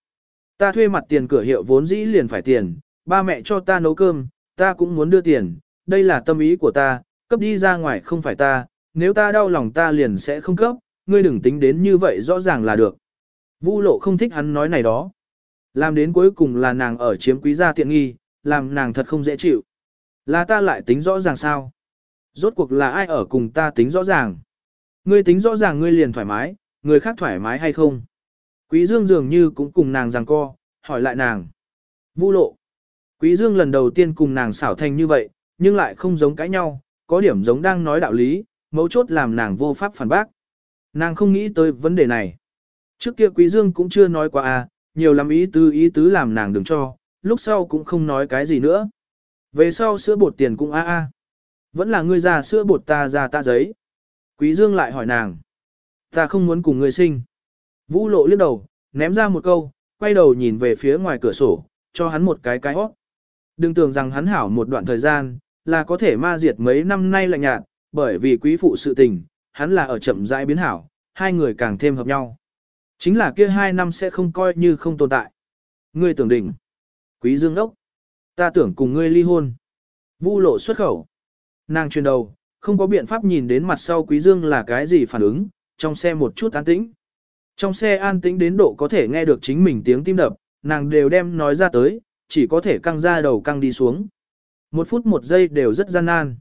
Ta thuê mặt tiền cửa hiệu vốn dĩ liền phải tiền, ba mẹ cho ta nấu cơm, ta cũng muốn đưa tiền, đây là tâm ý của ta, cấp đi ra ngoài không phải ta, nếu ta đau lòng ta liền sẽ không cấp, ngươi đừng tính đến như vậy rõ ràng là được. Vu lộ không thích hắn nói này đó. Làm đến cuối cùng là nàng ở chiếm quý gia tiện nghi, làm nàng thật không dễ chịu. Là ta lại tính rõ ràng sao? Rốt cuộc là ai ở cùng ta tính rõ ràng? Ngươi tính rõ ràng ngươi liền thoải mái, người khác thoải mái hay không? Quý Dương dường như cũng cùng nàng giằng co, hỏi lại nàng. Vu lộ. Quý Dương lần đầu tiên cùng nàng xảo thành như vậy, nhưng lại không giống cãi nhau, có điểm giống đang nói đạo lý, mấu chốt làm nàng vô pháp phản bác. Nàng không nghĩ tới vấn đề này. Trước kia Quý Dương cũng chưa nói qua à, nhiều lắm ý tứ ý tứ làm nàng đừng cho, lúc sau cũng không nói cái gì nữa. Về sau sữa bột tiền cũng a a. Vẫn là ngươi già sữa bột ta già ta giấy. Quý Dương lại hỏi nàng. Ta không muốn cùng ngươi sinh. Vũ lộ liếc đầu, ném ra một câu, quay đầu nhìn về phía ngoài cửa sổ, cho hắn một cái cái hót. Đừng tưởng rằng hắn hảo một đoạn thời gian, là có thể ma diệt mấy năm nay lạnh nhạt, bởi vì quý phụ sự tình, hắn là ở chậm rãi biến hảo, hai người càng thêm hợp nhau. Chính là kia hai năm sẽ không coi như không tồn tại. Ngươi tưởng đỉnh. Quý dương đốc. Ta tưởng cùng ngươi ly hôn. Vu lộ xuất khẩu. Nàng truyền đầu, không có biện pháp nhìn đến mặt sau quý dương là cái gì phản ứng, trong xe một chút an tĩnh. Trong xe an tĩnh đến độ có thể nghe được chính mình tiếng tim đập, nàng đều đem nói ra tới, chỉ có thể căng ra đầu căng đi xuống. Một phút một giây đều rất gian nan.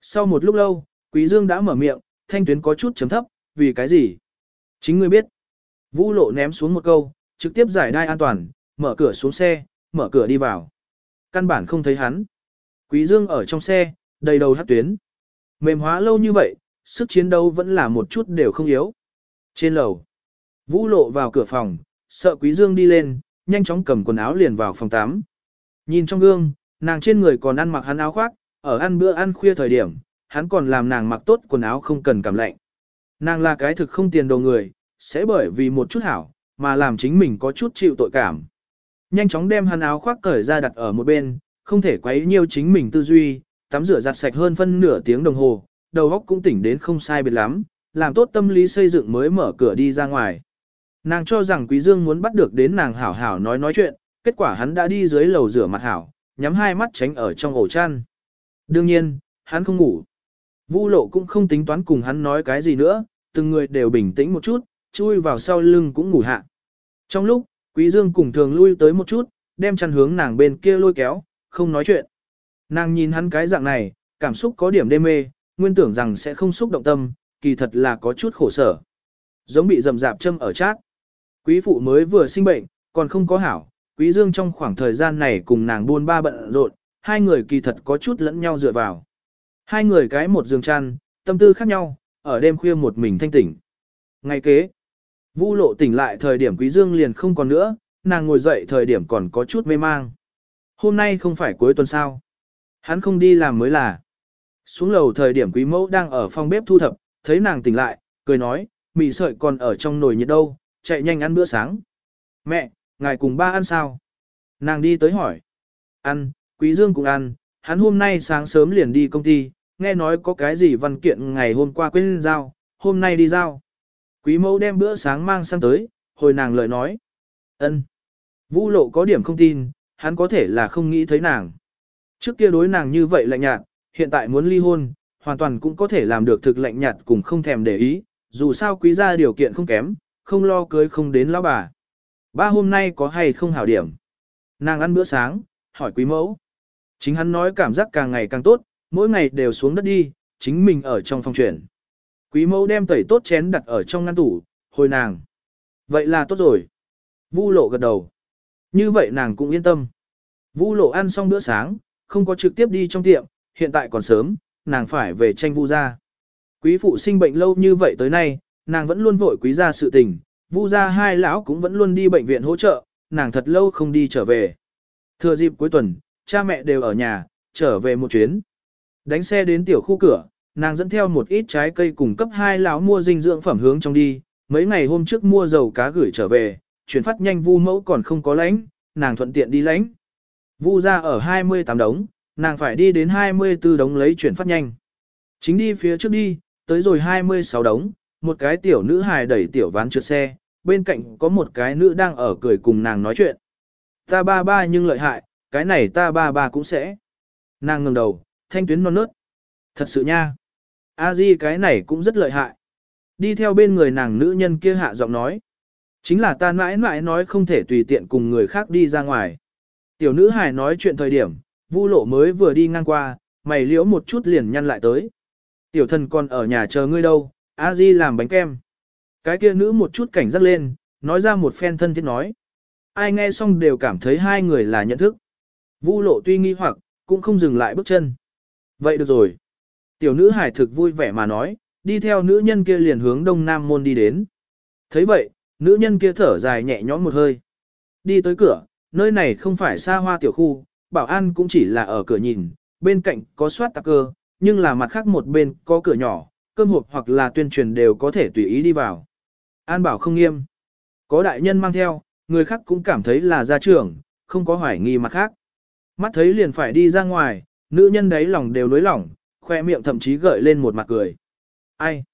Sau một lúc lâu, Quý Dương đã mở miệng, thanh tuyến có chút chấm thấp, vì cái gì? Chính ngươi biết. Vũ lộ ném xuống một câu, trực tiếp giải đai an toàn, mở cửa xuống xe, mở cửa đi vào. Căn bản không thấy hắn. Quý Dương ở trong xe, đầy đầu hát tuyến. Mềm hóa lâu như vậy, sức chiến đấu vẫn là một chút đều không yếu. Trên lầu, Vũ lộ vào cửa phòng, sợ Quý Dương đi lên, nhanh chóng cầm quần áo liền vào phòng tắm. Nhìn trong gương, nàng trên người còn ăn mặc hắn áo khoác, ở ăn bữa ăn khuya thời điểm, hắn còn làm nàng mặc tốt quần áo không cần cảm lạnh. Nàng là cái thực không tiền đồ người, sẽ bởi vì một chút hảo, mà làm chính mình có chút chịu tội cảm. Nhanh chóng đem hắn áo khoác cởi ra đặt ở một bên, không thể quấy nhiều chính mình tư duy, tắm rửa giặt sạch hơn phân nửa tiếng đồng hồ, đầu óc cũng tỉnh đến không sai biệt lắm, làm tốt tâm lý xây dựng mới mở cửa đi ra ngoài. Nàng cho rằng Quý Dương muốn bắt được đến nàng hảo hảo nói nói chuyện, kết quả hắn đã đi dưới lầu rửa mặt hảo, nhắm hai mắt tránh ở trong ổ chăn. Đương nhiên, hắn không ngủ. Vu lộ cũng không tính toán cùng hắn nói cái gì nữa, từng người đều bình tĩnh một chút, chui vào sau lưng cũng ngủ hạ. Trong lúc, Quý Dương cùng thường lui tới một chút, đem chăn hướng nàng bên kia lôi kéo, không nói chuyện. Nàng nhìn hắn cái dạng này, cảm xúc có điểm đê mê, nguyên tưởng rằng sẽ không xúc động tâm, kỳ thật là có chút khổ sở. Giống bị rầm rạp châm ở chát. Quý phụ mới vừa sinh bệnh, còn không có hảo, quý dương trong khoảng thời gian này cùng nàng buôn ba bận rộn, hai người kỳ thật có chút lẫn nhau dựa vào. Hai người cái một giường chăn, tâm tư khác nhau, ở đêm khuya một mình thanh tỉnh. Ngày kế, Vu lộ tỉnh lại thời điểm quý dương liền không còn nữa, nàng ngồi dậy thời điểm còn có chút mê mang. Hôm nay không phải cuối tuần sao. Hắn không đi làm mới là. Xuống lầu thời điểm quý mẫu đang ở phòng bếp thu thập, thấy nàng tỉnh lại, cười nói, mì sợi còn ở trong nồi nhiệt đâu, chạy nhanh ăn bữa sáng. Mẹ, ngài cùng ba ăn sao? Nàng đi tới hỏi. Ăn, Quý Dương cũng ăn, hắn hôm nay sáng sớm liền đi công ty, nghe nói có cái gì văn kiện ngày hôm qua quên giao, hôm nay đi giao. Quý mẫu đem bữa sáng mang sang tới, hồi nàng lời nói. ân. Vũ lộ có điểm không tin, hắn có thể là không nghĩ thấy nàng. Trước kia đối nàng như vậy lạnh nhạt, hiện tại muốn ly hôn, hoàn toàn cũng có thể làm được thực lạnh nhạt cùng không thèm để ý, dù sao quý gia điều kiện không kém, không lo cưới không đến lão bà. Ba hôm nay có hay không hảo điểm? Nàng ăn bữa sáng, hỏi quý mẫu. Chính hắn nói cảm giác càng ngày càng tốt, mỗi ngày đều xuống đất đi, chính mình ở trong phòng chuyển. Quý mẫu đem tẩy tốt chén đặt ở trong ngăn tủ, hồi nàng. Vậy là tốt rồi. Vu lộ gật đầu. Như vậy nàng cũng yên tâm. Vu lộ ăn xong bữa sáng, không có trực tiếp đi trong tiệm, hiện tại còn sớm, nàng phải về tranh vu gia. Quý phụ sinh bệnh lâu như vậy tới nay, nàng vẫn luôn vội quý gia sự tình, vu gia hai lão cũng vẫn luôn đi bệnh viện hỗ trợ, nàng thật lâu không đi trở về. Thừa dịp cuối tuần, cha mẹ đều ở nhà, trở về một chuyến. Đánh xe đến tiểu khu cửa, nàng dẫn theo một ít trái cây cùng cấp hai lão mua dinh dưỡng phẩm hướng trong đi, mấy ngày hôm trước mua dầu cá gửi trở về, chuyển phát nhanh vu mẫu còn không có lãnh, nàng thuận tiện đi lãnh. Vu ra ở 28 đống, nàng phải đi đến 24 đống lấy chuyển phát nhanh. Chính đi phía trước đi, tới rồi 26 đống, một cái tiểu nữ hài đẩy tiểu ván trượt xe, bên cạnh có một cái nữ đang ở cười cùng nàng nói chuyện. Ta ba ba nhưng lợi hại, cái này ta ba ba cũng sẽ. Nàng ngẩng đầu, thanh tuyến non nớt. Thật sự nha. A Di cái này cũng rất lợi hại. Đi theo bên người nàng nữ nhân kia hạ giọng nói. Chính là ta mãi mãi nói không thể tùy tiện cùng người khác đi ra ngoài. Tiểu nữ hài nói chuyện thời điểm, vu lộ mới vừa đi ngang qua, mày liễu một chút liền nhăn lại tới. Tiểu thần còn ở nhà chờ ngươi đâu, A Di làm bánh kem. Cái kia nữ một chút cảnh giác lên, nói ra một phen thân thiết nói. Ai nghe xong đều cảm thấy hai người là nhận thức. Vu lộ tuy nghi hoặc, cũng không dừng lại bước chân. Vậy được rồi. Tiểu nữ hải thực vui vẻ mà nói, đi theo nữ nhân kia liền hướng đông nam môn đi đến. thấy vậy, nữ nhân kia thở dài nhẹ nhõm một hơi. Đi tới cửa, nơi này không phải xa hoa tiểu khu, bảo an cũng chỉ là ở cửa nhìn, bên cạnh có soát tạc cơ, nhưng là mặt khác một bên có cửa nhỏ, cơm hộp hoặc là tuyên truyền đều có thể tùy ý đi vào. An bảo không nghiêm. Có đại nhân mang theo, người khác cũng cảm thấy là gia trưởng, không có hoài nghi mặt khác. Mắt thấy liền phải đi ra ngoài, nữ nhân đấy lòng đều nối lỏng, khoe miệng thậm chí gợi lên một mặt cười. Ai?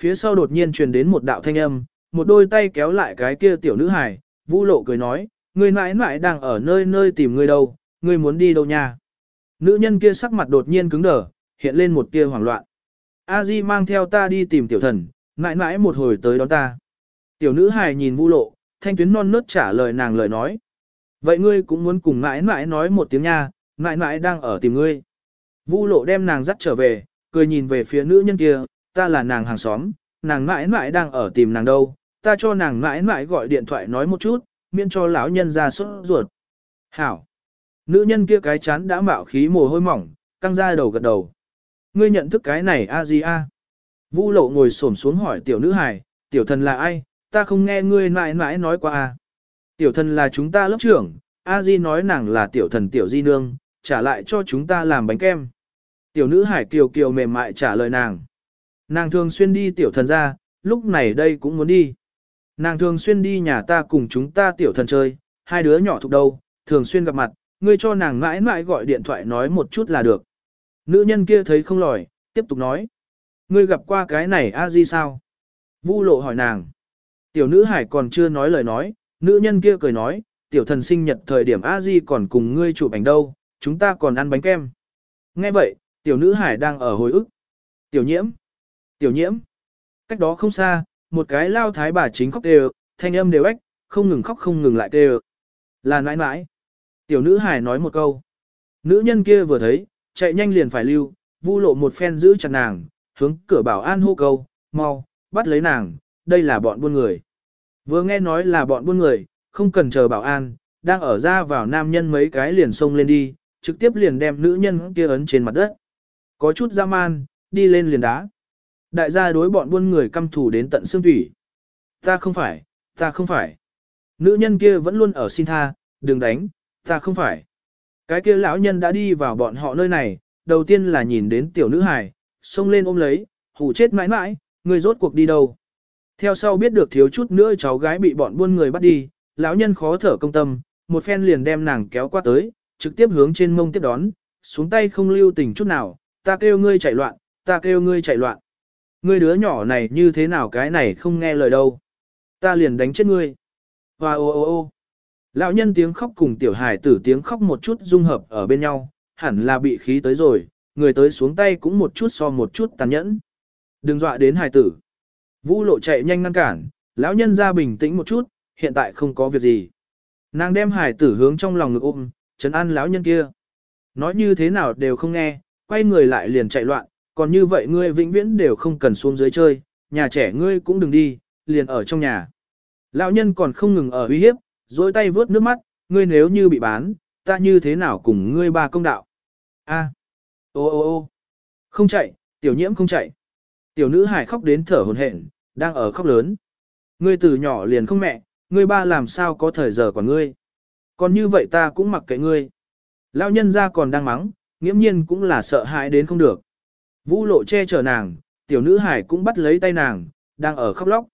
Phía sau đột nhiên truyền đến một đạo thanh âm, một đôi tay kéo lại cái kia tiểu nữ hài, vũ lộ cười nói, người mãi mãi đang ở nơi nơi tìm người đâu, người muốn đi đâu nha? Nữ nhân kia sắc mặt đột nhiên cứng đờ, hiện lên một tia hoảng loạn. A Di mang theo ta đi tìm tiểu thần, mãi mãi một hồi tới đón ta. Tiểu nữ hài nhìn vũ lộ, thanh tuyến non nớt trả lời nàng lời nói. Vậy ngươi cũng muốn cùng mãi mãi nói một tiếng nha, mãi mãi đang ở tìm ngươi. Vu lộ đem nàng dắt trở về, cười nhìn về phía nữ nhân kia, ta là nàng hàng xóm, nàng mãi mãi đang ở tìm nàng đâu, ta cho nàng mãi mãi gọi điện thoại nói một chút, miễn cho lão nhân ra sốt ruột. Hảo! Nữ nhân kia cái chán đã mạo khí mồ hôi mỏng, căng ra đầu gật đầu. Ngươi nhận thức cái này a gì a? Vu lộ ngồi xổm xuống hỏi tiểu nữ hài, tiểu thần là ai, ta không nghe ngươi mãi mãi nói qua a. Tiểu thần là chúng ta lớp trưởng, a di nói nàng là tiểu thần tiểu di nương, trả lại cho chúng ta làm bánh kem. Tiểu nữ hải kiều kiều mềm mại trả lời nàng. Nàng thường xuyên đi tiểu thần ra, lúc này đây cũng muốn đi. Nàng thường xuyên đi nhà ta cùng chúng ta tiểu thần chơi, hai đứa nhỏ thuộc đâu, thường xuyên gặp mặt, ngươi cho nàng mãi mãi gọi điện thoại nói một chút là được. Nữ nhân kia thấy không lòi, tiếp tục nói. Ngươi gặp qua cái này a di sao? Vu lộ hỏi nàng. Tiểu nữ hải còn chưa nói lời nói, nữ nhân kia cười nói, tiểu thần sinh nhật thời điểm a di còn cùng ngươi chụp ảnh đâu, chúng ta còn ăn bánh kem. Nghe vậy, tiểu nữ hải đang ở hồi ức. Tiểu nhiễm, tiểu nhiễm. Cách đó không xa, một cái lao thái bà chính khóc đều, thanh âm đều ếch, không ngừng khóc không ngừng lại đều. Là nãi nãi. Tiểu nữ hải nói một câu. Nữ nhân kia vừa thấy, chạy nhanh liền phải lưu, vu lộ một phen giữ chặt nàng, hướng cửa bảo an hô câu, mau, bắt lấy nàng, đây là bọn buôn người. Vừa nghe nói là bọn buôn người, không cần chờ bảo an, đang ở ra vào nam nhân mấy cái liền xông lên đi, trực tiếp liền đem nữ nhân kia ấn trên mặt đất. Có chút ra man, đi lên liền đá. Đại gia đối bọn buôn người căm thù đến tận xương thủy. Ta không phải, ta không phải. Nữ nhân kia vẫn luôn ở xin tha, đừng đánh, ta không phải. Cái kia lão nhân đã đi vào bọn họ nơi này, đầu tiên là nhìn đến tiểu nữ hài, xông lên ôm lấy, hù chết mãi mãi, người rốt cuộc đi đâu. Theo sau biết được thiếu chút nữa cháu gái bị bọn buôn người bắt đi, lão nhân khó thở công tâm, một phen liền đem nàng kéo qua tới, trực tiếp hướng trên mông tiếp đón, xuống tay không lưu tình chút nào, ta kêu ngươi chạy loạn, ta kêu ngươi chạy loạn. Ngươi đứa nhỏ này như thế nào cái này không nghe lời đâu. Ta liền đánh chết ngươi. Hoa ô ô ô. Lão nhân tiếng khóc cùng tiểu hài tử tiếng khóc một chút dung hợp ở bên nhau, hẳn là bị khí tới rồi, người tới xuống tay cũng một chút so một chút tàn nhẫn. Đừng dọa đến hài tử. Vũ lộ chạy nhanh ngăn cản, lão nhân ra bình tĩnh một chút, hiện tại không có việc gì. Nàng đem hài tử hướng trong lòng ngực ôm, chấn an lão nhân kia. Nói như thế nào đều không nghe, quay người lại liền chạy loạn, còn như vậy ngươi vĩnh viễn đều không cần xuống dưới chơi, nhà trẻ ngươi cũng đừng đi, liền ở trong nhà. Lão nhân còn không ngừng ở uy hiếp, dối tay vớt nước mắt, ngươi nếu như bị bán, ta như thế nào cùng ngươi ba công đạo. A, ô ô ô, không chạy, tiểu nhiễm không chạy. Tiểu nữ hải khóc đến thở hồn hển, đang ở khóc lớn. Ngươi từ nhỏ liền không mẹ, ngươi ba làm sao có thời giờ của ngươi. Còn như vậy ta cũng mặc kệ ngươi. Lão nhân ra còn đang mắng, nghiễm nhiên cũng là sợ hãi đến không được. Vũ lộ che chở nàng, tiểu nữ hải cũng bắt lấy tay nàng, đang ở khóc lóc.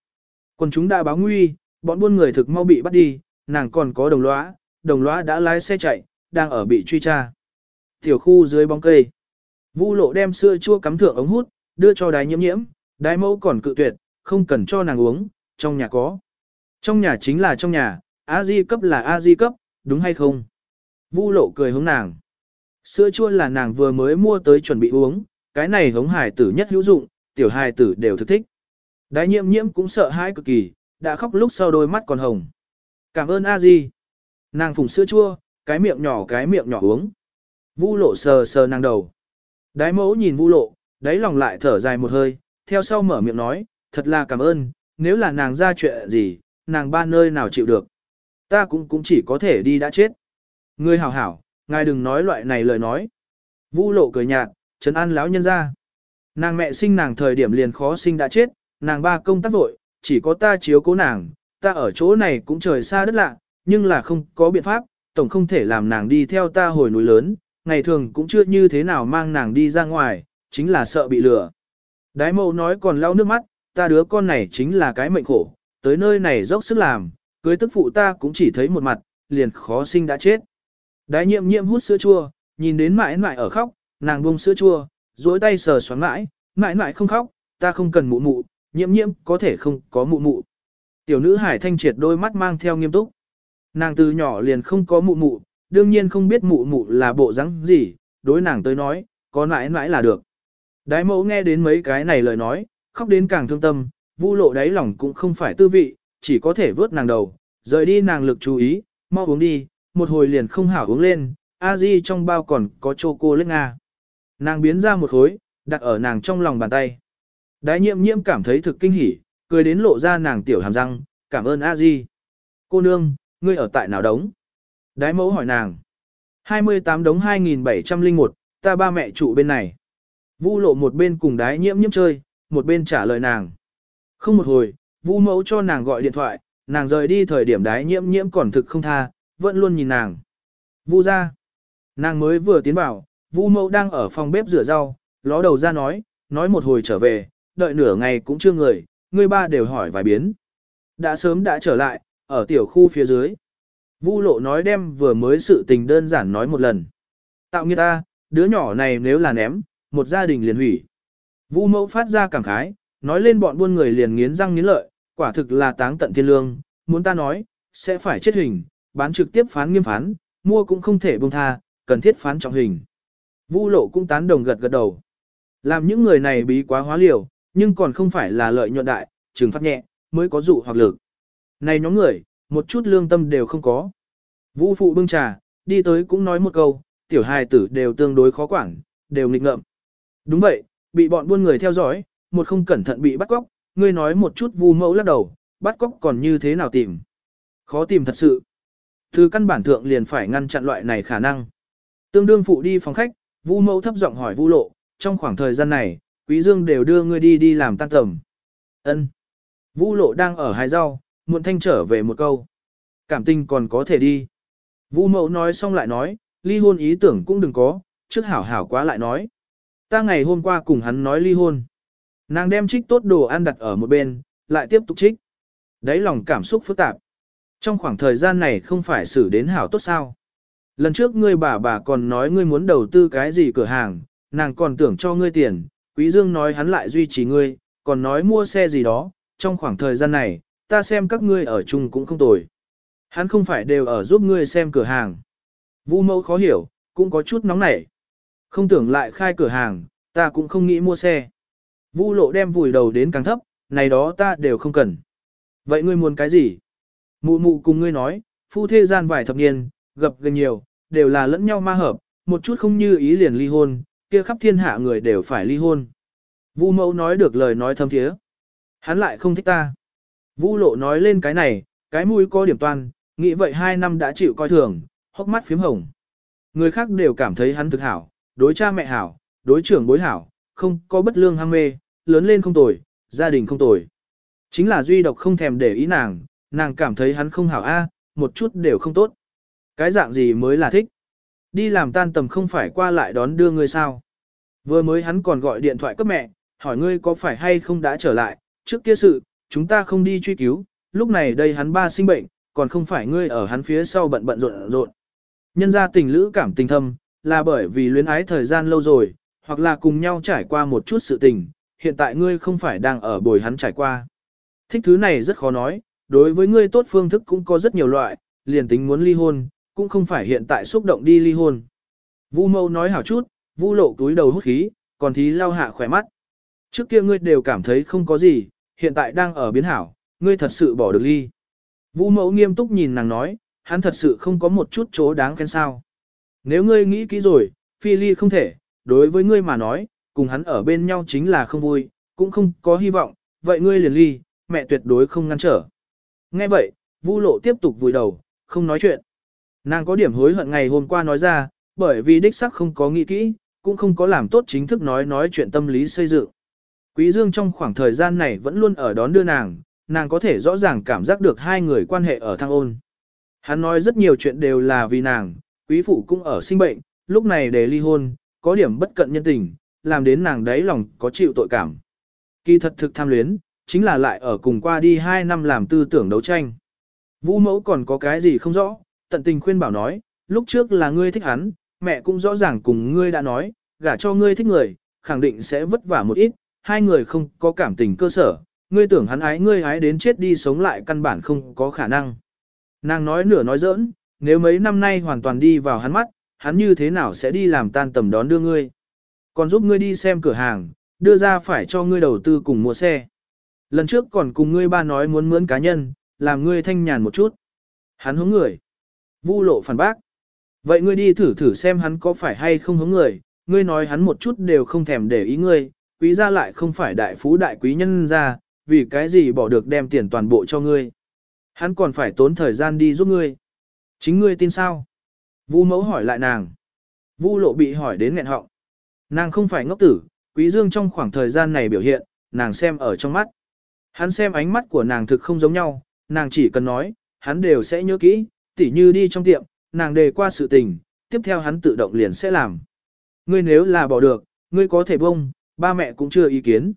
Quần chúng đã báo nguy, bọn buôn người thực mau bị bắt đi, nàng còn có đồng lõa, đồng lõa đã lái xe chạy, đang ở bị truy tra. Tiểu khu dưới bóng cây. vũ lộ đem sữa chua cắm thượng ống hút, đưa cho đái nhiễm nhiễm, đái mẫu còn cự tuyệt, không cần cho nàng uống, trong nhà có. Trong nhà chính là trong nhà, a di cấp là a di cấp, đúng hay không? Vu lộ cười hướng nàng. Sữa chua là nàng vừa mới mua tới chuẩn bị uống, cái này hống hải tử nhất hữu dụng, tiểu hải tử đều thực thích. Đái nhiễm nhiễm cũng sợ hãi cực kỳ, đã khóc lúc sau đôi mắt còn hồng. Cảm ơn a di. Nàng phùng sữa chua, cái miệng nhỏ cái miệng nhỏ uống. Vu lộ sờ sờ nàng đầu. Đái mẫu nhìn vu lộ, đáy lòng lại thở dài một hơi, theo sau mở miệng nói, thật là cảm ơn, nếu là nàng ra chuyện gì, nàng ba nơi nào chịu được. Ta cũng cũng chỉ có thể đi đã chết. Ngươi hảo hảo, ngài đừng nói loại này lời nói. Vu lộ cười nhạt, trấn an lão nhân ra. Nàng mẹ sinh nàng thời điểm liền khó sinh đã chết, nàng ba công tác vội, chỉ có ta chiếu cố nàng, ta ở chỗ này cũng trời xa đất lạ, nhưng là không có biện pháp, tổng không thể làm nàng đi theo ta hồi núi lớn, ngày thường cũng chưa như thế nào mang nàng đi ra ngoài, chính là sợ bị lừa. Đái mẫu nói còn lau nước mắt, ta đứa con này chính là cái mệnh khổ, tới nơi này dốc sức làm, cưới tức phụ ta cũng chỉ thấy một mặt, liền khó sinh đã chết. Đái nhiệm nhiệm hút sữa chua, nhìn đến mãi mãi ở khóc, nàng buông sữa chua, duỗi tay sờ xoắn mãi, mãi mãi không khóc, ta không cần mụ mụ, nhiệm nhiệm có thể không có mụ mụ. Tiểu nữ hải thanh triệt đôi mắt mang theo nghiêm túc. Nàng từ nhỏ liền không có mụ mụ, đương nhiên không biết mụ mụ là bộ rắn gì, đối nàng tới nói, có mãi mãi là được. Đái mẫu nghe đến mấy cái này lời nói, khóc đến càng thương tâm, vu lộ đáy lòng cũng không phải tư vị, chỉ có thể vớt nàng đầu, rời đi nàng lực chú ý, mau uống đi, một hồi liền không hảo uống lên, a di trong bao còn có choco lết nga. Nàng biến ra một khối, đặt ở nàng trong lòng bàn tay. Đái nhiễm nhiễm cảm thấy thực kinh hỉ, cười đến lộ ra nàng tiểu hàm răng, cảm ơn a di. Cô nương, ngươi ở tại nào đống? Đái mẫu hỏi nàng. 28 đống 2701, ta ba mẹ trụ bên này. Vu lộ một bên cùng đái nhiễm nhiễm chơi, một bên trả lời nàng. Không một hồi, vu mẫu cho nàng gọi điện thoại, nàng rời đi thời điểm đái nhiễm nhiễm còn thực không tha, vẫn luôn nhìn nàng. Vu ra. Nàng mới vừa tiến vào, vu mẫu đang ở phòng bếp rửa rau, ló đầu ra nói, nói một hồi trở về, đợi nửa ngày cũng chưa người, người ba đều hỏi vài biến. Đã sớm đã trở lại, ở tiểu khu phía dưới. Vu lộ nói đem vừa mới sự tình đơn giản nói một lần. Tạo nghiệt ta, đứa nhỏ này nếu là ném, một gia đình liền hủy. Vu mẫu phát ra cảm khái, nói lên bọn buôn người liền nghiến răng nghiến lợi, quả thực là táng tận thiên lương, muốn ta nói, sẽ phải chết hình, bán trực tiếp phán nghiêm phán, mua cũng không thể buông tha, cần thiết phán trọng hình. Vu lộ cũng tán đồng gật gật đầu. Làm những người này bí quá hóa liều, nhưng còn không phải là lợi nhuận đại, trừng phạt nhẹ, mới có dụ hoặc lực. Này nhóm người, một chút lương tâm đều không có. Vũ phụ bưng trà, đi tới cũng nói một câu, tiểu hài tử đều tương đối khó quản, đều nghịch ngợm. Đúng vậy, bị bọn buôn người theo dõi, một không cẩn thận bị bắt cóc, ngươi nói một chút vu mẫu lắc đầu, bắt cóc còn như thế nào tìm. Khó tìm thật sự. Từ căn bản thượng liền phải ngăn chặn loại này khả năng. Tương đương phụ đi phòng khách, vu mẫu thấp giọng hỏi vu lộ, trong khoảng thời gian này, quý dương đều đưa ngươi đi đi làm tan tầm. Ân. Vu lộ đang ở hái rau, muộn thanh trở về một câu. Cảm tình còn có thể đi. Vu mẫu nói xong lại nói, ly hôn ý tưởng cũng đừng có, trước hảo hảo quá lại nói. Ta ngày hôm qua cùng hắn nói ly hôn. Nàng đem trích tốt đồ ăn đặt ở một bên, lại tiếp tục trích. Đấy lòng cảm xúc phức tạp. Trong khoảng thời gian này không phải xử đến hảo tốt sao. Lần trước ngươi bà bà còn nói ngươi muốn đầu tư cái gì cửa hàng, nàng còn tưởng cho ngươi tiền, Quý Dương nói hắn lại duy trì ngươi, còn nói mua xe gì đó, trong khoảng thời gian này, ta xem các ngươi ở chung cũng không tồi. Hắn không phải đều ở giúp ngươi xem cửa hàng. Vu mẫu khó hiểu, cũng có chút nóng nảy. Không tưởng lại khai cửa hàng, ta cũng không nghĩ mua xe. Vu lộ đem vùi đầu đến càng thấp, này đó ta đều không cần. Vậy ngươi muốn cái gì? Mụ mụ cùng ngươi nói, phu thê gian vài thập niên, gặp gần nhiều, đều là lẫn nhau ma hợp, một chút không như ý liền ly hôn, kia khắp thiên hạ người đều phải ly hôn. Vu mẫu nói được lời nói thâm thiế. Hắn lại không thích ta. Vu lộ nói lên cái này, cái mũi có điểm toan, nghĩ vậy hai năm đã chịu coi thường, hốc mắt phím hồng. Người khác đều cảm thấy hắn thực hảo, đối cha mẹ hảo, đối trưởng bối hảo, không có bất lương ham mê, lớn lên không tồi, gia đình không tồi. Chính là duy độc không thèm để ý nàng, nàng cảm thấy hắn không hảo a, một chút đều không tốt. Cái dạng gì mới là thích? Đi làm tan tầm không phải qua lại đón đưa ngươi sao? Vừa mới hắn còn gọi điện thoại cấp mẹ, hỏi ngươi có phải hay không đã trở lại, trước kia sự, chúng ta không đi truy cứu, lúc này đây hắn ba sinh bệnh, còn không phải ngươi ở hắn phía sau bận bận rộn rộn. Nhân ra tình lữ cảm tình thâm, là bởi vì luyến ái thời gian lâu rồi, hoặc là cùng nhau trải qua một chút sự tình, hiện tại ngươi không phải đang ở bồi hắn trải qua. Thích thứ này rất khó nói, đối với ngươi tốt phương thức cũng có rất nhiều loại, liền tính muốn ly hôn, cũng không phải hiện tại xúc động đi ly hôn. Vu mâu nói hảo chút, vu lộ túi đầu hút khí, còn thí lao hạ khỏe mắt. Trước kia ngươi đều cảm thấy không có gì, hiện tại đang ở biến hảo, ngươi thật sự bỏ được ly. Vu mẫu nghiêm túc nhìn nàng nói, hắn thật sự không có một chút chỗ đáng khen sao. Nếu ngươi nghĩ kỹ rồi, phi ly không thể, đối với ngươi mà nói, cùng hắn ở bên nhau chính là không vui, cũng không có hy vọng, vậy ngươi liền ly, mẹ tuyệt đối không ngăn trở. Nghe vậy, Vu lộ tiếp tục vùi đầu, không nói chuyện. Nàng có điểm hối hận ngày hôm qua nói ra, bởi vì đích sắc không có nghĩ kỹ, cũng không có làm tốt chính thức nói nói chuyện tâm lý xây dựng. Quý Dương trong khoảng thời gian này vẫn luôn ở đón đưa nàng, nàng có thể rõ ràng cảm giác được hai người quan hệ ở thăng ôn. Hắn nói rất nhiều chuyện đều là vì nàng, quý phụ cũng ở sinh bệnh, lúc này để ly hôn, có điểm bất cận nhân tình, làm đến nàng đáy lòng có chịu tội cảm. Kỳ thật thực tham luyến, chính là lại ở cùng qua đi hai năm làm tư tưởng đấu tranh. Vũ mẫu còn có cái gì không rõ, tận tình khuyên bảo nói, lúc trước là ngươi thích hắn, mẹ cũng rõ ràng cùng ngươi đã nói, gả cho ngươi thích người, khẳng định sẽ vất vả một ít, hai người không có cảm tình cơ sở, ngươi tưởng hắn ái ngươi ái đến chết đi sống lại căn bản không có khả năng. Nàng nói nửa nói giỡn, nếu mấy năm nay hoàn toàn đi vào hắn mắt, hắn như thế nào sẽ đi làm tan tầm đón đưa ngươi. Còn giúp ngươi đi xem cửa hàng, đưa ra phải cho ngươi đầu tư cùng mua xe. Lần trước còn cùng ngươi ba nói muốn mướn cá nhân, làm ngươi thanh nhàn một chút. Hắn hướng người. Vu lộ phản bác. Vậy ngươi đi thử thử xem hắn có phải hay không hướng người, ngươi nói hắn một chút đều không thèm để ý ngươi, quý gia lại không phải đại phú đại quý nhân gia, vì cái gì bỏ được đem tiền toàn bộ cho ngươi. Hắn còn phải tốn thời gian đi giúp ngươi. Chính ngươi tin sao? Vu mẫu hỏi lại nàng. Vu lộ bị hỏi đến nghẹn họng. Nàng không phải ngốc tử, quý dương trong khoảng thời gian này biểu hiện, nàng xem ở trong mắt. Hắn xem ánh mắt của nàng thực không giống nhau, nàng chỉ cần nói, hắn đều sẽ nhớ kỹ, tỉ như đi trong tiệm, nàng đề qua sự tình, tiếp theo hắn tự động liền sẽ làm. Ngươi nếu là bỏ được, ngươi có thể bông, ba mẹ cũng chưa ý kiến.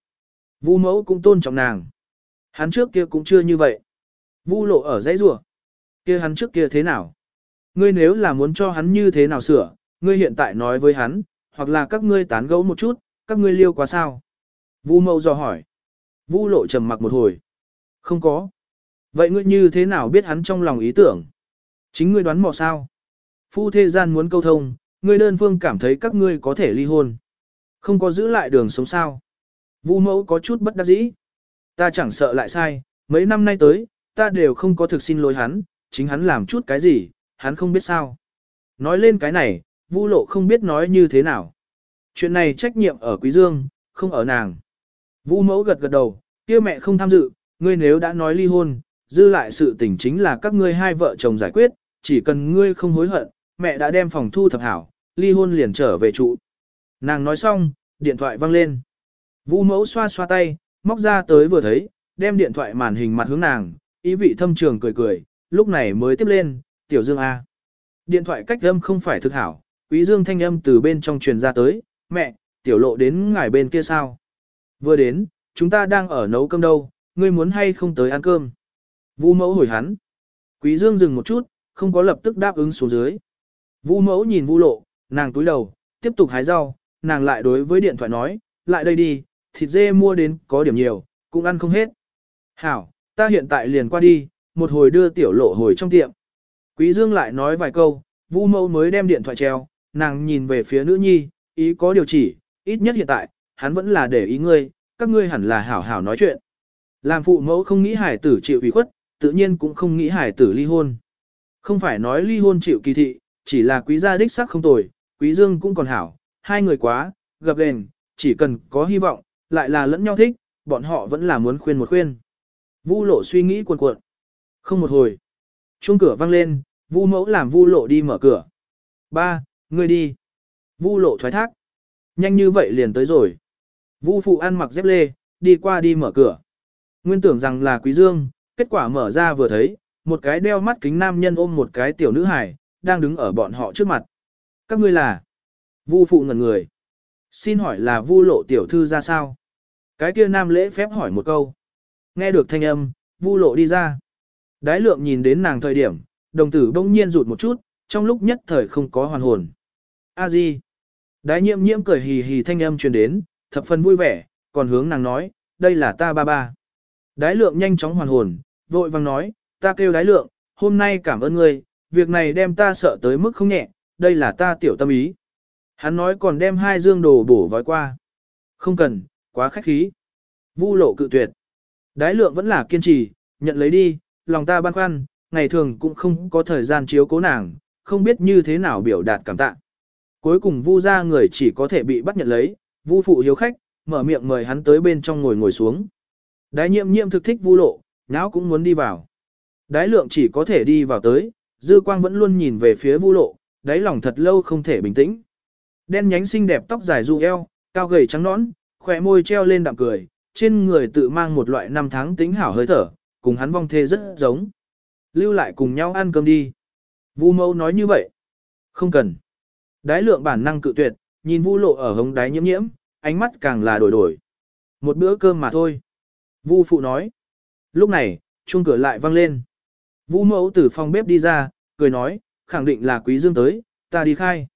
Vu mẫu cũng tôn trọng nàng. Hắn trước kia cũng chưa như vậy. Vu lộ ở dãy rùa, kia hắn trước kia thế nào? Ngươi nếu là muốn cho hắn như thế nào sửa, ngươi hiện tại nói với hắn, hoặc là các ngươi tán gẫu một chút, các ngươi liêu quá sao? Vu Mậu dò hỏi. Vu lộ trầm mặc một hồi. Không có. Vậy ngươi như thế nào biết hắn trong lòng ý tưởng? Chính ngươi đoán mò sao? Phu thế gian muốn câu thông, ngươi đơn phương cảm thấy các ngươi có thể ly hôn. Không có giữ lại đường sống sao. Vu mẫu có chút bất đắc dĩ. Ta chẳng sợ lại sai, mấy năm nay tới, ta đều không có thực xin lỗi hắn, chính hắn làm chút cái gì, hắn không biết sao. Nói lên cái này, Vu lộ không biết nói như thế nào. Chuyện này trách nhiệm ở Quý Dương, không ở nàng. Vu mẫu gật gật đầu, kia mẹ không tham dự, ngươi nếu đã nói ly hôn, dư lại sự tình chính là các ngươi hai vợ chồng giải quyết, chỉ cần ngươi không hối hận, mẹ đã đem phòng thu thập hảo, ly hôn liền trở về trụ. Nàng nói xong, điện thoại vang lên. Vu mẫu xoa xoa tay, móc ra tới vừa thấy, đem điện thoại màn hình mặt hướng nàng, ý vị thâm trường cười cười, lúc này mới tiếp lên, tiểu dương A. Điện thoại cách âm không phải thực hảo, quý dương thanh âm từ bên trong truyền ra tới, mẹ, tiểu lộ đến ngài bên kia sao? Vừa đến, chúng ta đang ở nấu cơm đâu, ngươi muốn hay không tới ăn cơm? Vũ mẫu hồi hắn. Quý Dương dừng một chút, không có lập tức đáp ứng xuống dưới. Vu mẫu nhìn vu lộ, nàng túi đầu, tiếp tục hái rau, nàng lại đối với điện thoại nói, lại đây đi, thịt dê mua đến có điểm nhiều, cũng ăn không hết. Hảo, ta hiện tại liền qua đi, một hồi đưa tiểu lộ hồi trong tiệm. Quý Dương lại nói vài câu, vu mẫu mới đem điện thoại treo, nàng nhìn về phía nữ nhi, ý có điều chỉ, ít nhất hiện tại, hắn vẫn là để ý ngươi, các ngươi hẳn là hảo hảo nói chuyện. Làm phụ mẫu không nghĩ hải tử chịu ủy khuất, tự nhiên cũng không nghĩ hải tử ly hôn. Không phải nói ly hôn chịu kỳ thị, chỉ là quý gia đích sắc không tồi, quý dương cũng còn hảo, hai người quá, gặp gền, chỉ cần có hy vọng, lại là lẫn nhau thích, bọn họ vẫn là muốn khuyên một khuyên. Vu lộ suy nghĩ cuồn cuộn. Không một hồi. Chuông cửa vang lên, vu mẫu làm vu lộ đi mở cửa. Ba, ngươi đi. Vu lộ thoái thác. Nhanh như vậy liền tới rồi. Vu phụ ăn mặc dép lê, đi qua đi mở cửa. Nguyên tưởng rằng là quý dương, kết quả mở ra vừa thấy, một cái đeo mắt kính nam nhân ôm một cái tiểu nữ hài, đang đứng ở bọn họ trước mặt. Các ngươi là? Vu phụ ngẩn người. Xin hỏi là vu lộ tiểu thư ra sao? Cái kia nam lễ phép hỏi một câu. Nghe được thanh âm, vu lộ đi ra. Đái lượng nhìn đến nàng thời điểm, đồng tử bỗng nhiên rụt một chút, trong lúc nhất thời không có hoàn hồn. A di. Đái nhiễm nhiễm cười hì hì thanh âm truyền đến, thập phần vui vẻ, còn hướng nàng nói, đây là ta ba ba. Đái lượng nhanh chóng hoàn hồn, vội vàng nói, ta kêu đái lượng, hôm nay cảm ơn ngươi, việc này đem ta sợ tới mức không nhẹ, đây là ta tiểu tâm ý. Hắn nói còn đem hai dương đồ bổ vói qua. Không cần, quá khách khí. Vu lộ cự tuyệt. Đái lượng vẫn là kiên trì, nhận lấy đi, lòng ta băn khoăn, ngày thường cũng không có thời gian chiếu cố nàng, không biết như thế nào biểu đạt cảm tạ. Cuối cùng vu ra người chỉ có thể bị bắt nhận lấy, vu phụ hiếu khách, mở miệng mời hắn tới bên trong ngồi ngồi xuống. Đái nhiệm nhiệm thực thích vu lộ, não cũng muốn đi vào. Đái lượng chỉ có thể đi vào tới, dư quang vẫn luôn nhìn về phía vu lộ, đáy lòng thật lâu không thể bình tĩnh. Đen nhánh xinh đẹp tóc dài ru eo, cao gầy trắng nõn, khỏe môi treo lên đạm cười, trên người tự mang một loại năm tháng tính hảo hơi thở, cùng hắn vong thê rất giống. Lưu lại cùng nhau ăn cơm đi. Vu mâu nói như vậy. Không cần. Đái lượng bản năng cự tuyệt, nhìn vu lộ ở hống đái nhiễm nhiễm, ánh mắt càng là đổi đổi. Một bữa cơm mà thôi. Vu phụ nói. Lúc này, chuông cửa lại vang lên. Vu mẫu từ phòng bếp đi ra, cười nói, khẳng định là quý dương tới, ta đi khai.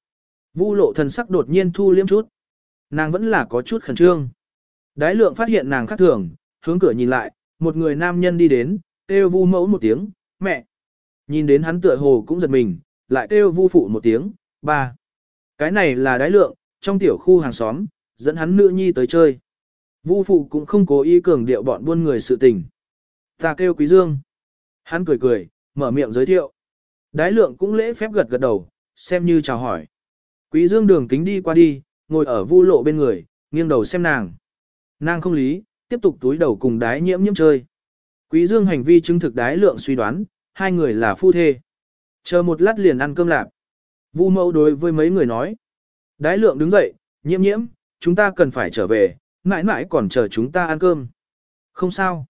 Vu lộ thần sắc đột nhiên thu liếm chút. Nàng vẫn là có chút khẩn trương. Đái lượng phát hiện nàng khác thường, hướng cửa nhìn lại, một người nam nhân đi đến, kêu vu mẫu một tiếng, mẹ. Nhìn đến hắn tựa hồ cũng giật mình, lại kêu vu phụ một tiếng, ba. Cái này là đái lượng, trong tiểu khu hàng xóm, dẫn hắn nữ nhi tới chơi. Vu phụ cũng không cố ý cường điệu bọn buôn người sự tình. Ta kêu quý dương. Hắn cười cười, mở miệng giới thiệu. Đái lượng cũng lễ phép gật gật đầu, xem như chào hỏi. Quý dương đường kính đi qua đi, ngồi ở vu lộ bên người, nghiêng đầu xem nàng. Nàng không lý, tiếp tục túi đầu cùng đái nhiễm nhiễm chơi. Quý dương hành vi chứng thực đái lượng suy đoán, hai người là phu thê. Chờ một lát liền ăn cơm lạp. Vu mẫu đối với mấy người nói. Đái lượng đứng dậy, nhiễm nhiễm, chúng ta cần phải trở về, mãi mãi còn chờ chúng ta ăn cơm. Không sao.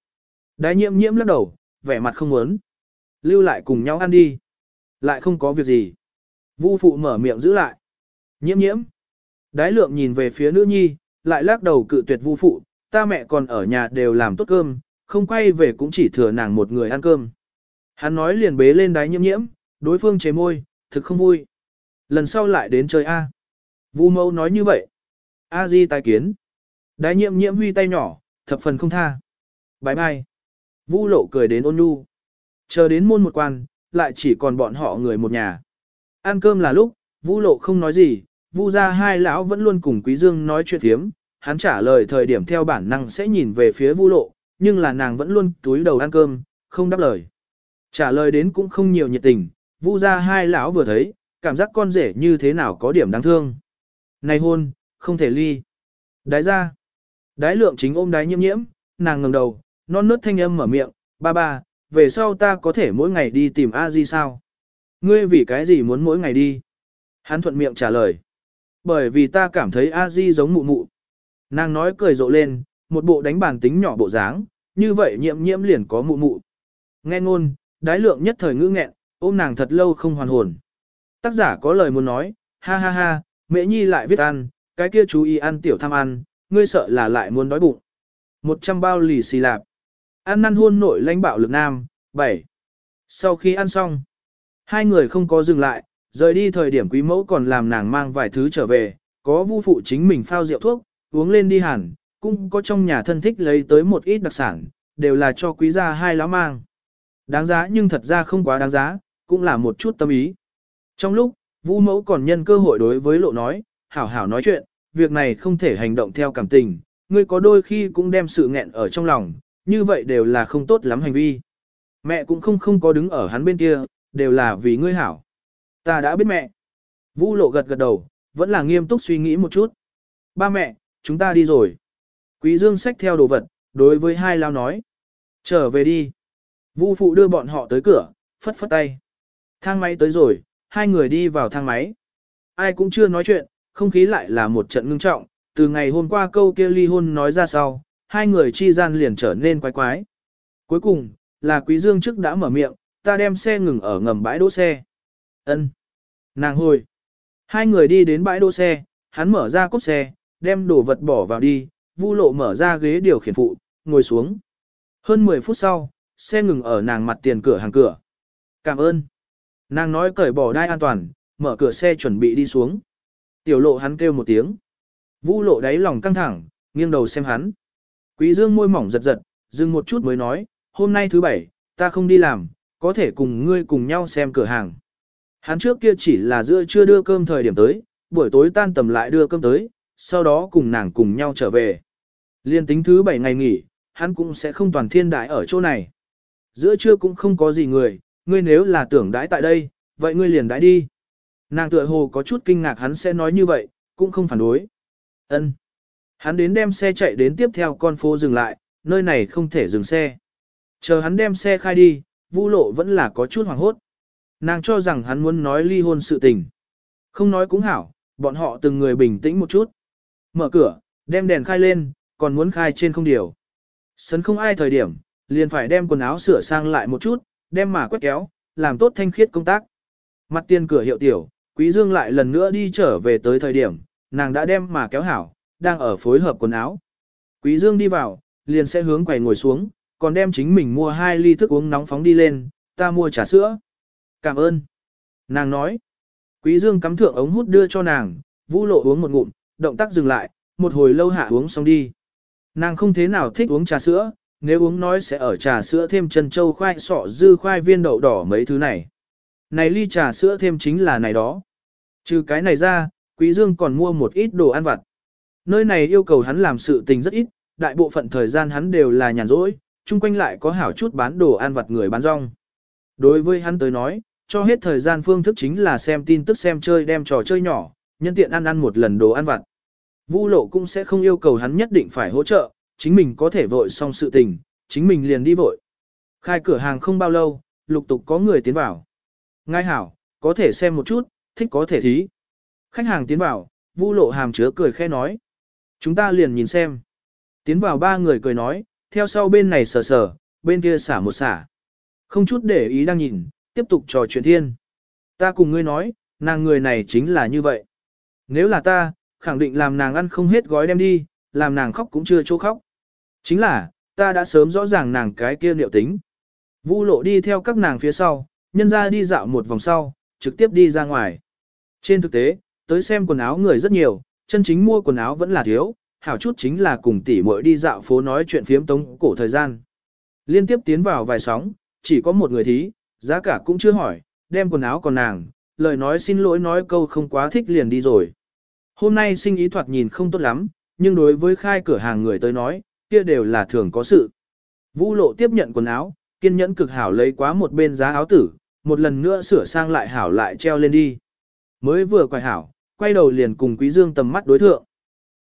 Đái nhiễm nhiễm lắc đầu, vẻ mặt không muốn. Lưu lại cùng nhau ăn đi. Lại không có việc gì. Vu phụ mở miệng giữ lại. Nhiễm nhiễm. Đái lượng nhìn về phía nữ nhi, lại lắc đầu cự tuyệt vu phụ, ta mẹ còn ở nhà đều làm tốt cơm, không quay về cũng chỉ thừa nàng một người ăn cơm. Hắn nói liền bế lên đái nhiễm nhiễm, đối phương chế môi, thực không vui. Lần sau lại đến chơi A. Vu mẫu nói như vậy. A di tài kiến. Đái nhiệm nhiễm huy tay nhỏ, thập phần không tha. bái mai Vu lộ cười đến ôn nhu. Chờ đến môn một quan, lại chỉ còn bọn họ người một nhà. Ăn cơm là lúc, Vu lộ không nói gì, Vu ra hai lão vẫn luôn cùng Quý Dương nói chuyện thiếm, hắn trả lời thời điểm theo bản năng sẽ nhìn về phía Vu lộ, nhưng là nàng vẫn luôn túi đầu ăn cơm, không đáp lời. Trả lời đến cũng không nhiều nhiệt tình, Vu ra hai lão vừa thấy, cảm giác con rể như thế nào có điểm đáng thương. Này hôn, không thể ly. Đái ra. Đái lượng chính ôm đái nhiễm nhiễm, nàng ngẩng đầu, non nớt thanh âm mở miệng, ba ba, về sau ta có thể mỗi ngày đi tìm a di sao? Ngươi vì cái gì muốn mỗi ngày đi? Hắn thuận miệng trả lời. Bởi vì ta cảm thấy a di giống mụ mụ. Nàng nói cười rộ lên, một bộ đánh bàn tính nhỏ bộ dáng, như vậy nhiễm nhiễm liền có mụ mụ. Nghe ngôn, đái lượng nhất thời ngữ nghẹn, ôm nàng thật lâu không hoàn hồn. Tác giả có lời muốn nói, ha ha ha, mẹ nhi lại viết ăn, cái kia chú ý ăn tiểu tham ăn, ngươi sợ là lại muốn đói bụng. Một trăm bao lì xì lạp. Ăn năn hôn nội lãnh bạo lực nam, 7. Sau khi ăn xong, hai người không có dừng lại, rời đi thời điểm quý mẫu còn làm nàng mang vài thứ trở về, có vu phụ chính mình phao rượu thuốc, uống lên đi hẳn, cũng có trong nhà thân thích lấy tới một ít đặc sản, đều là cho quý gia hai lão mang. Đáng giá nhưng thật ra không quá đáng giá, cũng là một chút tâm ý. Trong lúc, Vu mẫu còn nhân cơ hội đối với lộ nói, hảo hảo nói chuyện, việc này không thể hành động theo cảm tình, ngươi có đôi khi cũng đem sự nghẹn ở trong lòng, như vậy đều là không tốt lắm hành vi. Mẹ cũng không không có đứng ở hắn bên kia, đều là vì ngươi hảo. Ta đã biết mẹ. Vu lộ gật gật đầu, vẫn là nghiêm túc suy nghĩ một chút. Ba mẹ, chúng ta đi rồi. Quý dương xách theo đồ vật, đối với hai lao nói. Trở về đi. Vu phụ đưa bọn họ tới cửa, phất phất tay. Thang máy tới rồi, hai người đi vào thang máy. Ai cũng chưa nói chuyện, không khí lại là một trận ngưng trọng, từ ngày hôm qua câu kia ly hôn nói ra sau, hai người chi gian liền trở nên quái quái. Cuối cùng, là Quý Dương trước đã mở miệng, ta đem xe ngừng ở ngầm bãi đỗ xe. Ân. Nàng hồi. Hai người đi đến bãi đỗ xe, hắn mở ra cốp xe, đem đồ vật bỏ vào đi, Vu Lộ mở ra ghế điều khiển phụ, ngồi xuống. Hơn 10 phút sau, xe ngừng ở nàng mặt tiền cửa hàng cửa. Cảm ơn. Nàng nói cởi bỏ đai an toàn, mở cửa xe chuẩn bị đi xuống. Tiểu lộ hắn kêu một tiếng. Vu lộ đáy lòng căng thẳng, nghiêng đầu xem hắn. Quý dương môi mỏng giật giật, dừng một chút mới nói, hôm nay thứ bảy, ta không đi làm, có thể cùng ngươi cùng nhau xem cửa hàng. Hắn trước kia chỉ là giữa chưa đưa cơm thời điểm tới, buổi tối tan tầm lại đưa cơm tới, sau đó cùng nàng cùng nhau trở về. Liên tính thứ bảy ngày nghỉ, hắn cũng sẽ không toàn thiên đại ở chỗ này. Giữa trưa cũng không có gì người, ngươi nếu là tưởng đãi tại đây, vậy ngươi liền đãi đi. Nàng tựa hồ có chút kinh ngạc hắn sẽ nói như vậy, cũng không phản đối. Ân. Hắn đến đem xe chạy đến tiếp theo con phố dừng lại, nơi này không thể dừng xe. Chờ hắn đem xe khai đi, Vu lộ vẫn là có chút hoảng hốt. Nàng cho rằng hắn muốn nói ly hôn sự tình. Không nói cũng hảo, bọn họ từng người bình tĩnh một chút. Mở cửa, đem đèn khai lên, còn muốn khai trên không điều. Sấn không ai thời điểm, liền phải đem quần áo sửa sang lại một chút, đem mà quét kéo, làm tốt thanh khiết công tác. Mặt tiền cửa hiệu tiểu, Quý Dương lại lần nữa đi trở về tới thời điểm, nàng đã đem mà kéo hảo, đang ở phối hợp quần áo. Quý Dương đi vào, liền sẽ hướng quầy ngồi xuống, còn đem chính mình mua hai ly thức uống nóng phóng đi lên, ta mua trà sữa. Cảm ơn. Nàng nói. Quý Dương cắm thượng ống hút đưa cho nàng, vũ lộ uống một ngụm, động tác dừng lại, một hồi lâu hạ uống xong đi. Nàng không thế nào thích uống trà sữa, nếu uống nói sẽ ở trà sữa thêm chân châu khoai sọ dư khoai viên đậu đỏ mấy thứ này. Này ly trà sữa thêm chính là này đó. Trừ cái này ra, Quý Dương còn mua một ít đồ ăn vặt. Nơi này yêu cầu hắn làm sự tình rất ít, đại bộ phận thời gian hắn đều là nhàn rỗi, chung quanh lại có hảo chút bán đồ ăn vặt người bán rong. Đối với hắn tới nói, cho hết thời gian phương thức chính là xem tin tức xem chơi đem trò chơi nhỏ, nhân tiện ăn ăn một lần đồ ăn vặt. Vu lộ cũng sẽ không yêu cầu hắn nhất định phải hỗ trợ, chính mình có thể vội xong sự tình, chính mình liền đi vội. Khai cửa hàng không bao lâu, lục tục có người tiến vào. Ngai hảo, có thể xem một chút, thích có thể thí. Khách hàng tiến vào, vu lộ hàm chứa cười khe nói. Chúng ta liền nhìn xem. Tiến vào ba người cười nói, theo sau bên này sờ sờ, bên kia xả một xả. Không chút để ý đang nhìn, tiếp tục trò chuyện thiên. Ta cùng ngươi nói, nàng người này chính là như vậy. Nếu là ta, khẳng định làm nàng ăn không hết gói đem đi, làm nàng khóc cũng chưa chỗ khóc. Chính là, ta đã sớm rõ ràng nàng cái kia liệu tính. Vu lộ đi theo các nàng phía sau, nhân ra đi dạo một vòng sau, trực tiếp đi ra ngoài. Trên thực tế, tới xem quần áo người rất nhiều, chân chính mua quần áo vẫn là thiếu, hảo chút chính là cùng tỷ muội đi dạo phố nói chuyện phiếm tống cổ thời gian. Liên tiếp tiến vào vài sóng, chỉ có một người thí, giá cả cũng chưa hỏi, đem quần áo còn nàng, lời nói xin lỗi nói câu không quá thích liền đi rồi. Hôm nay sinh ý thoạt nhìn không tốt lắm, nhưng đối với khai cửa hàng người tới nói, kia đều là thường có sự. Vũ lộ tiếp nhận quần áo, kiên nhẫn cực hảo lấy quá một bên giá áo tử, một lần nữa sửa sang lại hảo lại treo lên đi. Mới vừa quay hảo, quay đầu liền cùng Quý Dương tầm mắt đối thượng.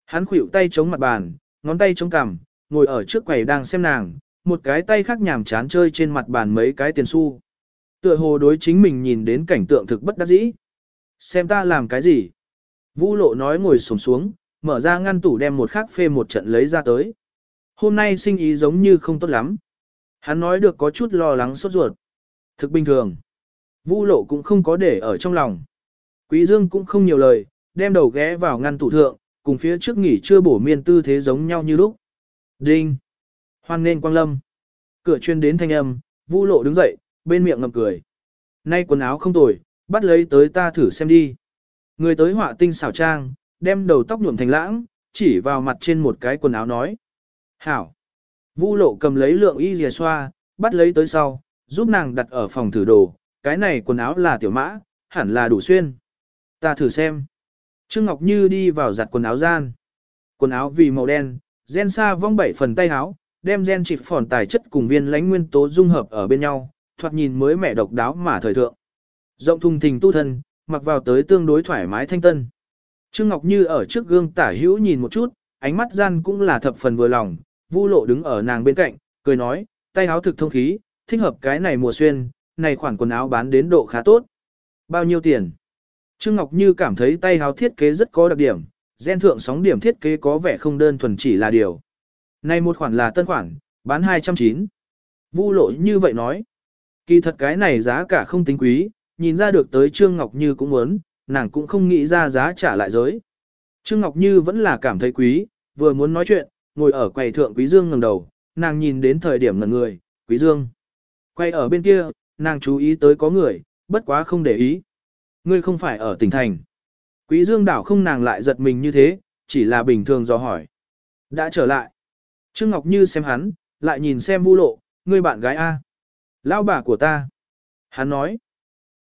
Hắn khuỵu tay chống mặt bàn, ngón tay chống cằm, ngồi ở trước quầy đang xem nàng, một cái tay khác nhàm chán chơi trên mặt bàn mấy cái tiền xu. Tựa hồ đối chính mình nhìn đến cảnh tượng thực bất đắc dĩ. Xem ta làm cái gì? Vũ lộ nói ngồi xổm xuống, mở ra ngăn tủ đem một khắc phê một trận lấy ra tới. Hôm nay sinh ý giống như không tốt lắm. Hắn nói được có chút lo lắng sốt ruột. Thực bình thường. Vu lộ cũng không có để ở trong lòng. Quý Dương cũng không nhiều lời, đem đầu ghé vào ngăn tủ thượng, cùng phía trước nghỉ chưa bổ miên tư thế giống nhau như lúc. Đinh! Hoan nên quang lâm. Cửa chuyên đến thanh âm, Vu lộ đứng dậy, bên miệng ngậm cười. Nay quần áo không tồi, bắt lấy tới ta thử xem đi. Người tới họa tinh xảo trang, đem đầu tóc nhuộm thành lãng, chỉ vào mặt trên một cái quần áo nói. Hảo. Vu lộ cầm lấy lượng y dìa xoa, bắt lấy tới sau, giúp nàng đặt ở phòng thử đồ, cái này quần áo là tiểu mã, hẳn là đủ xuyên. Ta thử xem. Trương Ngọc Như đi vào giặt quần áo gian. Quần áo vì màu đen, gen sa vong bảy phần tay áo, đem gen chỉ phòn tài chất cùng viên lãnh nguyên tố dung hợp ở bên nhau, thoạt nhìn mới mẻ độc đáo mà thời thượng. Rộng thùng thình tu thân, mặc vào tới tương đối thoải mái thanh tân. Trương Ngọc Như ở trước gương tả hữu nhìn một chút, ánh mắt gian cũng là thập phần vừa lòng, Vu Lộ đứng ở nàng bên cạnh, cười nói, tay áo thực thông khí, thích hợp cái này mùa xuyên, này khoản quần áo bán đến độ khá tốt. Bao nhiêu tiền? Trương Ngọc Như cảm thấy tay áo thiết kế rất có đặc điểm, gen thượng sóng điểm thiết kế có vẻ không đơn thuần chỉ là điều. Này một khoản là tân khoản, bán 209. Vu lộ như vậy nói. Kỳ thật cái này giá cả không tính quý, nhìn ra được tới Trương Ngọc Như cũng muốn, nàng cũng không nghĩ ra giá trả lại giới. Trương Ngọc Như vẫn là cảm thấy quý, vừa muốn nói chuyện, ngồi ở quầy thượng Quý Dương ngẩng đầu, nàng nhìn đến thời điểm ngẩn người, Quý Dương. Quay ở bên kia, nàng chú ý tới có người, bất quá không để ý. Ngươi không phải ở tỉnh thành. Quý Dương đảo không nàng lại giật mình như thế, chỉ là bình thường do hỏi. Đã trở lại. Trương Ngọc Như xem hắn, lại nhìn xem Vu Lộ, ngươi bạn gái A. Lão bà của ta. Hắn nói.